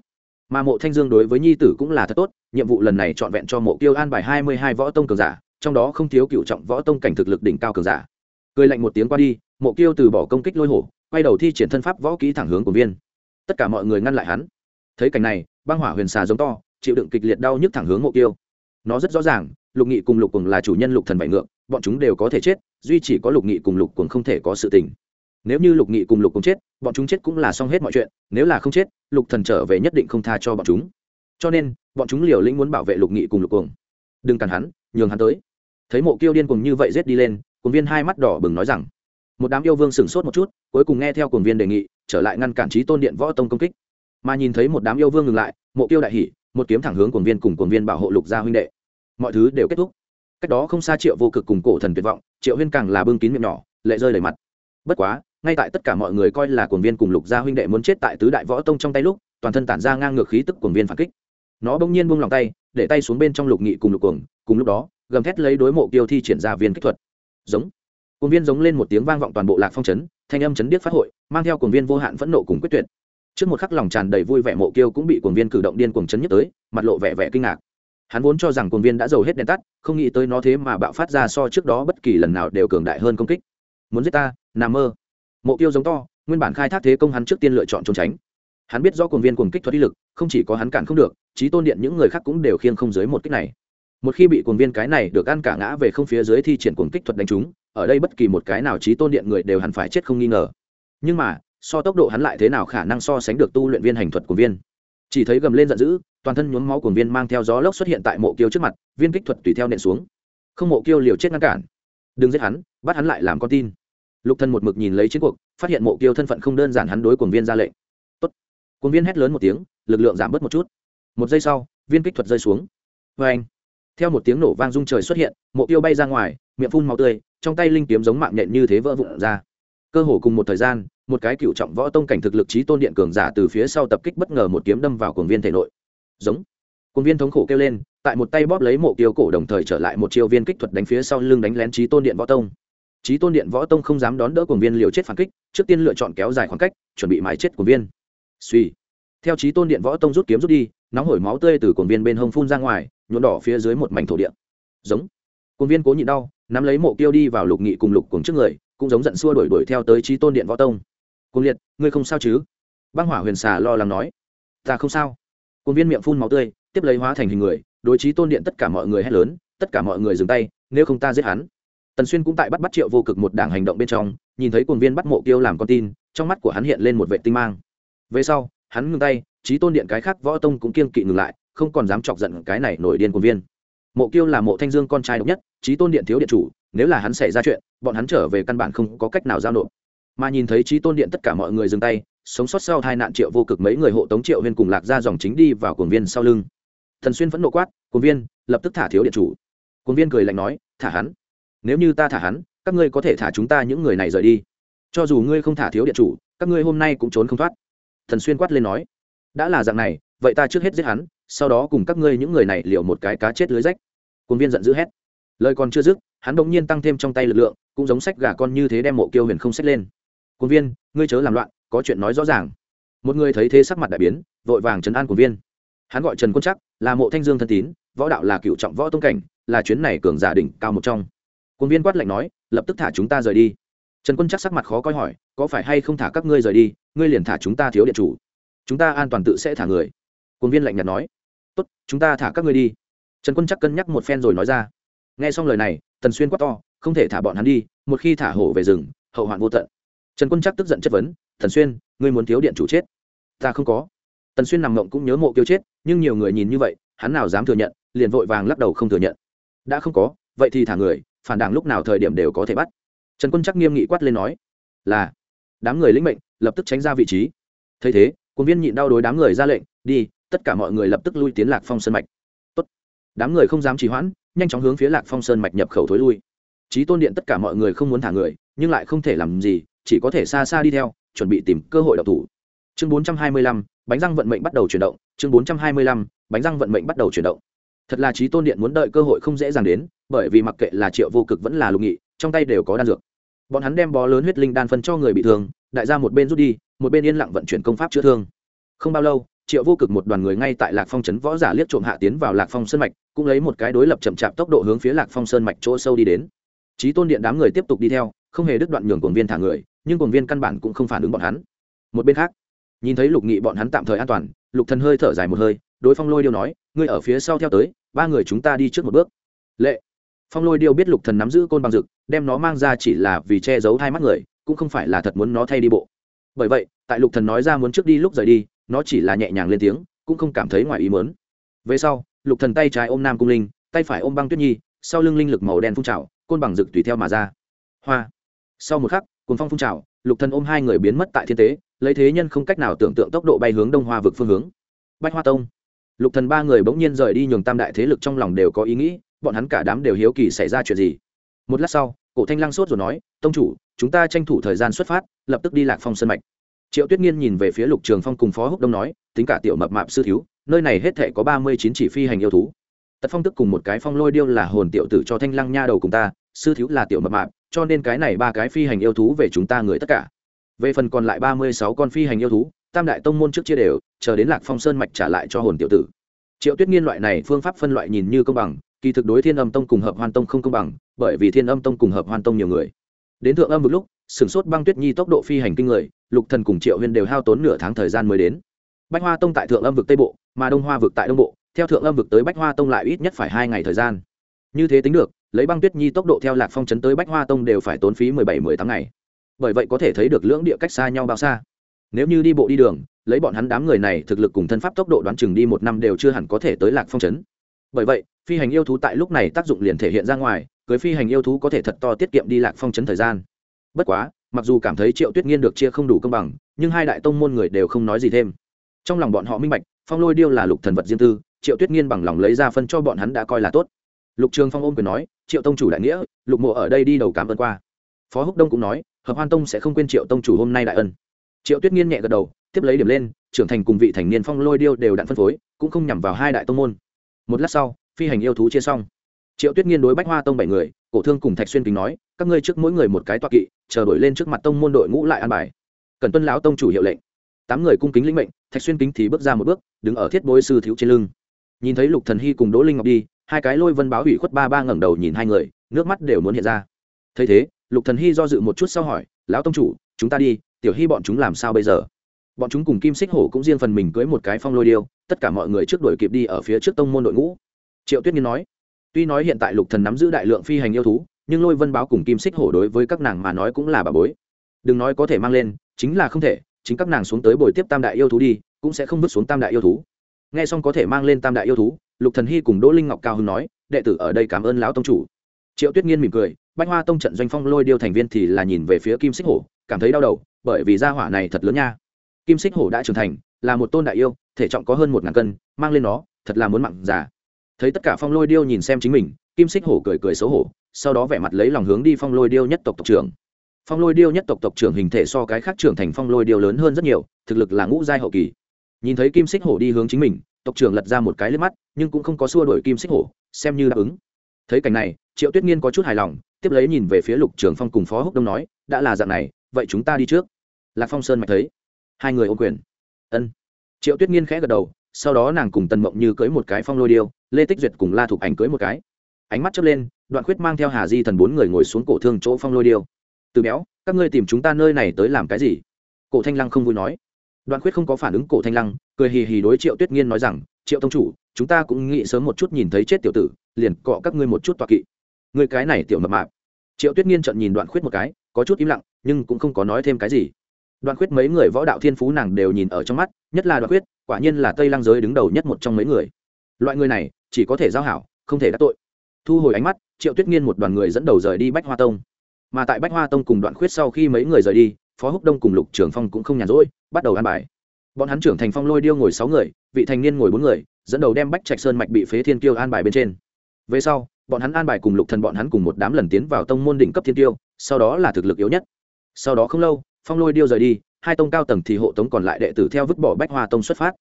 Mà mộ thanh dương đối với nhi tử cũng là thật tốt, nhiệm vụ lần này trọn vẹn cho mộ kiêu an bài hai mươi hai võ tông cường giả, trong đó không thiếu cựu trọng võ tông cảnh thực lực đỉnh cao cường giả. Cười lạnh một tiếng qua đi, mộ kiêu từ bỏ công kích lôi hổ, quay đầu thi triển thân pháp võ kỹ thẳng hướng của viên. Tất cả mọi người ngăn lại hắn thấy cảnh này, băng hỏa huyền xà giống to, chịu đựng kịch liệt đau nhức thẳng hướng mộ tiêu. nó rất rõ ràng, lục nghị cùng lục cùng là chủ nhân lục thần bảy ngượng bọn chúng đều có thể chết, duy chỉ có lục nghị cùng lục cùng không thể có sự tình. Nếu như lục nghị cùng lục cùng chết, bọn chúng chết cũng là xong hết mọi chuyện, nếu là không chết, lục thần trở về nhất định không tha cho bọn chúng. Cho nên, bọn chúng liều lĩnh muốn bảo vệ lục nghị cùng lục cùng đừng cản hắn, nhường hắn tới. Thấy mộ kiêu điên cùng như vậy rết đi lên cùng viên hai mắt đỏ bừng nói rằng, một đám yêu vương sửng sốt một chút, cuối cùng nghe theo cùng viên đề nghị, trở lại ngăn cản trí tôn điện võ tông công kích mà nhìn thấy một đám yêu vương ngừng lại, mộ tiêu đại hỉ, một kiếm thẳng hướng quần viên cùng quần viên bảo hộ lục gia huynh đệ. Mọi thứ đều kết thúc. Cách đó không xa triệu vô cực cùng cổ thần tuyệt vọng, triệu huyên càng là bưng kín miệng nhỏ, lệ rơi đầy mặt. Bất quá, ngay tại tất cả mọi người coi là cuồng viên cùng lục gia huynh đệ muốn chết tại tứ đại võ tông trong tay lúc, toàn thân tản ra ngang ngược khí tức cuồng viên phản kích. Nó bỗng nhiên buông lòng tay, để tay xuống bên trong lục nghị cùng lục cuồng, cùng lúc đó, gầm thét lấy đối mộ tiêu thi triển ra viên kích thuật. Giống. Cuồng viên giống lên một tiếng vang vọng toàn bộ lạc phong trấn thanh âm chấn điếc phát hội, mang theo cuồng viên vô hạn phẫn nộ cùng quyết tuyệt trước một khắc lòng tràn đầy vui vẻ mộ kiêu cũng bị cuồng viên cử động điên cuồng chấn nhất tới, mặt lộ vẻ vẻ kinh ngạc. Hắn vốn cho rằng cuồng viên đã giàu hết đèn tắt, không nghĩ tới nó thế mà bạo phát ra so trước đó bất kỳ lần nào đều cường đại hơn công kích. Muốn giết ta, nà mơ. Mộ tiêu giống to, nguyên bản khai thác thế công hắn trước tiên lựa chọn trốn tránh. Hắn biết do cuồng viên cuồng kích thuật đi lực, không chỉ có hắn cản không được trí tôn điện những người khác cũng đều khiêng không dưới một kích này. Một khi bị cuồng viên cái này được ăn cả ngã về không phía dưới thi triển cuồng kích thuật đánh chúng. ở đây bất kỳ một cái nào trí tôn điện người đều hẳn phải chết không nghi ngờ. Nhưng mà so tốc độ hắn lại thế nào khả năng so sánh được tu luyện viên hành thuật của viên. Chỉ thấy gầm lên giận dữ, toàn thân nhuốm máu của viên mang theo gió lốc xuất hiện tại mộ kiêu trước mặt, viên kích thuật tùy theo nện xuống. Không mộ kiêu liều chết ngăn cản. Đừng giết hắn, bắt hắn lại làm con tin. Lục thân một mực nhìn lấy chiến cuộc, phát hiện mộ kiêu thân phận không đơn giản hắn đối cuồng viên ra lệnh. Tốt. Cuồng viên hét lớn một tiếng, lực lượng giảm bớt một chút. Một giây sau, viên kích thuật rơi xuống. Vê anh, theo một tiếng nổ vang rung trời xuất hiện, mộ kiêu bay ra ngoài, miệng phun màu tươi, trong tay linh kiếm giống mạng nhện như thế vỡ vụn ra cơ hồ cùng một thời gian, một cái cựu trọng võ tông cảnh thực lực trí tôn điện cường giả từ phía sau tập kích bất ngờ một kiếm đâm vào cuồng viên thể nội. Giống. Cuồng viên thống khổ kêu lên, tại một tay bóp lấy mộ tiêu cổ đồng thời trở lại một chiêu viên kích thuật đánh phía sau lưng đánh lén trí tôn điện võ tông. Trí tôn điện võ tông không dám đón đỡ cuồng viên liều chết phản kích, trước tiên lựa chọn kéo dài khoảng cách, chuẩn bị mái chết cuồng viên. Suy. Theo trí tôn điện võ tông rút kiếm rút đi, nóng hổi máu tươi từ cuồng viên bên hông phun ra ngoài nhuộm đỏ phía dưới một mảnh thổ địa. Giống. Cuồng viên cố nhịn đau, nắm lấy mộ tiêu đi vào lục nghị cùng lục cùng trước người cũng giống giận xua đuổi đuổi theo tới trí tôn điện võ tông. Cung liệt, ngươi không sao chứ? Băng hỏa huyền xà lo lắng nói. Ta không sao. Cung viên miệng phun máu tươi, tiếp lấy hóa thành hình người, đối trí tôn điện tất cả mọi người hét lớn, tất cả mọi người dừng tay, nếu không ta giết hắn. Tần xuyên cũng tại bắt bắt triệu vô cực một đảng hành động bên trong, nhìn thấy cuồng viên bắt mộ kiêu làm con tin, trong mắt của hắn hiện lên một vệ tinh mang. Về sau, hắn ngừng tay, trí tôn điện cái khác võ tông cũng kiên kỵ ngừng lại, không còn dám chọc giận cái này nổi điên cuồng viên mộ kiêu là mộ thanh dương con trai độc nhất trí tôn điện thiếu điện chủ, nếu là hắn xảy ra chuyện, bọn hắn trở về căn bản không có cách nào giao nộp. Mà nhìn thấy trí tôn điện tất cả mọi người dừng tay, sống sót sau hai nạn triệu vô cực mấy người hộ tống triệu huyên cùng lạc ra dòng chính đi vào cuồng viên sau lưng. Thần xuyên vẫn nộ quát, cuồng viên, lập tức thả thiếu điện chủ. Cuồng viên cười lạnh nói, thả hắn? Nếu như ta thả hắn, các ngươi có thể thả chúng ta những người này rời đi. Cho dù ngươi không thả thiếu điện chủ, các ngươi hôm nay cũng trốn không thoát. Thần xuyên quát lên nói, đã là dạng này, vậy ta trước hết giết hắn sau đó cùng các ngươi những người này liệu một cái cá chết lưới rách. Quân viên giận dữ hét. Lời còn chưa dứt, hắn bỗng nhiên tăng thêm trong tay lực lượng, cũng giống sách gà con như thế đem mộ kiêu huyền không sách lên. Quân viên, ngươi chớ làm loạn, có chuyện nói rõ ràng. Một người thấy thế sắc mặt đại biến, vội vàng trấn an quân viên. Hắn gọi trần quân chắc là mộ thanh dương thân tín, võ đạo là cựu trọng võ tông cảnh, là chuyến này cường giả đỉnh cao một trong. Quân viên quát lạnh nói, lập tức thả chúng ta rời đi. Trần quân chắc sắc mặt khó coi hỏi, có phải hay không thả các ngươi rời đi, ngươi liền thả chúng ta thiếu điện chủ? Chúng ta an toàn tự sẽ thả người. Quân viên lạnh nhạt nói tốt, chúng ta thả các ngươi đi. Trần quân chắc cân nhắc một phen rồi nói ra. Nghe xong lời này, tần xuyên quát to, không thể thả bọn hắn đi, một khi thả hổ về rừng, hậu hoạn vô tận. Trần quân chắc tức giận chất vấn thần xuyên, ngươi muốn thiếu điện chủ chết? Ta không có. Tần xuyên nằm mộng cũng nhớ mộ kiêu chết, nhưng nhiều người nhìn như vậy, hắn nào dám thừa nhận, liền vội vàng lắc đầu không thừa nhận. Đã không có, vậy thì thả người, phản đảng lúc nào thời điểm đều có thể bắt. Trần quân chắc nghiêm nghị quát lên nói, là, đám người lĩnh mệnh, lập tức tránh ra vị trí. Thấy thế quân viên nhịn đau đối đám người ra lệnh, đi tất cả mọi người lập tức lui tiến lạc phong sơn mạch. Tốt. đám người không dám trì hoãn nhanh chóng hướng phía lạc phong sơn mạch nhập khẩu thối lui. Trí tôn điện tất cả mọi người không muốn thả người nhưng lại không thể làm gì chỉ có thể xa xa đi theo chuẩn bị tìm cơ hội đọc thủ. Chương 425, bánh răng vận mệnh bắt đầu chuyển động. Chương 425, bánh răng vận mệnh bắt đầu chuyển động. Thật là trí tôn điện muốn đợi cơ hội không dễ dàng đến bởi vì mặc kệ là triệu vô cực vẫn là lục nghị trong tay đều có đan dược. Bọn hắn đem bó lớn huyết linh đan phân cho người bị thương đại ra một bên rút đi một bên yên lặng vận chuyển công pháp chữa thương. Không bao lâu triệu vô cực một đoàn người ngay tại lạc phong trấn võ giả liếc trộm hạ tiến vào lạc phong sơn mạch, cũng lấy một cái đối lập chậm chạp tốc độ hướng phía lạc phong sơn mạch chỗ sâu đi đến. Trí tôn điện đám người tiếp tục đi theo, không hề đứt đoạn nhường cuồng viên thả người, nhưng cuồng viên căn bản cũng không phản ứng bọn hắn. Một bên khác, nhìn thấy lục nghị bọn hắn tạm thời an toàn, lục thần hơi thở dài một hơi, đối phong lôi điêu nói, ngươi ở phía sau theo tới, ba người chúng ta đi trước một bước. Lệ. Phong lôi điêu biết lục thần nắm giữ côn bằng dực, đem nó mang ra chỉ là vì che giấu hai mắt người, cũng không phải là thật muốn nó thay đi bộ. Bởi vậy, tại lục thần nói ra muốn trước đi lúc rời đi nó chỉ là nhẹ nhàng lên tiếng, cũng không cảm thấy ngoài ý muốn. Về sau, lục thần tay trái ôm nam cung linh, tay phải ôm băng tuyết nhi, sau lưng linh lực màu đen phun trào, côn bằng rực tùy theo mà ra. Hoa. Sau một khắc, cuồng phong phun trào, lục thần ôm hai người biến mất tại thiên tế, lấy thế nhân không cách nào tưởng tượng tốc độ bay hướng đông hoa vực phương hướng. Bách hoa tông. Lục thần ba người bỗng nhiên rời đi nhường tam đại thế lực trong lòng đều có ý nghĩ, bọn hắn cả đám đều hiếu kỳ xảy ra chuyện gì. Một lát sau, cổ thanh lăng sốt rồi nói, tông chủ, chúng ta tranh thủ thời gian xuất phát, lập tức đi lạc phong sân mạch triệu tuyết nghiên nhìn về phía lục trường phong cùng phó húc đông nói, tính cả tiểu mập mạp sư thiếu, nơi này hết thể có ba mươi chín chỉ phi hành yêu thú. Tật phong tức cùng một cái phong lôi điêu là hồn tiểu tử cho thanh lăng nha đầu cùng ta, sư thiếu là tiểu mập mạp, cho nên cái này ba cái phi hành yêu thú về chúng ta người tất cả. Về phần còn lại ba mươi sáu con phi hành yêu thú, tam đại tông môn trước chia đều, chờ đến lạc phong sơn mạch trả lại cho hồn tiểu tử. Triệu tuyết nghiên loại này phương pháp phân loại nhìn như công bằng, kỳ thực đối thiên âm tông cùng hợp hoan tông không công bằng, bởi vì thiên âm tông cùng hợp hoan tông nhiều người. Đến thượng âm một lúc sửng sốt băng tuyết nhi tốc độ phi hành kinh người, lục thần cùng triệu huyên đều hao tốn nửa tháng thời gian mới đến. Bách hoa tông tại thượng âm vực tây bộ, mà đông hoa vực tại đông bộ, theo thượng âm vực tới bách hoa tông lại ít nhất phải hai ngày thời gian. Như thế tính được, lấy băng tuyết nhi tốc độ theo lạc phong chấn tới bách hoa tông đều phải tốn phí mười bảy, mười tháng ngày. Bởi vậy có thể thấy được lưỡng địa cách xa nhau bao xa. Nếu như đi bộ đi đường, lấy bọn hắn đám người này thực lực cùng thân pháp tốc độ đoán chừng đi một năm đều chưa hẳn có thể tới lạc phong chấn. Bởi vậy, phi hành yêu thú tại lúc này tác dụng liền thể hiện ra ngoài, cưới phi hành yêu thú có thể thật to tiết kiệm đi lạc phong chấn thời gian bất quá, mặc dù cảm thấy triệu tuyết nghiên được chia không đủ công bằng, nhưng hai đại tông môn người đều không nói gì thêm. Trong lòng bọn họ minh bạch, phong lôi điêu là lục thần vật riêng tư, triệu tuyết nghiên bằng lòng lấy ra phân cho bọn hắn đã coi là tốt. Lục trường phong ôm quyền nói, triệu tông chủ đại nghĩa, lục mộ ở đây đi đầu cảm ơn qua. Phó húc đông cũng nói, hợp hoan tông sẽ không quên triệu tông chủ hôm nay đại ân. Triệu tuyết nghiên nhẹ gật đầu, tiếp lấy điểm lên, trưởng thành cùng vị thành niên phong lôi điêu đều đặn phân phối, cũng không nhằm vào hai đại tông môn. Một lát sau, phi hành yêu thú chia xong triệu tuyết nghiên đối bách hoa tông bảy người, cổ thương cùng thạch xuyên kính nói, các ngươi trước mỗi người một cái toa kỵ, chờ đổi lên trước mặt tông môn đội ngũ lại an bài. Cần tuân lão tông chủ hiệu lệnh. Tám người cung kính lĩnh mệnh, thạch xuyên kính thì bước ra một bước, đứng ở thiết bối sư thiếu trên lưng. Nhìn thấy lục thần hy cùng đỗ linh ngọc đi, hai cái lôi vân báo hủy khuất ba ba ngẩng đầu nhìn hai người, nước mắt đều muốn hiện ra. Thấy thế, lục thần hy do dự một chút sau hỏi, lão tông chủ, chúng ta đi, tiểu hy bọn chúng làm sao bây giờ? Bọn chúng cùng kim xích hổ cũng riêng phần mình cưới một cái phong lôi điêu, tất cả mọi người trước đuổi kịp đi ở phía trước tông môn đội ngũ. Triệu tuyết nghiên nói tuy nói hiện tại lục thần nắm giữ đại lượng phi hành yêu thú, nhưng lôi vân báo cùng kim xích hổ đối với các nàng mà nói cũng là bà bối. Đừng nói có thể mang lên, chính là không thể, chính các nàng xuống tới bồi tiếp tam đại yêu thú đi, cũng sẽ không vứt xuống tam đại yêu thú. Nghe xong có thể mang lên tam đại yêu thú, lục thần hy cùng đỗ linh ngọc cao hưng nói, đệ tử ở đây cảm ơn lão tông chủ. Triệu tuyết nghiên mỉm cười, bách hoa tông trận doanh phong lôi điêu thành viên thì là nhìn về phía kim xích hổ, cảm thấy đau đầu, bởi vì gia hỏa này thật lớn nha. Kim xích hổ đã trưởng thành, là một tôn đại yêu, thể trọng có hơn một ngàn cân, mang lên nó, thật là muốn mặn già thấy tất cả phong lôi điêu nhìn xem chính mình, kim xích hổ cười cười xấu hổ, sau đó vẻ mặt lấy lòng hướng đi phong lôi điêu nhất tộc tộc trưởng. Phong lôi điêu nhất tộc tộc trưởng hình thể so cái khác trưởng thành phong lôi điêu lớn hơn rất nhiều, thực lực là ngũ giai hậu kỳ. Nhìn thấy kim xích hổ đi hướng chính mình, tộc trưởng lật ra một cái lên mắt, nhưng cũng không có xua đổi kim xích hổ, xem như đáp ứng. Thấy cảnh này, triệu tuyết nghiên có chút hài lòng, tiếp lấy nhìn về phía lục trường phong cùng phó húc đông nói, đã là dạng này, vậy chúng ta đi trước. Lạc phong sơn mạch thấy, hai người ô quyền. Ân. Triệu tuyết nghiên khẽ gật đầu, sau đó nàng cùng tần mộng như cưới một cái phong lôi điêu lê tích duyệt cùng la thục ảnh cưới một cái. Ánh mắt chớp lên, đoạn khuyết mang theo hà di thần bốn người ngồi xuống cổ thương chỗ phong lôi điêu. Từ béo, các ngươi tìm chúng ta nơi này tới làm cái gì? Cổ thanh lăng không vui nói. Đoạn khuyết không có phản ứng cổ thanh lăng, cười hì hì đối triệu tuyết nghiên nói rằng, triệu tông chủ, chúng ta cũng nghĩ sớm một chút nhìn thấy chết tiểu tử, liền cọ các ngươi một chút tọa kỵ. Người cái này tiểu mập mạp. Triệu tuyết nghiên trận nhìn đoạn khuyết một cái, có chút im lặng, nhưng cũng không có nói thêm cái gì. Đoạn khuyết mấy người võ đạo thiên phú nàng đều nhìn ở trong mắt, nhất là đoạn khuyết, quả nhiên là tây lang giới đứng đầu nhất một trong mấy người loại người này, chỉ có thể giao hảo, không thể đắc tội. Thu hồi ánh mắt, triệu tuyết nghiên một đoàn người dẫn đầu rời đi bách hoa tông. Mà tại bách hoa tông cùng đoạn khuyết sau khi mấy người rời đi, phó húc đông cùng lục trưởng phong cũng không nhàn rỗi, bắt đầu ăn bài. Bọn hắn trưởng thành phong lôi điêu ngồi sáu người, vị thành niên ngồi bốn người, dẫn đầu đem bách trạch sơn mạch bị phế thiên kiêu an bài bên trên. Về sau, bọn hắn an bài cùng lục thần bọn hắn cùng một đám lần tiến vào tông môn đỉnh cấp thiên tiêu sau đó là thực lực yếu nhất. Sau đó không lâu, phong lôi điêu rời đi, hai tông cao tầng thì hộ tống còn lại đệ tử theo vứt bỏ bách hoa tông xuất phát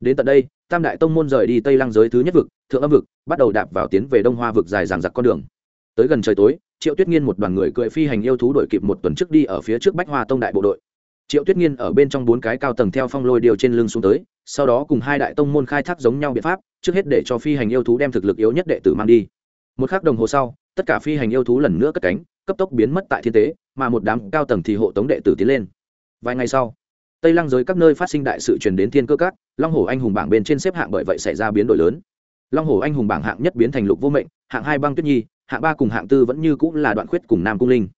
đến tận đây, tam đại tông môn rời đi tây lăng giới thứ nhất vực, thượng âm vực, bắt đầu đạp vào tiến về đông hoa vực dài dằng dặc con đường. Tới gần trời tối, triệu tuyết nghiên một đoàn người cưỡi phi hành yêu thú đội kịp một tuần trước đi ở phía trước bách hoa tông đại bộ đội. Triệu tuyết nghiên ở bên trong bốn cái cao tầng theo phong lôi điều trên lưng xuống tới, sau đó cùng hai đại tông môn khai thác giống nhau biện pháp, trước hết để cho phi hành yêu thú đem thực lực yếu nhất đệ tử mang đi. Một k h ắ c đồng hồ sau, tất cả phi hành yêu thú lần nữa cất cánh, cấp tốc biến mất tại thiên tế, mà một đám cao tầng thì hộ tống đệ tử tiến lên. Vài ngày sau tây lăng giới các nơi phát sinh đại sự truyền đến thiên cơ Các, long hồ anh hùng bảng bên trên xếp hạng bởi vậy xảy ra biến đổi lớn. Long hồ anh hùng bảng hạng nhất biến thành lục vô mệnh hạng hai băng tuyết nhi hạng ba cùng hạng tư vẫn như cũng là đoạn khuyết cùng nam cung linh.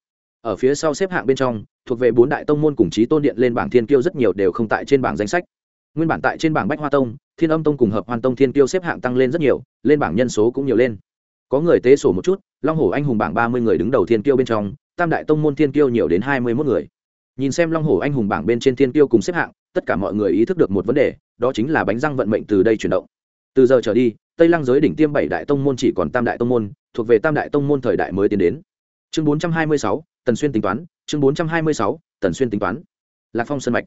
Ở phía sau xếp hạng bên trong thuộc về bốn đại tông môn cùng chí tôn điện lên bảng thiên kiêu rất nhiều đều không tại trên bảng danh sách. Nguyên bản tại trên bảng bách hoa tông thiên âm tông cùng hợp Hoàn tông thiên kiêu xếp hạng tăng lên rất nhiều lên bảng nhân số cũng nhiều lên. Có người tế sổ một chút long hồ anh hùng bảng ba mươi người đứng đầu thiên kiêu bên trong tam đại tông môn thiên kiêu nhiều đến hai mươi mốt người nhìn xem long hồ anh hùng bảng bên trên thiên tiêu cùng xếp hạng, tất cả mọi người ý thức được một vấn đề, đó chính là bánh răng vận mệnh từ đây chuyển động. Từ giờ trở đi, tây lăng giới đỉnh tiêm bảy đại tông môn chỉ còn tam đại tông môn, thuộc về tam đại tông môn thời đại mới tiến đến. Chương bốn trăm hai mươi sáu, tần xuyên tính toán, chương bốn trăm hai mươi sáu, tần xuyên tính toán. Lạc phong sân mạch.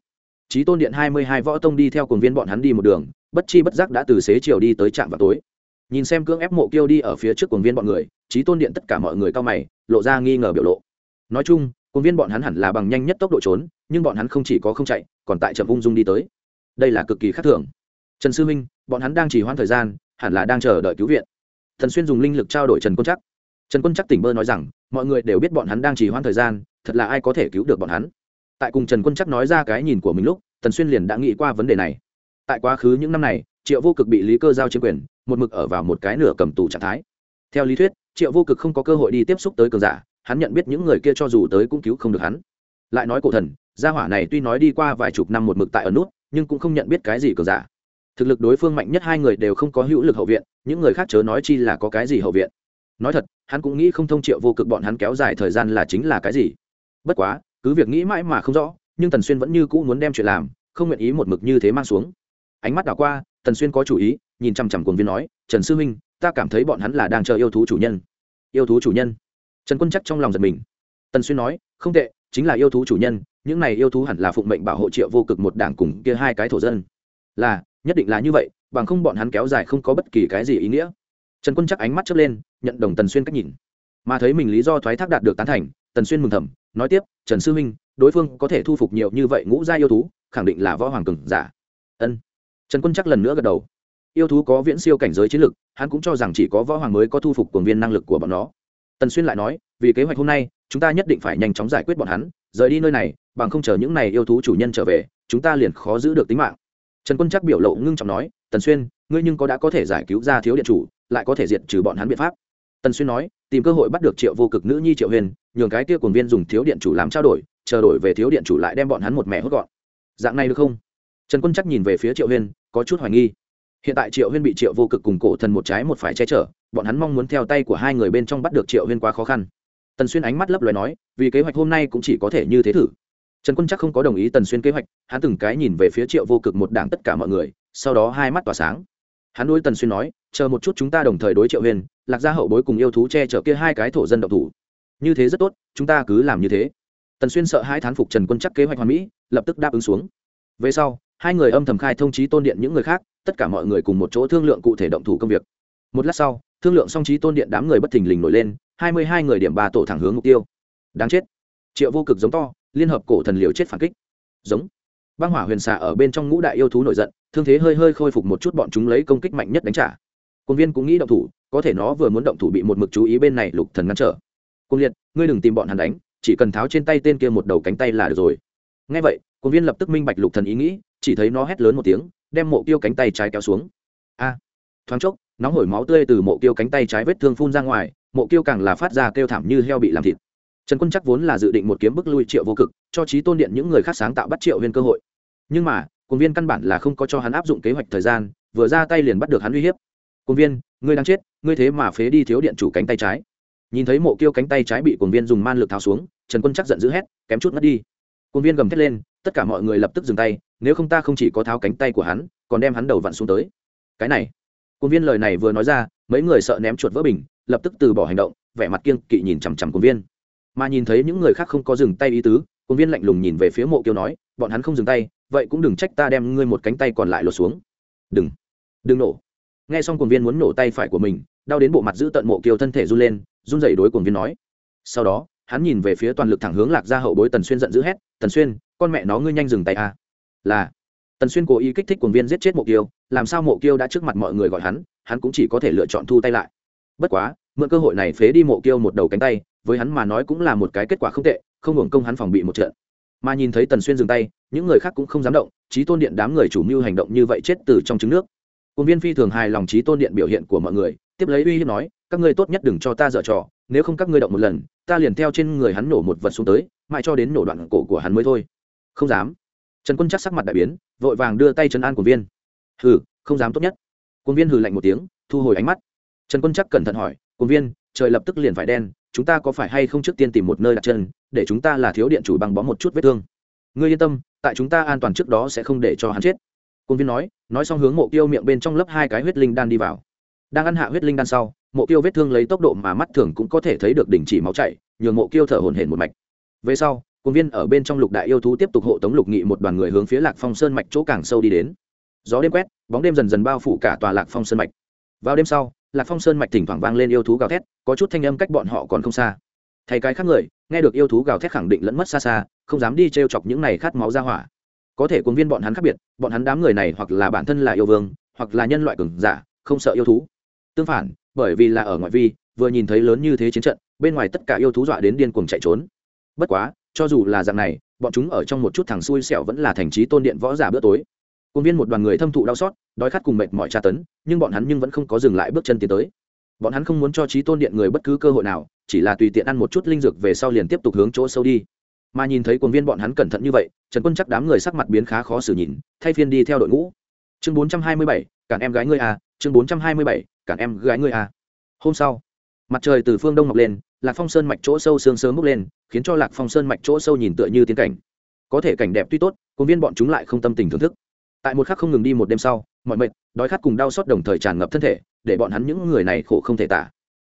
Trí tôn điện hai mươi hai võ tông đi theo cùng viên bọn hắn đi một đường, bất chi bất giác đã từ xế chiều đi tới trạm vào tối. Nhìn xem cưỡng ép mộ kiêu đi ở phía trước cùng viên bọn người trí tôn điện tất cả mọi người cao mày, lộ ra nghi ngờ biểu lộ. Nói chung cùng viên bọn hắn hẳn là bằng nhanh nhất tốc độ trốn, nhưng bọn hắn không chỉ có không chạy, còn tại chậm ung dung đi tới. Đây là cực kỳ khác thường. Trần sư minh, bọn hắn đang chỉ hoãn thời gian, hẳn là đang chờ đợi cứu viện. Thần xuyên dùng linh lực trao đổi trần quân chắc trần quân chắc tỉnh bơ nói rằng, mọi người đều biết bọn hắn đang chỉ hoãn thời gian, thật là ai có thể cứu được bọn hắn? Tại cùng trần quân chắc nói ra cái nhìn của mình lúc tần xuyên liền đã nghĩ qua vấn đề này. Tại quá khứ những năm này, triệu vô cực bị lý cơ giao chiếm quyền, một mực ở vào một cái nửa cầm tù trạng thái. Theo lý thuyết, triệu vô cực không có cơ hội đi tiếp xúc tới cường giả hắn nhận biết những người kia cho dù tới cũng cứu không được hắn. Lại nói cổ thần, gia hỏa này tuy nói đi qua vài chục năm một mực tại ở nút, nhưng cũng không nhận biết cái gì cờ giả. Thực lực đối phương mạnh nhất hai người đều không có hữu lực hậu viện, những người khác chớ nói chi là có cái gì hậu viện. Nói thật, hắn cũng nghĩ không thông triệu vô cực bọn hắn kéo dài thời gian là chính là cái gì. Bất quá, cứ việc nghĩ mãi mà không rõ, nhưng tần xuyên vẫn như cũ muốn đem chuyện làm, không nguyện ý một mực như thế mang xuống. Ánh mắt đảo qua, tần xuyên có chủ ý, nhìn chằm chằm cuồng viên nói, trần sư huynh, ta cảm thấy bọn hắn là đang chờ yêu thú chủ nhân. Yêu thú chủ nhân? Trần quân chắc trong lòng giật mình. Tần xuyên nói, không tệ, chính là yêu thú chủ nhân, những này yêu thú hẳn là phụng mệnh bảo hộ triệu vô cực một đảng cùng kia hai cái thổ dân. Là, nhất định là như vậy, bằng không bọn hắn kéo dài không có bất kỳ cái gì ý nghĩa. Trần quân chắc ánh mắt chớp lên, nhận đồng tần xuyên cách nhìn. Mà thấy mình lý do thoái thác đạt được tán thành, tần xuyên mừng thầm, nói tiếp, trần sư huynh đối phương có thể thu phục nhiều như vậy ngũ gia yêu thú, khẳng định là võ hoàng cường giả. Ân. Trần quân chắc lần nữa gật đầu. Yêu thú có viễn siêu cảnh giới chiến lực, hắn cũng cho rằng chỉ có võ hoàng mới có thu phục cường viên năng lực của bọn nó tần xuyên lại nói vì kế hoạch hôm nay chúng ta nhất định phải nhanh chóng giải quyết bọn hắn rời đi nơi này bằng không chờ những này yêu thú chủ nhân trở về chúng ta liền khó giữ được tính mạng. Trần quân chắc biểu lộ ngưng trọng nói tần xuyên ngươi nhưng có đã có thể giải cứu ra thiếu điện chủ lại có thể diệt trừ bọn hắn biện pháp. Tần xuyên nói tìm cơ hội bắt được triệu vô cực nữ nhi triệu huyền nhường cái kia cuồng viên dùng thiếu điện chủ làm trao đổi chờ đổi về thiếu điện chủ lại đem bọn hắn một mẹ hốt gọn. Dạng này được không? Trần quân chắc nhìn về phía triệu huyền, có chút hoài nghi. Hiện tại triệu huyên bị triệu vô cực cùng cổ thần một trái một phải che chở bọn hắn mong muốn theo tay của hai người bên trong bắt được triệu huyên quá khó khăn. Tần xuyên ánh mắt lấp loài nói, vì kế hoạch hôm nay cũng chỉ có thể như thế thử. Trần quân chắc không có đồng ý tần xuyên kế hoạch, hắn từng cái nhìn về phía triệu vô cực một đảng tất cả mọi người, sau đó hai mắt tỏa sáng. Hắn đối tần xuyên nói, chờ một chút chúng ta đồng thời đối triệu huyền lạc gia hậu bối cùng yêu thú che chở kia hai cái thổ dân độc thủ. Như thế rất tốt, chúng ta cứ làm như thế. Tần xuyên sợ hai thán phục trần quân chắc kế hoạch hoàn mỹ, lập tức đáp ứng xuống. Về sau, hai người âm thầm khai thông trí tôn điện những người khác, tất cả mọi người cùng một chỗ thương lượng cụ thể động thủ công việc. Một lát sau thương lượng song trí tôn điện đám người bất thình lình nổi lên, hai mươi hai người điểm ba tổ thẳng hướng mục tiêu. Đáng chết. Triệu vô cực giống to, liên hợp cổ thần liều chết phản kích. Giống. Băng hỏa huyền xà ở bên trong ngũ đại yêu thú nổi giận, thương thế hơi hơi khôi phục một chút bọn chúng lấy công kích mạnh nhất đánh trả. Quân viên cũng nghĩ động thủ, có thể nó vừa muốn động thủ bị một mực chú ý bên này lục thần ngăn trở. Cung liệt, ngươi đừng tìm bọn hắn đánh, chỉ cần tháo trên tay tên kia một đầu cánh tay là được rồi. Ngay vậy, quân viên lập tức minh bạch lục thần ý nghĩ, chỉ thấy nó hét lớn một tiếng, đem mộ tiêu cánh tay trái kéo xuống. A. Thoáng chốc nóng hổi máu tươi từ mộ tiêu cánh tay trái vết thương phun ra ngoài, mộ tiêu càng là phát ra kêu thảm như heo bị làm thịt. Trần quân chắc vốn là dự định một kiếm bức lui triệu vô cực, cho trí tôn điện những người khác sáng tạo bắt triệu viên cơ hội. Nhưng mà quân viên căn bản là không có cho hắn áp dụng kế hoạch thời gian, vừa ra tay liền bắt được hắn uy hiếp. Quân viên, ngươi đang chết, ngươi thế mà phế đi thiếu điện chủ cánh tay trái. Nhìn thấy mộ kiêu cánh tay trái bị quân viên dùng man lực tháo xuống, trần quân chắc giận dữ hét, kém chút mất đi. Quân viên gầm thét lên, tất cả mọi người lập tức dừng tay, nếu không ta không chỉ có tháo cánh tay của hắn, còn đem hắn đầu vặn xuống tới. Cái này Cuồng viên lời này vừa nói ra, mấy người sợ ném chuột vỡ bình, lập tức từ bỏ hành động, vẻ mặt kiêng kỵ nhìn chằm chằm Cuồng viên. Mà nhìn thấy những người khác không có dừng tay ý tứ, Cuồng viên lạnh lùng nhìn về phía mộ kiêu nói, bọn hắn không dừng tay, vậy cũng đừng trách ta đem ngươi một cánh tay còn lại lột xuống. Đừng đừng nổ. Nghe xong Cuồng viên muốn nổ tay phải của mình, đau đến bộ mặt giữ tận mộ kiêu thân thể run lên, run rẩy đối Cuồng viên nói. Sau đó, hắn nhìn về phía toàn lực thẳng hướng lạc ra hậu bối tần xuyên giận dữ hét, tần xuyên, con mẹ nó ngươi nhanh dừng tay a. À. là tần xuyên cố ý kích thích Cuồng viên giết chết mộ kiêu, làm sao mộ kiêu đã trước mặt mọi người gọi hắn hắn cũng chỉ có thể lựa chọn thu tay lại. Bất quá, mượn cơ hội này phế đi mộ kiêu một đầu cánh tay, với hắn mà nói cũng là một cái kết quả không tệ, không hưởng công hắn phòng bị một trận. Mà nhìn thấy tần xuyên dừng tay, những người khác cũng không dám động trí tôn điện đám người chủ mưu hành động như vậy chết từ trong trứng nước. Công viên phi thường hài lòng trí tôn điện biểu hiện của mọi người, tiếp lấy uy hiếp nói, các ngươi tốt nhất đừng cho ta dở trò, nếu không các ngươi động một lần, ta liền theo trên người hắn nổ một vật xuống tới, mãi cho đến nổ đoạn cổ của hắn mới thôi. Không dám trần quân chắc sắc mặt đại biến, vội vàng đưa tay trấn an của viên. Hừ, không dám tốt nhất. Quân viên hừ lạnh một tiếng, thu hồi ánh mắt. Trần quân chắc cẩn thận hỏi quân viên, trời lập tức liền phải đen, chúng ta có phải hay không trước tiên tìm một nơi đặt chân, để chúng ta là thiếu điện chủ bằng bó một chút vết thương? Ngươi yên tâm, tại chúng ta an toàn trước đó sẽ không để cho hắn chết. Quân viên nói nói xong hướng mộ tiêu miệng bên trong lấp hai cái huyết linh đan đi vào. Đang ăn hạ huyết linh đan sau, mộ tiêu vết thương lấy tốc độ mà mắt thường cũng có thể thấy được đình chỉ máu chảy, nhường mộ tiêu thở hổn hển một mạch. Về sau quân viên ở bên trong lục đại yêu thú tiếp tục hộ tống lục nghị một đoàn người hướng phía lạc phong sơn mạch chỗ càng sâu đi đến. Gió đêm quét, bóng đêm dần dần bao phủ cả tòa lạc phong sơn mạch. Vào đêm sau, lạc phong sơn mạch thỉnh thoảng vang lên yêu thú gào thét, có chút thanh âm cách bọn họ còn không xa. Thay cái khác người, nghe được yêu thú gào thét khẳng định lẫn mất xa xa, không dám đi t r e o chọc những này khát máu ra hỏa. Có thể cuốn viên bọn hắn khác biệt, bọn hắn đám người này hoặc là bản thân là yêu vương, hoặc là nhân loại cường giả, không sợ yêu thú. Tương phản, bởi vì là ở ngoại vi, vừa nhìn thấy lớn như thế chiến trận, bên ngoài tất cả yêu thú dọa đến điên cuồng chạy trốn. Bất quá cho dù là dạng này, bọn chúng ở trong một chút thằng xui xẻo vẫn là thành trí tôn điện võ giả bữa tối. Công viên một đoàn người thâm thụ đau xót, đói khát cùng mệt mỏi tra tấn, nhưng bọn hắn nhưng vẫn không có dừng lại bước chân tiến tới. Bọn hắn không muốn cho trí tôn điện người bất cứ cơ hội nào, chỉ là tùy tiện ăn một chút linh dược về sau liền tiếp tục hướng chỗ sâu đi. Mà nhìn thấy quân viên bọn hắn cẩn thận như vậy, trần quân chắc đám người sắc mặt biến khá khó xử nhìn, thay phiên đi theo đội ngũ. Chương bốn trăm hai mươi bảy, cản em gái ngươi à chương bốn trăm hai mươi bảy, cản em gái ngươi à. Hôm sau, mặt trời từ phương đông mọc lên lạc phong sơn mạch chỗ sâu sương sớm bốc lên, khiến cho lạc phong sơn mạch chỗ sâu nhìn tựa như tiến cảnh. Có thể cảnh đẹp tuy tốt công viên bọn chúng lại không tâm tình thưởng thức. Tại một khắc không ngừng đi một đêm sau, mọi mệt đói khát cùng đau xót đồng thời tràn ngập thân thể, để bọn hắn những người này khổ không thể tả.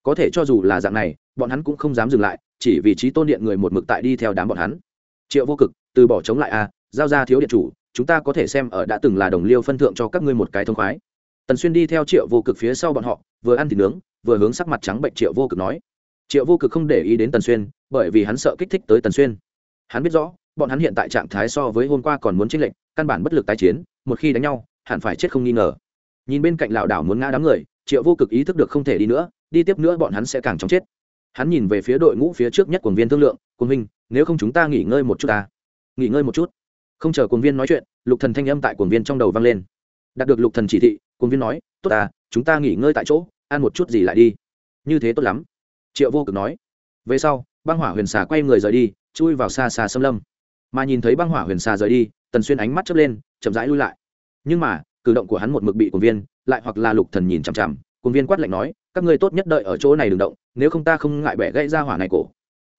Có thể cho dù là dạng này, bọn hắn cũng không dám dừng lại, chỉ vì trí tôn điện người một mực tại đi theo đám bọn hắn. Triệu vô cực, từ bỏ chống lại a, giao ra thiếu điện chủ, chúng ta có thể xem ở đã từng là đồng liêu phân thượng cho các ngươi một cái thông khoái. Tần xuyên đi theo triệu vô cực phía sau bọn họ, vừa ăn thịt nướng, vừa hướng sắc mặt trắng bệnh triệu vô cực nói triệu vô cực không để ý đến tần xuyên, bởi vì hắn sợ kích thích tới tần xuyên. Hắn biết rõ, bọn hắn hiện tại trạng thái so với hôm qua còn muốn chiến lệnh căn bản bất lực tái chiến, một khi đánh nhau, hẳn phải chết không nghi ngờ. Nhìn bên cạnh lảo đảo muốn ngã đám người, triệu vô cực ý thức được không thể đi nữa, đi tiếp nữa bọn hắn sẽ càng chóng chết. Hắn nhìn về phía đội ngũ phía trước nhất quần viên thương lượng, quân minh nếu không chúng ta nghỉ ngơi một chút ta. Nghỉ ngơi một chút? Không chờ quần viên nói chuyện, lục thần thanh âm tại quần viên trong đầu vang lên. Đạt được lục thần chỉ thị quần viên nói, tốt ta, chúng ta nghỉ ngơi tại chỗ, ăn một chút gì lại đi. Như thế tốt lắm triệu vô cực nói, về sau, băng hỏa huyền xà quay người rời đi, chui vào xa xa xâm lâm. Mà nhìn thấy băng hỏa huyền xà rời đi, tần xuyên ánh mắt chớp lên, chậm rãi lui lại. Nhưng mà, cử động của hắn một mực bị quần viên, lại hoặc là lục thần nhìn chằm chằm quần viên quát lạnh nói, các ngươi tốt nhất đợi ở chỗ này đừng động, nếu không ta không ngại bẻ gãy ra hỏa này cổ.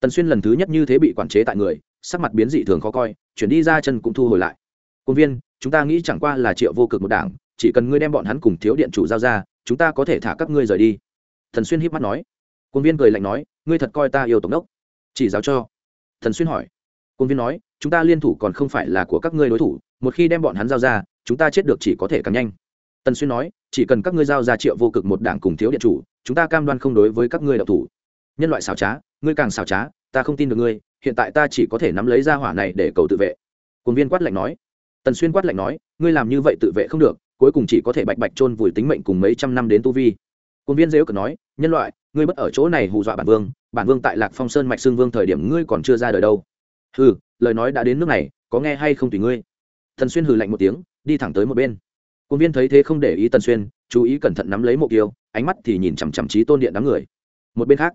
Tần xuyên lần thứ nhất như thế bị quản chế tại người, sắc mặt biến dị thường khó coi, chuyển đi ra chân cũng thu hồi lại. Quân viên, chúng ta nghĩ chẳng qua là triệu vô cực một đảng, chỉ cần ngươi đem bọn hắn cùng thiếu điện chủ giao ra, chúng ta có thể thả các ngươi rời đi. Thần xuyên híp mắt nói quân viên cười lạnh nói, ngươi thật coi ta yêu tổng đốc. Chỉ giáo cho. Thần xuyên hỏi. Quân viên nói, chúng ta liên thủ còn không phải là của các ngươi đối thủ, một khi đem bọn hắn giao ra, chúng ta chết được chỉ có thể càng nhanh. Tần xuyên nói, chỉ cần các ngươi giao ra triệu vô cực một đảng cùng thiếu điện chủ, chúng ta cam đoan không đối với các ngươi đạo thủ. Nhân loại xảo trá, ngươi càng xảo trá, ta không tin được ngươi, hiện tại ta chỉ có thể nắm lấy ra hỏa này để cầu tự vệ. Cung viên quát lạnh nói. Tần xuyên quát lạnh nói, ngươi làm như vậy tự vệ không được, cuối cùng chỉ có thể bạch bạch chôn vùi tính mệnh cùng mấy trăm năm đến tu vi. Cung viên díu cự nói, nhân loại ngươi bất ở chỗ này hù dọa bản vương bản vương tại lạc phong sơn mạch xương vương thời điểm ngươi còn chưa ra đời đâu hừ lời nói đã đến nước này có nghe hay không tùy ngươi thần xuyên hừ lạnh một tiếng đi thẳng tới một bên Cung viên thấy thế không để ý Tần Xuyên, chú ý cẩn thận nắm lấy mộ kiêu, ánh mắt thì nhìn chằm chằm trí tôn điện đám người. Một bên khác,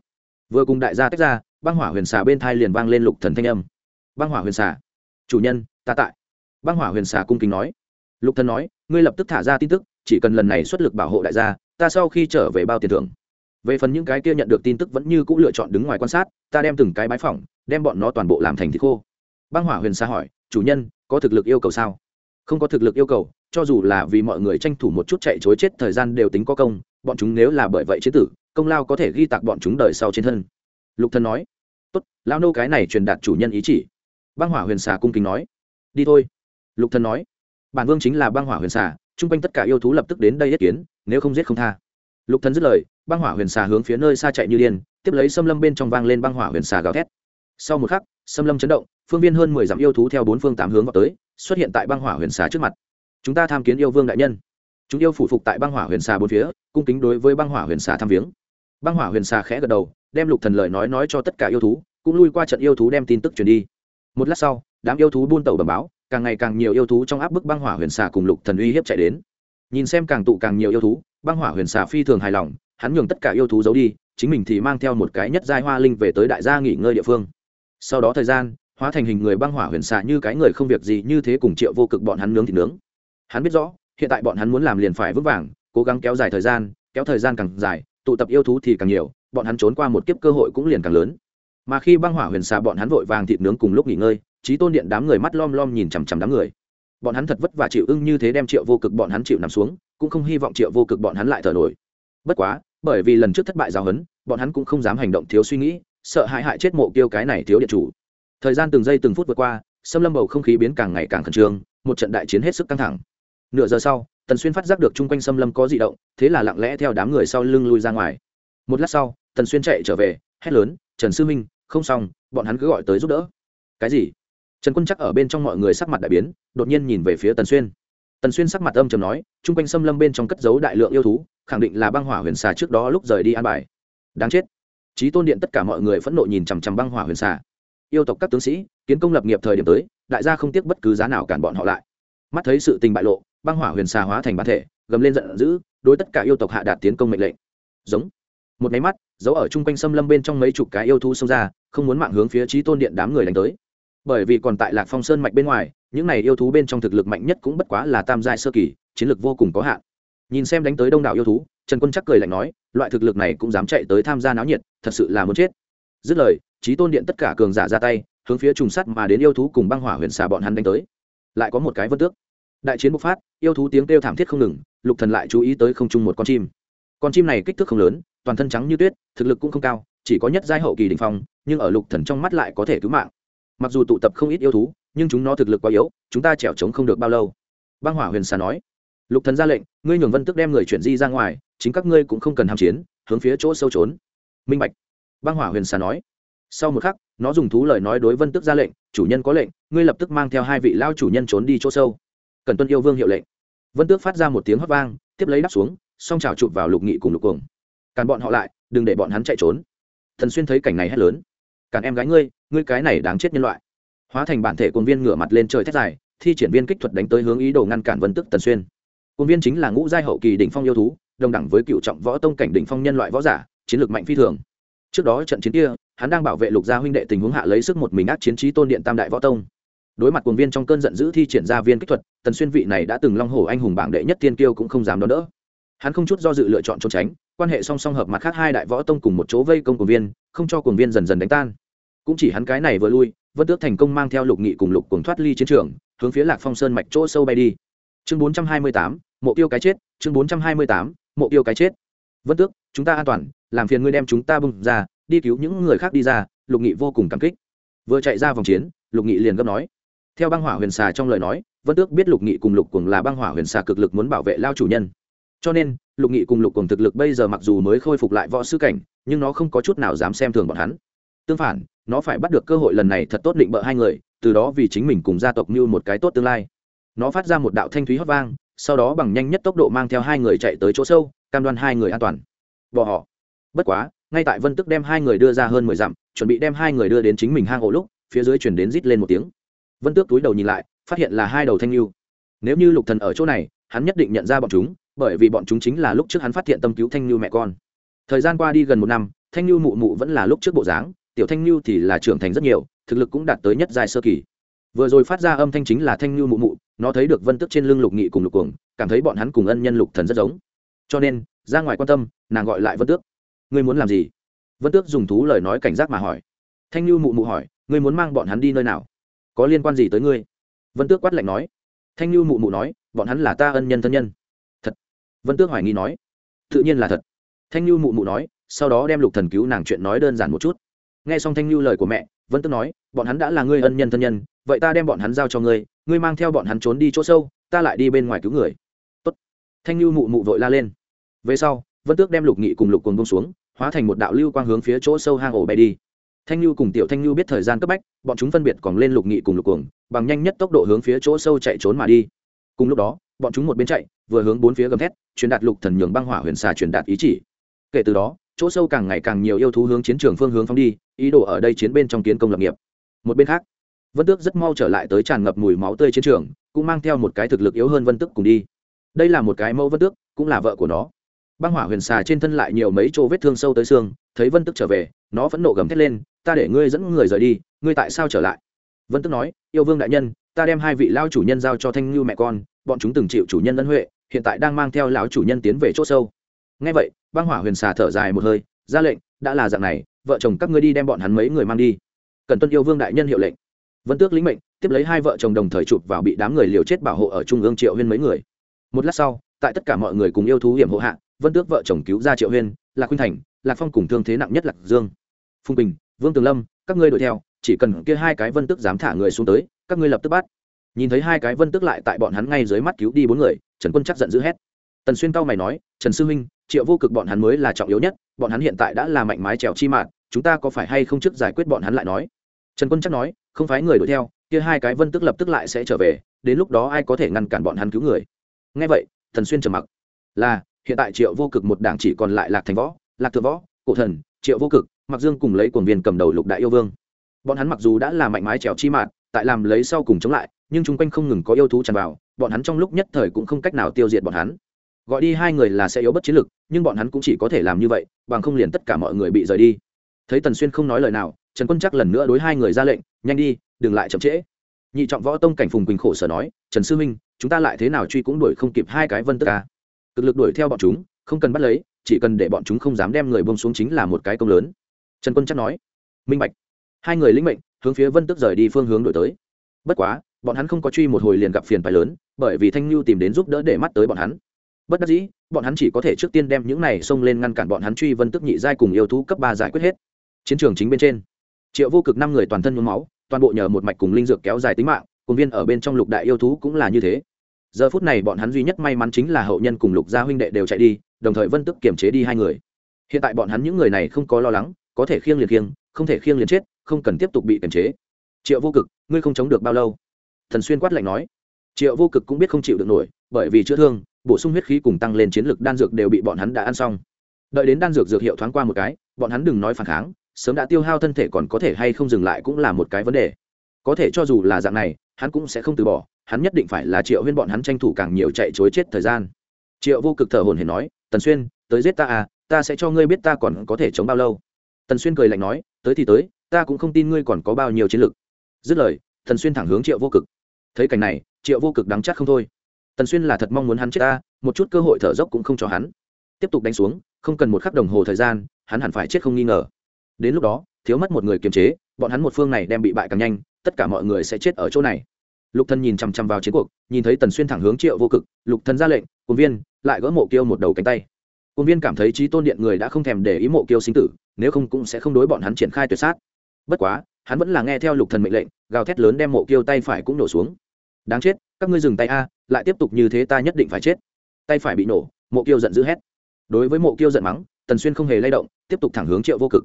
vừa cùng đại gia tách ra, băng hỏa huyền xà bên thai liền vang lên lục thần thanh âm. Băng hỏa huyền xà, chủ nhân, ta tại. Băng hỏa huyền xà cung kính nói. Lục thần nói, ngươi lập tức thả ra tin tức, chỉ cần lần này xuất lực bảo hộ đại gia, ta sau khi trở về bao tiền thưởng. Về phần những cái kia nhận được tin tức vẫn như cũ lựa chọn đứng ngoài quan sát, ta đem từng cái bãi phỏng, đem bọn nó toàn bộ làm thành thịt khô. Băng hỏa huyền xa hỏi, chủ nhân, có thực lực yêu cầu sao? Không có thực lực yêu cầu, cho dù là vì mọi người tranh thủ một chút chạy chối chết thời gian đều tính có công bọn chúng nếu là bởi vậy chế tử công lao có thể ghi tạc bọn chúng đời sau trên thân lục thân nói tốt lao nô cái này truyền đạt chủ nhân ý chỉ băng hỏa huyền xà cung kính nói đi thôi lục thân nói bản vương chính là băng hỏa huyền xà chung quanh tất cả yêu thú lập tức đến đây yết kiến nếu không giết không tha lục thần dứt lời, băng hỏa huyền xà hướng phía nơi xa chạy như điên, tiếp lấy xâm lâm bên trong vang lên băng hỏa huyền xà gào thét. Sau một khắc, xâm lâm chấn động, phương viên hơn mười dặm yêu thú theo bốn phương tám hướng vào tới, xuất hiện tại băng hỏa huyền xà trước mặt. Chúng ta tham kiến yêu vương đại nhân. Chúng yêu phủ phục tại băng hỏa huyền xà bốn phía, cung kính đối với băng hỏa huyền xà tham viếng. Băng hỏa huyền xà khẽ gật đầu, đem lục thần lời nói nói cho tất cả yêu thú, cũng lui qua trận yêu thú đem tin tức truyền đi. Một lát sau, đám yêu thú buôn tàu bẩm báo, càng ngày càng nhiều yêu thú trong áp bức băng hỏa huyền xà cùng lục thần uy hiếp chạy đến. Nhìn xem càng tụ càng nhiều yêu thú băng hỏa huyền xà phi thường hài lòng, hắn nhường tất cả yêu thú giấu đi, chính mình thì mang theo một cái nhất giai hoa linh về tới đại gia nghỉ ngơi địa phương. Sau đó thời gian, hóa thành hình người băng hỏa huyền xà như cái người không việc gì như thế cùng triệu vô cực bọn hắn nướng thì nướng. Hắn biết rõ, hiện tại bọn hắn muốn làm liền phải vững vàng, cố gắng kéo dài thời gian, kéo thời gian càng dài, tụ tập yêu thú thì càng nhiều, bọn hắn trốn qua một kiếp cơ hội cũng liền càng lớn. Mà khi băng hỏa huyền xà bọn hắn vội vàng thịt nướng cùng lúc nghỉ ngơi trí tôn điện đám người mắt lom lom nhìn chằm chằm đám người. Bọn hắn thật vất vả chịu ưng như thế đem triệu vô cực bọn hắn chịu nằm xuống cũng không hy vọng triệu vô cực bọn hắn lại thở nổi. Bất quá, bởi vì lần trước thất bại giáo hấn bọn hắn cũng không dám hành động thiếu suy nghĩ, sợ hãi hại chết mộ kêu cái này thiếu điện chủ. Thời gian từng giây từng phút vượt qua, xâm lâm bầu không khí biến càng ngày càng khẩn trương, một trận đại chiến hết sức căng thẳng. Nửa giờ sau, tần xuyên phát giác được chung quanh xâm lâm có di động, thế là lặng lẽ theo đám người sau lưng lui ra ngoài. Một lát sau, tần xuyên chạy trở về, hét lớn, trần sư minh, không xong, bọn hắn cứ gọi tới giúp đỡ. Cái gì? Trần quân chắc ở bên trong mọi người sắc mặt đại biến, đột nhiên nhìn về phía tần xuyên tần xuyên sắc mặt âm trầm nói, chung quanh xâm lâm bên trong cất giấu đại lượng yêu thú, khẳng định là băng hỏa huyền xà trước đó lúc rời đi an bài. Đáng chết. Trí tôn điện tất cả mọi người phẫn nộ nhìn chằm chằm băng hỏa huyền xà. Yêu tộc các tướng sĩ, kiến công lập nghiệp thời điểm tới, đại gia không tiếc bất cứ giá nào cản bọn họ lại. Mắt thấy sự tình bại lộ, băng hỏa huyền xà hóa thành bản thể, gầm lên giận dữ, đối tất cả yêu tộc hạ đạt tiến công mệnh lệnh. Giống. Một máy mắt, giấu ở chung quanh xâm lâm bên trong mấy chục cái yêu thú xông ra, không muốn mạng hướng phía trí tôn điện đám người đánh tới. Bởi vì còn tại lạc phong sơn mạch bên ngoài những này yêu thú bên trong thực lực mạnh nhất cũng bất quá là tam giai sơ kỳ, chiến lực vô cùng có hạn. Nhìn xem đánh tới đông đảo yêu thú, trần quân chắc cười lạnh nói, loại thực lực này cũng dám chạy tới tham gia náo nhiệt, thật sự là muốn chết. Dứt lời trí tôn điện tất cả cường giả ra tay, hướng phía trùng sắt mà đến yêu thú cùng băng hỏa huyền xà bọn hắn đánh tới. Lại có một cái vân tước. Đại chiến bộc phát, yêu thú tiếng kêu thảm thiết không ngừng, lục thần lại chú ý tới không chung một con chim. Con chim này kích thước không lớn, toàn thân trắng như tuyết, thực lực cũng không cao, chỉ có nhất giai hậu kỳ đỉnh phong, nhưng ở lục thần trong mắt lại có thể cứu mạng. Mặc dù tụ tập không ít yêu thú nhưng chúng nó thực lực quá yếu, chúng ta chèo chống không được bao lâu. Băng hỏa huyền xà nói. Lục thần ra lệnh, ngươi nhường vân tức đem người chuyển di ra ngoài, chính các ngươi cũng không cần hàm chiến, hướng phía chỗ sâu trốn. Minh bạch. Băng hỏa huyền xà nói. Sau một khắc, nó dùng thú lời nói đối vân tức ra lệnh, chủ nhân có lệnh, ngươi lập tức mang theo hai vị lao chủ nhân trốn đi chỗ sâu. Cần tuân yêu vương hiệu lệnh. Vân tước phát ra một tiếng hót vang, tiếp lấy đắp xuống, song trào chụp vào lục nghị cùng lục cuồng. Càn bọn họ lại, đừng để bọn hắn chạy trốn. Thần xuyên thấy cảnh này hét lớn. Càn em gái ngươi ngươi cái này đáng chết nhân loại hóa thành bản thể cuồng viên ngửa mặt lên trời thét dài, thi triển viên kích thuật đánh tới hướng ý đồ ngăn cản vân tức tần xuyên. Cuồng viên chính là ngũ giai hậu kỳ đỉnh phong yêu thú, đồng đẳng với cựu trọng võ tông cảnh đỉnh phong nhân loại võ giả, chiến lược mạnh phi thường. Trước đó trận chiến kia, hắn đang bảo vệ lục gia huynh đệ tình huống hạ lấy sức một mình ác chiến trí tôn điện tam đại võ tông. Đối mặt cuồng viên trong cơn giận dữ thi triển ra viên kích thuật, tần xuyên vị này đã từng long hổ anh hùng bảng đệ nhất tiên kiêu cũng không dám đón đỡ. Hắn không chút do dự lựa chọn trốn tránh, quan hệ song song hợp mặt khác hai đại võ tông cùng một chỗ vây công cuồng viên, không cho cuồng viên dần dần đánh tan cũng chỉ hắn cái này vừa lui, vân tước thành công mang theo lục nghị cùng lục cùng thoát ly chiến trường, hướng phía lạc phong sơn mạch chỗ sâu bay đi. Chương bốn trăm hai mươi tám, mộ tiêu cái chết, chương bốn trăm hai mươi tám, mộ tiêu cái chết. Vân tước, chúng ta an toàn, làm phiền ngươi đem chúng ta bưng ra, đi cứu những người khác đi ra, lục nghị vô cùng cảm kích. Vừa chạy ra vòng chiến, lục nghị liền gấp nói. Theo băng hỏa huyền xà trong lời nói, vân tước biết lục nghị cùng lục cùng là băng hỏa huyền xà cực lực muốn bảo vệ lao chủ nhân. Cho nên, lục nghị cùng lục cùng thực lực bây giờ mặc dù mới khôi phục lại võ sư cảnh, nhưng nó không có chút nào dám xem thường bọn hắn tương phản, nó phải bắt được cơ hội lần này thật tốt định bợ hai người, từ đó vì chính mình cùng gia tộc như một cái tốt tương lai. Nó phát ra một đạo thanh thúy hót vang, sau đó bằng nhanh nhất tốc độ mang theo hai người chạy tới chỗ sâu, cam đoan hai người an toàn. Bỏ họ. Bất quá, ngay tại vân tức đem hai người đưa ra hơn mười dặm, chuẩn bị đem hai người đưa đến chính mình hang ổ lúc, phía dưới chuyển đến rít lên một tiếng. Vân tước túi đầu nhìn lại, phát hiện là hai đầu thanh lưu. Nếu như lục thần ở chỗ này, hắn nhất định nhận ra bọn chúng, bởi vì bọn chúng chính là lúc trước hắn phát hiện tâm cứu thanh lưu mẹ con. Thời gian qua đi gần một năm, thanh lưu mụ mụ vẫn là lúc trước bộ dáng tiểu thanh lưu thì là trưởng thành rất nhiều, thực lực cũng đạt tới nhất dài sơ kỳ. Vừa rồi phát ra âm thanh chính là thanh lưu mụ mụ, nó thấy được vân tức trên lưng lục nghị cùng lục cuồng, cảm thấy bọn hắn cùng ân nhân lục thần rất giống. Cho nên, ra ngoài quan tâm, nàng gọi lại vân tước. Ngươi muốn làm gì? Vân tước dùng thú lời nói cảnh giác mà hỏi. Thanh lưu mụ mụ hỏi, ngươi muốn mang bọn hắn đi nơi nào? Có liên quan gì tới ngươi? Vân tước quát lạnh nói. Thanh lưu mụ mụ nói, bọn hắn là ta ân nhân thân nhân. Thật? Vân tước hoài nghi nói. Tự nhiên là thật. Thanh lưu mụ mụ nói, sau đó đem lục thần cứu nàng chuyện nói đơn giản một chút nghe xong thanh lưu lời của mẹ, vân tước nói, bọn hắn đã là ngươi ân nhân thân nhân, vậy ta đem bọn hắn giao cho ngươi ngươi mang theo bọn hắn trốn đi chỗ sâu, ta lại đi bên ngoài cứu người. Tốt. thanh lưu mụ mụ vội la lên. Về sau, vân tước đem lục nghị cùng lục cuồng bông xuống, hóa thành một đạo lưu quang hướng phía chỗ sâu hang ổ bay đi. Thanh lưu cùng tiểu thanh lưu biết thời gian cấp bách, bọn chúng phân biệt còn lên lục nghị cùng lục cuồng, bằng nhanh nhất tốc độ hướng phía chỗ sâu chạy trốn mà đi. Cùng lúc đó, bọn chúng một bên chạy, vừa hướng bốn phía gầm thét, truyền đạt lục thần nhường băng hỏa huyền xà truyền đạt ý chỉ. Kể từ đó chỗ sâu càng ngày càng nhiều yêu thú hướng chiến trường phương hướng phóng đi, ý đồ ở đây chiến bên trong kiến công lập nghiệp. Một bên khác, vân tước rất mau trở lại tới tràn ngập mùi máu tươi chiến trường, cũng mang theo một cái thực lực yếu hơn vân tước cùng đi. Đây là một cái mẫu vân tước, cũng là vợ của nó. Băng hỏa huyền xà trên thân lại nhiều mấy chỗ vết thương sâu tới xương, thấy vân Tước trở về, nó vẫn nộ gầm thét lên, ta để ngươi dẫn người rời đi, ngươi tại sao trở lại? Vân Tước nói, yêu vương đại nhân, ta đem hai vị lao chủ nhân giao cho thanh ngưu mẹ con, bọn chúng từng chịu chủ nhân ân huệ, hiện tại đang mang theo lão chủ nhân tiến về chỗ sâu ngay vậy, băng hỏa huyền xà thở dài một hơi, ra lệnh, đã là dạng này, vợ chồng các ngươi đi đem bọn hắn mấy người mang đi. Cần tuân yêu vương đại nhân hiệu lệnh. Vân tước lĩnh mệnh, tiếp lấy hai vợ chồng đồng thời chụp vào bị đám người liều chết bảo hộ ở trung ương triệu huyên mấy người. Một lát sau, tại tất cả mọi người cùng yêu thú hiểm hộ hạ, vân tước vợ chồng cứu ra triệu huyên, lạc khuyên thành, lạc phong cùng thương thế nặng nhất lạc dương. Phùng bình, vương tường lâm, các ngươi đuổi theo, chỉ cần kia hai cái vân tước dám thả người xuống tới, các ngươi lập tức bắt. Nhìn thấy hai cái vân tước lại tại bọn hắn ngay dưới mắt cứu đi bốn người, trần quân chắc giận dữ hét. Tần xuyên cao mày nói, trần sư huynh triệu vô cực bọn hắn mới là trọng yếu nhất, bọn hắn hiện tại đã là mạnh mái trèo chi mạn chúng ta có phải hay không trước giải quyết bọn hắn lại nói? Trần quân chắc nói, không phải người đuổi theo, kia hai cái vân tức lập tức lại sẽ trở về, đến lúc đó ai có thể ngăn cản bọn hắn cứu người? Ngay vậy, Thần xuyên trầm mặc. Là, hiện tại triệu vô cực một đảng chỉ còn lại lạc thành võ, lạc thượng võ, cổ thần, triệu vô cực mặc dương cùng lấy quần viên cầm đầu lục đại yêu vương. Bọn hắn mặc dù đã là mạnh mái trèo chi mạn tại làm lấy sau cùng chống lại, nhưng chung quanh không ngừng có yêu thú tràn vào, bọn hắn trong lúc nhất thời cũng không cách nào tiêu diệt bọn hắn gọi đi hai người là sẽ yếu bất chiến lực nhưng bọn hắn cũng chỉ có thể làm như vậy, bằng không liền tất cả mọi người bị rời đi. Thấy tần xuyên không nói lời nào, trần quân chắc lần nữa đối hai người ra lệnh, nhanh đi, đừng lại chậm trễ. Nhị trọng võ tông cảnh phùng quỳnh khổ sở nói, trần sư minh chúng ta lại thế nào truy cũng đuổi không kịp hai cái vân tức ca. Cực lực đuổi theo bọn chúng, không cần bắt lấy, chỉ cần để bọn chúng không dám đem người bông xuống chính là một cái công lớn. Trần quân chắc nói, minh bạch. Hai người lĩnh mệnh, hướng phía vân tức rời đi phương hướng đổi tới. Bất quá, bọn hắn không có truy một hồi liền gặp phiền phái lớn, bởi vì thanh lưu tìm đến giúp đỡ để mắt tới bọn hắn bất đắc dĩ, bọn hắn chỉ có thể trước tiên đem những này xông lên ngăn cản bọn hắn truy vân tức nhị giai cùng yêu thú cấp ba giải quyết hết. Chiến trường chính bên trên, triệu vô cực năm người toàn thân nhuốm máu, toàn bộ nhờ một mạch cùng linh dược kéo dài tính mạng, cùng viên ở bên trong lục đại yêu thú cũng là như thế. Giờ phút này bọn hắn duy nhất may mắn chính là hậu nhân cùng lục gia huynh đệ đều chạy đi, đồng thời vân tức kiềm chế đi hai người. Hiện tại bọn hắn những người này không có lo lắng, có thể khiêng liền khiêng, không thể khiêng liền chết, không cần tiếp tục bị kiềm chế. Triệu vô cực, ngươi không chống được bao lâu? Thần xuyên quát lạnh nói. Triệu vô cực cũng biết không chịu được nổi, bởi vì chữa thương bổ sung huyết khí cùng tăng lên chiến lực đan dược đều bị bọn hắn đã ăn xong. Đợi đến đan dược dược hiệu thoáng qua một cái, bọn hắn đừng nói phản kháng, sớm đã tiêu hao thân thể còn có thể hay không dừng lại cũng là một cái vấn đề. Có thể cho dù là dạng này, hắn cũng sẽ không từ bỏ, hắn nhất định phải là triệu huyên bọn hắn tranh thủ càng nhiều chạy chối chết thời gian. Triệu vô cực thở hồn hển nói, tần xuyên, tới giết ta à ta sẽ cho ngươi biết ta còn có thể chống bao lâu. Tần xuyên cười lạnh nói, tới thì tới, ta cũng không tin ngươi còn có bao nhiêu chiến lực dứt lời, tần xuyên thẳng hướng triệu vô cực. Thấy cảnh này, triệu vô cực đắng chắc không thôi tần xuyên là thật mong muốn hắn chết ta, một chút cơ hội thở dốc cũng không cho hắn. Tiếp tục đánh xuống, không cần một khắc đồng hồ thời gian, hắn hẳn phải chết không nghi ngờ. Đến lúc đó, thiếu mất một người kiềm chế, bọn hắn một phương này đem bị bại càng nhanh, tất cả mọi người sẽ chết ở chỗ này. Lục thần nhìn chằm chằm vào chiến cuộc, nhìn thấy tần xuyên thẳng hướng triệu vô cực, lục thần ra lệnh cùng viên, lại gỡ mộ kiêu một đầu cánh tay. Cùng viên cảm thấy trí tôn điện người đã không thèm để ý mộ kiêu sinh tử, nếu không cũng sẽ không đối bọn hắn triển khai tuyệt sát. Bất quá, hắn vẫn là nghe theo lục thần mệnh lệnh, gào thét lớn đem mộ kiêu tay phải cũng nổ xuống đáng chết, các ngươi dừng tay a, lại tiếp tục như thế ta nhất định phải chết. Tay phải bị nổ, mộ kiêu giận dữ hét. Đối với mộ kiêu giận mắng, tần xuyên không hề lay động, tiếp tục thẳng hướng triệu vô cực.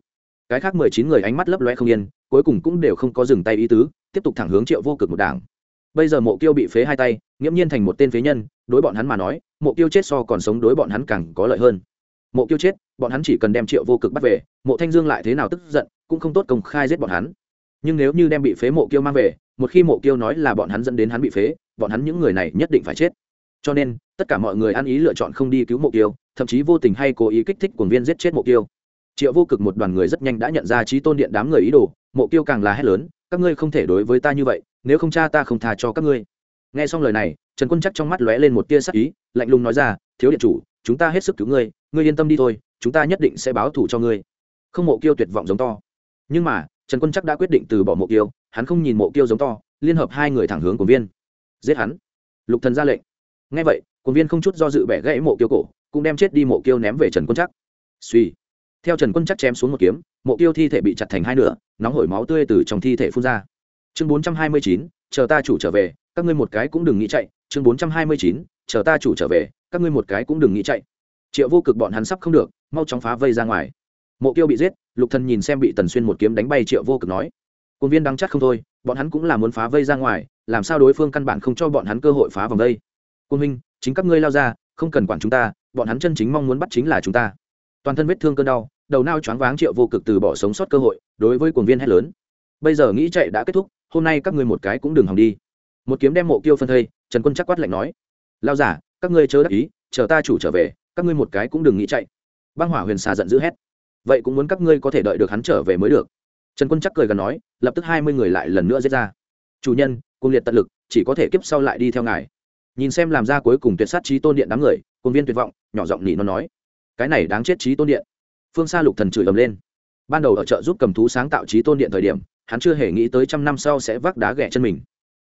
Cái khác mười chín người ánh mắt lấp loe không yên, cuối cùng cũng đều không có dừng tay ý tứ, tiếp tục thẳng hướng triệu vô cực một đảng. Bây giờ mộ kiêu bị phế hai tay, nghiễm nhiên thành một tên phế nhân, đối bọn hắn mà nói, mộ kiêu chết so còn sống đối bọn hắn càng có lợi hơn. Mộ kiêu chết, bọn hắn chỉ cần đem triệu vô cực bắt về, mộ thanh dương lại thế nào tức giận, cũng không tốt công khai giết bọn hắn. Nhưng nếu như đem bị phế mộ kiêu mang về một khi mộ kiêu nói là bọn hắn dẫn đến hắn bị phế, bọn hắn những người này nhất định phải chết. Cho nên, tất cả mọi người ăn ý lựa chọn không đi cứu mộ kiêu, thậm chí vô tình hay cố ý kích thích cuồng viên giết chết mộ kiêu. Triệu vô cực một đoàn người rất nhanh đã nhận ra trí tôn điện đám người ý đồ, mộ kiêu càng là hét lớn, các ngươi không thể đối với ta như vậy, nếu không cha ta không tha cho các ngươi. Nghe xong lời này, trần quân chắc trong mắt lóe lên một tia sắc ý, lạnh lùng nói ra, thiếu điện chủ, chúng ta hết sức cứu ngươi ngươi yên tâm đi thôi, chúng ta nhất định sẽ báo thù cho ngươi. Không mộ kiêu tuyệt vọng giống to. Nhưng mà, trần quân chắc đã quyết định từ bỏ mộ kiêu hắn không nhìn mộ tiêu giống to, liên hợp hai người thẳng hướng của viên. Giết hắn. Lục thần ra lệnh. Ngay vậy quân viên không chút do dự bẻ gãy mộ tiêu cổ, cũng đem chết đi mộ tiêu ném về trần quân chắc suy theo trần quân chắc chém xuống một kiếm, mộ tiêu thi thể bị chặt thành hai nửa, nóng hổi máu tươi từ trong thi thể phun ra. Chương bốn trăm hai mươi chín, chờ ta chủ trở về, các ngươi một cái cũng đừng nghĩ chạy. Chương bốn trăm hai mươi chín, chờ ta chủ trở về, các ngươi một cái cũng đừng nghĩ chạy. Triệu vô cực bọn hắn sắp không được, mau chóng phá vây ra ngoài. Mộ tiêu bị giết, lục thần nhìn xem bị tần xuyên một kiếm đánh bay triệu vô cực nói quân viên đắng chắc không thôi, bọn hắn cũng là muốn phá vây ra ngoài, làm sao đối phương căn bản không cho bọn hắn cơ hội phá vòng vây quân minh chính các ngươi lao ra, không cần quản chúng ta, bọn hắn chân chính mong muốn bắt chính là chúng ta. Toàn thân vết thương cơn đau, đầu nao choáng váng triệu vô cực từ bỏ sống sót cơ hội, đối với cuồng viên hét lớn. Bây giờ nghĩ chạy đã kết thúc, hôm nay các ngươi một cái cũng đừng hòng đi. Một kiếm đem mộ kiêu phân thây, trần quân chắc quát lạnh nói. Lao giả, các ngươi chớ đắc ý, chờ ta chủ trở về, các ngươi một cái cũng đừng nghĩ chạy. Băng hỏa huyền xà giận dữ hét. Vậy cũng muốn các ngươi có thể đợi được hắn trở về mới được trần quân chắc cười gần nói, lập tức hai mươi người lại lần nữa giết ra. Chủ nhân cung liệt tận lực, chỉ có thể kiếp sau lại đi theo ngài. Nhìn xem làm ra cuối cùng tuyệt sát trí tôn điện đám người công viên tuyệt vọng, nhỏ giọng nỉ nó nói, cái này đáng chết trí tôn điện. Phương xa lục thần chửi ầm lên. Ban đầu ở chợ giúp cầm thú sáng tạo trí tôn điện thời điểm, hắn chưa hề nghĩ tới trăm năm sau sẽ vác đá ghẻ chân mình.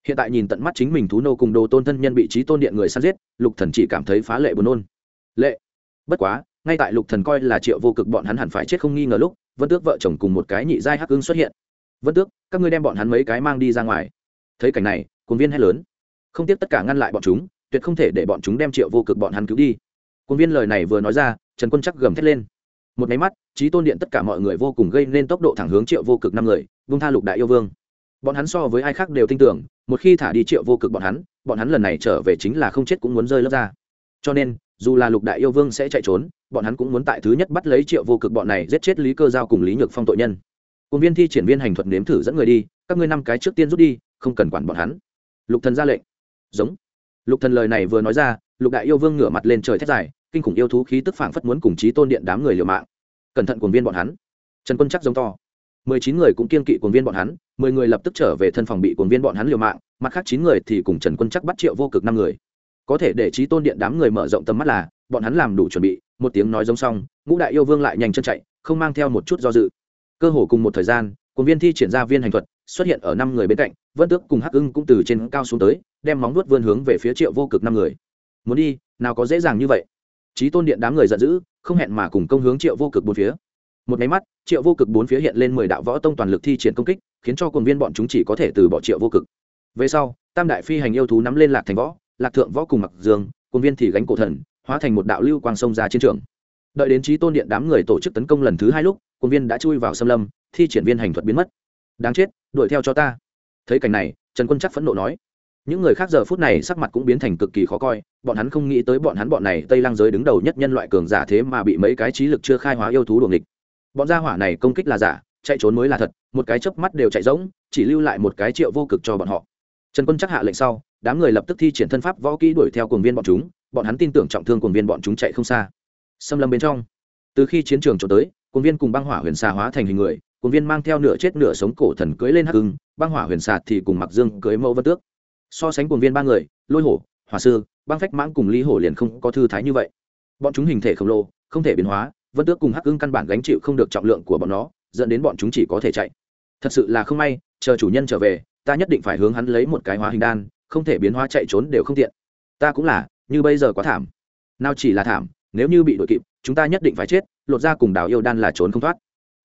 Hiện tại nhìn tận mắt chính mình thú nô cùng đồ tôn thân nhân bị trí tôn điện người săn giết, lục thần chỉ cảm thấy phá lệ buồn nôn. Lệ. Bất quá, ngay tại lục thần coi là triệu vô cực bọn hắn hẳn phải chết không nghi ngờ lúc vân tước vợ chồng cùng một cái nhị giai hắc ưng xuất hiện. Vân tước, các ngươi đem bọn hắn mấy cái mang đi ra ngoài. Thấy cảnh này cuốn viên hét lớn. Không tiếc tất cả ngăn lại bọn chúng, tuyệt không thể để bọn chúng đem triệu vô cực bọn hắn cứu đi. Cuốn viên lời này vừa nói ra, trần quân chắc gầm thét lên. Một máy mắt, trí tôn điện tất cả mọi người vô cùng gây nên tốc độ thẳng hướng triệu vô cực năm người, vung tha lục đại yêu vương. Bọn hắn so với ai khác đều tin tưởng, một khi thả đi triệu vô cực bọn hắn bọn hắn lần này trở về chính là không chết cũng muốn rơi lớp ra. Cho nên dù là lục đại yêu vương sẽ chạy trốn, bọn hắn cũng muốn tại thứ nhất bắt lấy triệu vô cực bọn này giết chết lý cơ giao cùng lý nhược phong tội nhân. Cùng viên thi triển viên hành thuật nếm thử dẫn người đi, các ngươi năm cái trước tiên rút đi, không cần quản bọn hắn. Lục thần ra lệnh. Giống. Lục thần lời này vừa nói ra, lục đại yêu vương ngửa mặt lên trời thét dài, kinh khủng yêu thú khí tức phảng phất muốn cùng chí tôn điện đám người liều mạng. Cẩn thận cuồng viên bọn hắn. Trần quân chắc giống to. Mười chín người cũng kiên kỵ cuồng viên bọn hắn, mười người lập tức trở về thân phòng bị cuồng viên bọn hắn liều mạng, mặt khác chín người thì cùng trần quân chắc bắt triệu vô cực năm người có thể để trí tôn điện đám người mở rộng tầm mắt là, bọn hắn làm đủ chuẩn bị, một tiếng nói giống xong, ngũ đại yêu vương lại nhanh chân chạy, không mang theo một chút do dự. Cơ hồ cùng một thời gian, cuồng viên thi triển ra viên hành thuật, xuất hiện ở năm người bên cạnh, vân tước cùng hắc ưng cũng từ trên cao xuống tới, đem móng nuốt vươn hướng về phía triệu vô cực năm người. Muốn đi, nào có dễ dàng như vậy. Trí tôn điện đám người giận dữ, không hẹn mà cùng công hướng triệu vô cực bốn phía. Một máy mắt, triệu vô cực bốn phía hiện lên mười đạo võ tông toàn lực thi triển công kích, khiến cho quần viên bọn chúng chỉ có thể từ bỏ triệu vô cực. Về sau, tam đại phi hành yêu thú nắm lên lạc thành võ lạc thượng võ cùng mặc dương cùng viên thì gánh cổ thần, hóa thành một đạo lưu quang sông ra chiến trường. Đợi đến trí tôn điện đám người tổ chức tấn công lần thứ hai lúc cùng viên đã chui vào xâm lâm, thi triển viên hành thuật biến mất. Đáng chết, đuổi theo cho ta. Thấy cảnh này, trần quân chắc phẫn nộ nói. Những người khác giờ phút này sắc mặt cũng biến thành cực kỳ khó coi, bọn hắn không nghĩ tới bọn hắn bọn này tây lang giới đứng đầu nhất nhân loại cường giả thế mà bị mấy cái trí lực chưa khai hóa yêu thú đuồng địch bọn gia hỏa này công kích là giả, chạy trốn mới là thật, một cái chớp mắt đều chạy rỗng, chỉ lưu lại một cái triệu vô cực cho bọn họ. Trần quân chắc hạ lệnh sau đám người lập tức thi triển thân pháp võ kỹ đuổi theo cuồng viên bọn chúng, bọn hắn tin tưởng trọng thương cuồng viên bọn chúng chạy không xa. Xâm lâm bên trong, từ khi chiến trường trốn tới, cuồng viên cùng băng hỏa huyền xà hóa thành hình người, cuồng viên mang theo nửa chết nửa sống cổ thần cưới lên hắc hưng băng hỏa huyền xà thì cùng mặc dương cưới mẫu vân tước. So sánh cuồng viên ba người, lôi hổ, hỏa sư, băng phách mãng cùng ly hổ liền không có thư thái như vậy. Bọn chúng hình thể khổng lồ, không thể biến hóa, vân tước cùng hắc hưng căn bản gánh chịu không được trọng lượng của bọn nó, dẫn đến bọn chúng chỉ có thể chạy. Thật sự là không may, chờ chủ nhân trở về, ta nhất định phải hướng hắn lấy một cái hóa hình đan không thể biến hóa chạy trốn đều không tiện. Ta cũng là, như bây giờ quá thảm. Nào chỉ là thảm, nếu như bị đội kịp, chúng ta nhất định phải chết, lột ra cùng đào yêu đan là trốn không thoát.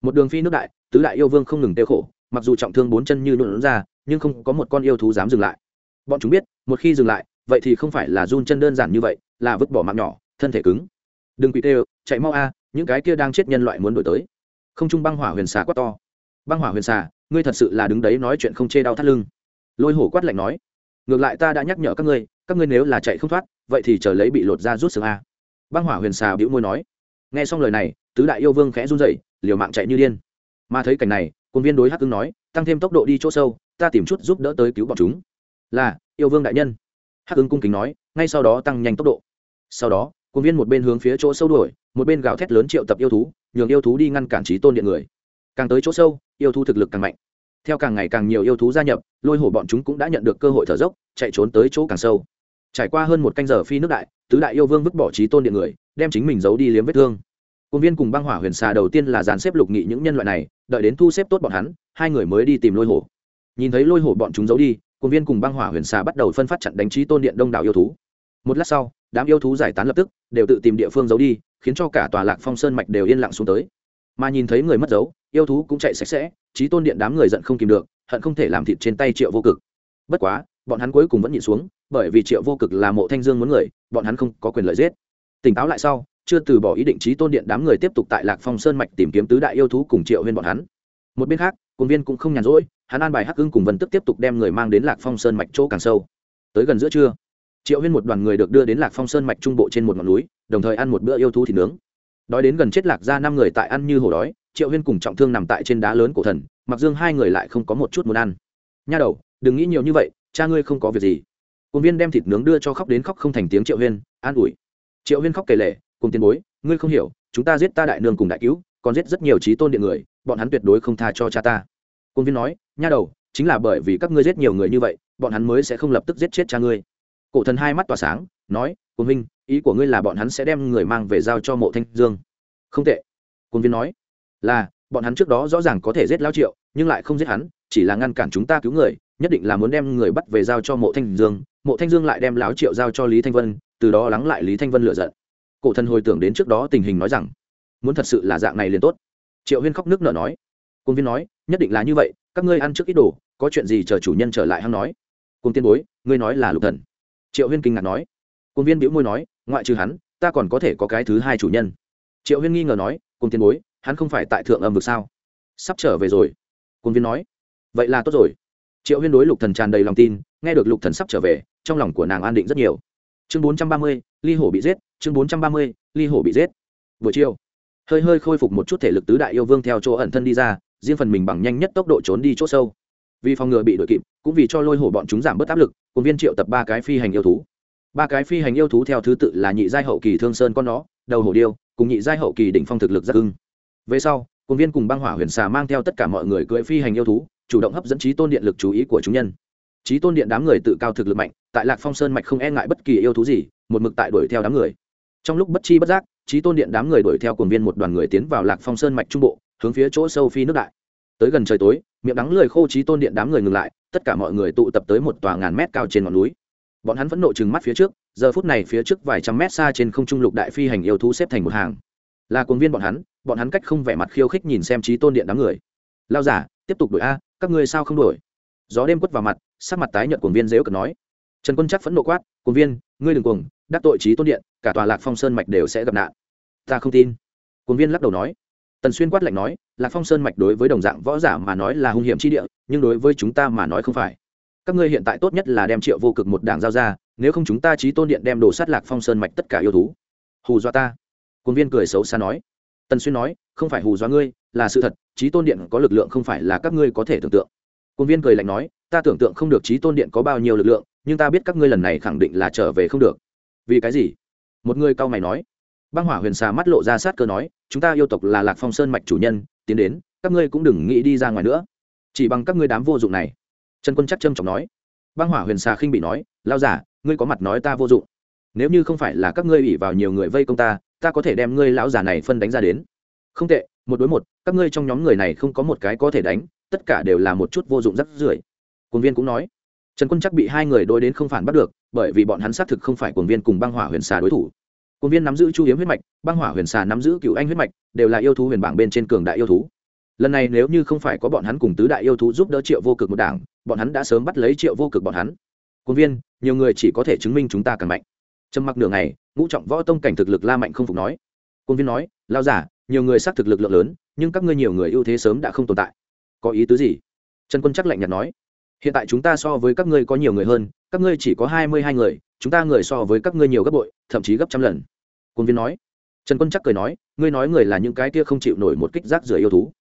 Một đường phi nước đại, tứ đại yêu vương không ngừng tiêu khổ, mặc dù trọng thương bốn chân như nhuộn ra, nhưng không có một con yêu thú dám dừng lại. Bọn chúng biết, một khi dừng lại, vậy thì không phải là run chân đơn giản như vậy, là vứt bỏ mạng nhỏ, thân thể cứng. Đừng quỵ tê, chạy mau a à, những cái kia đang chết nhân loại muốn đổi tới. Không trung băng hỏa huyền xà quát to. Băng hỏa huyền xà, ngươi thật sự là đứng đấy nói chuyện không chê đau thắt lưng. Lôi hổ quát lạnh nói ngược lại ta đã nhắc nhở các ngươi các ngươi nếu là chạy không thoát, vậy thì chờ lấy bị lột ra rút xương a. Băng hỏa huyền xà bĩu môi nói. Nghe xong lời này, tứ đại yêu vương khẽ run rẩy, liều mạng chạy như điên. Mà thấy cảnh này quân viên đối hắc ưng nói, tăng thêm tốc độ đi chỗ sâu, ta tìm chút giúp đỡ tới cứu bọn chúng. Là, yêu vương đại nhân. Hắc ưng cung kính nói, ngay sau đó tăng nhanh tốc độ. Sau đó quân viên một bên hướng phía chỗ sâu đuổi, một bên gào thét lớn triệu tập yêu thú, nhường yêu thú đi ngăn cản trí tôn điện người. Càng tới chỗ sâu, yêu thú thực lực càng mạnh theo càng ngày càng nhiều yêu thú gia nhập, lôi hổ bọn chúng cũng đã nhận được cơ hội thở dốc, chạy trốn tới chỗ càng sâu. Trải qua hơn một canh giờ phi nước đại, tứ đại yêu vương vứt bỏ trí tôn điện người, đem chính mình giấu đi liếm vết thương. Công viên cùng băng hỏa huyền xà đầu tiên là dàn xếp lục nghị những nhân loại này, đợi đến thu xếp tốt bọn hắn, hai người mới đi tìm lôi hổ. Nhìn thấy lôi hổ bọn chúng giấu đi công viên cùng băng hỏa huyền xà bắt đầu phân phát chặn đánh trí tôn điện đông đảo yêu thú. Một lát sau, đám yêu thú giải tán lập tức, đều tự tìm địa phương giấu đi, khiến cho cả tòa lạc phong sơn mạch đều yên lặng xuống tới mà nhìn thấy người mất dấu, yêu thú cũng chạy sạch sẽ trí tôn điện đám người giận không kìm được, hận không thể làm thịt trên tay triệu vô cực. Bất quá, bọn hắn cuối cùng vẫn nhịn xuống, bởi vì triệu vô cực là mộ thanh dương muốn người, bọn hắn không có quyền lợi giết. Tỉnh táo lại sau, chưa từ bỏ ý định trí tôn điện đám người tiếp tục tại lạc phong sơn mạch tìm kiếm tứ đại yêu thú cùng triệu huyên bọn hắn. Một bên khác cồn viên cũng không nhàn rỗi, hắn an bài hắc hưng cùng vân tức tiếp tục đem người mang đến lạc phong sơn mạch chỗ càng sâu. Tới gần giữa trưa, triệu huyên một đoàn người được đưa đến lạc phong sơn mạch trung bộ trên một ngọn núi, đồng thời ăn một bữa yêu thú thịt nướng đói đến gần chết lạc ra năm người tại ăn như hổ đói, triệu huyên cùng trọng thương nằm tại trên đá lớn cổ thần, mặc dương hai người lại không có một chút muốn ăn. Nha đầu, đừng nghĩ nhiều như vậy, cha ngươi không có việc gì. Cung viên đem thịt nướng đưa cho khóc đến khóc không thành tiếng triệu huyên, an ủi. Triệu huyên khóc kể lể cùng tiền bối, ngươi không hiểu, chúng ta giết ta đại nương cùng đại cứu, còn giết rất nhiều trí tôn điện người, bọn hắn tuyệt đối không tha cho cha ta. Cung viên nói, nha đầu, chính là bởi vì các ngươi giết nhiều người như vậy, bọn hắn mới sẽ không lập tức giết chết cha ngươi. Cổ thần hai mắt tỏa sáng, nói cung minh ý của ngươi là bọn hắn sẽ đem người mang về giao cho mộ thanh dương. Không tệ. Quân viên nói, là, bọn hắn trước đó rõ ràng có thể giết lao triệu, nhưng lại không giết hắn, chỉ là ngăn cản chúng ta cứu người, nhất định là muốn đem người bắt về giao cho mộ thanh dương. Mộ thanh dương lại đem láo triệu giao cho lý thanh vân, từ đó lắng lại lý thanh vân lựa giận. Cổ thần hồi tưởng đến trước đó tình hình nói rằng, muốn thật sự là dạng này liền tốt. Triệu huyên khóc nước nở nói cung viên nói, nhất định là như vậy, các ngươi ăn trước ít đồ, có chuyện gì chờ chủ nhân trở lại hăng nói. Cung tiên bối, ngươi nói là lục thần. Triệu huyên kinh ngạc nói cung viên bĩu môi nói ngoại trừ hắn, ta còn có thể có cái thứ hai chủ nhân. Triệu huyên nghi ngờ nói cung tiên bối, hắn không phải tại thượng âm vực sao? Sắp trở về rồi. Cung viên nói, vậy là tốt rồi. Triệu huyên đối lục thần tràn đầy lòng tin, nghe được lục thần sắp trở về, trong lòng của nàng an định rất nhiều. Chương bốn trăm ba mươi, ly hổ bị giết, chương bốn trăm ba mươi, ly hổ bị giết. Buổi chiều, hơi hơi khôi phục một chút thể lực tứ đại yêu vương theo chỗ ẩn thân đi ra, riêng phần mình bằng nhanh nhất tốc độ trốn đi chỗ sâu. Vì phòng ngừa bị đội kịp, cũng vì cho lôi hổ bọn chúng giảm bớt áp lực cùng viên triệu tập ba cái phi hành yêu thú ba cái phi hành yêu thú theo thứ tự là nhị giai hậu kỳ thương sơn con nó, đầu hổ điêu, cùng nhị giai hậu kỳ đỉnh phong thực lực rất ưng. Về sau công viên cùng băng hỏa huyền xà mang theo tất cả mọi người cưỡi phi hành yêu thú, chủ động hấp dẫn trí tôn điện lực chú ý của chúng nhân. Trí tôn điện đám người tự cao thực lực mạnh, tại lạc phong sơn mạch không e ngại bất kỳ yêu thú gì, một mực tại đuổi theo đám người. Trong lúc bất chi bất giác, trí tôn điện đám người đuổi theo cồn viên một đoàn người tiến vào lạc phong sơn mạch trung bộ, hướng phía chỗ sâu phi nước đại. Tới gần trời tối, miệng đắng lười khô trí tôn điện đám người ngừng lại, tất cả mọi người tụ tập tới một tòa ngàn mét cao trên ngọn núi bọn hắn vẫn nộ chừng mắt phía trước, giờ phút này phía trước vài trăm mét xa trên không trung lục đại phi hành yêu thú xếp thành một hàng. Là cuồng viên bọn hắn bọn hắn cách không vẻ mặt khiêu khích nhìn xem trí tôn điện đám người. Lao giả, tiếp tục đổi a, các ngươi sao không đổi gió đêm quất vào mặt, sắc mặt tái nhợt cuồng viên dếu cần nói. Trần quân chắc phẫn nộ quát, cuồng viên, ngươi đừng cuồng, đắc tội trí tôn điện, cả tòa lạc phong sơn mạch đều sẽ gặp nạn. Ta không tin. Cuồng viên lắc đầu nói. Tần xuyên quát lạnh nói, lạc phong sơn mạch đối với đồng dạng võ giả mà nói là hung hiểm chi địa, nhưng đối với chúng ta mà nói không phải các ngươi hiện tại tốt nhất là đem triệu vô cực một đảng giao ra, nếu không chúng ta trí tôn điện đem đồ sát lạc phong sơn mạch tất cả yêu thú. Hù dọa ta. Cuồng viên cười xấu xa nói. Tần xuyên nói, không phải hù dọa ngươi, là sự thật trí tôn điện có lực lượng không phải là các ngươi có thể tưởng tượng. Cuồng viên cười lạnh nói, ta tưởng tượng không được trí tôn điện có bao nhiêu lực lượng, nhưng ta biết các ngươi lần này khẳng định là trở về không được. Vì cái gì? Một người cao mày nói. Băng hỏa huyền xà mắt lộ ra sát cơ nói, chúng ta yêu tộc là lạc phong sơn mạch chủ nhân, tiến đến, các ngươi cũng đừng nghĩ đi ra ngoài nữa. Chỉ bằng các ngươi đám vô dụng này trần quân chắc trâm trọng nói. Băng hỏa huyền xà khinh bị nói lao giả ngươi có mặt nói ta vô dụng. Nếu như không phải là các ngươi ủy vào nhiều người vây công ta ta có thể đem ngươi lão giả này phân đánh ra đến. Không tệ, một đối một, các ngươi trong nhóm người này không có một cái có thể đánh, tất cả đều là một chút vô dụng rắc rưởi. Quân viên cũng nói. Trần quân chắc bị hai người đối đến không phản bắt được, bởi vì bọn hắn xác thực không phải quân viên cùng băng hỏa huyền xà đối thủ. Quân viên nắm giữ chu hiếm huyết mạch, băng hỏa huyền xà nắm giữ cựu anh huyết mạch, đều là yêu thú huyền bảng bên trên cường đại yêu thú. Lần này nếu như không phải có bọn hắn cùng tứ đại yêu thú giúp đỡ triệu vô cực một đảng bọn hắn đã sớm bắt lấy triệu vô cực bọn hắn. Quân viên, nhiều người chỉ có thể chứng minh chúng ta càng mạnh. Trầm mặc nửa ngày, ngũ trọng võ tông cảnh thực lực la mạnh không phục nói. Quân viên nói lao giả, nhiều người xác thực lực lượng lớn, nhưng các ngươi nhiều người ưu thế sớm đã không tồn tại. Có ý tứ gì? Trần quân chắc lạnh nhạt nói. Hiện tại chúng ta so với các ngươi có nhiều người hơn, các ngươi chỉ có hai mươi hai người, chúng ta người so với các ngươi nhiều gấp bội, thậm chí gấp trăm lần. Quân viên nói. Trần quân chắc cười nói, ngươi nói người là những cái kia không chịu nổi một kích rác rưởi yêu thú.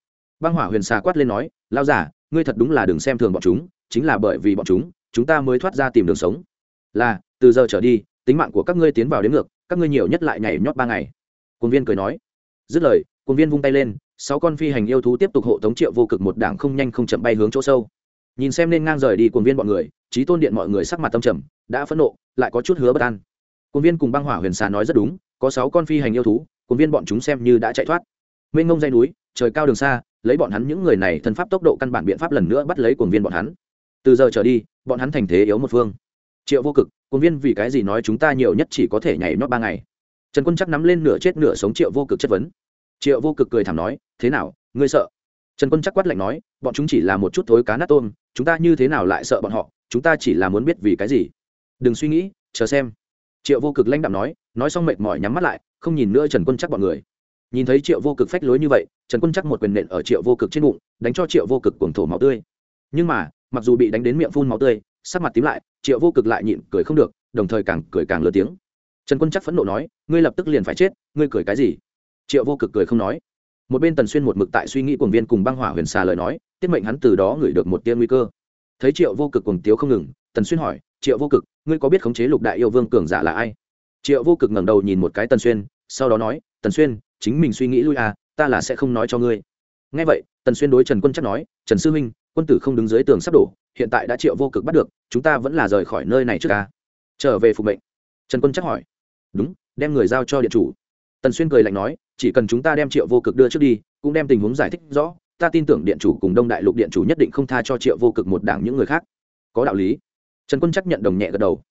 Băng hỏa huyền xà quát lên nói lao giả ngươi thật đúng là đừng xem thường bọn chúng, chính là bởi vì bọn chúng chúng ta mới thoát ra tìm đường sống. Là, từ giờ trở đi, tính mạng của các ngươi tiến vào đến ngược, các ngươi nhiều nhất lại nhảy nhót ba ngày. Quân viên cười nói. Dứt lời, quân viên vung tay lên, sáu con phi hành yêu thú tiếp tục hộ tống triệu vô cực một đảng không nhanh không chậm bay hướng chỗ sâu. Nhìn xem nên ngang rời đi quân viên bọn người trí tôn điện mọi người sắc mặt tâm trầm, đã phẫn nộ, lại có chút hứa bất an. Quân viên cùng băng hỏa huyền xà nói rất đúng, có sáu con phi hành yêu thú, quân viên bọn chúng xem như đã chạy thoát. Mênh ngông dây núi, trời cao đường xa lấy bọn hắn những người này thân pháp tốc độ căn bản biện pháp lần nữa bắt lấy cuồng viên bọn hắn. Từ giờ trở đi, bọn hắn thành thế yếu một phương. Triệu vô cực, cuồng viên vì cái gì nói chúng ta nhiều nhất chỉ có thể nhảy nhót ba ngày? Trần quân chắc nắm lên nửa chết nửa sống triệu vô cực chất vấn. Triệu vô cực cười thảm nói, thế nào, ngươi sợ? Trần quân chắc quát lạnh nói, bọn chúng chỉ là một chút thối cá nát tôm, chúng ta như thế nào lại sợ bọn họ? Chúng ta chỉ là muốn biết vì cái gì? Đừng suy nghĩ, chờ xem. Triệu vô cực lãnh đạm nói nói xong mệt mỏi nhắm mắt lại, không nhìn nữa trần quân chắc bọn người nhìn thấy triệu vô cực phách lối như vậy, trần quân chắc một quyền nện ở triệu vô cực trên bụng, đánh cho triệu vô cực cuồng thổ máu tươi. Nhưng mà, mặc dù bị đánh đến miệng phun máu tươi, sắc mặt tím lại, triệu vô cực lại nhịn cười không được, đồng thời càng cười càng lớn tiếng. Trần quân chắc phẫn nộ nói, ngươi lập tức liền phải chết, ngươi cười cái gì? Triệu vô cực cười không nói. Một bên tần xuyên một mực tại suy nghĩ cuồng viên cùng băng hỏa huyền xà lời nói, tiết mệnh hắn từ đó ngửi được một tia nguy cơ. Thấy triệu vô cực cuồng tiếu không ngừng, tần xuyên hỏi, triệu vô cực, ngươi có biết khống chế lục đại yêu vương cường giả là ai? Triệu vô cực ngẩng đầu nhìn một cái tần xuyên, sau đó nói, tần xuyên chính mình suy nghĩ lui à ta là sẽ không nói cho ngươi. Ngay vậy, tần xuyên đối trần quân chắc nói, trần sư huynh, quân tử không đứng dưới tường sắp đổ, hiện tại đã triệu vô cực bắt được, chúng ta vẫn là rời khỏi nơi này trước ca trở về phục mệnh. Trần quân chắc hỏi, đúng, đem người giao cho điện chủ. Tần xuyên cười lạnh nói, chỉ cần chúng ta đem triệu vô cực đưa trước đi, cũng đem tình huống giải thích rõ, ta tin tưởng điện chủ cùng đông đại lục điện chủ nhất định không tha cho triệu vô cực một đảng những người khác. Có đạo lý. Trần quân chắc nhận đồng nhẹ gật đầu.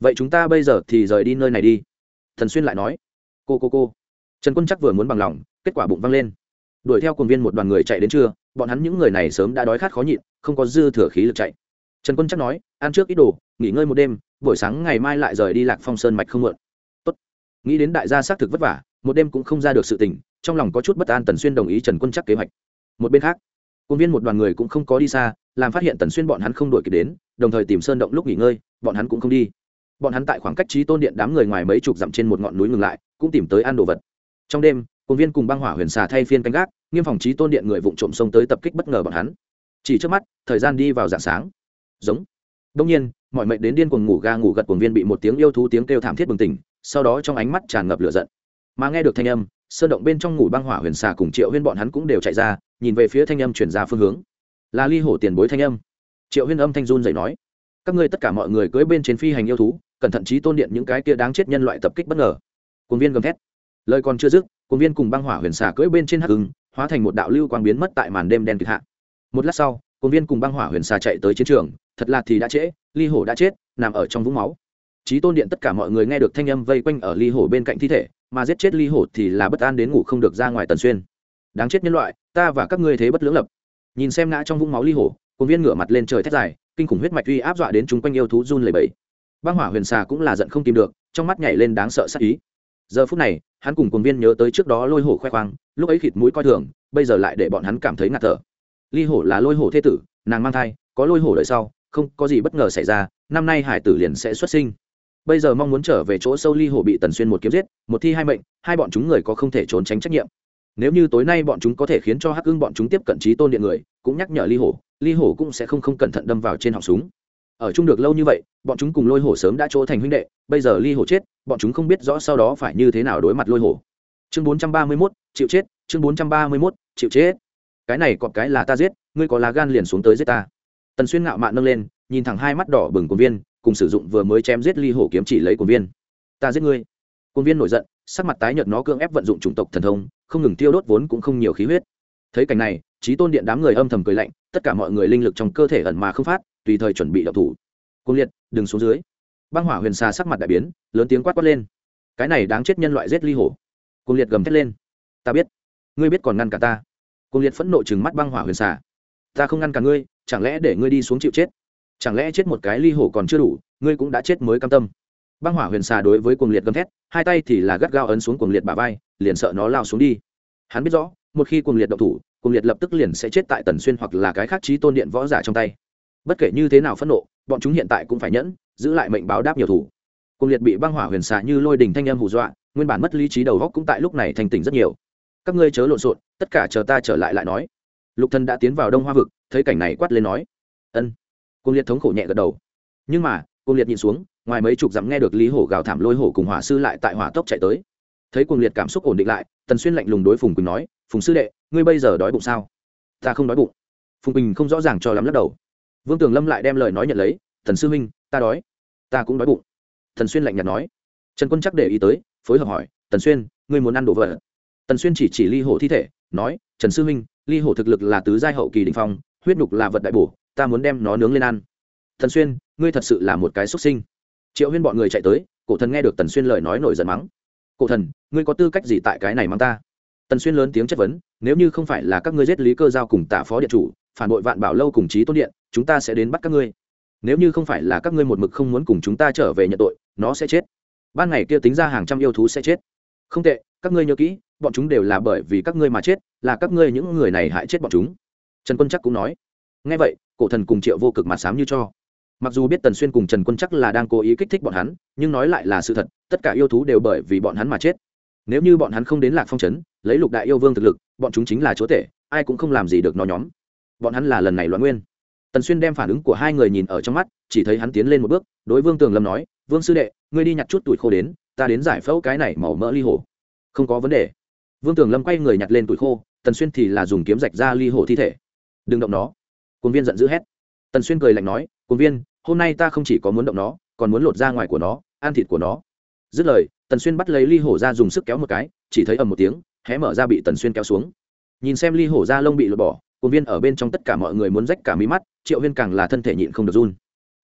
Vậy chúng ta bây giờ thì rời đi nơi này đi. Thần xuyên lại nói, cô cô cô trần quân chắc vừa muốn bằng lòng, kết quả bụng văng lên. Đuổi theo cùng viên một đoàn người chạy đến trưa, bọn hắn những người này sớm đã đói khát khó nhịn, không có dư thừa khí lực chạy. Trần quân chắc nói, ăn trước ít đồ, nghỉ ngơi một đêm, buổi sáng ngày mai lại rời đi lạc phong sơn mạch không mượn. Tốt. Nghĩ đến đại gia xác thực vất vả, một đêm cũng không ra được sự tình, trong lòng có chút bất an tần xuyên đồng ý trần quân chắc kế hoạch. Một bên khác công viên một đoàn người cũng không có đi xa, làm phát hiện tần xuyên bọn hắn không đuổi kịp đến, đồng thời tìm sơn động lúc nghỉ ngơi, bọn hắn cũng không đi. Bọn hắn tại khoảng cách trí tôn điện đám người ngoài mấy chục dặm trên một ngọn núi ngừng lại, cũng tìm tới ăn đồ vật trong đêm công viên cùng băng hỏa huyền xà thay phiên canh gác, nghiêm phòng trí tôn điện người vụ trộm sông tới tập kích bất ngờ bọn hắn. Chỉ trước mắt, thời gian đi vào dạng sáng. Giống. Đông nhiên, mọi mệnh đến điên cuồng ngủ ga ngủ gật cuồng viên bị một tiếng yêu thú tiếng kêu thảm thiết bừng tỉnh, sau đó trong ánh mắt tràn ngập lửa giận. Mà nghe được thanh âm, sơn động bên trong ngủ băng hỏa huyền xà cùng triệu huyên bọn hắn cũng đều chạy ra, nhìn về phía thanh âm chuyển ra phương hướng. Là ly hổ tiền bối thanh âm. Triệu huyên âm thanh run dậy nói, các ngươi tất cả mọi người cưỡi bên trên phi hành yêu thú, cẩn thận trí tôn điện những cái kia đáng chết nhân loại tập kích bất ngờ. Cuồng viên gầm thét lời còn chưa dứt, cuồng viên cùng băng hỏa huyền xà cưỡi bên trên hắc hưng hóa thành một đạo lưu quang biến mất tại màn đêm đen kịch hạ. Một lát sau, cuồng viên cùng băng hỏa huyền xà chạy tới chiến trường, thật là thì đã trễ, ly hổ đã chết, nằm ở trong vũng máu. Trí tôn điện tất cả mọi người nghe được thanh âm vây quanh ở ly hổ bên cạnh thi thể, mà giết chết ly hổ thì là bất an đến ngủ không được ra ngoài tần xuyên. Đáng chết nhân loại, ta và các ngươi thế bất lưỡng lập. Nhìn xem ngã trong vũng máu ly hổ, cuồng viên ngửa mặt lên trời thét dài, kinh khủng huyết mạch uy áp dọa đến chúng quanh yêu thú run lẩy bẩy. Băng hỏa huyền xà cũng là giận không tìm được, trong mắt nhảy lên đáng sợ sắc ý giờ phút này, hắn cùng cuồng viên nhớ tới trước đó lôi hổ khoe khoang, lúc ấy khịt mũi coi thường, bây giờ lại để bọn hắn cảm thấy ngạt thở. Ly hổ là lôi hổ thế tử, nàng mang thai, có lôi hổ đợi sau, không có gì bất ngờ xảy ra, năm nay hải tử liền sẽ xuất sinh. Bây giờ mong muốn trở về chỗ sâu ly hổ bị tần xuyên một kiếm giết, một thi hai mệnh, hai bọn chúng người có không thể trốn tránh trách nhiệm. Nếu như tối nay bọn chúng có thể khiến cho hắc ưng bọn chúng tiếp cận trí tôn điện người, cũng nhắc nhở ly hổ ly hổ cũng sẽ không không cẩn thận đâm vào trên họng súng ở chung được lâu như vậy, bọn chúng cùng lôi hổ sớm đã chỗ thành huynh đệ, bây giờ ly hổ chết, bọn chúng không biết rõ sau đó phải như thế nào đối mặt lôi hổ. Chương bốn trăm ba mươi mốt, chịu chết, chương bốn trăm ba mươi mốt, chịu chết. Cái này còn cái là ta giết, ngươi có lá gan liền xuống tới giết ta. Tần xuyên ngạo mạn nâng lên, nhìn thẳng hai mắt đỏ bừng của viên, cùng sử dụng vừa mới chém giết ly hổ kiếm chỉ lấy của viên. Ta giết ngươi. Quân viên nổi giận, sắc mặt tái nhợt nó cưỡng ép vận dụng chủng tộc thần thông, không ngừng tiêu đốt vốn cũng không nhiều khí huyết. Thấy cảnh này trí tôn điện đám người âm thầm cười lạnh, tất cả mọi người linh lực trong cơ thể ẩn mà không phát tùy thời chuẩn bị đậu thủ. Cung liệt, đừng xuống dưới. Băng hỏa huyền xà sắc mặt đại biến, lớn tiếng quát quát lên. Cái này đáng chết nhân loại giết ly hổ. Cung liệt gầm thét lên. Ta biết. Ngươi biết còn ngăn cả ta. Cung liệt phẫn nộ chừng mắt băng hỏa huyền xà. Ta không ngăn cả ngươi, chẳng lẽ để ngươi đi xuống chịu chết? Chẳng lẽ chết một cái ly hổ còn chưa đủ, ngươi cũng đã chết mới cam tâm? Băng hỏa huyền xà đối với cuồng liệt gầm thét, hai tay thì là gắt gao ấn xuống cuồng liệt bả vai, liền sợ nó lao xuống đi. Hắn biết rõ, một khi cuồng liệt động thủ, cuồng liệt lập tức liền sẽ chết tại tần xuyên hoặc là cái khác trí tôn điện võ giả trong tay bất kể như thế nào phẫn nộ, bọn chúng hiện tại cũng phải nhẫn, giữ lại mệnh báo đáp nhiều thủ. Cùng liệt bị băng hỏa huyền xạ như lôi đình thanh âm hù dọa, nguyên bản mất lý trí đầu góc cũng tại lúc này thành tỉnh rất nhiều. Các ngươi chớ lộn xộn, tất cả chờ ta trở lại lại nói. Lục thần đã tiến vào đông hoa vực, thấy cảnh này quát lên nói. Ân. Cùng liệt thống khổ nhẹ gật đầu. Nhưng mà, cùng liệt nhìn xuống, ngoài mấy chục dặm nghe được lý hổ gào thảm lôi hổ cùng hỏa sư lại tại hỏa tốc chạy tới. Thấy cùng liệt cảm xúc ổn định lại, tần xuyên lạnh lùng đối phùng quỳnh nói, phùng sư đệ, ngươi bây giờ đói bụng sao? Ta không đói bụng. Phùng quỳnh không rõ ràng cho lắm lắc đầu vương tường lâm lại đem lời nói nhận lấy, thần sư huynh, ta đói. Ta cũng đói bụng. Thần xuyên lạnh nhạt nói. Trần quân chắc để ý tới, phối hợp hỏi tần xuyên, ngươi muốn ăn đồ vật? Tần xuyên chỉ chỉ ly hổ thi thể, nói, trần sư huynh, ly hổ thực lực là tứ giai hậu kỳ đình phong, huyết nhục là vật đại bổ, ta muốn đem nó nướng lên ăn. Thần xuyên, ngươi thật sự là một cái xuất sinh. Triệu huyên bọn người chạy tới, cổ thần nghe được tần xuyên lời nói nổi giận mắng. Cổ thần, ngươi có tư cách gì tại cái này mắng ta? Tần xuyên lớn tiếng chất vấn, nếu như không phải là các ngươi giết lý cơ giao cùng tả phó điện chủ phản bội vạn bảo lâu cùng chí tôn điện, chúng ta sẽ đến bắt các ngươi. Nếu như không phải là các ngươi một mực không muốn cùng chúng ta trở về nhận tội, nó sẽ chết. Ban ngày kia tính ra hàng trăm yêu thú sẽ chết. Không tệ, các ngươi nhớ kỹ, bọn chúng đều là bởi vì các ngươi mà chết, là các ngươi những người này hại chết bọn chúng. Trần quân chắc cũng nói. Ngay vậy, cổ thần cùng triệu vô cực mặt sám như cho. Mặc dù biết tần xuyên cùng trần quân chắc là đang cố ý kích thích bọn hắn, nhưng nói lại là sự thật, tất cả yêu thú đều bởi vì bọn hắn mà chết. Nếu như bọn hắn không đến lạc phong trấn, lấy lục đại yêu vương thực lực, bọn chúng chính là chúa tể, ai cũng không làm gì được nó nhóm bọn hắn là lần này loạn nguyên. Tần xuyên đem phản ứng của hai người nhìn ở trong mắt, chỉ thấy hắn tiến lên một bước, đối vương tường lâm nói, vương sư đệ, ngươi đi nhặt chút tuổi khô đến, ta đến giải phẫu cái này màu mỡ ly hổ. Không có vấn đề. Vương tường lâm quay người nhặt lên tuổi khô, tần xuyên thì là dùng kiếm rạch ra ly hổ thi thể. Đừng động nó. Quân viên giận dữ hét. Tần xuyên cười lạnh nói quân viên, hôm nay ta không chỉ có muốn động nó, còn muốn lột ra ngoài của nó, ăn thịt của nó. Dứt lời, tần xuyên bắt lấy ly hổ ra dùng sức kéo một cái, chỉ thấy ầm một tiếng, hé mở ra bị tần xuyên kéo xuống. Nhìn xem ly hổ ra lông bị lột bỏ quân viên ở bên trong tất cả mọi người muốn rách cả mí mắt, triệu viên càng là thân thể nhịn không được run.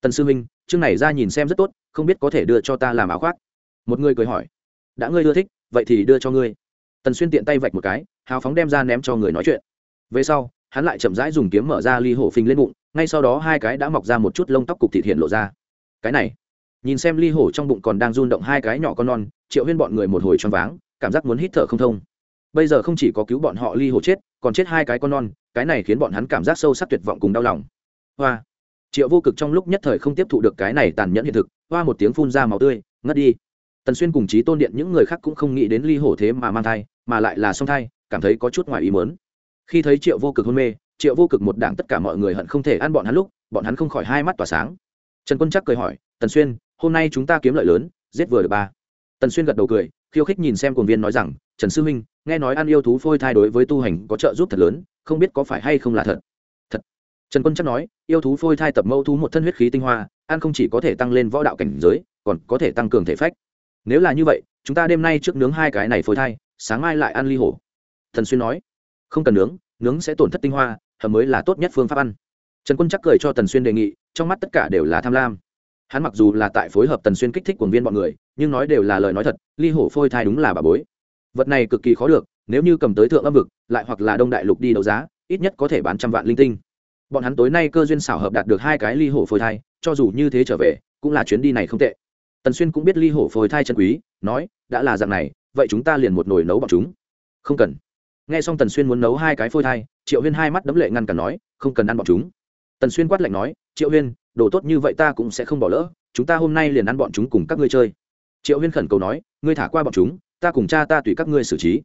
Tần sư minh chương này ra nhìn xem rất tốt, không biết có thể đưa cho ta làm áo khoác. Một người cười hỏi. Đã ngươi ưa thích, vậy thì đưa cho ngươi. Tần xuyên tiện tay vạch một cái, hào phóng đem ra ném cho người nói chuyện. Về sau, hắn lại chậm rãi dùng kiếm mở ra ly hổ phình lên bụng, ngay sau đó hai cái đã mọc ra một chút lông tóc cục thịt hiện lộ ra. Cái này. Nhìn xem ly hổ trong bụng còn đang run động hai cái nhỏ con non, triệu huyên bọn người một hồi choáng váng, cảm giác muốn hít thở không thông. Bây giờ không chỉ có cứu bọn họ ly hổ chết, còn chết hai cái con non cái này khiến bọn hắn cảm giác sâu sắc tuyệt vọng cùng đau lòng. Hoa, triệu vô cực trong lúc nhất thời không tiếp thụ được cái này tàn nhẫn hiện thực, hoa một tiếng phun ra màu tươi, ngất đi. Tần xuyên cùng chí tôn điện những người khác cũng không nghĩ đến ly hổ thế mà mang thai, mà lại là song thai, cảm thấy có chút ngoài ý mớn khi thấy triệu vô cực hôn mê, triệu vô cực một đảng tất cả mọi người hận không thể ăn bọn hắn lúc, bọn hắn không khỏi hai mắt tỏa sáng. Trần quân chắc cười hỏi, tần xuyên, hôm nay chúng ta kiếm lợi lớn, giết vừa được ba. Tần xuyên gật đầu cười, khiêu khích nhìn xem cuồng viên nói rằng, trần sư huynh nghe nói ăn yêu thú phôi thai đối với tu hành có trợ giúp thật lớn, không biết có phải hay không là thật. Thật. Trần quân chắc nói, yêu thú phôi thai tập mẫu thú một thân huyết khí tinh hoa, ăn không chỉ có thể tăng lên võ đạo cảnh giới, còn có thể tăng cường thể phách. Nếu là như vậy, chúng ta đêm nay trước nướng hai cái này phôi thai, sáng mai lại ăn ly hổ. Thần xuyên nói, không cần nướng nướng sẽ tổn thất tinh hoa hầm mới là tốt nhất phương pháp ăn. Trần quân chắc cười cho tần xuyên đề nghị, trong mắt tất cả đều là tham lam. Hắn mặc dù là tại phối hợp tần xuyên kích thích quần viên bọn người, nhưng nói đều là lời nói thật, ly hổ phôi thai đúng là bà bối vật này cực kỳ khó được, nếu như cầm tới thượng âm vực, lại hoặc là đông đại lục đi đấu giá, ít nhất có thể bán trăm vạn linh tinh. Bọn hắn tối nay cơ duyên xảo hợp đạt được hai cái ly hổ phôi thai, cho dù như thế trở về, cũng là chuyến đi này không tệ. Tần xuyên cũng biết ly hổ phôi thai chân quý, nói, đã là dạng này, vậy chúng ta liền một nồi nấu bọn chúng. Không cần. Nghe xong tần xuyên muốn nấu hai cái phôi thai, triệu huyên hai mắt đấm lệ ngăn cản nói, không cần ăn bọn chúng. Tần xuyên quát lạnh nói, triệu huyên, đồ tốt như vậy ta cũng sẽ không bỏ lỡ, chúng ta hôm nay liền ăn bọn chúng cùng các ngươi chơi. Triệu huyên khẩn cầu nói, ngươi thả qua bọn chúng ta cùng cha ta tùy các ngươi xử trí.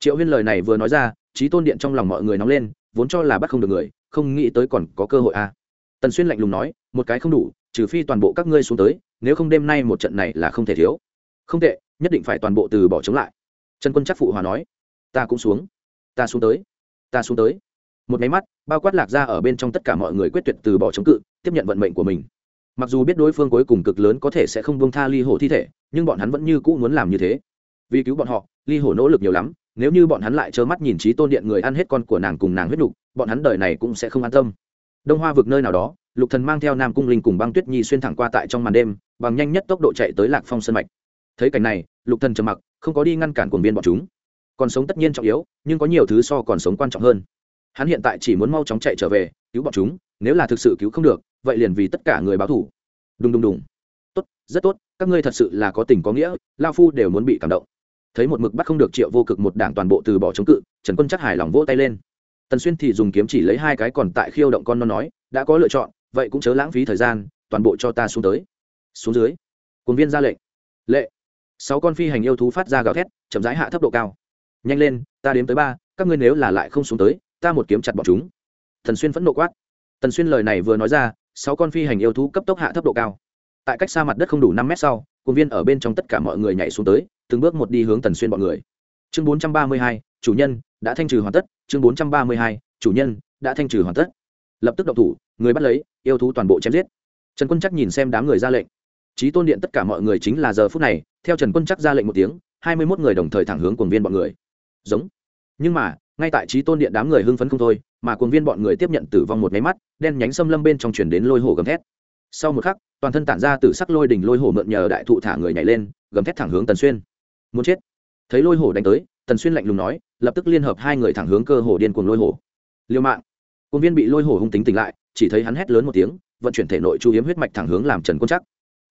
Triệu huyên lời này vừa nói ra, trí tôn điện trong lòng mọi người nóng lên, vốn cho là bắt không được người, không nghĩ tới còn có cơ hội à. tần xuyên lạnh lùng nói, một cái không đủ, trừ phi toàn bộ các ngươi xuống tới, nếu không đêm nay một trận này là không thể thiếu. Không tệ, nhất định phải toàn bộ từ bỏ chống lại. Trần quân chắc phụ hòa nói, ta cũng xuống. Ta xuống tới. Ta xuống tới. Một máy mắt, bao quát lạc ra ở bên trong tất cả mọi người quyết tuyệt từ bỏ chống cự, tiếp nhận vận mệnh của mình. Mặc dù biết đối phương cuối cùng cực lớn có thể sẽ không bông tha ly hổ thi thể, nhưng bọn hắn vẫn như cũ muốn làm như thế vì cứu bọn họ, ly hổ nỗ lực nhiều lắm, nếu như bọn hắn lại trơ mắt nhìn trí tôn điện người ăn hết con của nàng cùng nàng huyết nhục, bọn hắn đời này cũng sẽ không an tâm. Đông hoa vực nơi nào đó, lục thần mang theo nam cung linh cùng băng tuyết nhi xuyên thẳng qua tại trong màn đêm, bằng nhanh nhất tốc độ chạy tới lạc phong sân mạch. Thấy cảnh này, lục thần trầm mặc, không có đi ngăn cản cuồng viên bọn chúng. Còn sống tất nhiên trọng yếu, nhưng có nhiều thứ so còn sống quan trọng hơn. Hắn hiện tại chỉ muốn mau chóng chạy trở về, cứu bọn chúng, nếu là thực sự cứu không được, vậy liền vì tất cả người báo thủ đùng đùng đùng. Tốt, rất tốt, các ngươi thật sự là có tình có nghĩa, lao phu đều muốn bị cảm động thấy một mực bắt không được triệu vô cực một đảng toàn bộ từ bỏ chống cự, trần quân chắc hài lòng vỗ tay lên. Tần xuyên thì dùng kiếm chỉ lấy hai cái còn tại khiêu động con non nói, đã có lựa chọn, vậy cũng chớ lãng phí thời gian, toàn bộ cho ta xuống tới. Xuống dưới cuốn viên ra lệnh. Lệ. Sáu con phi hành yêu thú phát ra gào thét, chậm rãi hạ thấp độ cao. Nhanh lên, ta đếm tới ba, các ngươi nếu là lại không xuống tới, ta một kiếm chặt bọn chúng. Thần xuyên phẫn nộ quát. Tần xuyên lời này vừa nói ra, sáu con phi hành yêu thú cấp tốc hạ thấp độ cao. Tại cách xa mặt đất không đủ năm mét sau cuốn viên ở bên trong tất cả mọi người nhảy xuống tới từng bước một đi hướng tần xuyên bọn người. Chương bốn trăm ba mươi hai, chủ nhân, đã thanh trừ hoàn tất. Chương bốn trăm ba mươi hai, chủ nhân, đã thanh trừ hoàn tất. Lập tức động thủ, người bắt lấy, yêu thú toàn bộ chém giết. Trần quân chắc nhìn xem đám người ra lệnh. Trí tôn điện tất cả mọi người chính là giờ phút này, theo trần quân chắc ra lệnh một tiếng, hai mươi mốt người đồng thời thẳng hướng cuồng viên bọn người. Giống. Nhưng mà, ngay tại trí tôn điện đám người hưng phấn không thôi, mà cuồng viên bọn người tiếp nhận tử vong một máy mắt, đen nhánh xâm lâm bên trong chuyển đến lôi hổ gầm thét. Sau một khắc, toàn thân tản ra từ sắc lôi đỉnh lôi hổ mượn nhờ đại thụ thả người nhảy lên, gầm thét thẳng hướng tần xuyên muốn chết. Thấy lôi hổ đánh tới, tần xuyên lạnh lùng nói, lập tức liên hợp hai người thẳng hướng cơ hồ điên cuồng lôi hổ. Liêu mạng. Quân viên bị lôi hổ hung tính tỉnh lại, chỉ thấy hắn hét lớn một tiếng, vận chuyển thể nội chu hiếm huyết mạch thẳng hướng làm trần quân chắc.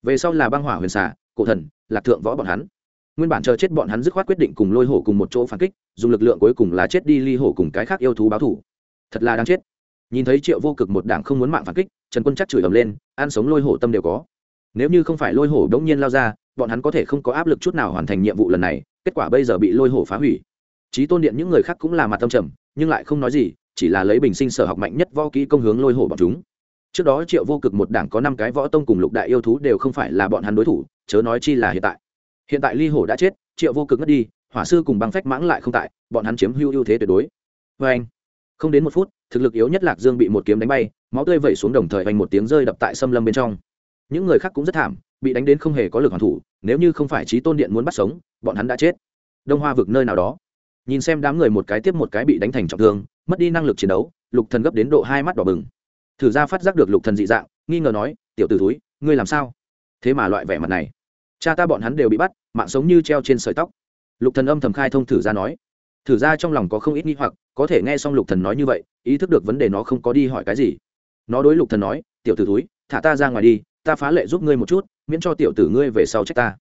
Về sau là băng hỏa huyền xà, cổ thần, lạc thượng võ bọn hắn. Nguyên bản chờ chết bọn hắn dứt khoát quyết định cùng lôi hổ cùng một chỗ phản kích, dùng lực lượng cuối cùng là chết đi ly hổ cùng cái khác yêu thú báo thủ thật là đáng chết. Nhìn thấy triệu vô cực một đảng không muốn mạng phản kích, trần quân chắc chửi ầm lên, ăn sống lôi hổ tâm đều có. Nếu như không phải lôi hổ đống nhiên lao ra bọn hắn có thể không có áp lực chút nào hoàn thành nhiệm vụ lần này, kết quả bây giờ bị lôi hổ phá hủy. Trí tôn điện những người khác cũng là mặt tâm trầm, nhưng lại không nói gì, chỉ là lấy bình sinh sở học mạnh nhất võ kỹ công hướng lôi hổ bọn chúng. Trước đó triệu vô cực một đảng có năm cái võ tông cùng lục đại yêu thú đều không phải là bọn hắn đối thủ, chớ nói chi là hiện tại. Hiện tại ly hổ đã chết, triệu vô cực ngất đi, hỏa sư cùng băng phách mãng lại không tại, bọn hắn chiếm hưu ưu thế tuyệt đối. Vê anh, không đến một phút, thực lực yếu nhất lạc dương bị một kiếm đánh bay, máu tươi vẩy xuống đồng thời vành một tiếng rơi đập tại xâm lâm bên trong. Những người khác cũng rất thảm bị đánh đến không hề có lực hoàn thủ, nếu như không phải trí tôn điện muốn bắt sống, bọn hắn đã chết. Đông hoa vực nơi nào đó. Nhìn xem đám người một cái tiếp một cái bị đánh thành trọng thương, mất đi năng lực chiến đấu, lục thần gấp đến độ hai mắt đỏ bừng. Thử ra phát giác được lục thần dị dạng, nghi ngờ nói, tiểu tử túi ngươi làm sao? Thế mà loại vẻ mặt này, cha ta bọn hắn đều bị bắt, mạng sống như treo trên sợi tóc. Lục thần âm thầm khai thông thử ra nói. Thử ra trong lòng có không ít nghi hoặc, có thể nghe xong lục thần nói như vậy, ý thức được vấn đề nó không có đi hỏi cái gì. Nó đối lục thần nói, tiểu tử túi thả ta ra ngoài đi ta phá lệ giúp ngươi một chút, miễn cho tiểu tử ngươi về sau trách ta.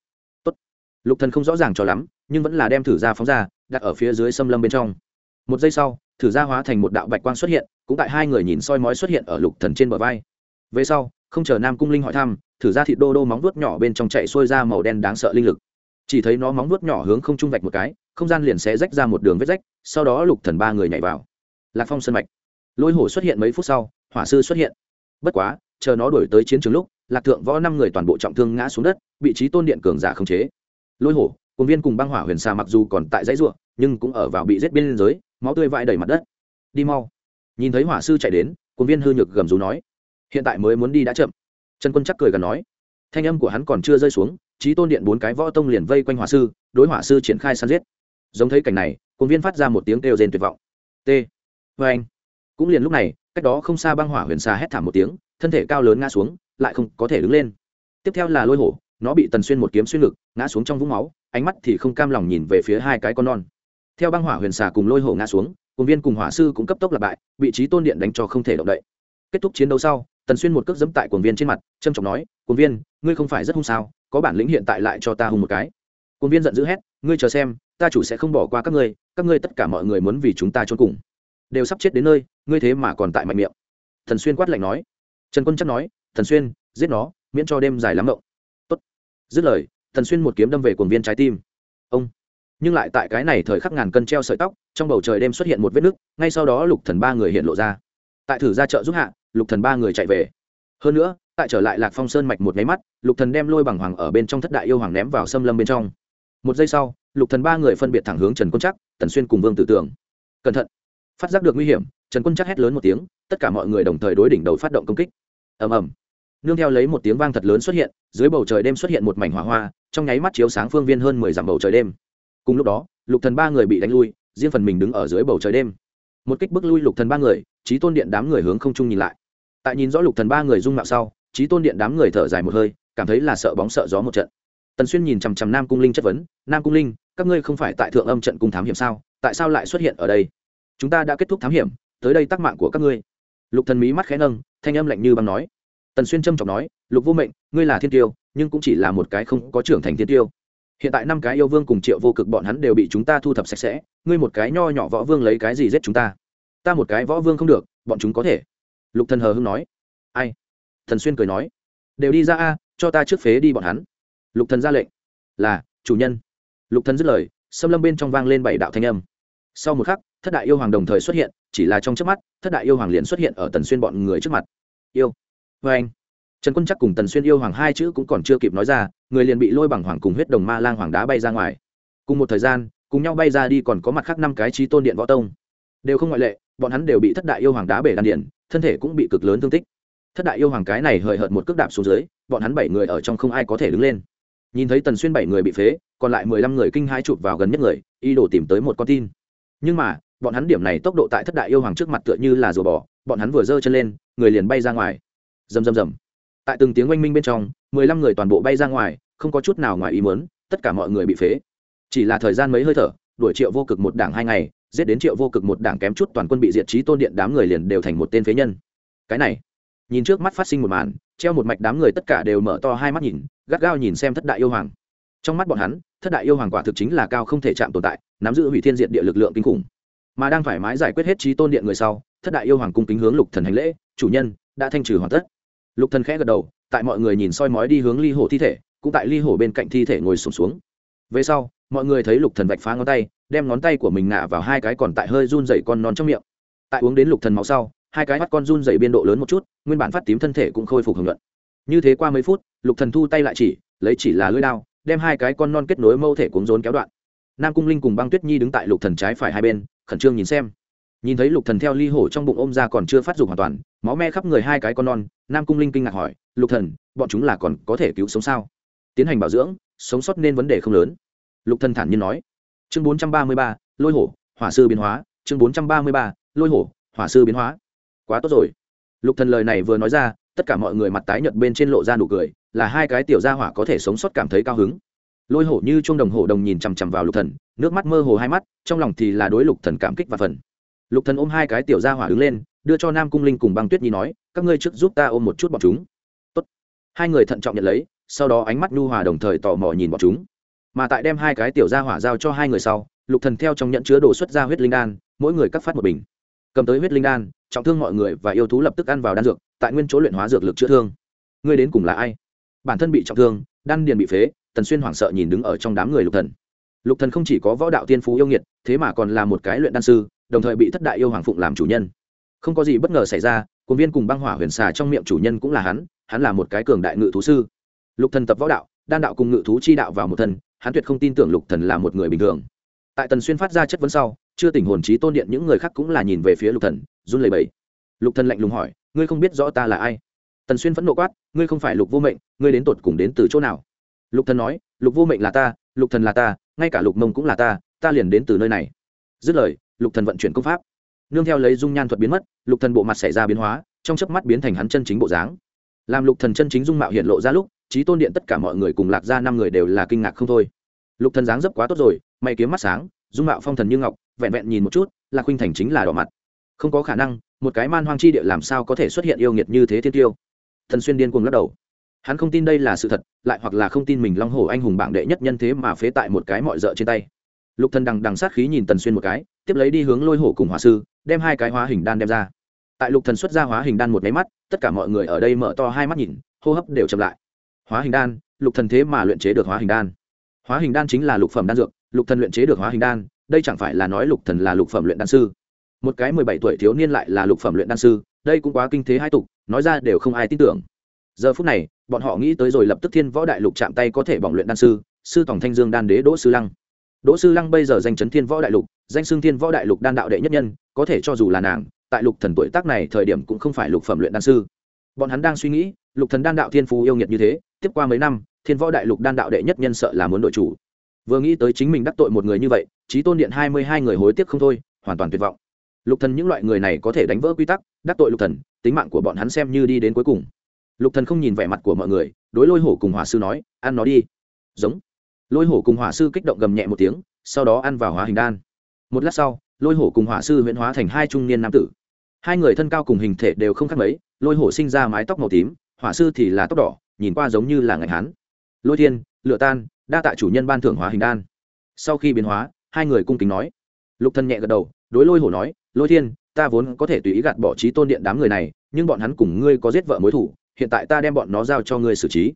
Tốt. lục thần không rõ ràng cho lắm, nhưng vẫn là đem thử ra phóng ra, đặt ở phía dưới xâm lâm bên trong. Một giây sau, thử ra hóa thành một đạo bạch quang xuất hiện, cũng tại hai người nhìn soi mói xuất hiện ở lục thần trên bờ vai. Về sau, không chờ nam cung linh hỏi thăm, thử ra thịt đô đô móng vuốt nhỏ bên trong chạy xuôi ra màu đen đáng sợ linh lực. Chỉ thấy nó móng vuốt nhỏ hướng không trung vạch một cái, không gian liền xé rách ra một đường vết rách, sau đó lục thần ba người nhảy vào. Lạc phong sân mạch. Lôi hổ xuất hiện mấy phút sau, hỏa sư xuất hiện. Bất quá, chờ nó đuổi tới chiến trường lúc lạc thượng võ năm người toàn bộ trọng thương ngã xuống đất, vị trí tôn điện cường giả không chế. Lôi hổ công viên cùng băng hỏa huyền xà mặc dù còn tại dãy ruộng, nhưng cũng ở vào bị giết bên giới máu tươi vãi đầy mặt đất. Đi mau. Nhìn thấy hỏa sư chạy đến công viên hư nhược gầm rú nói, hiện tại mới muốn đi đã chậm. Trần quân chắc cười gần nói, thanh âm của hắn còn chưa rơi xuống trí tôn điện bốn cái võ tông liền vây quanh hỏa sư, đối hỏa sư triển khai săn giết. Giống thấy cảnh này công viên phát ra một tiếng kêu rên tuyệt vọng. T. Vê anh cũng liền lúc này cách đó không xa băng hỏa huyền xà hét thảm một tiếng, thân thể cao lớn ngã xuống, lại không có thể đứng lên. Tiếp theo là lôi hổ, nó bị tần xuyên một kiếm xuyên ngực, ngã xuống trong vũng máu, ánh mắt thì không cam lòng nhìn về phía hai cái con non. Theo băng hỏa huyền xà cùng lôi hổ ngã xuống, cùng viên cùng hỏa sư cũng cấp tốc lặp bại vị trí tôn điện đánh cho không thể động đậy. Kết thúc chiến đấu sau, tần xuyên một cước dẫm tại cuồng viên trên mặt trâm trọng nói, cuồng viên, ngươi không phải rất hung sao, có bản lĩnh hiện tại lại cho ta hung một cái. Cuồng viên giận dữ hét, ngươi chờ xem, ta chủ sẽ không bỏ qua các ngươi các ngươi tất cả mọi người muốn vì chúng ta trốn cùng đều sắp chết đến nơi, ngươi thế mà còn tại mạnh miệng. Thần xuyên quát lạnh nói. Trần quân chắc nói, thần xuyên, giết nó, miễn cho đêm dài lắm động tốt. Dứt lời, thần xuyên một kiếm đâm về cuồng viên trái tim. Ông. Nhưng lại tại cái này thời khắc ngàn cân treo sợi tóc, trong bầu trời đêm xuất hiện một vết nứt, ngay sau đó lục thần ba người hiện lộ ra. Tại thử ra chợ giúp hạ, lục thần ba người chạy về. Hơn nữa, tại trở lại lạc phong sơn mạch một nháy mắt, lục thần đem lôi bằng hoàng ở bên trong thất đại yêu hoàng ném vào xâm lâm bên trong. Một giây sau, lục thần ba người phân biệt thẳng hướng trần quân chắc tần xuyên cùng vương tử tưởng. Cẩn thận phát giác được nguy hiểm, trần quân chắc hét lớn một tiếng, tất cả mọi người đồng thời đối đỉnh đầu phát động công kích. Ầm ầm. Nương theo lấy một tiếng vang thật lớn xuất hiện, dưới bầu trời đêm xuất hiện một mảnh hỏa hoa, trong nháy mắt chiếu sáng phương viên hơn mười dặm bầu trời đêm. Cùng lúc đó, lục thần ba người bị đánh lui, riêng phần mình đứng ở dưới bầu trời đêm. Một kích bước lui lục thần ba người trí tôn điện đám người hướng không trung nhìn lại. Tại nhìn rõ lục thần ba người dung mạo sau trí tôn điện đám người thở dài một hơi, cảm thấy là sợ bóng sợ gió một trận. Tần xuyên nhìn chằm chằm nam cung linh chất vấn, nam cung linh, các ngươi không phải tại thượng âm trận cung thám hiểm sao? Tại sao lại xuất hiện ở đây? Chúng ta đã kết thúc thám hiểm, tới đây tắc mạng của các ngươi. Lục thần mí mắt khẽ nâng, thanh âm lạnh như băng nói. Tần xuyên trâm trọng nói, lục vô mệnh, ngươi là thiên tiêu, nhưng cũng chỉ là một cái không có trưởng thành thiên tiêu. Hiện tại năm cái yêu vương cùng triệu vô cực bọn hắn đều bị chúng ta thu thập sạch sẽ, ngươi một cái nho nhỏ võ vương lấy cái gì giết chúng ta? Ta một cái võ vương không được, bọn chúng có thể. Lục thần hờ hưng nói. Ai? Thần xuyên cười nói. Đều đi ra a, cho ta trước phế đi bọn hắn. Lục thần ra lệnh. Là, chủ nhân. Lục thần dứt lời, xâm lâm bên trong vang lên bảy đạo thanh âm sau một khắc, thất đại yêu hoàng đồng thời xuất hiện, chỉ là trong chớp mắt, thất đại yêu hoàng liền xuất hiện ở tần xuyên bọn người trước mặt. Yêu. Vê anh. Trần quân chắc cùng tần xuyên yêu hoàng hai chữ cũng còn chưa kịp nói ra, người liền bị lôi bằng hoàng cùng huyết đồng ma lang hoàng đá bay ra ngoài. Cùng một thời gian, cùng nhau bay ra đi còn có mặt khác năm cái trí tôn điện võ tông. Đều không ngoại lệ, bọn hắn đều bị thất đại yêu hoàng đá bể đàn điện, thân thể cũng bị cực lớn thương tích. Thất đại yêu hoàng cái này hời hợt một cước đạp xuống dưới, bọn hắn bảy người ở trong không ai có thể đứng lên. Nhìn thấy tần xuyên bảy người bị phế, còn lại mười lăm người kinh hãi chụp vào gần nhất người y đổ tìm tới một con tin nhưng mà, bọn hắn điểm này tốc độ tại thất đại yêu hoàng trước mặt tựa như là rùa bò, bọn hắn vừa giơ chân lên, người liền bay ra ngoài. Rầm rầm rầm. Tại từng tiếng oanh minh bên trong, mười lăm người toàn bộ bay ra ngoài, không có chút nào ngoài ý muốn, tất cả mọi người bị phế. Chỉ là thời gian mấy hơi thở, đuổi triệu vô cực một đảng hai ngày, giết đến triệu vô cực một đảng kém chút toàn quân bị diệt trí tôn điện đám người liền đều thành một tên phế nhân. Cái này, nhìn trước mắt phát sinh một màn, treo một mạch đám người tất cả đều mở to hai mắt nhìn, gắt gao nhìn xem thất đại yêu hoàng. Trong mắt bọn hắn, thất đại yêu hoàng quả thực chính là cao không thể chạm tồn tại nắm giữ hủy thiên diện địa lực lượng kinh khủng. Mà đang thoải mái giải quyết hết trí tôn điện người sau thất đại yêu hoàng cung kính hướng lục thần hành lễ chủ nhân đã thanh trừ hoàn tất. Lục thần khẽ gật đầu tại mọi người nhìn soi mói đi hướng ly hổ thi thể cũng tại ly hổ bên cạnh thi thể ngồi sụp xuống, xuống về sau mọi người thấy lục thần vạch phá ngón tay đem ngón tay của mình ngả vào hai cái còn tại hơi run dày con non trong miệng. Tại uống đến lục thần máu sau hai cái mắt con run dày biên độ lớn một chút nguyên bản phát tím thân thể cũng khôi phục hưởng luận như thế qua mấy phút lục thần thu tay lại chỉ lấy chỉ là lưỡi đao đem hai cái con non kết nối mâu thể cuống rốn kéo đoạn nam cung linh cùng băng tuyết nhi đứng tại lục thần trái phải hai bên, khẩn trương nhìn xem. Nhìn thấy lục thần theo ly hổ trong bụng ôm ra còn chưa phát dục hoàn toàn, máu me khắp người hai cái con non, nam cung linh kinh ngạc hỏi, lục thần, bọn chúng là còn có thể cứu sống sao? Tiến hành bảo dưỡng, sống sót nên vấn đề không lớn. Lục thần thản nhiên nói. Chương bốn trăm ba mươi ba, lôi hổ, hỏa sư biến hóa. Chương bốn trăm ba mươi ba, lôi hổ, hỏa sư biến hóa. Quá tốt rồi. Lục thần lời này vừa nói ra, tất cả mọi người mặt tái nhợt bên trên lộ ra nụ cười, là hai cái tiểu gia hỏa có thể sống sót cảm thấy cao hứng lôi hổ như chuông đồng hổ đồng nhìn chằm chằm vào lục thần, nước mắt mơ hồ hai mắt, trong lòng thì là đối lục thần cảm kích và phần. Lục thần ôm hai cái tiểu gia hỏa đứng lên, đưa cho nam cung linh cùng băng tuyết nhi nói, các ngươi trước giúp ta ôm một chút bọn chúng. Tốt. Hai người thận trọng nhận lấy, sau đó ánh mắt nhu hòa đồng thời tò mò nhìn bọn chúng. Mà tại đem hai cái tiểu gia hỏa giao cho hai người sau, lục thần theo trong nhận chứa đồ xuất ra huyết linh đan, mỗi người cắt phát một bình. Cầm tới huyết linh đan, trọng thương mọi người và yêu thú lập tức ăn vào đan dược, tại nguyên chỗ luyện hóa dược lực chữa thương. Ngươi đến cùng là ai? Bản thân bị trọng thương, đan điền bị phế tần xuyên hoảng sợ nhìn đứng ở trong đám người lục thần. Lục thần không chỉ có võ đạo tiên phú yêu nghiệt, thế mà còn là một cái luyện đan sư, đồng thời bị thất đại yêu hoàng phụng làm chủ nhân. Không có gì bất ngờ xảy ra Cung viên cùng băng hỏa huyền xà trong miệng chủ nhân cũng là hắn hắn là một cái cường đại ngự thú sư. Lục thần tập võ đạo, đan đạo cùng ngự thú chi đạo vào một thân, hắn tuyệt không tin tưởng lục thần là một người bình thường. Tại tần xuyên phát ra chất vấn sau, chưa tỉnh hồn trí tôn điện những người khác cũng là nhìn về phía lục thần, run lẩy bẩy. Lục thần lạnh lùng hỏi, ngươi không biết rõ ta là ai? Tần xuyên vẫn nộ quát, ngươi không phải lục vô mệnh, ngươi đến tột cùng đến từ chỗ nào? Lục thần nói, lục vô mệnh là ta, lục thần là ta, ngay cả lục mông cũng là ta ta liền đến từ nơi này. Dứt lời, lục thần vận chuyển công pháp. Nương theo lấy dung nhan thuật biến mất, lục thần bộ mặt xảy ra biến hóa, trong chớp mắt biến thành hắn chân chính bộ dáng. Làm lục thần chân chính dung mạo hiện lộ ra lúc, trí tôn điện tất cả mọi người cùng lạc ra năm người đều là kinh ngạc không thôi. Lục thần dáng dấp quá tốt rồi, mày kiếm mắt sáng, dung mạo phong thần như ngọc, vẹn vẹn nhìn một chút, lạc huynh thành chính là đỏ mặt. Không có khả năng, một cái man hoang chi địa làm sao có thể xuất hiện yêu nghiệt như thế thiên tiêu? Thần xuyên điên cuồng lắc đầu hắn không tin đây là sự thật, lại hoặc là không tin mình long hổ anh hùng bảng đệ nhất nhân thế mà phế tại một cái mọi d trên tay. Lục thần đằng đằng sát khí nhìn tần xuyên một cái, tiếp lấy đi hướng lôi hổ cùng hỏa sư, đem hai cái hóa hình đan đem ra. Tại lục thần xuất ra hóa hình đan một máy mắt, tất cả mọi người ở đây mở to hai mắt nhìn, hô hấp đều chậm lại. Hóa hình đan, lục thần thế mà luyện chế được hóa hình đan. Hóa hình đan chính là lục phẩm đan dược, lục thần luyện chế được hóa hình đan, đây chẳng phải là nói lục thần là lục phẩm luyện đan sư. Một cái mười bảy tuổi thiếu niên lại là lục phẩm luyện đan sư, đây cũng quá kinh thế hai tục, nói ra đều không ai tin tưởng giờ phút này, bọn họ nghĩ tới rồi lập tức thiên võ đại lục chạm tay có thể bỏng luyện đan sư sư tổng thanh dương đan đế đỗ sư lăng. Đỗ sư lăng bây giờ danh chấn thiên võ đại lục, danh xưng thiên võ đại lục đan đạo đệ nhất nhân, có thể cho dù là nàng, tại lục thần tuổi tác này thời điểm cũng không phải lục phẩm luyện đan sư. Bọn hắn đang suy nghĩ, lục thần đan đạo thiên phú yêu nghiệt như thế, tiếp qua mấy năm, thiên võ đại lục đan đạo đệ nhất nhân sợ là muốn đội chủ. Vừa nghĩ tới chính mình đắc tội một người như vậy trí tôn điện hai mươi hai người hối tiếc không thôi, hoàn toàn tuyệt vọng. Lục thần những loại người này có thể đánh vỡ quy tắc, đắc tội lục thần, tính mạng của bọn hắn xem như đi đến cuối cùng lục thần không nhìn vẻ mặt của mọi người, đối lôi hổ cùng hỏa sư nói, ăn nó đi. Giống. Lôi hổ cùng hỏa sư kích động gầm nhẹ một tiếng, sau đó ăn vào hóa hình đan. Một lát sau, lôi hổ cùng hỏa sư huyễn hóa thành hai trung niên nam tử. Hai người thân cao cùng hình thể đều không khác mấy, lôi hổ sinh ra mái tóc màu tím, hỏa sư thì là tóc đỏ, nhìn qua giống như là ngành hán. Lôi thiên lựa tan, đa tạ chủ nhân ban thưởng hóa hình đan. Sau khi biến hóa, hai người cung kính nói. Lục Thần nhẹ gật đầu, đối lôi hổ nói, lôi thiên, ta vốn có thể tùy ý gạt bỏ trí tôn điện đám người này, nhưng bọn hắn cùng ngươi có giết vợ mối thủ hiện tại ta đem bọn nó giao cho ngươi xử trí.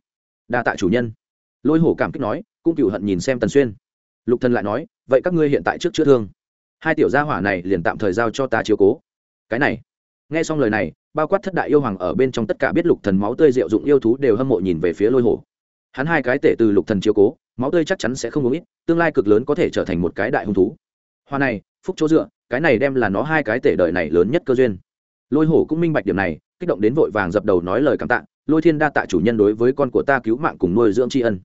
Đa tạ chủ nhân. Lôi hổ cảm kích nói, cũng cựu hận nhìn xem tần xuyên. Lục thần lại nói, vậy các ngươi hiện tại trước chữa thương. Hai tiểu gia hỏa này liền tạm thời giao cho ta chiếu cố. Cái này. Nghe xong lời này, bao quát thất đại yêu hoàng ở bên trong tất cả biết lục thần máu tươi diệu dụng yêu thú đều hâm mộ nhìn về phía lôi hổ. Hắn hai cái tể từ lục thần chiếu cố, máu tươi chắc chắn sẽ không uống ít, tương lai cực lớn có thể trở thành một cái đại hung thú. Hoa này, phúc chỗ dựa, cái này đem là nó hai cái tể đời này lớn nhất cơ duyên. Lôi hổ cũng minh bạch điểm này kích động đến vội vàng dập đầu nói lời cảm tạ, lôi thiên đa tạ chủ nhân đối với con của ta cứu mạng cùng nuôi dưỡng tri ân.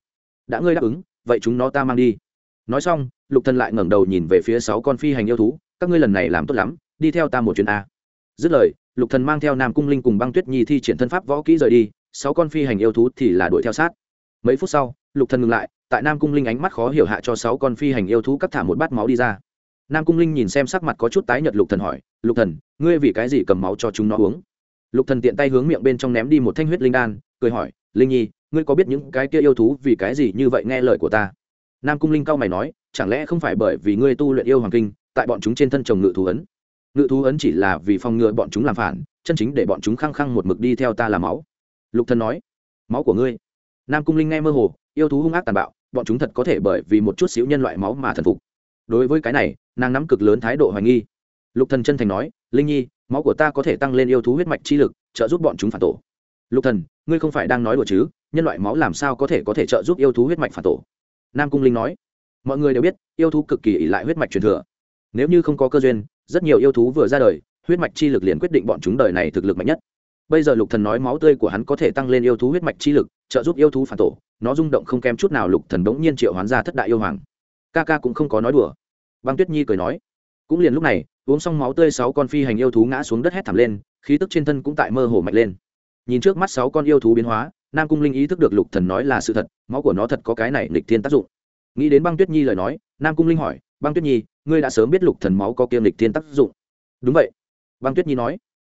Đã ngươi đáp ứng, vậy chúng nó ta mang đi. Nói xong, lục thần lại ngẩng đầu nhìn về phía sáu con phi hành yêu thú, các ngươi lần này làm tốt lắm, đi theo ta một chuyến a. Dứt lời, lục thần mang theo nam cung linh cùng băng tuyết nhi thi triển thân pháp võ kỹ rời đi, sáu con phi hành yêu thú thì là đuổi theo sát. Mấy phút sau, lục thần ngừng lại, tại nam cung linh ánh mắt khó hiểu hạ cho sáu con phi hành yêu thú cắt thả một bát máu đi ra. Nam cung linh nhìn xem sắc mặt có chút tái nhợt lục thần hỏi, lục thần, ngươi vì cái gì cầm máu cho chúng nó uống? Lục thần tiện tay hướng miệng bên trong ném đi một thanh huyết linh đan, cười hỏi, linh nhi, ngươi có biết những cái kia yêu thú vì cái gì như vậy nghe lời của ta? Nam cung linh cao mày nói, chẳng lẽ không phải bởi vì ngươi tu luyện yêu hoàng kinh, tại bọn chúng trên thân trồng ngự thú ấn? Ngự thú ấn chỉ là vì phòng ngừa bọn chúng làm phản, chân chính để bọn chúng khăng khăng một mực đi theo ta là máu. Lục thần nói, máu của ngươi? Nam cung linh nghe mơ hồ, yêu thú hung ác tàn bạo, bọn chúng thật có thể bởi vì một chút xíu nhân loại máu mà thần phục. Đối với cái này, nàng nắm cực lớn thái độ hoài nghi. Lục thần chân thành nói, linh nhi máu của ta có thể tăng lên yêu thú huyết mạch chi lực, trợ giúp bọn chúng phản tổ. Lục thần, ngươi không phải đang nói đùa chứ? Nhân loại máu làm sao có thể có thể trợ giúp yêu thú huyết mạch phản tổ? Nam cung linh nói. Mọi người đều biết, yêu thú cực kỳ ỷ lại huyết mạch truyền thừa. Nếu như không có cơ duyên, rất nhiều yêu thú vừa ra đời, huyết mạch chi lực liền quyết định bọn chúng đời này thực lực mạnh nhất. Bây giờ lục thần nói máu tươi của hắn có thể tăng lên yêu thú huyết mạch chi lực, trợ giúp yêu thú phản tổ, nó rung động không kém chút nào lục thần đống nhiên triệu hoán ra thất đại yêu hoàng. Ca ca cũng không có nói đùa. Băng tuyết nhi cười nói. Cũng liền lúc này uống xong máu tươi sáu con phi hành yêu thú ngã xuống đất hét thảm lên, khí tức trên thân cũng tại mơ hồ mạnh lên. Nhìn trước mắt sáu con yêu thú biến hóa, nam cung linh ý thức được lục thần nói là sự thật, máu của nó thật có cái này lịch thiên tác dụng. Nghĩ đến băng tuyết nhi lời nói, nam cung linh hỏi, băng tuyết nhi, ngươi đã sớm biết lục thần máu có kiêm lịch thiên tác dụng? Đúng vậy, băng tuyết nhi nói.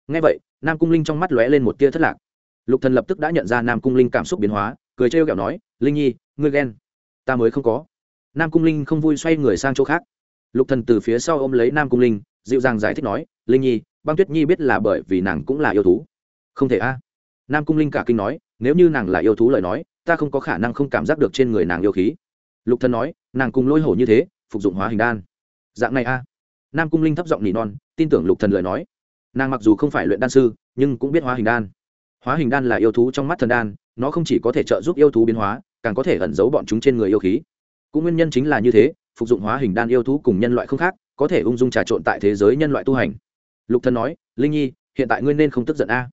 Nghe vậy, nam cung linh trong mắt lóe lên một tia thất lạc. Lục thần lập tức đã nhận ra nam cung linh cảm xúc biến hóa, cười trêu ghẹo nói, linh nhi, ngươi ghen, ta mới không có. Nam cung linh không vui xoay người sang chỗ khác. Lục thần từ phía sau ôm lấy nam cung linh dịu dàng giải thích nói, linh nhi, băng tuyết nhi biết là bởi vì nàng cũng là yêu thú. Không thể a. Nam cung linh cả kinh nói, nếu như nàng là yêu thú lời nói, ta không có khả năng không cảm giác được trên người nàng yêu khí. Lục thần nói, nàng cùng lôi hổ như thế, phục dụng hóa hình đan. Dạng này a. Nam cung linh thấp giọng nỉ non, tin tưởng lục thần lời nói. Nàng mặc dù không phải luyện đan sư, nhưng cũng biết hóa hình đan. Hóa hình đan là yêu thú trong mắt thần đan, nó không chỉ có thể trợ giúp yêu thú biến hóa, càng có thể ẩn giấu bọn chúng trên người yêu khí. Cũng nguyên nhân chính là như thế, phục dụng hóa hình đan yêu thú cùng nhân loại không khác có thể ung dung trà trộn tại thế giới nhân loại tu hành. Lục thần nói linh nhi hiện tại ngươi nên không tức giận a.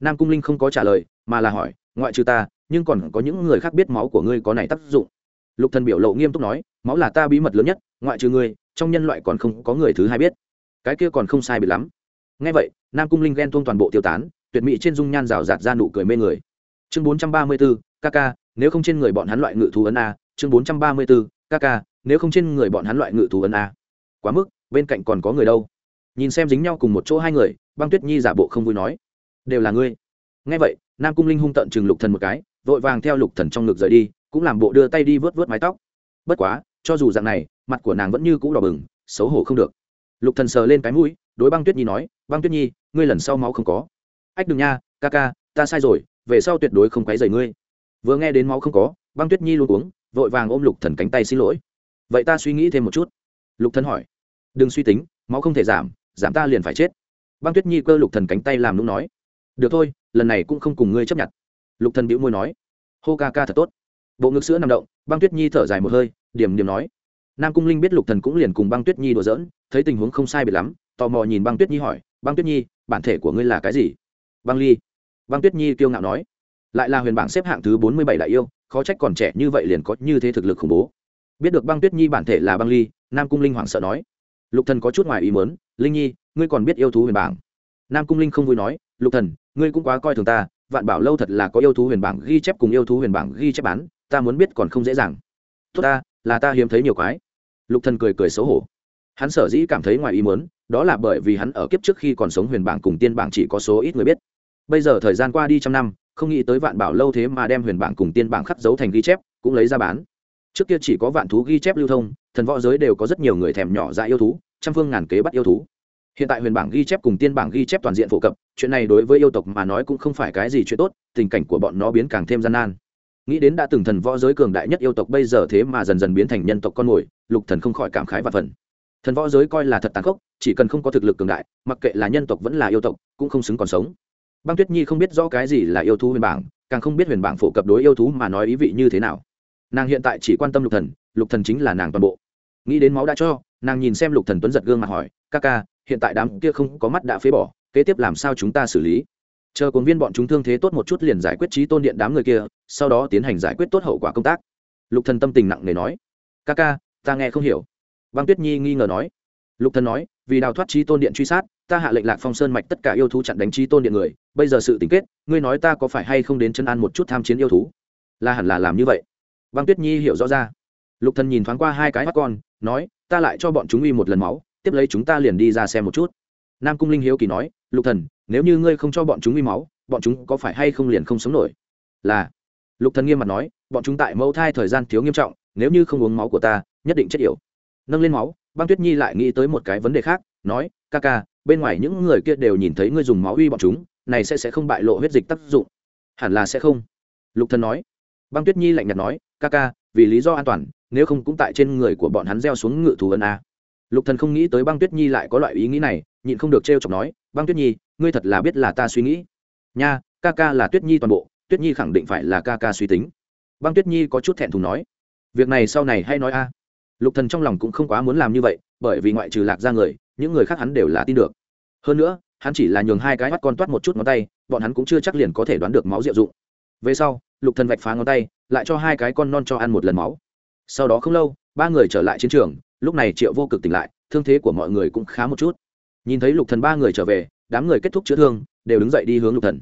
Nam cung linh không có trả lời mà là hỏi ngoại trừ ta nhưng còn có những người khác biết máu của ngươi có này tác dụng? Lục thần biểu lộ nghiêm túc nói máu là ta bí mật lớn nhất ngoại trừ ngươi trong nhân loại còn không có người thứ hai biết. Cái kia còn không sai biệt lắm. Nghe vậy nam cung linh ghen tuông toàn bộ tiêu tán tuyệt mỹ trên dung nhan rào rạt ra nụ cười mê người. Chương bốn trăm ba mươi 434, kk nếu không trên người bọn hắn loại ngự thú ấn a chương bốn trăm ba mươi 434, kk nếu không trên người bọn hắn loại ngự thú ấn a quá mức, bên cạnh còn có người đâu? Nhìn xem dính nhau cùng một chỗ hai người, băng tuyết nhi giả bộ không vui nói. Đều là ngươi. Nghe vậy, nam cung linh hung tận chừng lục thần một cái, vội vàng theo lục thần trong ngực rời đi, cũng làm bộ đưa tay đi vớt vớt mái tóc. Bất quá, cho dù dạng này, mặt của nàng vẫn như cũ đỏ bừng, xấu hổ không được. Lục thần sờ lên cái mũi, đối băng tuyết nhi nói, băng tuyết nhi, ngươi lần sau máu không có. Ách đừng nha, ca ca, ta sai rồi, về sau tuyệt đối không quấy rầy ngươi. Vừa nghe đến máu không có, băng tuyết nhi luôn uống, vội vàng ôm lục thần cánh tay xin lỗi. Vậy ta suy nghĩ thêm một chút. Lục thần hỏi đừng suy tính, máu không thể giảm giảm ta liền phải chết. Băng tuyết nhi cơ lục thần cánh tay làm nũng nói. Được thôi, lần này cũng không cùng ngươi chấp nhận. Lục thần bĩu môi nói. Hô ca ca thật tốt. Bộ ngực sữa nằm động, băng tuyết nhi thở dài một hơi, điểm điểm nói. Nam cung linh biết lục thần cũng liền cùng băng tuyết nhi đùa giỡn, thấy tình huống không sai biệt lắm, tò mò nhìn băng tuyết nhi hỏi, băng tuyết nhi, bản thể của ngươi là cái gì? Băng ly. Băng tuyết nhi kiêu ngạo nói. Lại là huyền bảng xếp hạng thứ bốn mươi bảy đại yêu, khó trách còn trẻ như vậy liền có như thế thực lực khủng bố. Biết được băng tuyết nhi bản thể là băng ly, nam cung linh hoảng sợ nói lục thần có chút ngoài ý muốn, linh nhi ngươi còn biết yêu thú huyền bảng? Nam cung linh không vui nói lục thần ngươi cũng quá coi thường ta vạn bảo lâu thật là có yêu thú huyền bảng ghi chép cùng yêu thú huyền bảng ghi chép bán ta muốn biết còn không dễ dàng. Tốt ta là ta hiếm thấy nhiều quái. Lục thần cười cười xấu hổ. Hắn sở dĩ cảm thấy ngoài ý muốn đó là bởi vì hắn ở kiếp trước khi còn sống huyền bảng cùng tiên bảng chỉ có số ít người biết. Bây giờ thời gian qua đi trăm năm không nghĩ tới vạn bảo lâu thế mà đem huyền bảng cùng tiên bảng khắc dấu thành ghi chép cũng lấy ra bán. Trước kia chỉ có vạn thú ghi chép lưu thông thần võ giới đều có rất nhiều người thèm nhỏ dại yêu thú, trăm phương ngàn kế bắt yêu thú. Hiện tại huyền bảng ghi chép cùng tiên bảng ghi chép toàn diện phổ cập, chuyện này đối với yêu tộc mà nói cũng không phải cái gì chuyện tốt, tình cảnh của bọn nó biến càng thêm gian nan. Nghĩ đến đã từng thần võ giới cường đại nhất yêu tộc bây giờ thế mà dần dần biến thành nhân tộc con mồi, lục thần không khỏi cảm khái và phần. Thần võ giới coi là thật tàn khốc, chỉ cần không có thực lực cường đại, mặc kệ là nhân tộc vẫn là yêu tộc, cũng không xứng còn sống. Băng tuyết nhi không biết rõ cái gì là yêu thú huyền bảng, càng không biết huyền bảng phổ cập đối yêu thú mà nói ý vị như thế nào. Nàng hiện tại chỉ quan tâm lục thần lục thần chính là nàng toàn bộ nghĩ đến máu đã cho, nàng nhìn xem lục thần tuấn giật gương mặt hỏi, ca ca, hiện tại đám kia không có mắt đã phế bỏ, kế tiếp làm sao chúng ta xử lý? Chờ cuốn viên bọn chúng thương thế tốt một chút liền giải quyết trí tôn điện đám người kia, sau đó tiến hành giải quyết tốt hậu quả công tác. Lục thần tâm tình nặng nề nói, ca ca, ta nghe không hiểu. Băng tuyết nhi nghi ngờ nói, lục thần nói, vì đào thoát trí tôn điện truy sát, ta hạ lệnh lạc phong sơn mạch tất cả yêu thú chặn đánh trí tôn điện người, bây giờ sự tình kết, ngươi nói ta có phải hay không đến chân an một chút tham chiến yêu thú? Là hẳn là làm như vậy. Băng tuyết nhi hiểu rõ ra lục thần nhìn thoáng qua hai cái mắt con, nói, ta lại cho bọn chúng uy một lần máu, tiếp lấy chúng ta liền đi ra xem một chút. Nam cung linh hiếu kỳ nói, lục thần, nếu như ngươi không cho bọn chúng uy máu, bọn chúng có phải hay không liền không sống nổi? Là. Lục thần nghiêm mặt nói, bọn chúng tại mẫu thai thời gian thiếu nghiêm trọng, nếu như không uống máu của ta, nhất định chết yểu. Nâng lên máu, băng tuyết nhi lại nghĩ tới một cái vấn đề khác, nói, ca ca, bên ngoài những người kia đều nhìn thấy ngươi dùng máu uy bọn chúng, này sẽ sẽ không bại lộ huyết dịch tác dụng. Hẳn là sẽ không. Lục thần nói. Băng tuyết nhi lạnh nhạt nói, ca ca, vì lý do an toàn nếu không cũng tại trên người của bọn hắn gieo xuống ngự thú ân a. Lục thần không nghĩ tới băng tuyết nhi lại có loại ý nghĩ này, nhịn không được trêu chọc nói, băng tuyết nhi, ngươi thật là biết là ta suy nghĩ. Nha, ca ca là tuyết nhi toàn bộ, tuyết nhi khẳng định phải là ca ca suy tính. Băng tuyết nhi có chút thẹn thùng nói, việc này sau này hay nói a. Lục thần trong lòng cũng không quá muốn làm như vậy, bởi vì ngoại trừ lạc ra người, những người khác hắn đều là tin được. Hơn nữa, hắn chỉ là nhường hai cái mắt con toát một chút ngón tay, bọn hắn cũng chưa chắc liền có thể đoán được máu diệu dụng. Về sau, lục thần vạch phá ngón tay, lại cho hai cái con non cho ăn một lần máu sau đó không lâu, ba người trở lại chiến trường, lúc này triệu vô cực tỉnh lại, thương thế của mọi người cũng khá một chút. Nhìn thấy lục thần ba người trở về, đám người kết thúc chữa thương, đều đứng dậy đi hướng lục thần.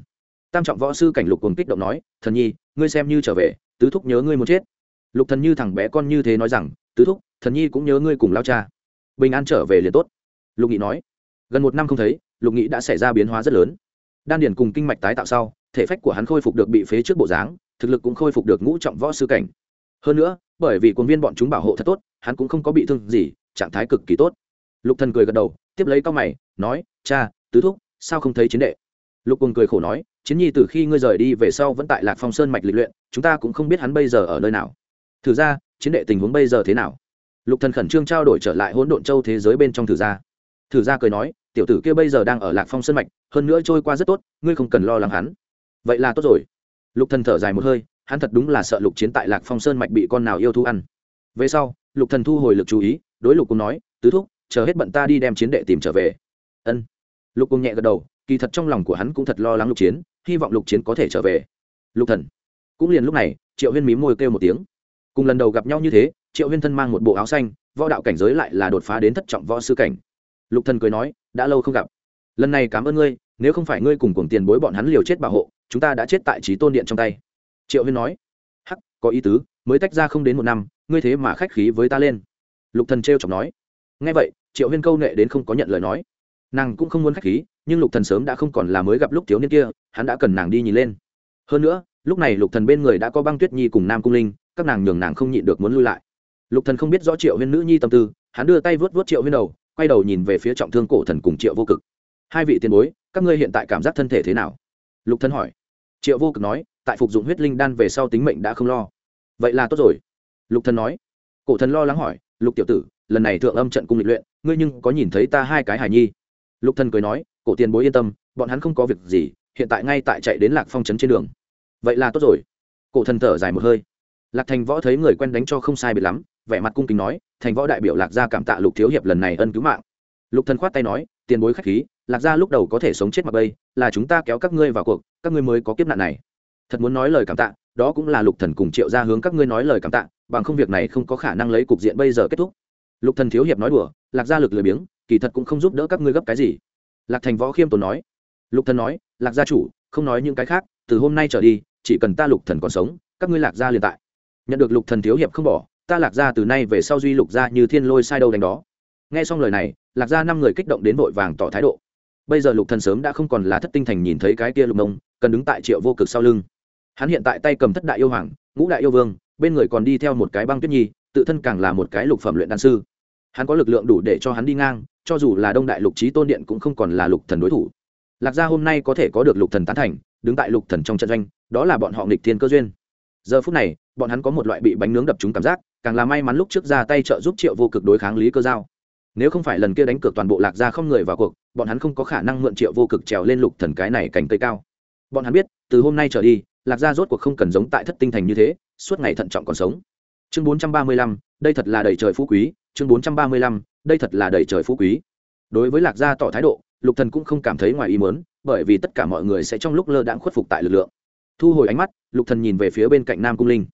Tam trọng võ sư cảnh lục cùng kích động nói, thần nhi, ngươi xem như trở về, tứ thúc nhớ ngươi muốn chết. Lục thần như thằng bé con như thế nói rằng, tứ thúc, thần nhi cũng nhớ ngươi cùng lao cha. Bình an trở về liền tốt. Lục nghị nói. Gần một năm không thấy, lục nghị đã xảy ra biến hóa rất lớn. Đan điển cùng kinh mạch tái tạo sau, thể phách của hắn khôi phục được bị phế trước bộ dáng, thực lực cũng khôi phục được ngũ trọng võ sư cảnh hơn nữa, bởi vì quân viên bọn chúng bảo hộ thật tốt, hắn cũng không có bị thương gì, trạng thái cực kỳ tốt. Lục thần cười gật đầu, tiếp lấy cao mày, nói, cha, tứ thúc, sao không thấy chiến đệ? Lục quân cười khổ nói, chiến nhi từ khi ngươi rời đi về sau vẫn tại lạc phong sơn mạch lịch luyện, chúng ta cũng không biết hắn bây giờ ở nơi nào. Thử ra, chiến đệ tình huống bây giờ thế nào? Lục thần khẩn trương trao đổi trở lại hỗn độn châu thế giới bên trong thử ra. Thử ra cười nói, tiểu tử kia bây giờ đang ở lạc phong sơn mạch, hơn nữa trôi qua rất tốt, ngươi không cần lo lắng hắn. Vậy là tốt rồi. Lục thần thở dài một hơi hắn thật đúng là sợ lục chiến tại lạc phong sơn mạch bị con nào yêu thú ăn. Về sau, lục thần thu hồi lực chú ý, đối lục cung nói, tứ thúc, chờ hết bận ta đi đem chiến đệ tìm trở về. Ân. Lục cung nhẹ gật đầu, kỳ thật trong lòng của hắn cũng thật lo lắng lục chiến, hy vọng lục chiến có thể trở về. Lục thần. Cũng liền lúc này, triệu huyên mím môi kêu một tiếng. Cùng lần đầu gặp nhau như thế, triệu huyên thân mang một bộ áo xanh, võ đạo cảnh giới lại là đột phá đến thất trọng võ sư cảnh. Lục thần cười nói, đã lâu không gặp. Lần này cảm ơn ngươi, nếu không phải ngươi cùng cuồng tiền bối bọn hắn liều chết bảo hộ, chúng ta đã chết tại trí tôn điện trong tay triệu huyên nói. Hắc, có ý tứ, mới tách ra không đến một năm, ngươi thế mà khách khí với ta lên. Lục thần trêu chọc nói. Nghe vậy, triệu huyên câu nệ đến không có nhận lời nói. Nàng cũng không muốn khách khí, nhưng lục thần sớm đã không còn là mới gặp lúc thiếu niên kia, hắn đã cần nàng đi nhìn lên. Hơn nữa, lúc này lục thần bên người đã có băng tuyết nhi cùng nam cung linh, các nàng nhường nàng không nhịn được muốn lui lại. Lục thần không biết rõ triệu huyên nữ nhi tâm tư, hắn đưa tay vớt vớt triệu huyên đầu, quay đầu nhìn về phía trọng thương cổ thần cùng triệu vô cực. Hai vị tiền bối, các ngươi hiện tại cảm giác thân thể thế nào? Lục thần hỏi. Triệu vô cực nói tại phục dụng huyết linh đan về sau tính mệnh đã không lo. Vậy là tốt rồi. Lục thần nói. Cổ thần lo lắng hỏi, lục tiểu tử, lần này thượng âm trận cung lịch luyện, ngươi nhưng có nhìn thấy ta hai cái hài nhi? Lục thần cười nói, cổ tiền bối yên tâm, bọn hắn không có việc gì, hiện tại ngay tại chạy đến lạc phong trấn trên đường. Vậy là tốt rồi. Cổ thần thở dài một hơi. Lạc thành võ thấy người quen đánh cho không sai biệt lắm, vẻ mặt cung kính nói, thành võ đại biểu lạc gia cảm tạ lục thiếu hiệp lần này ân cứu mạng. Lục thần khoát tay nói, tiền bối khách khí, lạc gia lúc đầu có thể sống chết mặc bây, là chúng ta kéo các ngươi vào cuộc, các ngươi mới có kiếp nạn này thật muốn nói lời cảm tạ, đó cũng là lục thần cùng triệu gia hướng các ngươi nói lời cảm tạ, bằng không việc này không có khả năng lấy cục diện bây giờ kết thúc. Lục thần thiếu hiệp nói đùa, lạc gia lực lười biếng, kỳ thật cũng không giúp đỡ các ngươi gấp cái gì. Lạc thành võ khiêm tốn nói. Lục thần nói, lạc gia chủ, không nói những cái khác, từ hôm nay trở đi, chỉ cần ta lục thần còn sống, các ngươi lạc gia liền tại. Nhận được lục thần thiếu hiệp không bỏ, ta lạc gia từ nay về sau duy lục gia như thiên lôi sai đâu đánh đó. Nghe xong lời này, lạc gia năm người kích động đến vội vàng tỏ thái độ. Bây giờ lục thần sớm đã không còn là thất tinh thành nhìn thấy cái kia lục mông, cần đứng tại triệu vô cực sau lưng hắn hiện tại tay cầm thất đại yêu hoàng, ngũ đại yêu vương, bên người còn đi theo một cái băng tuyết nhi, tự thân càng là một cái lục phẩm luyện đan sư. Hắn có lực lượng đủ để cho hắn đi ngang, cho dù là đông đại lục trí tôn điện cũng không còn là lục thần đối thủ. Lạc gia hôm nay có thể có được lục thần tán thành, đứng tại lục thần trong trận doanh, đó là bọn họ nghịch thiên cơ duyên. Giờ phút này, bọn hắn có một loại bị bánh nướng đập trúng cảm giác, càng là may mắn lúc trước ra tay trợ giúp triệu vô cực đối kháng lý cơ giao. Nếu không phải lần kia đánh cược toàn bộ lạc gia không người vào cuộc, bọn hắn không có khả năng mượn triệu vô cực trèo lên lục thần cái này cành cây cao. Bọn hắn biết, từ hôm nay trở đi lạc gia rốt cuộc không cần giống tại thất tinh thành như thế, suốt ngày thận trọng còn sống. Chương bốn trăm ba mươi lăm, đây thật là đầy trời phú quý. Chương bốn trăm ba mươi lăm, đây thật là đầy trời phú quý. Đối với lạc gia tỏ thái độ, lục thần cũng không cảm thấy ngoài ý muốn, bởi vì tất cả mọi người sẽ trong lúc lơ đãng khuất phục tại lực lượng. Thu hồi ánh mắt, lục thần nhìn về phía bên cạnh nam cung linh.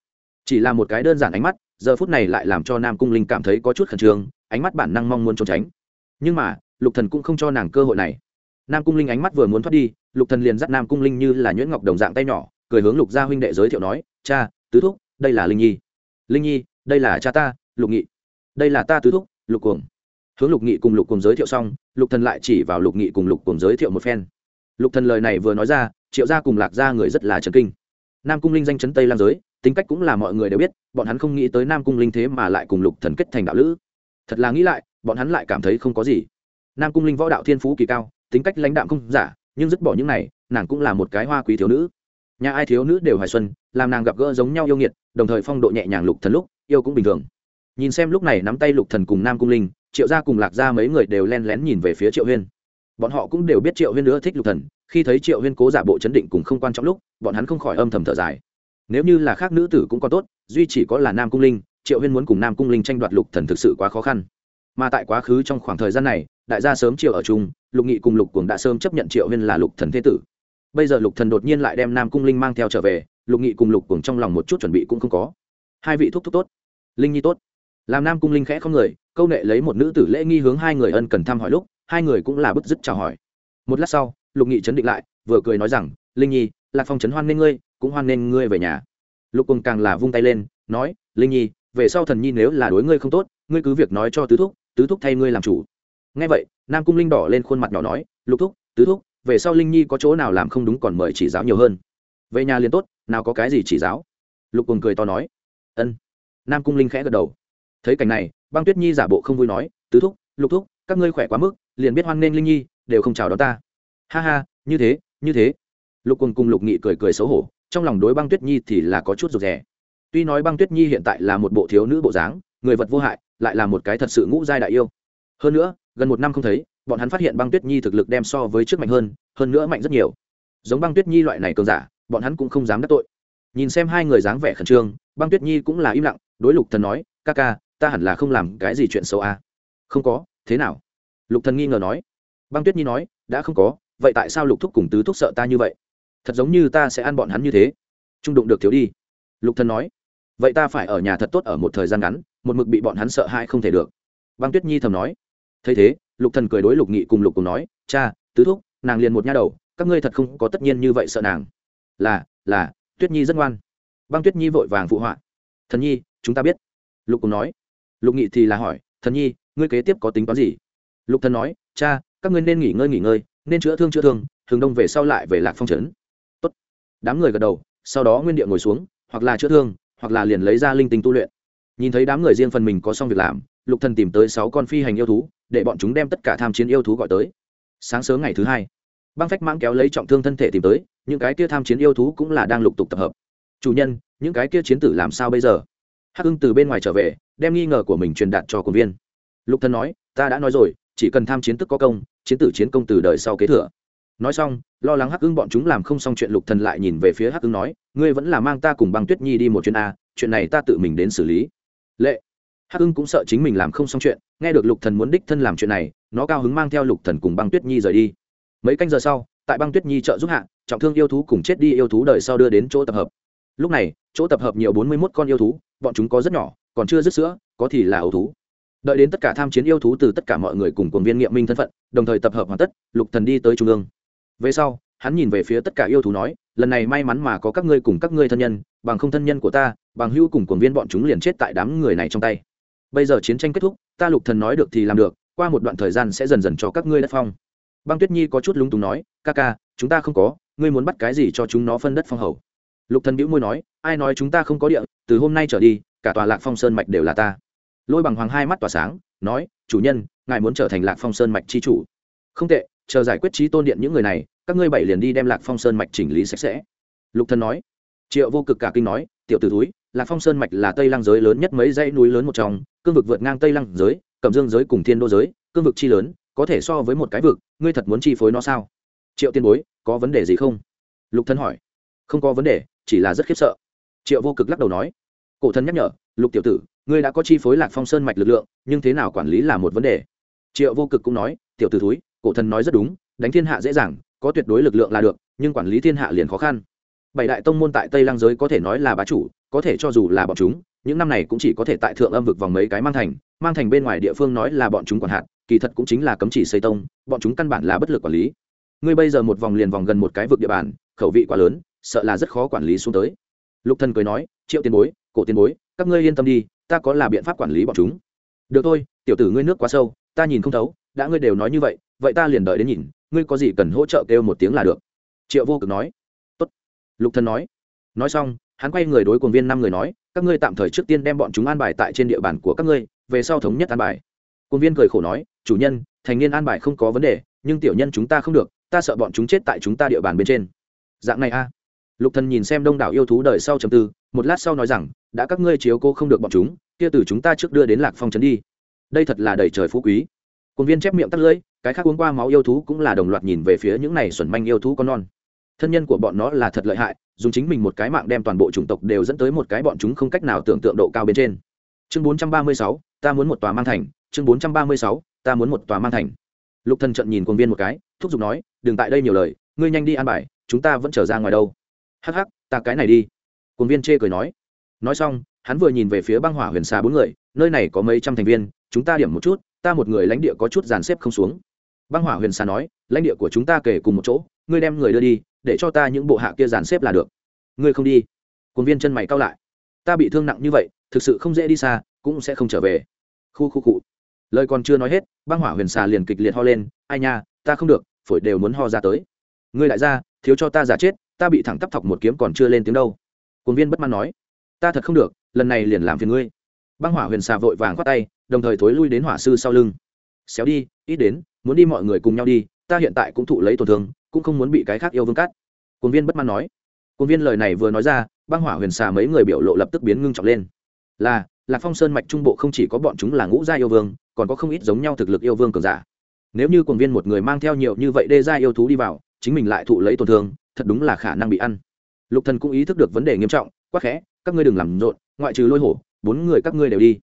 Chỉ là một cái đơn giản ánh mắt, giờ phút này lại làm cho nam cung linh cảm thấy có chút khẩn trương, ánh mắt bản năng mong muốn trốn tránh. Nhưng mà, lục thần cũng không cho nàng cơ hội này. Nam cung linh ánh mắt vừa muốn thoát đi, lục thần liền dắt nam cung linh như là nhuyễn ngọc đồng dạng tay nhỏ cười hướng lục gia huynh đệ giới thiệu nói, cha, tứ thúc, đây là linh nhi. Linh nhi, đây là cha ta, lục nghị. Đây là ta tứ thúc, lục cuồng. Hướng lục nghị cùng lục cuồng giới thiệu xong, lục thần lại chỉ vào lục nghị cùng lục cuồng giới thiệu một phen. Lục thần lời này vừa nói ra, triệu gia cùng lạc gia người rất là chấn kinh. Nam cung linh danh chấn tây lam giới, tính cách cũng là mọi người đều biết, bọn hắn không nghĩ tới nam cung linh thế mà lại cùng lục thần kết thành đạo lữ. Thật là nghĩ lại, bọn hắn lại cảm thấy không có gì. Nam cung linh võ đạo thiên phú kỳ cao, tính cách lãnh đạm không giả, nhưng dứt bỏ những này, nàng cũng là một cái hoa quý thiếu nữ nhà ai thiếu nữ đều hoài xuân, làm nàng gặp gỡ giống nhau yêu nghiệt, đồng thời phong độ nhẹ nhàng lục thần lúc, yêu cũng bình thường. Nhìn xem lúc này nắm tay lục thần cùng nam cung linh, triệu gia cùng lạc gia mấy người đều len lén nhìn về phía triệu huyên. Bọn họ cũng đều biết triệu huyên nữa thích lục thần, khi thấy triệu huyên cố giả bộ chấn định cùng không quan trọng lúc, bọn hắn không khỏi âm thầm thở dài. Nếu như là khác nữ tử cũng còn tốt, duy chỉ có là nam cung linh, triệu huyên muốn cùng nam cung linh tranh đoạt lục thần thực sự quá khó khăn. Mà tại quá khứ trong khoảng thời gian này, đại gia sớm triệu ở chung, lục nghị cùng lục cuồng đã sớm chấp nhận triệu huyên là lục thần thế tử bây giờ lục thần đột nhiên lại đem nam cung linh mang theo trở về, lục nghị cùng lục cùng trong lòng một chút chuẩn bị cũng không có. Hai vị thúc thúc tốt, linh nhi tốt. Làm nam cung linh khẽ không người, câu nệ lấy một nữ tử lễ nghi hướng hai người ân cần thăm hỏi lúc, hai người cũng là bứt dứt chào hỏi. Một lát sau, lục nghị chấn định lại, vừa cười nói rằng, linh nhi, lạc phong chấn hoan nên ngươi, cũng hoan nên ngươi về nhà. Lục cùng càng là vung tay lên, nói, linh nhi, về sau thần nhi nếu là đối ngươi không tốt, ngươi cứ việc nói cho tứ thúc tứ thúc thay ngươi làm chủ. Nghe vậy, nam cung linh đỏ lên khuôn mặt nhỏ nói, lục thúc, tứ thúc về sau linh nhi có chỗ nào làm không đúng còn mời chỉ giáo nhiều hơn. Về nhà liền tốt, nào có cái gì chỉ giáo? Lục cùng cười to nói. Ân. Nam cung linh khẽ gật đầu. Thấy cảnh này, băng tuyết nhi giả bộ không vui nói, tứ thúc, lục thúc, các ngươi khỏe quá mức, liền biết hoan nghênh linh nhi, đều không chào đón ta. Ha ha, như thế như thế. Lục cùng cùng lục nghị cười cười xấu hổ, trong lòng đối băng tuyết nhi thì là có chút rụt rè. Tuy nói băng tuyết nhi hiện tại là một bộ thiếu nữ bộ dáng, người vật vô hại, lại là một cái thật sự ngũ giai đại yêu. Hơn nữa, gần một năm không thấy bọn hắn phát hiện băng tuyết nhi thực lực đem so với trước mạnh hơn hơn nữa mạnh rất nhiều. Giống băng tuyết nhi loại này cường giả, bọn hắn cũng không dám đắc tội. Nhìn xem hai người dáng vẻ khẩn trương, băng tuyết nhi cũng là im lặng, đối lục thần nói, ca ca, ta hẳn là không làm cái gì chuyện xấu à? Không có, thế nào? Lục thần nghi ngờ nói. Băng tuyết nhi nói, đã không có, vậy tại sao lục thúc cùng tứ thúc sợ ta như vậy? Thật giống như ta sẽ ăn bọn hắn như thế. Trung đụng được thiếu đi. Lục thần nói. Vậy ta phải ở nhà thật tốt ở một thời gian ngắn, một mực bị bọn hắn sợ hãi không thể được. Băng tuyết nhi thầm nói. Thấy thế lục thần cười đối lục nghị cùng lục cùng nói, cha, tứ thúc, nàng liền một nha đầu, các ngươi thật không có tất nhiên như vậy sợ nàng. Là là, tuyết nhi rất ngoan. Băng tuyết nhi vội vàng phụ họa, thần nhi, chúng ta biết. Lục cùng nói, lục nghị thì là hỏi, thần nhi, ngươi kế tiếp có tính toán gì? Lục thần nói, cha, các ngươi nên nghỉ ngơi nghỉ ngơi, nên chữa thương chữa thương thường đông về sau lại về lạc phong trấn. Tốt. Đám người gật đầu, sau đó nguyên địa ngồi xuống, hoặc là chữa thương, hoặc là liền lấy ra linh tinh tu luyện. Nhìn thấy đám người riêng phần mình có xong việc làm, lục thần tìm tới sáu con phi hành yêu thú để bọn chúng đem tất cả tham chiến yêu thú gọi tới. Sáng sớm ngày thứ hai, băng phách mãng kéo lấy trọng thương thân thể tìm tới, những cái kia tham chiến yêu thú cũng là đang lục tục tập hợp. Chủ nhân, những cái kia chiến tử làm sao bây giờ? Hắc hưng từ bên ngoài trở về, đem nghi ngờ của mình truyền đạt cho quân viên. Lục thần nói, ta đã nói rồi, chỉ cần tham chiến tức có công, chiến tử chiến công từ đời sau kế thừa. Nói xong, lo lắng hắc ưng bọn chúng làm không xong chuyện, lục thần lại nhìn về phía hắc ưng nói, ngươi vẫn là mang ta cùng băng tuyết nhi đi một chuyến a, chuyện này ta tự mình đến xử lý. Lệ hắc ưng cũng sợ chính mình làm không xong chuyện, nghe được lục thần muốn đích thân làm chuyện này, nó cao hứng mang theo lục thần cùng băng tuyết nhi rời đi. Mấy canh giờ sau, tại băng tuyết nhi trợ giúp hạ, trọng thương yêu thú cùng chết đi yêu thú đời sau đưa đến chỗ tập hợp. Lúc này, chỗ tập hợp nhiều bốn mươi 41 con yêu thú, bọn chúng có rất nhỏ, còn chưa dứt sữa, có thì là ấu thú. Đợi đến tất cả tham chiến yêu thú từ tất cả mọi người cùng cuồng viên nghiệm minh thân phận, đồng thời tập hợp hoàn tất, lục thần đi tới trung ương. Về sau, hắn nhìn về phía tất cả yêu thú nói, lần này may mắn mà có các ngươi cùng các ngươi thân nhân, bằng không thân nhân của ta, bằng hữu cùng cuồng viên bọn chúng liền chết tại đám người này trong tay bây giờ chiến tranh kết thúc, ta lục thần nói được thì làm được, qua một đoạn thời gian sẽ dần dần cho các ngươi đất phong. Băng tuyết nhi có chút lúng túng nói, ca ca, chúng ta không có, ngươi muốn bắt cái gì cho chúng nó phân đất phong hầu? Lục thần bĩu môi nói, ai nói chúng ta không có địa, từ hôm nay trở đi, cả tòa lạc phong sơn mạch đều là ta. Lôi bằng hoàng hai mắt tỏa sáng, nói, chủ nhân, ngài muốn trở thành lạc phong sơn mạch chi chủ? Không tệ, chờ giải quyết trí tôn điện những người này, các ngươi bảy liền đi đem lạc phong sơn mạch chỉnh lý sạch sẽ. Lục thần nói. Triệu vô cực cả kinh nói, tiểu tử túi lạc phong sơn mạch là tây lăng giới lớn nhất mấy dãy núi lớn một trong, cương vực vượt ngang tây lăng giới, cẩm dương giới cùng thiên đô giới, cương vực chi lớn, có thể so với một cái vực, ngươi thật muốn chi phối nó sao? Triệu tiên bối, có vấn đề gì không? Lục thần hỏi. Không có vấn đề, chỉ là rất khiếp sợ. Triệu vô cực lắc đầu nói. Cổ thần nhắc nhở, lục tiểu tử, ngươi đã có chi phối lạc phong sơn mạch lực lượng, nhưng thế nào quản lý là một vấn đề? Triệu vô cực cũng nói, tiểu tử thúi, cổ thần nói rất đúng, đánh thiên hạ dễ dàng, có tuyệt đối lực lượng là được, nhưng quản lý thiên hạ liền khó khăn bảy đại tông môn tại tây lang giới có thể nói là bá chủ, có thể cho dù là bọn chúng, những năm này cũng chỉ có thể tại thượng âm vực vòng mấy cái mang thành mang thành bên ngoài địa phương nói là bọn chúng quản hạt, kỳ thật cũng chính là cấm chỉ xây tông, bọn chúng căn bản là bất lực quản lý. Ngươi bây giờ một vòng liền vòng gần một cái vực địa bàn, khẩu vị quá lớn, sợ là rất khó quản lý xuống tới. Lục thần cười nói, triệu tiền bối, cổ tiền bối, các ngươi yên tâm đi, ta có là biện pháp quản lý bọn chúng. Được thôi, tiểu tử ngươi nước quá sâu, ta nhìn không thấu, đã ngươi đều nói như vậy vậy ta liền đợi đến nhìn, ngươi có gì cần hỗ trợ kêu một tiếng là được. Triệu vô cực nói lục thần nói. Nói xong, hắn quay người đối cuồng viên năm người nói, các ngươi tạm thời trước tiên đem bọn chúng an bài tại trên địa bàn của các ngươi, về sau thống nhất an bài. Cuồng viên cười khổ nói, chủ nhân, thành niên an bài không có vấn đề, nhưng tiểu nhân chúng ta không được, ta sợ bọn chúng chết tại chúng ta địa bàn bên trên. Dạng này a. Lục thần nhìn xem đông đảo yêu thú đời sau trầm tư, một lát sau nói rằng, đã các ngươi chiếu cố không được bọn chúng, kia từ chúng ta trước đưa đến lạc phong trấn đi. Đây thật là đầy trời phú quý. Quân viên chép miệng tắt lưỡi, cái khác uống qua máu yêu thú cũng là đồng loạt nhìn về phía những này xuẩn manh yêu thú con non thân nhân của bọn nó là thật lợi hại dùng chính mình một cái mạng đem toàn bộ chủng tộc đều dẫn tới một cái bọn chúng không cách nào tưởng tượng độ cao bên trên. Chương 436, ta muốn một tòa mang thành. Chương 436, ta muốn một tòa mang thành. Lục thần trận nhìn quân viên một cái thúc giục nói đừng tại đây nhiều lời ngươi nhanh đi an bài chúng ta vẫn trở ra ngoài đâu. Hắc hắc ta cái này đi. Quân viên chê cười nói. Nói xong hắn vừa nhìn về phía băng hỏa huyền xà bốn người nơi này có mấy trăm thành viên chúng ta điểm một chút ta một người lãnh địa có chút dàn xếp không xuống. Băng hỏa huyền xà nói lãnh địa của chúng ta kể cùng một chỗ ngươi đem người đưa đi để cho ta những bộ hạ kia dàn xếp là được. Ngươi không đi. Quân viên chân mày cao lại. Ta bị thương nặng như vậy, thực sự không dễ đi xa, cũng sẽ không trở về. Khu khu cụ lời còn chưa nói hết, băng hỏa huyền xà liền kịch liệt ho lên, ai nha, ta không được, phổi đều muốn ho ra tới. Ngươi lại ra, thiếu cho ta giả chết, ta bị thẳng tắp thọc một kiếm còn chưa lên tiếng đâu. Quân viên bất mãn nói. Ta thật không được, lần này liền làm phiền ngươi. Băng hỏa huyền xà vội vàng khoát tay, đồng thời thối lui đến hỏa sư sau lưng. Xéo đi, ít đến, muốn đi mọi người cùng nhau đi ta hiện tại cũng thụ lấy tổn thương, cũng không muốn bị cái khác yêu vương cắt. Quân viên bất mãn nói. Quân viên lời này vừa nói ra, băng hỏa huyền xà mấy người biểu lộ lập tức biến ngưng trọng lên. Là, lạc phong sơn mạch trung bộ không chỉ có bọn chúng là ngũ gia yêu vương, còn có không ít giống nhau thực lực yêu vương cường giả. Nếu như quân viên một người mang theo nhiều như vậy đê gia yêu thú đi vào, chính mình lại thụ lấy tổn thương, thật đúng là khả năng bị ăn. Lục thần cũng ý thức được vấn đề nghiêm trọng quá khẽ, các ngươi đừng làm rộn, ngoại trừ lôi hổ, bốn người các ngươi đều đi.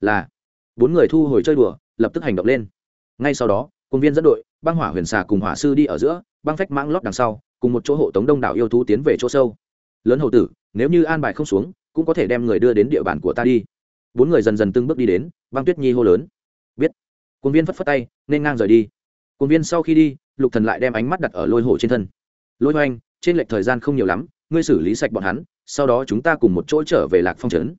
Là, bốn người thu hồi chơi đùa, lập tức hành động lên. Ngay sau đó công viên dẫn đội băng hỏa huyền xà cùng hỏa sư đi ở giữa, băng phách mãng lót đằng sau, cùng một chỗ hộ tống đông đảo yêu thú tiến về chỗ sâu. Lớn hầu tử, nếu như an bài không xuống, cũng có thể đem người đưa đến địa bàn của ta đi. Bốn người dần dần từng bước đi đến, băng tuyết nhi hô lớn. Biết. Quân viên phất phất tay, nên ngang rời đi. Quân viên sau khi đi, lục thần lại đem ánh mắt đặt ở lôi hổ trên thân. Lôi hoành, trên lệch thời gian không nhiều lắm, ngươi xử lý sạch bọn hắn, sau đó chúng ta cùng một chỗ trở về lạc phong trấn.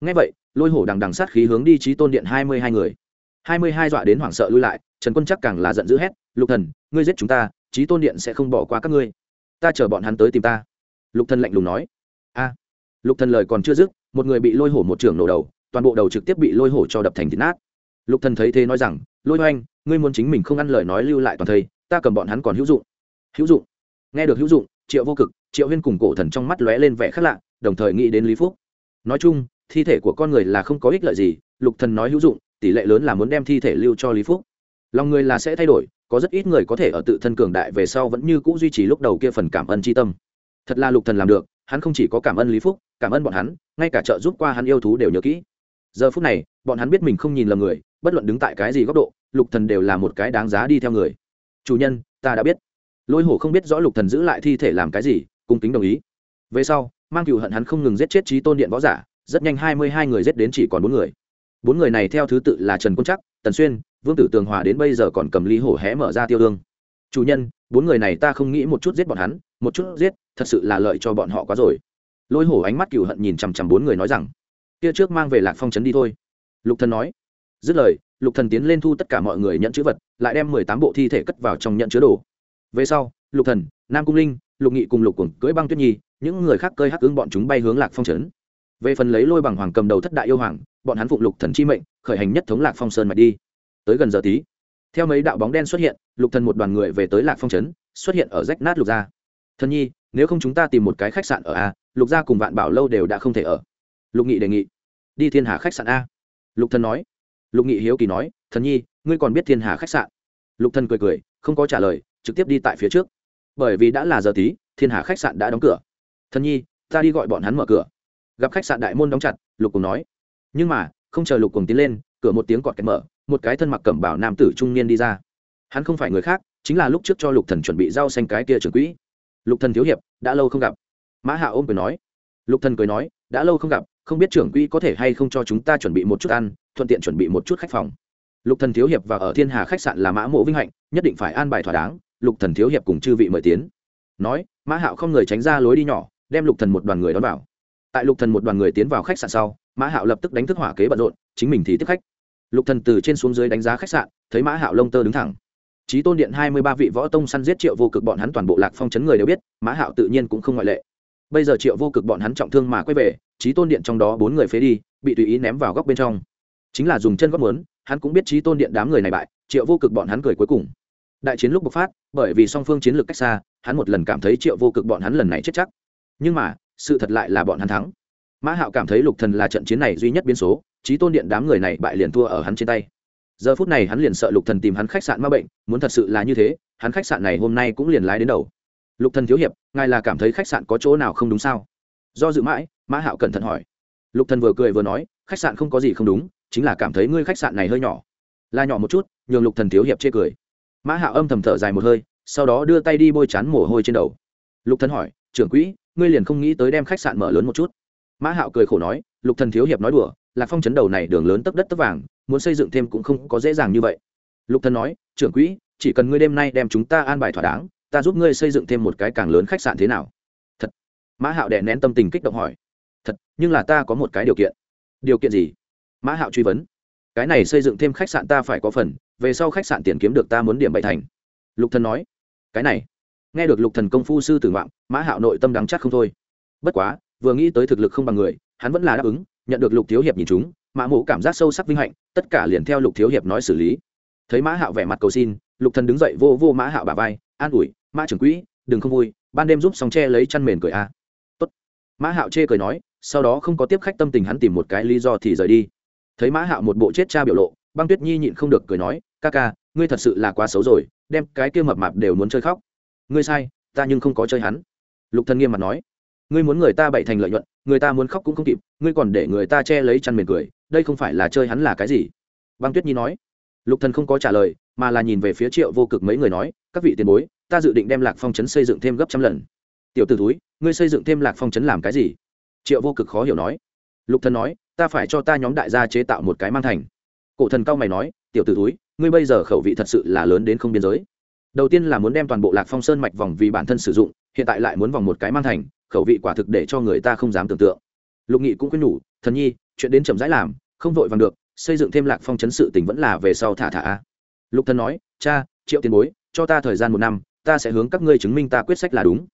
Ngay vậy, lôi hổ đằng đằng sát khí hướng đi trí tôn điện hai mươi hai người hai mươi hai dọa đến hoảng sợ lui lại, trần quân chắc càng là giận dữ hét, lục thần, ngươi giết chúng ta trí tôn điện sẽ không bỏ qua các ngươi. Ta chờ bọn hắn tới tìm ta. Lục thần lạnh lùng nói. A. Lục thần lời còn chưa dứt, một người bị lôi hổ một trưởng nổ đầu, toàn bộ đầu trực tiếp bị lôi hổ cho đập thành thịt nát. Lục thần thấy thế nói rằng, lôi hoanh ngươi muốn chính mình không ăn lời nói lưu lại toàn thây, ta cầm bọn hắn còn hữu dụng. Hữu dụng? Nghe được hữu dụng, triệu vô cực, triệu huyên cùng cổ thần trong mắt lóe lên vẻ khác lạ, đồng thời nghĩ đến lý phúc. Nói chung, thi thể của con người là không có ích lợi gì, lục thần nói hữu dụng tỷ lệ lớn là muốn đem thi thể lưu cho lý phúc. Lòng người là sẽ thay đổi, có rất ít người có thể ở tự thân cường đại về sau vẫn như cũ duy trì lúc đầu kia phần cảm ơn tri tâm. Thật là lục thần làm được, hắn không chỉ có cảm ơn lý phúc, cảm ơn bọn hắn, ngay cả trợ giúp qua hắn yêu thú đều nhớ kỹ. Giờ phút này, bọn hắn biết mình không nhìn lầm người, bất luận đứng tại cái gì góc độ, lục thần đều là một cái đáng giá đi theo người. Chủ nhân, ta đã biết. Lôi hổ không biết rõ lục thần giữ lại thi thể làm cái gì, cung kính đồng ý. Về sau, mang cựu hận hắn không ngừng giết chết trí tôn điện võ giả, rất nhanh hai mươi hai người giết đến chỉ còn bốn người bốn người này theo thứ tự là trần quân chắc tần xuyên, vương tử tường hòa đến bây giờ còn cầm ly hổ hé mở ra tiêu đương. Chủ nhân, bốn người này ta không nghĩ một chút giết bọn hắn, một chút giết, thật sự là lợi cho bọn họ quá rồi. Lôi hổ ánh mắt cựu hận nhìn chằm chằm bốn người nói rằng, kia trước mang về lạc phong trấn đi thôi. Lục thần nói. Dứt lời, lục thần tiến lên thu tất cả mọi người nhận chữ vật, lại đem mười tám bộ thi thể cất vào trong nhận chứa đồ. Về sau, lục thần, nam cung linh, lục nghị cùng lục cuồng cưỡi băng tuyết nhi, những người khác cơi hắc ứng bọn chúng bay hướng lạc phong trấn. Về phần lấy lôi bằng hoàng cầm đầu thất đại yêu hoàng bọn hắn phụng lục thần chi mệnh, khởi hành nhất thống lạc phong sơn mạch đi. Tới gần giờ tí, theo mấy đạo bóng đen xuất hiện, lục thần một đoàn người về tới lạc phong trấn, xuất hiện ở rách nát lục gia. Thần nhi, nếu không chúng ta tìm một cái khách sạn ở a, lục gia cùng vạn bảo lâu đều đã không thể ở. Lục nghị đề nghị. Đi thiên hà khách sạn a. Lục thần nói. Lục nghị hiếu kỳ nói, thần nhi, ngươi còn biết thiên hà khách sạn? Lục thần cười cười, không có trả lời, trực tiếp đi tại phía trước. Bởi vì đã là giờ tí, thiên hà khách sạn đã đóng cửa. Thần nhi, ta đi gọi bọn hắn mở cửa. Gặp khách sạn đại môn đóng chặt, lục cùng nói nhưng mà, không chờ lục cùng tiến lên, cửa một tiếng cọt kẹt mở, một cái thân mặc cẩm bảo nam tử trung niên đi ra. Hắn không phải người khác, chính là lúc trước cho lục thần chuẩn bị rau xanh cái kia trưởng quỹ. Lục thần thiếu hiệp, đã lâu không gặp. Mã hạ ôm cười nói. Lục thần cười nói, đã lâu không gặp, không biết trưởng quỹ có thể hay không cho chúng ta chuẩn bị một chút ăn, thuận tiện chuẩn bị một chút khách phòng. Lục thần thiếu hiệp và ở thiên hà khách sạn là mã mộ vinh hạnh, nhất định phải an bài thỏa đáng, lục thần thiếu hiệp cùng chư vị mời tiến. Nói, mã hạo không người tránh ra lối đi nhỏ, đem lục thần một đoàn người đón vào. Tại lục thần một đoàn người tiến vào khách sạn sau mã hạo lập tức đánh thức hỏa kế bận rộn, chính mình thì tiếp khách. Lục thần từ trên xuống dưới đánh giá khách sạn, thấy mã hạo lông tơ đứng thẳng. Trí tôn điện hai mươi ba vị võ tông săn giết triệu vô cực bọn hắn toàn bộ lạc phong chấn người đều biết, mã hạo tự nhiên cũng không ngoại lệ. Bây giờ triệu vô cực bọn hắn trọng thương mà quay về trí tôn điện trong đó bốn người phế đi, bị tùy ý ném vào góc bên trong. Chính là dùng chân góp muốn, hắn cũng biết trí tôn điện đám người này bại, triệu vô cực bọn hắn cười cuối cùng. Đại chiến lúc bộc phát, bởi vì song phương chiến lược cách xa, hắn một lần cảm thấy triệu vô cực bọn hắn lần này chết chắc. Nhưng mà, sự thật lại là bọn hắn thắng mã hạo cảm thấy lục thần là trận chiến này duy nhất biến số trí tôn điện đám người này bại liền thua ở hắn trên tay. Giờ phút này hắn liền sợ lục thần tìm hắn khách sạn ma bệnh, muốn thật sự là như thế, hắn khách sạn này hôm nay cũng liền lái đến đầu. Lục thần thiếu hiệp, ngài là cảm thấy khách sạn có chỗ nào không đúng sao? Do dự mãi, mã hạo cẩn thận hỏi. Lục thần vừa cười vừa nói, khách sạn không có gì không đúng, chính là cảm thấy ngươi khách sạn này hơi nhỏ. Là nhỏ một chút, nhường lục thần thiếu hiệp chê cười. Mã hạo âm thầm thở dài một hơi, sau đó đưa tay đi bôi chán mồ hôi trên đầu. Lục thần hỏi, trưởng quỹ, ngươi liền không nghĩ tới đem khách sạn mở lớn một chút? Mã hạo cười khổ nói, lục thần thiếu hiệp nói đùa, lạc phong chấn đầu này đường lớn tấp đất tấp vàng, muốn xây dựng thêm cũng không có dễ dàng như vậy. Lục thần nói, trưởng quỹ, chỉ cần ngươi đêm nay đem chúng ta an bài thỏa đáng, ta giúp ngươi xây dựng thêm một cái càng lớn khách sạn thế nào? Thật. Mã hạo đè nén tâm tình kích động hỏi, thật, nhưng là ta có một cái điều kiện. Điều kiện gì? Mã hạo truy vấn. Cái này xây dựng thêm khách sạn ta phải có phần, về sau khách sạn tiền kiếm được ta muốn điểm bảy thành. Lục thần nói, cái này. Nghe được lục thần công phu sư tử ngoạm, mã hạo nội tâm đắng chắc không thôi. Bất quá vừa nghĩ tới thực lực không bằng người, hắn vẫn là đáp ứng, nhận được lục thiếu hiệp nhìn chúng, mã mộ cảm giác sâu sắc vinh hạnh, tất cả liền theo lục thiếu hiệp nói xử lý. Thấy mã hạo vẻ mặt cầu xin, lục thần đứng dậy vô vô mã hạo bà vai, an ủi, mã trưởng quỹ, đừng không vui, ban đêm giúp sóng che lấy chăn mền cười a. Tốt. Mã hạo chê cười nói, sau đó không có tiếp khách tâm tình hắn tìm một cái lý do thì rời đi. Thấy mã hạo một bộ chết cha biểu lộ, băng tuyết nhi nhịn không được cười nói, ca ca, ngươi thật sự là quá xấu rồi, đem cái kia mập mạp đều muốn chơi khóc. Ngươi sai, ta nhưng không có chơi hắn. Lục thần nghiêm mặt nói ngươi muốn người ta bậy thành lợi nhuận, người ta muốn khóc cũng không kịp, ngươi còn để người ta che lấy chăn mền cười, đây không phải là chơi hắn là cái gì? Băng tuyết nhi nói. Lục thần không có trả lời, mà là nhìn về phía triệu vô cực mấy người nói, các vị tiền bối, ta dự định đem lạc phong trấn xây dựng thêm gấp trăm lần. Tiểu t ử túi ngươi xây dựng thêm lạc phong trấn làm cái gì? Triệu vô cực khó hiểu nói. Lục thần nói, ta phải cho ta nhóm đại gia chế tạo một cái mang thành. Cổ thần cao mày nói, tiểu t ử túi ngươi bây giờ khẩu vị thật sự là lớn đến không biên giới. Đầu tiên là muốn đem toàn bộ lạc phong sơn mạch vòng vì bản thân sử dụng, hiện tại lại muốn vòng một cái mang thành khẩu vị quả thực để cho người ta không dám tưởng tượng. Lục nghị cũng khuyên nhủ, thần nhi, chuyện đến chậm rãi làm, không vội vàng được, xây dựng thêm lạc phong chấn sự tình vẫn là về sau thả thả lục thần nói, cha, triệu tiền bối, cho ta thời gian một năm, ta sẽ hướng các ngươi chứng minh ta quyết sách là đúng.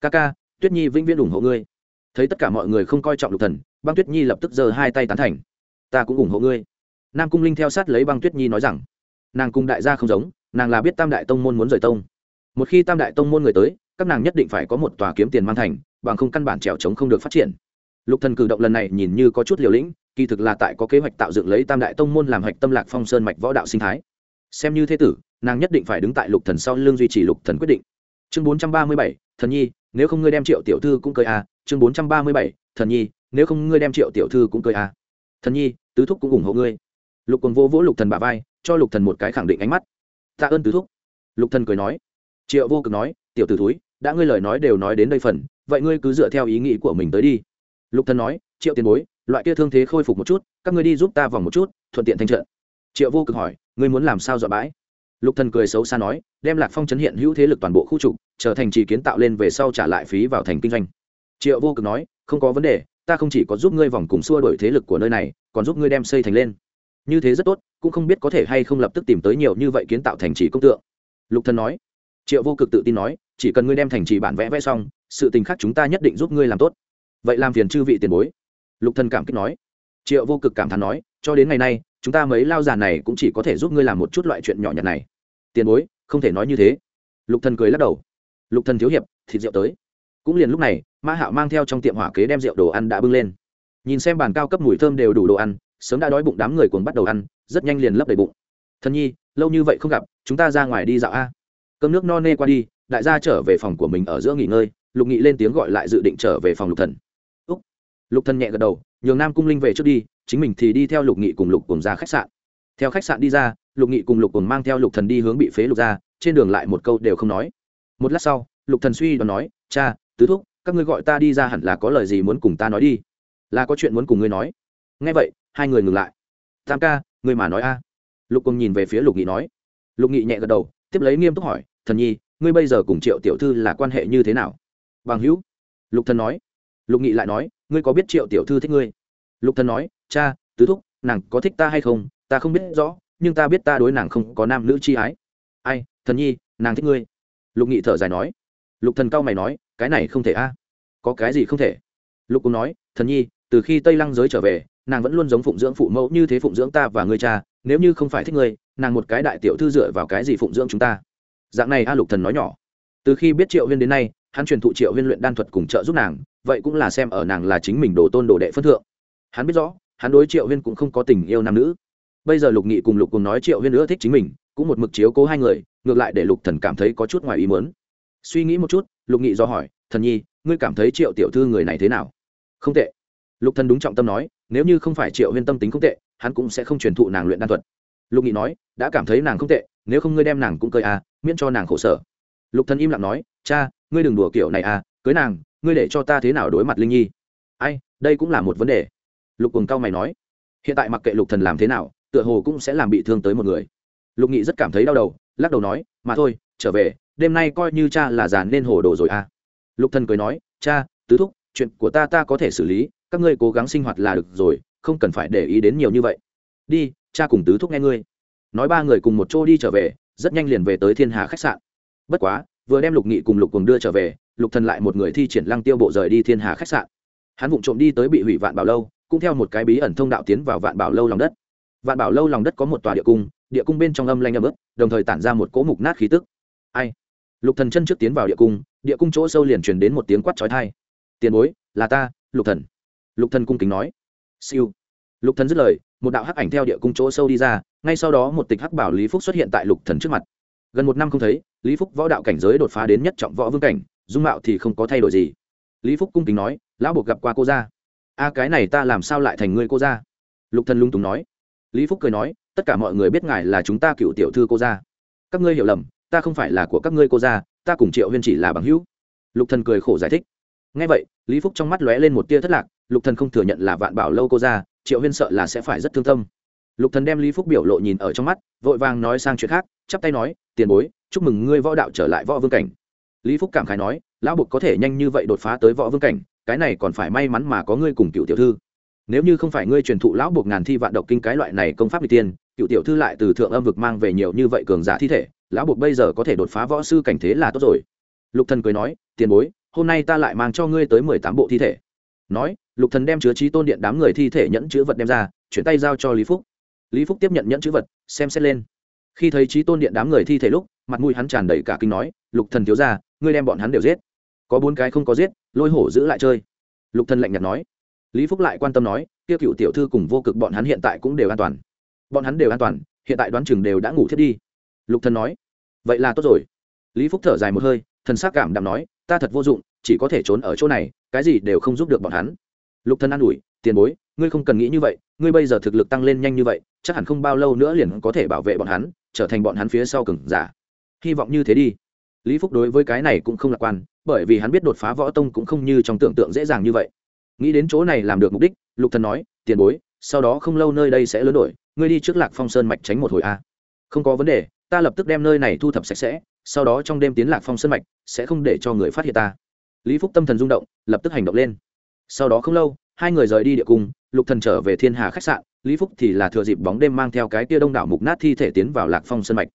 Ca ca, tuyết nhi vĩnh viễn ủng hộ ngươi. Thấy tất cả mọi người không coi trọng lục thần, băng tuyết nhi lập tức giơ hai tay tán thành. Ta cũng ủng hộ ngươi. Nam cung linh theo sát lấy băng tuyết nhi nói rằng, nàng cung đại gia không giống, nàng là biết tam đại tông môn muốn rời tông. Một khi tam đại tông môn người tới các nàng nhất định phải có một tòa kiếm tiền mang thành, bằng không căn bản trèo trống không được phát triển. Lục thần cử động lần này nhìn như có chút liều lĩnh, kỳ thực là tại có kế hoạch tạo dựng lấy tam đại tông môn làm hạch tâm lạc phong sơn mạch võ đạo sinh thái. Xem như thế tử, nàng nhất định phải đứng tại lục thần sau lưng duy trì lục thần quyết định. Chương bốn trăm ba mươi bảy, thần nhi, nếu không ngươi đem triệu tiểu thư cũng cười à. chương bốn trăm ba mươi bảy, thần nhi, nếu không ngươi đem triệu tiểu thư cũng cười à. thần nhi, tứ thúc cũng ủng hộ ngươi. Lục còn vô vỗ lục thần bả vai, cho lục thần một cái khẳng định ánh mắt. Tạ ơn tứ thúc. Lục thần cười nói. Triệu vô cực nói, tiểu tử thúi đã ngươi lời nói đều nói đến đây phần, vậy ngươi cứ dựa theo ý nghĩ của mình tới đi. Lục thần nói, triệu tiền bối, loại kia thương thế khôi phục một chút, các ngươi đi giúp ta vòng một chút, thuận tiện thanh trợ triệu vô cực hỏi, ngươi muốn làm sao dọa bãi? Lục thần cười xấu xa nói, đem lạc phong chấn hiện hữu thế lực toàn bộ khu trục, trở thành trì kiến tạo lên về sau trả lại phí vào thành kinh doanh. Triệu vô cực nói, không có vấn đề, ta không chỉ có giúp ngươi vòng cùng xua đổi thế lực của nơi này, còn giúp ngươi đem xây thành lên. Như thế rất tốt, cũng không biết có thể hay không lập tức tìm tới nhiều như vậy kiến tạo thành trì công tượng. Lục thần nói. Triệu vô cực tự tin nói chỉ cần ngươi đem thành trì bản vẽ vẽ xong, sự tình khác chúng ta nhất định giúp ngươi làm tốt. Vậy làm phiền chư vị tiền bối. Lục thần cảm kích nói. Triệu vô cực cảm thán nói, cho đến ngày nay, chúng ta mấy lao già này cũng chỉ có thể giúp ngươi làm một chút loại chuyện nhỏ nhặt này. Tiền bối, không thể nói như thế. Lục thần cười lắc đầu. Lục thần thiếu hiệp, thịt rượu tới. Cũng liền lúc này, ma hạo mang theo trong tiệm hỏa kế đem rượu đồ ăn đã bưng lên. Nhìn xem bàn cao cấp mùi thơm đều đủ đồ ăn, sớm đã đói bụng đám người cuồng bắt đầu ăn, rất nhanh liền lấp đầy bụng. Thân nhi, lâu như vậy không gặp, chúng ta ra ngoài đi dạo a. Cơm nước no nê qua đi đại gia trở về phòng của mình ở giữa nghỉ ngơi, lục nghị lên tiếng gọi lại dự định trở về phòng lục thần. Úc. Lục thần nhẹ gật đầu, nhường nam cung linh về trước đi, chính mình thì đi theo lục nghị cùng lục cùng ra khách sạn. Theo khách sạn đi ra, lục nghị cùng lục cùng mang theo lục thần đi hướng bị phế lục ra trên đường lại một câu đều không nói. Một lát sau, lục thần suy đoán nói, cha, tứ thúc, các ngươi gọi ta đi ra hẳn là có lời gì muốn cùng ta nói đi. Là có chuyện muốn cùng ngươi nói. Nghe vậy, hai người ngừng lại. Tam ca, ngươi mà nói a. Lục cùng nhìn về phía lục nghị nói. Lục nghị nhẹ gật đầu, tiếp lấy nghiêm túc hỏi, thần nhi ngươi bây giờ cùng triệu tiểu thư là quan hệ như thế nào? Bằng hữu, lục thần nói. Lục nghị lại nói, ngươi có biết triệu tiểu thư thích ngươi? Lục thần nói, cha, tứ thúc, nàng có thích ta hay không? Ta không biết rõ, nhưng ta biết ta đối nàng không có nam nữ chi ái. Ai, thần nhi, nàng thích ngươi. Lục nghị thở dài nói. Lục thần cao mày nói, cái này không thể a. Có cái gì không thể? Lục cũng nói, thần nhi, từ khi tây lăng giới trở về, nàng vẫn luôn giống phụng dưỡng phụ mẫu như thế phụng dưỡng ta và ngươi cha. Nếu như không phải thích ngươi, nàng một cái đại tiểu thư dựa vào cái gì phụng dưỡng chúng ta? Dạng này a lục thần nói nhỏ. Từ khi biết triệu huyên đến nay, hắn truyền thụ triệu huyên luyện đan thuật cùng trợ giúp nàng, vậy cũng là xem ở nàng là chính mình đồ tôn đồ đệ phân thượng. Hắn biết rõ, hắn đối triệu huyên cũng không có tình yêu nam nữ. Bây giờ lục nghị cùng lục cùng nói triệu huyên nữa thích chính mình, cũng một mực chiếu cố hai người, ngược lại để lục thần cảm thấy có chút ngoài ý muốn. Suy nghĩ một chút, lục nghị do hỏi, thần nhi, ngươi cảm thấy triệu tiểu thư người này thế nào? Không tệ. Lục thần đúng trọng tâm nói, nếu như không phải triệu huyên tâm tính không tệ, hắn cũng sẽ không truyền thụ nàng luyện đan thuật. Lục nghị nói, đã cảm thấy nàng không tệ nếu không ngươi đem nàng cũng cơi à miễn cho nàng khổ sở. Lục thần im lặng nói, cha, ngươi đừng đùa kiểu này à cưới nàng, ngươi để cho ta thế nào đối mặt linh nhi? Ai, đây cũng là một vấn đề. Lục cùng cao mày nói, hiện tại mặc kệ lục thần làm thế nào, tựa hồ cũng sẽ làm bị thương tới một người. Lục nghị rất cảm thấy đau đầu, lắc đầu nói, mà thôi, trở về, đêm nay coi như cha là già nên hồ đồ rồi à. Lục thần cười nói, cha, tứ thúc, chuyện của ta ta có thể xử lý, các ngươi cố gắng sinh hoạt là được rồi, không cần phải để ý đến nhiều như vậy. Đi, cha cùng tứ thúc nghe ngươi nói ba người cùng một chỗ đi trở về rất nhanh liền về tới thiên hà khách sạn. Bất quá vừa đem lục nghị cùng lục cùng đưa trở về lục thần lại một người thi triển lăng tiêu bộ rời đi thiên hà khách sạn. Hắn vụng trộm đi tới bị hủy vạn bảo lâu cũng theo một cái bí ẩn thông đạo tiến vào vạn bảo lâu lòng đất. Vạn bảo lâu lòng đất có một tòa địa cung địa cung bên trong âm lanh âm ướt, đồng thời tản ra một cỗ mục nát khí tức. Ai? Lục thần chân trước tiến vào địa cung địa cung chỗ sâu liền truyền đến một tiếng quát chói tai. Tiền bối là ta lục thần. Lục thần cung kính nói. Siêu. Lục thần dứt lời một đạo hắc ảnh theo địa cung chỗ sâu đi ra, ngay sau đó một tịch hắc bảo lý phúc xuất hiện tại lục thần trước mặt. Gần một năm không thấy, lý phúc võ đạo cảnh giới đột phá đến nhất trọng võ vương cảnh, dung mạo thì không có thay đổi gì. Lý phúc cung kính nói, lão buộc gặp qua cô gia. A, cái này ta làm sao lại thành ngươi cô gia? Lục thần lung túng nói. Lý phúc cười nói, tất cả mọi người biết ngài là chúng ta cựu tiểu thư cô gia. Các ngươi hiểu lầm, ta không phải là của các ngươi cô gia, ta cùng triệu huyên chỉ là bằng hữu. Lục thần cười khổ giải thích. Nghe vậy, lý phúc trong mắt lóe lên một tia thất lạc, lục thần không thừa nhận là vạn bảo lâu cô gia triệu huyên sợ là sẽ phải rất thương tâm. Lục thần đem lý phúc biểu lộ nhìn ở trong mắt, vội vàng nói sang chuyện khác, chắp tay nói, tiền bối, chúc mừng ngươi võ đạo trở lại võ vương cảnh. Lý phúc cảm khái nói, lão bục có thể nhanh như vậy đột phá tới võ vương cảnh, cái này còn phải may mắn mà có ngươi cùng cựu tiểu thư. Nếu như không phải ngươi truyền thụ lão bục ngàn thi vạn độc kinh cái loại này công pháp n tiên cựu tiểu thư lại từ thượng âm vực mang về nhiều như vậy cường giả thi thể, lão bục bây giờ có thể đột phá võ sư cảnh thế là tốt rồi. Lục thần cười nói, tiền bối, hôm nay ta lại mang cho ngươi tới mười tám bộ thi thể nói, lục thần đem chứa trí tôn điện đám người thi thể nhẫn chữ vật đem ra, chuyển tay giao cho lý phúc. Lý phúc tiếp nhận nhẫn chữ vật, xem xét lên. Khi thấy trí tôn điện đám người thi thể lúc, mặt mũi hắn tràn đầy cả kinh nói, lục thần thiếu ra ngươi đem bọn hắn đều giết. Có bốn cái không có giết, lôi hổ giữ lại chơi. Lục thần lạnh nhạt nói. Lý phúc lại quan tâm nói tiêu cựu tiểu thư cùng vô cực bọn hắn hiện tại cũng đều an toàn. Bọn hắn đều an toàn, hiện tại đoán chừng đều đã ngủ thiết đi. Lục thần nói. Vậy là tốt rồi. Lý phúc thở dài một hơi, thần sắc cảm đạm nói, ta thật vô dụng chỉ có thể trốn ở chỗ này, cái gì đều không giúp được bọn hắn. Lục Thân an ủi, tiền bối, ngươi không cần nghĩ như vậy, ngươi bây giờ thực lực tăng lên nhanh như vậy, chắc hẳn không bao lâu nữa liền có thể bảo vệ bọn hắn, trở thành bọn hắn phía sau cừng giả. Hy vọng như thế đi. Lý phúc đối với cái này cũng không lạc quan, bởi vì hắn biết đột phá võ tông cũng không như trong tưởng tượng dễ dàng như vậy. Nghĩ đến chỗ này làm được mục đích, lục thần nói, tiền bối, sau đó không lâu nơi đây sẽ lớn đổi, ngươi đi trước lạc phong sơn mạch tránh một hồi a. Không có vấn đề, ta lập tức đem nơi này thu thập sạch sẽ, sau đó trong đêm tiến lạc phong sơn mạch, sẽ không để cho người phát hiện ta lý phúc tâm thần rung động, lập tức hành động lên. Sau đó không lâu, hai người rời đi địa cung, lục thần trở về thiên hà khách sạn, lý phúc thì là thừa dịp bóng đêm mang theo cái kia đông đảo mục nát thi thể tiến vào lạc phong sân mạch.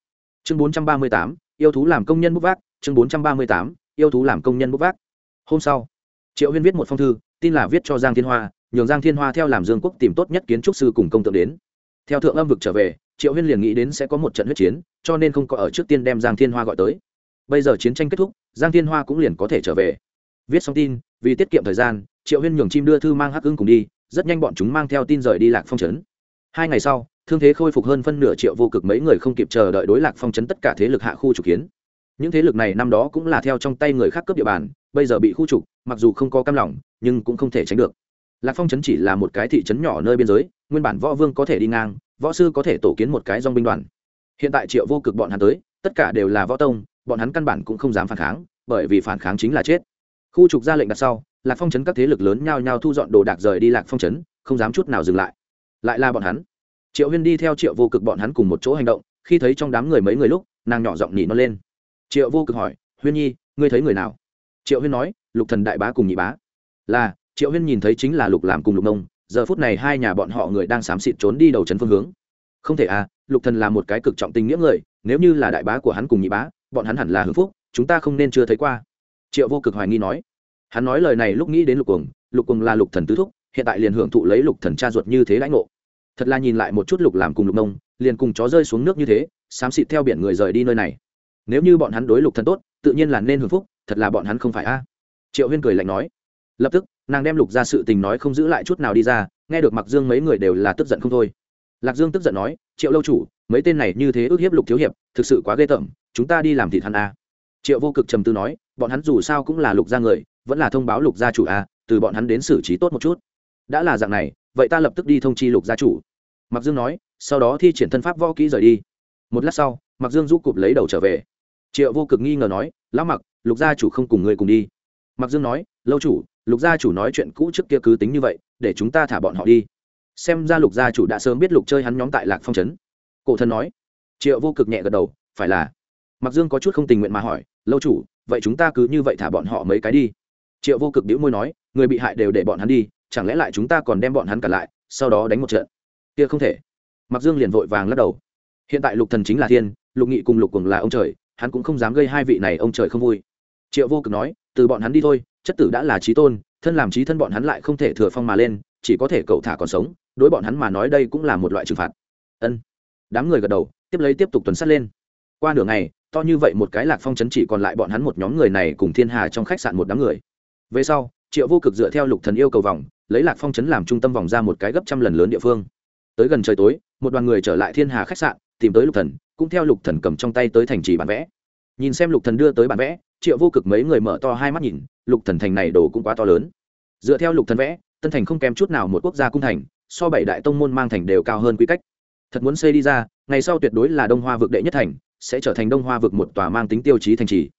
Chương bốn trăm ba mươi tám, yêu thú làm công nhân bút vác, chương bốn trăm ba mươi tám, yêu thú làm công nhân bút vác. Hôm sau, triệu huyên viết một phong thư, tin là viết cho giang thiên hoa, nhường giang thiên hoa theo làm dương quốc tìm tốt nhất kiến trúc sư cùng công tượng đến. Theo thượng âm vực trở về, triệu huyên liền nghĩ đến sẽ có một trận huyết chiến, cho nên không có ở trước tiên đem giang thiên hoa gọi tới. Bây giờ chiến tranh kết thúc, giang thiên hoa cũng liền có thể trở về viết xong tin, vì tiết kiệm thời gian, triệu huyên nhường chim đưa thư mang hắc ưng cùng đi, rất nhanh bọn chúng mang theo tin rời đi lạc phong trấn. Hai ngày sau, thương thế khôi phục hơn phân nửa triệu vô cực mấy người không kịp chờ đợi đối lạc phong trấn tất cả thế lực hạ khu trục kiến. Những thế lực này năm đó cũng là theo trong tay người khác cướp địa bàn, bây giờ bị khu trục, mặc dù không có cam lòng, nhưng cũng không thể tránh được. Lạc phong trấn chỉ là một cái thị trấn nhỏ nơi biên giới, nguyên bản võ vương có thể đi ngang, võ sư có thể tổ kiến một cái dong binh đoàn. Hiện tại triệu vô cực bọn hắn tới, tất cả đều là võ tông, bọn hắn căn bản cũng không dám phản kháng, bởi vì phản kháng chính là chết khu trục ra lệnh đặt sau lạc phong chấn các thế lực lớn nhao nhao thu dọn đồ đạc rời đi lạc phong chấn, không dám chút nào dừng lại. Lại là bọn hắn. Triệu huyên đi theo triệu vô cực bọn hắn cùng một chỗ hành động khi thấy trong đám người mấy người lúc nàng nhỏ giọng nhỉ nó lên. Triệu vô cực hỏi huyên nhi ngươi thấy người nào? Triệu huyên nói lục thần đại bá cùng nhị bá. Là triệu huyên nhìn thấy chính là lục làm cùng lục nông giờ phút này hai nhà bọn họ người đang xám xịt trốn đi đầu trấn phương hướng. Không thể à lục thần là một cái cực trọng tình nghĩa người nếu như là đại bá của hắn cùng nhị bá bọn hắn hẳn là hưng phúc chúng ta không nên chưa thấy qua triệu vô cực hoài nghi nói, hắn nói lời này lúc nghĩ đến lục cuồng lục cuồng là lục thần tứ thúc, hiện tại liền hưởng thụ lấy lục thần cha ruột như thế lãnh ngộ. Thật là nhìn lại một chút lục làm cùng lục nông, liền cùng chó rơi xuống nước như thế, xám xịt theo biển người rời đi nơi này. Nếu như bọn hắn đối lục thần tốt, tự nhiên là nên hưởng phúc, thật là bọn hắn không phải a. Triệu huyên cười lạnh nói, lập tức, nàng đem lục ra sự tình nói không giữ lại chút nào đi ra, nghe được mặc dương mấy người đều là tức giận không thôi. Lạc dương tức giận nói, triệu lâu chủ, mấy tên này như thế ước hiếp lục thiếu hiệp, thực sự quá ghê tởm, chúng ta đi làm thịt hắn a triệu vô cực trầm tư nói, bọn hắn dù sao cũng là lục gia người, vẫn là thông báo lục gia chủ a từ bọn hắn đến xử trí tốt một chút. Đã là dạng này, vậy ta lập tức đi thông chi lục gia chủ. Mặc dương nói, sau đó thi triển thân pháp võ kỹ rời đi. Một lát sau mặc dương giúp cụp lấy đầu trở về. Triệu vô cực nghi ngờ nói, lão mặc lục gia chủ không cùng người cùng đi. Mặc dương nói, lâu chủ, lục gia chủ nói chuyện cũ trước kia cứ tính như vậy, để chúng ta thả bọn họ đi. Xem ra lục gia chủ đã sớm biết lục chơi hắn nhóm tại lạc phong trấn. Cổ thân nói. Triệu vô cực nhẹ gật đầu, phải là. Mặc dương có chút không tình nguyện mà hỏi lâu chủ, vậy chúng ta cứ như vậy thả bọn họ mấy cái đi. Triệu vô cực đĩu môi nói, người bị hại đều để bọn hắn đi, chẳng lẽ lại chúng ta còn đem bọn hắn cả lại, sau đó đánh một trận? Kia không thể. Mặc dương liền vội vàng lắc đầu. Hiện tại lục thần chính là thiên, lục nghị cùng lục cùng là ông trời, hắn cũng không dám gây hai vị này ông trời không vui. Triệu vô cực nói, từ bọn hắn đi thôi, chất tử đã là trí tôn, thân làm trí thân bọn hắn lại không thể thừa phong mà lên, chỉ có thể cậu thả còn sống, đối bọn hắn mà nói đây cũng là một loại trừng phạt. Ân. Đám người gật đầu, tiếp lấy tiếp tục tuần sát lên. Qua nửa ngày to như vậy một cái lạc phong chấn chỉ còn lại bọn hắn một nhóm người này cùng thiên hà trong khách sạn một đám người. Về sau, triệu vô cực dựa theo lục thần yêu cầu vòng, lấy lạc phong chấn làm trung tâm vòng ra một cái gấp trăm lần lớn địa phương. Tới gần trời tối, một đoàn người trở lại thiên hà khách sạn, tìm tới lục thần, cũng theo lục thần cầm trong tay tới thành trì bản vẽ. Nhìn xem lục thần đưa tới bản vẽ, triệu vô cực mấy người mở to hai mắt nhìn, lục thần thành này đồ cũng quá to lớn. Dựa theo lục thần vẽ, tân thành không kém chút nào một quốc gia cung thành, so bảy đại tông môn mang thành đều cao hơn quy cách. Thật muốn xây đi ra, ngày sau tuyệt đối là đông hoa vực đệ nhất thành sẽ trở thành đông hoa vực một tòa mang tính tiêu chí thành trì.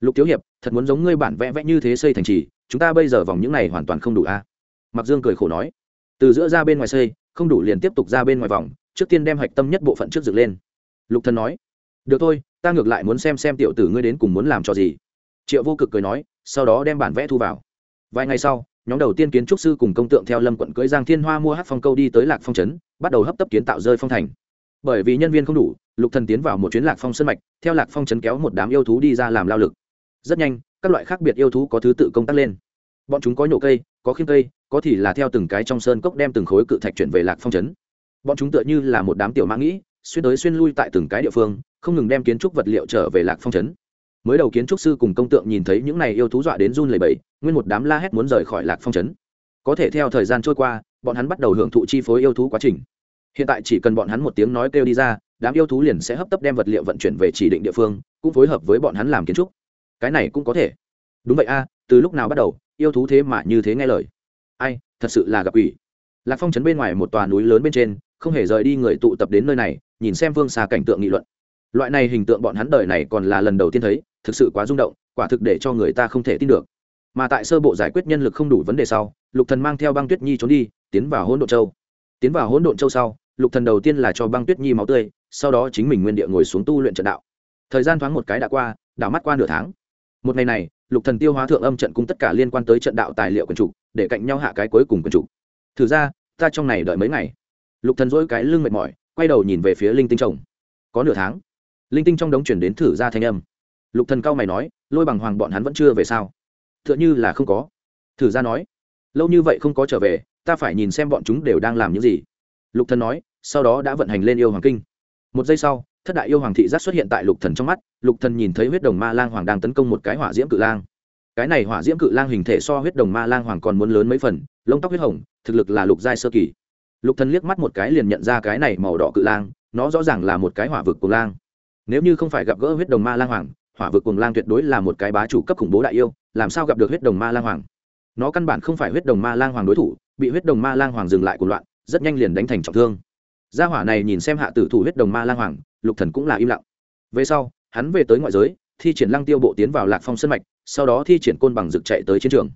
Lục thiếu hiệp, thật muốn giống ngươi bản vẽ vẽ như thế xây thành trì, chúng ta bây giờ vòng những này hoàn toàn không đủ a. Mặc dương cười khổ nói. Từ giữa ra bên ngoài xây, không đủ liền tiếp tục ra bên ngoài vòng, trước tiên đem hạch tâm nhất bộ phận trước dựng lên. Lục thần nói. Được thôi, ta ngược lại muốn xem xem tiểu tử ngươi đến cùng muốn làm cho gì. Triệu vô cực cười nói, sau đó đem bản vẽ thu vào. Vài ngày sau, nhóm đầu tiên kiến trúc sư cùng công tượng theo lâm quận cưới giang thiên hoa mua hát phong câu đi tới lạc phong trấn, bắt đầu hấp tấp kiến tạo rơi phong thành. Bởi vì nhân viên không đủ lục thần tiến vào một chuyến lạc phong sân mạch, theo lạc phong chấn kéo một đám yêu thú đi ra làm lao lực rất nhanh, các loại khác biệt yêu thú có thứ tự công tác lên bọn chúng có nhổ cây, có khiêm cây, có thì là theo từng cái trong sơn cốc đem từng khối cự thạch chuyển về lạc phong chấn. bọn chúng tựa như là một đám tiểu mã nghĩ, xuyên tới xuyên lui tại từng cái địa phương, không ngừng đem kiến trúc vật liệu trở về lạc phong chấn. mới đầu kiến trúc sư cùng công tượng nhìn thấy những này yêu thú dọa đến run lầy bẫy nguyên một đám la hét muốn rời khỏi lạc phong chấn. có thể theo thời gian trôi qua, bọn hắn bắt đầu hưởng thụ chi phối yêu thú quá trình hiện tại chỉ cần bọn hắn một tiếng nói kêu đi ra đám yêu thú liền sẽ hấp tấp đem vật liệu vận chuyển về chỉ định địa phương, cũng phối hợp với bọn hắn làm kiến trúc. Cái này cũng có thể. Đúng vậy a, từ lúc nào bắt đầu, yêu thú thế mà như thế nghe lời? Ai, thật sự là gặp ủy lạc phong trấn bên ngoài một tòa núi lớn bên trên, không hề rời đi người tụ tập đến nơi này, nhìn xem vương xa cảnh tượng nghị luận. Loại này hình tượng bọn hắn đời này còn là lần đầu tiên thấy, thực sự quá rung động, quả thực để cho người ta không thể tin được. Mà tại sơ bộ giải quyết nhân lực không đủ vấn đề sau, lục thần mang theo băng tuyết nhi trốn đi, tiến vào hỗn độn châu. Tiến vào hỗn độn châu sau lục thần đầu tiên là cho băng tuyết nhi máu tươi, sau đó chính mình nguyên địa ngồi xuống tu luyện trận đạo. Thời gian thoáng một cái đã qua, đảo mắt qua nửa tháng. Một ngày này, lục thần tiêu hóa thượng âm trận cung tất cả liên quan tới trận đạo tài liệu quần chủ, để cạnh nhau hạ cái cuối cùng quần chủ. Thử ra, ta trong này đợi mấy ngày? Lục thần dỗi cái lưng mệt mỏi, quay đầu nhìn về phía linh tinh chồng có nửa tháng. Linh tinh trong đống chuyển đến thử ra thanh âm. Lục thần cao mày nói, lôi bằng hoàng bọn hắn vẫn chưa về sao? Tựa như là không có. Thử ra nói, lâu như vậy không có trở về, ta phải nhìn xem bọn chúng đều đang làm những gì. Lục thần nói sau đó đã vận hành lên yêu hoàng kinh. Một giây sau, thất đại yêu hoàng thị giác xuất hiện tại lục thần trong mắt, lục thần nhìn thấy huyết đồng ma lang hoàng đang tấn công một cái hỏa diễm cự lang. Cái này hỏa diễm cự lang hình thể so huyết đồng ma lang hoàng còn muốn lớn mấy phần, lông tóc huyết hồng, thực lực là lục giai sơ kỳ. Lục thần liếc mắt một cái liền nhận ra cái này màu đỏ cự lang, nó rõ ràng là một cái hỏa vực cuồng lang. Nếu như không phải gặp gỡ huyết đồng ma lang hoàng, hỏa vực cuồng lang tuyệt đối là một cái bá chủ cấp khủng bố đại yêu, làm sao gặp được huyết đồng ma lang hoàng? Nó căn bản không phải huyết đồng ma lang hoàng đối thủ, bị huyết đồng ma lang hoàng dừng lại cuộc loạn, rất nhanh liền đánh thành trọng thương gia hỏa này nhìn xem hạ tử thủ huyết đồng ma lang hoàng, lục thần cũng là im lặng. Về sau, hắn về tới ngoại giới, thi triển lăng tiêu bộ tiến vào lạc phong sân mạch, sau đó thi triển côn bằng rực chạy tới chiến trường.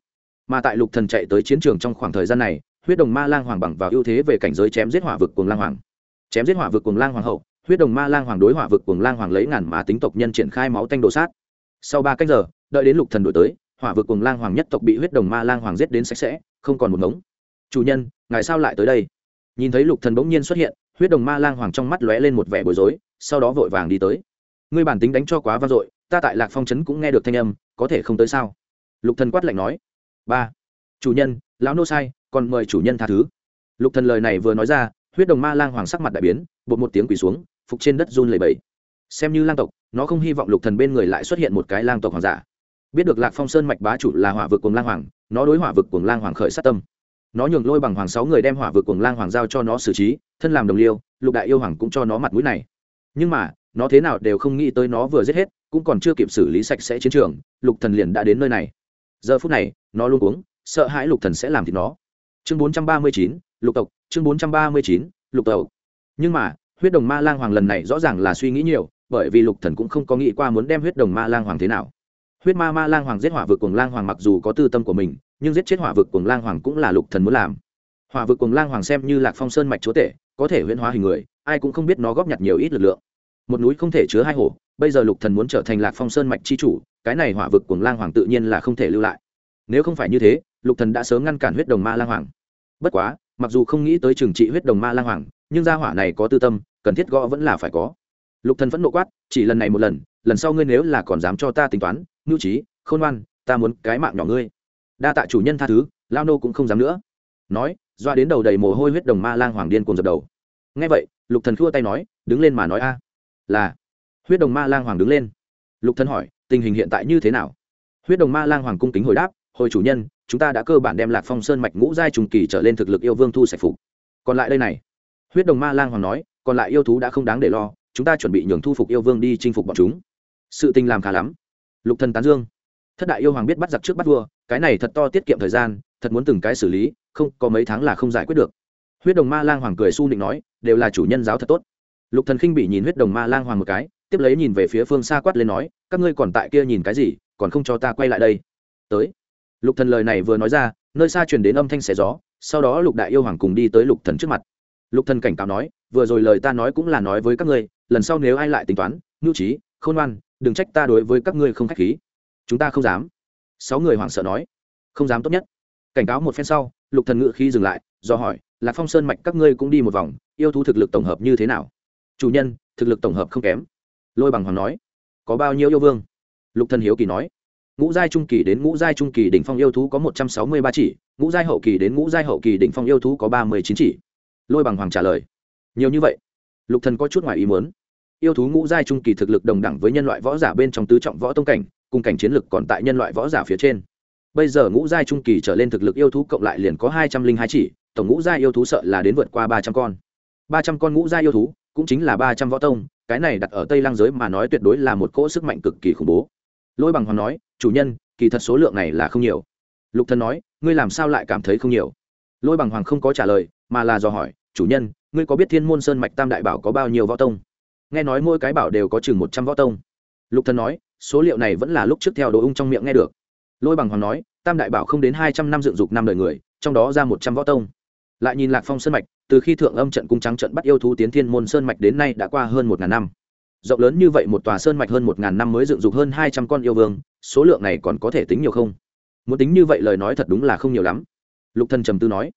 Mà tại lục thần chạy tới chiến trường trong khoảng thời gian này, huyết đồng ma lang hoàng bằng vào ưu thế về cảnh giới chém giết hỏa vực cuồng lang hoàng. Chém giết hỏa vực cuồng lang hoàng hậu, huyết đồng ma lang hoàng đối hỏa vực cuồng lang hoàng lấy ngàn mà tính tộc nhân triển khai máu tanh đồ sát. Sau ba cách giờ, đợi đến lục thần đổi tới, hỏa vực cuồng lang hoàng nhất tộc bị huyết đồng ma lang hoàng giết đến sạch sẽ, không còn một ngống. Chủ nhân, ngài sao lại tới đây? Nhìn thấy lục thần bỗng nhiên xuất hiện huyết đồng ma lang hoàng trong mắt lóe lên một vẻ bối rối, sau đó vội vàng đi tới. Ngươi bản tính đánh cho quá vang dội, ta tại lạc phong trấn cũng nghe được thanh âm, có thể không tới sao? Lục thần quát lạnh nói. Ba. Chủ nhân, lão nô sai, còn mời chủ nhân tha thứ. Lục thần lời này vừa nói ra, huyết đồng ma lang hoàng sắc mặt đại biến, bột một tiếng quỳ xuống, phục trên đất run lẩy bẩy. Xem như lang tộc, nó không hy vọng lục thần bên người lại xuất hiện một cái lang tộc hoàng giả. Biết được lạc phong sơn mạch bá chủ là hỏa vực cùng lang hoàng, nó đối hỏa vực cùng lang hoàng khởi sát tâm nó nhường lôi bằng hoàng sáu người đem hỏa vực cuồng lang hoàng giao cho nó xử trí, thân làm đồng liêu, lục đại yêu hoàng cũng cho nó mặt mũi này. Nhưng mà, nó thế nào đều không nghĩ tới nó vừa giết hết, cũng còn chưa kịp xử lý sạch sẽ chiến trường, lục thần liền đã đến nơi này. Giờ phút này, nó luôn uống sợ hãi lục thần sẽ làm thịt nó. Chương bốn trăm ba mươi chín, lục tộc, chương bốn trăm ba mươi chín, lục tộc. Nhưng mà, huyết đồng ma lang hoàng lần này rõ ràng là suy nghĩ nhiều, bởi vì lục thần cũng không có nghĩ qua muốn đem huyết đồng ma lang hoàng thế nào huyết ma ma lang hoàng giết hỏa vực cùng lang hoàng mặc dù có tư tâm của mình, nhưng giết chết hỏa vực cùng lang hoàng cũng là lục thần muốn làm. Hỏa vực cùng lang hoàng xem như lạc phong sơn mạch chúa tể, có thể huyễn hóa hình người, ai cũng không biết nó góp nhặt nhiều ít lực lượng. Một núi không thể chứa hai hổ bây giờ lục thần muốn trở thành lạc phong sơn mạch chi chủ, cái này hỏa vực cùng lang hoàng tự nhiên là không thể lưu lại. Nếu không phải như thế, lục thần đã sớm ngăn cản huyết đồng ma lang hoàng. Bất quá, mặc dù không nghĩ tới trừng trị huyết đồng ma lang hoàng, nhưng gia hỏa này có tư tâm, cần thiết gõ vẫn là phải có lục thần vẫn nộ quát, chỉ lần này một lần lần sau ngươi nếu là còn dám cho ta tính toán ngưu trí, khôn ngoan, ta muốn cái mạng nhỏ ngươi. Đa tạ chủ nhân tha thứ, lao nô cũng không dám nữa. Nói, doa đến đầu đầy mồ hôi huyết đồng ma lang hoàng điên cuồng dập đầu. Nghe vậy, lục thần khua tay nói, đứng lên mà nói a. Là. Huyết đồng ma lang hoàng đứng lên. Lục thần hỏi, tình hình hiện tại như thế nào? Huyết đồng ma lang hoàng cung kính hồi đáp, hồi chủ nhân, chúng ta đã cơ bản đem lạc phong sơn mạch ngũ giai trùng kỳ trở lên thực lực yêu vương thu sạch phục. Còn lại đây này. Huyết đồng ma lang hoàng nói, còn lại yêu thú đã không đáng để lo chúng ta chuẩn bị nhường thu phục yêu vương đi chinh phục bọn chúng. Sự tình làm khá lắm. Lục thần tán dương. Thất đại yêu hoàng biết bắt giặc trước bắt vua, cái này thật to tiết kiệm thời gian, thật muốn từng cái xử lý, không, có mấy tháng là không giải quyết được. Huyết đồng ma lang hoàng cười su định nói, đều là chủ nhân giáo thật tốt. Lục thần khinh bị nhìn huyết đồng ma lang hoàng một cái, tiếp lấy nhìn về phía phương xa quát lên nói, các ngươi còn tại kia nhìn cái gì, còn không cho ta quay lại đây. Tới. Lục thần lời này vừa nói ra, nơi xa truyền đến âm thanh xé gió, sau đó lục đại yêu hoàng cùng đi tới lục thần trước mặt. Lục thần cảnh cáo nói, vừa rồi lời ta nói cũng là nói với các ngươi lần sau nếu ai lại tính toán, nhu trí, khôn ngoan, đừng trách ta đối với các ngươi không khách khí. Chúng ta không dám. Sáu người hoảng sợ nói. Không dám tốt nhất. Cảnh cáo một phen sau, lục thần ngự khi dừng lại, do hỏi, lạc phong sơn mạch các ngươi cũng đi một vòng, yêu thú thực lực tổng hợp như thế nào? Chủ nhân, thực lực tổng hợp không kém. Lôi bằng hoàng nói, có bao nhiêu yêu vương? Lục thần hiếu kỳ nói, ngũ giai trung kỳ đến ngũ giai trung kỳ đỉnh phong yêu thú có một trăm sáu mươi ba chỉ, ngũ giai hậu kỳ đến ngũ giai hậu kỳ đỉnh phong yêu thú có ba mươi chín chỉ. Lôi bằng hoàng trả lời, nhiều như vậy. Lục thần có chút ngoài ý muốn yêu thú ngũ giai trung kỳ thực lực đồng đẳng với nhân loại võ giả bên trong tứ trọng võ tông cảnh, cùng cảnh chiến lực còn tại nhân loại võ giả phía trên. Bây giờ ngũ giai trung kỳ trở lên thực lực yêu thú cộng lại liền có hai trăm linh hai chỉ, tổng ngũ giai yêu thú sợ là đến vượt qua ba trăm con. Ba trăm con ngũ giai yêu thú, cũng chính là ba trăm võ tông, cái này đặt ở tây lang giới mà nói tuyệt đối là một cỗ sức mạnh cực kỳ khủng bố. Lôi bằng hoàng nói, chủ nhân, kỳ thật số lượng này là không nhiều. Lục thần nói, ngươi làm sao lại cảm thấy không nhiều? Lôi bằng hoàng không có trả lời, mà là dò hỏi, chủ nhân, ngươi có biết thiên môn sơn mạch tam đại bảo có bao nhiêu võ tông? Nghe nói mỗi cái bảo đều có chừng một trăm võ tông. Lục thần nói, số liệu này vẫn là lúc trước theo đồ ung trong miệng nghe được. Lôi bằng hoàng nói, tam đại bảo không đến hai trăm năm dựng dục năm đời người, trong đó ra một trăm võ tông. Lại nhìn lạc phong sơn mạch, từ khi thượng âm trận cung trắng trận bắt yêu thú tiến thiên môn sơn mạch đến nay đã qua hơn một ngàn năm. Rộng lớn như vậy một tòa sơn mạch hơn một ngàn năm mới dựng dục hơn hai trăm con yêu vương, số lượng này còn có thể tính nhiều không? Muốn tính như vậy lời nói thật đúng là không nhiều lắm. Lục thần trầm tư nói.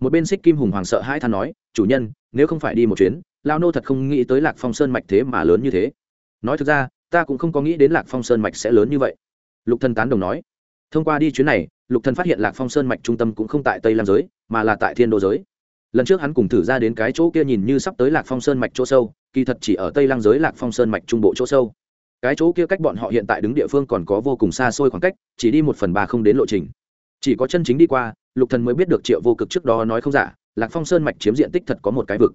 Một bên xích kim hùng hoàng sợ hai than nói, chủ nhân, nếu không phải đi một chuyến lao nô thật không nghĩ tới lạc phong sơn mạch thế mà lớn như thế. Nói thực ra, ta cũng không có nghĩ đến lạc phong sơn mạch sẽ lớn như vậy. Lục thần tán đồng nói. Thông qua đi chuyến này, lục thần phát hiện lạc phong sơn mạch trung tâm cũng không tại tây lam giới, mà là tại thiên đô giới. Lần trước hắn cùng thử ra đến cái chỗ kia nhìn như sắp tới lạc phong sơn mạch chỗ sâu, kỳ thật chỉ ở tây lang giới lạc phong sơn mạch trung bộ chỗ sâu. Cái chỗ kia cách bọn họ hiện tại đứng địa phương còn có vô cùng xa xôi khoảng cách, chỉ đi một phần ba không đến lộ trình. Chỉ có chân chính đi qua, lục thần mới biết được triệu vô cực trước đó nói không giả, lạc phong sơn mạch chiếm diện tích thật có một cái vực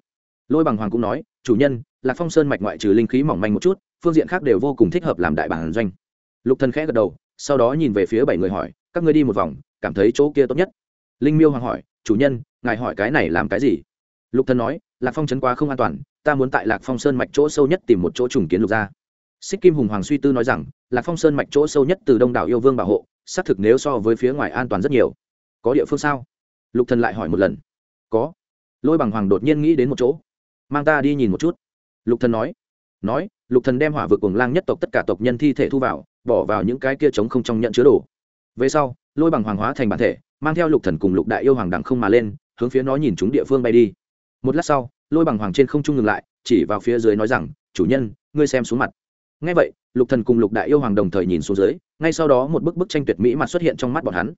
lôi bằng hoàng cũng nói, chủ nhân, lạc phong sơn mạch ngoại trừ linh khí mỏng manh một chút, phương diện khác đều vô cùng thích hợp làm đại bản doanh. Lục thần khẽ gật đầu, sau đó nhìn về phía bảy người hỏi, các ngươi đi một vòng, cảm thấy chỗ kia tốt nhất? Linh miêu hoàng hỏi, chủ nhân, ngài hỏi cái này làm cái gì? Lục thần nói, lạc phong trấn quá không an toàn, ta muốn tại lạc phong sơn mạch chỗ sâu nhất tìm một chỗ trùng kiến lục gia. Xích kim hùng hoàng suy tư nói rằng, lạc phong sơn mạch chỗ sâu nhất từ đông đảo yêu vương bảo hộ, xác thực nếu so với phía ngoài an toàn rất nhiều. Có địa phương sao? Lục thần lại hỏi một lần. Có. Lôi bằng hoàng đột nhiên nghĩ đến một chỗ mang ta đi nhìn một chút. Lục thần nói. Nói, lục thần đem hỏa vực cuồng lang nhất tộc tất cả tộc nhân thi thể thu vào, bỏ vào những cái kia trống không trong nhận chứa đồ. Về sau, lôi bằng hoàng hóa thành bản thể, mang theo lục thần cùng lục đại yêu hoàng đẳng không mà lên, hướng phía nó nhìn chúng địa phương bay đi. Một lát sau, lôi bằng hoàng trên không trung ngừng lại, chỉ vào phía dưới nói rằng, chủ nhân, ngươi xem xuống mặt. Ngay vậy, lục thần cùng lục đại yêu hoàng đồng thời nhìn xuống dưới, ngay sau đó một bức bức tranh tuyệt mỹ mặt xuất hiện trong mắt bọn hắn.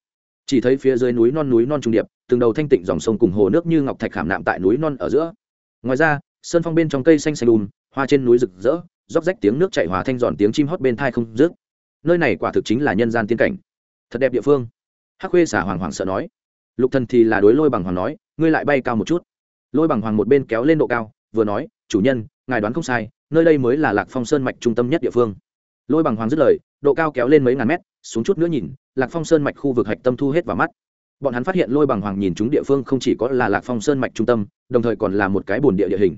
Chỉ thấy phía dưới núi non núi non trung điệp, từng đầu thanh tịnh dòng sông cùng hồ nước như ngọc thạch khảm nạm tại núi non ở giữa ngoài ra, sơn phong bên trong cây xanh xanh đùm, hoa trên núi rực rỡ, róc rách tiếng nước chảy hòa thanh giòn tiếng chim hót bên thai không rước nơi này quả thực chính là nhân gian tiên cảnh. Thật đẹp địa phương. Hắc khuê xả hoàng hoàng sợ nói. Lục thần thì là đối lôi bằng hoàng nói, ngươi lại bay cao một chút. Lôi bằng hoàng một bên kéo lên độ cao, vừa nói, chủ nhân, ngài đoán không sai, nơi đây mới là lạc phong sơn mạch trung tâm nhất địa phương. Lôi bằng hoàng dứt lời, độ cao kéo lên mấy ngàn mét, xuống chút nữa nhìn, lạc phong sơn mạch khu vực hạch tâm thu hết vào mắt bọn hắn phát hiện lôi bằng hoàng nhìn chúng địa phương không chỉ có là lạc phong sơn mạch trung tâm, đồng thời còn là một cái bồn địa địa hình.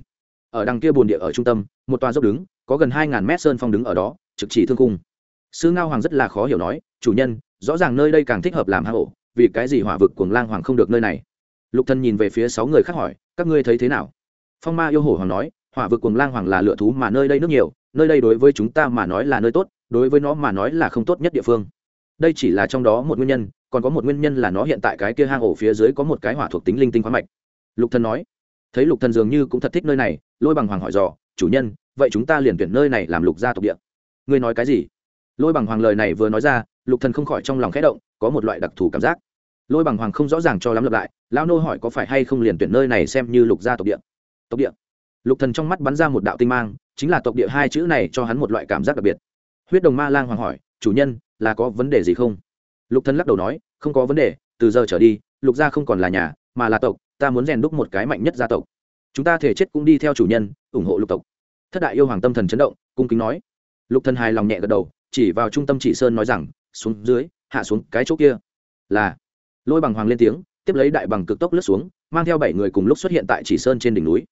Ở đằng kia bồn địa ở trung tâm, một tòa dốc đứng, có gần hai ngàn mét sơn phong đứng ở đó, trực chỉ thương cung. Sư ngao hoàng rất là khó hiểu nói, chủ nhân, rõ ràng nơi đây càng thích hợp làm hang ổ, vì cái gì hỏa vực cuồng lang hoàng không được nơi này? Lục thân nhìn về phía sáu người khác hỏi, các ngươi thấy thế nào? Phong ma yêu hổ hoàng nói, hỏa vực cuồng lang hoàng là lựa thú mà nơi đây nước nhiều, nơi đây đối với chúng ta mà nói là nơi tốt, đối với nó mà nói là không tốt nhất địa phương. Đây chỉ là trong đó một nguyên nhân còn có một nguyên nhân là nó hiện tại cái kia hang ổ phía dưới có một cái hỏa thuộc tính linh tinh khoáng mạch. Lục thần nói. Thấy lục thần dường như cũng thật thích nơi này, lôi bằng hoàng hỏi dò, chủ nhân, vậy chúng ta liền tuyển nơi này làm lục gia tộc địa. Ngươi nói cái gì? Lôi bằng hoàng lời này vừa nói ra, lục thần không khỏi trong lòng khẽ động, có một loại đặc thù cảm giác. Lôi bằng hoàng không rõ ràng cho lắm lặp lại, lão nô hỏi có phải hay không liền tuyển nơi này xem như lục gia tộc địa? Tộc địa? Lục thần trong mắt bắn ra một đạo tinh mang, chính là tộc địa hai chữ này cho hắn một loại cảm giác đặc biệt. Huyết đồng ma lang hoàng hỏi, chủ nhân, là có vấn đề gì không? Lục thần lắc đầu nói, không có vấn đề, từ giờ trở đi, lục gia không còn là nhà, mà là tộc, ta muốn rèn đúc một cái mạnh nhất gia tộc. Chúng ta thể chết cũng đi theo chủ nhân, ủng hộ lục tộc. Thất đại yêu hoàng tâm thần chấn động, cung kính nói. Lục thần hài lòng nhẹ gật đầu, chỉ vào trung tâm chỉ sơn nói rằng, xuống dưới, hạ xuống cái chỗ kia. Là. Lôi bằng hoàng lên tiếng, tiếp lấy đại bằng cực tốc lướt xuống, mang theo bảy người cùng lúc xuất hiện tại chỉ sơn trên đỉnh núi.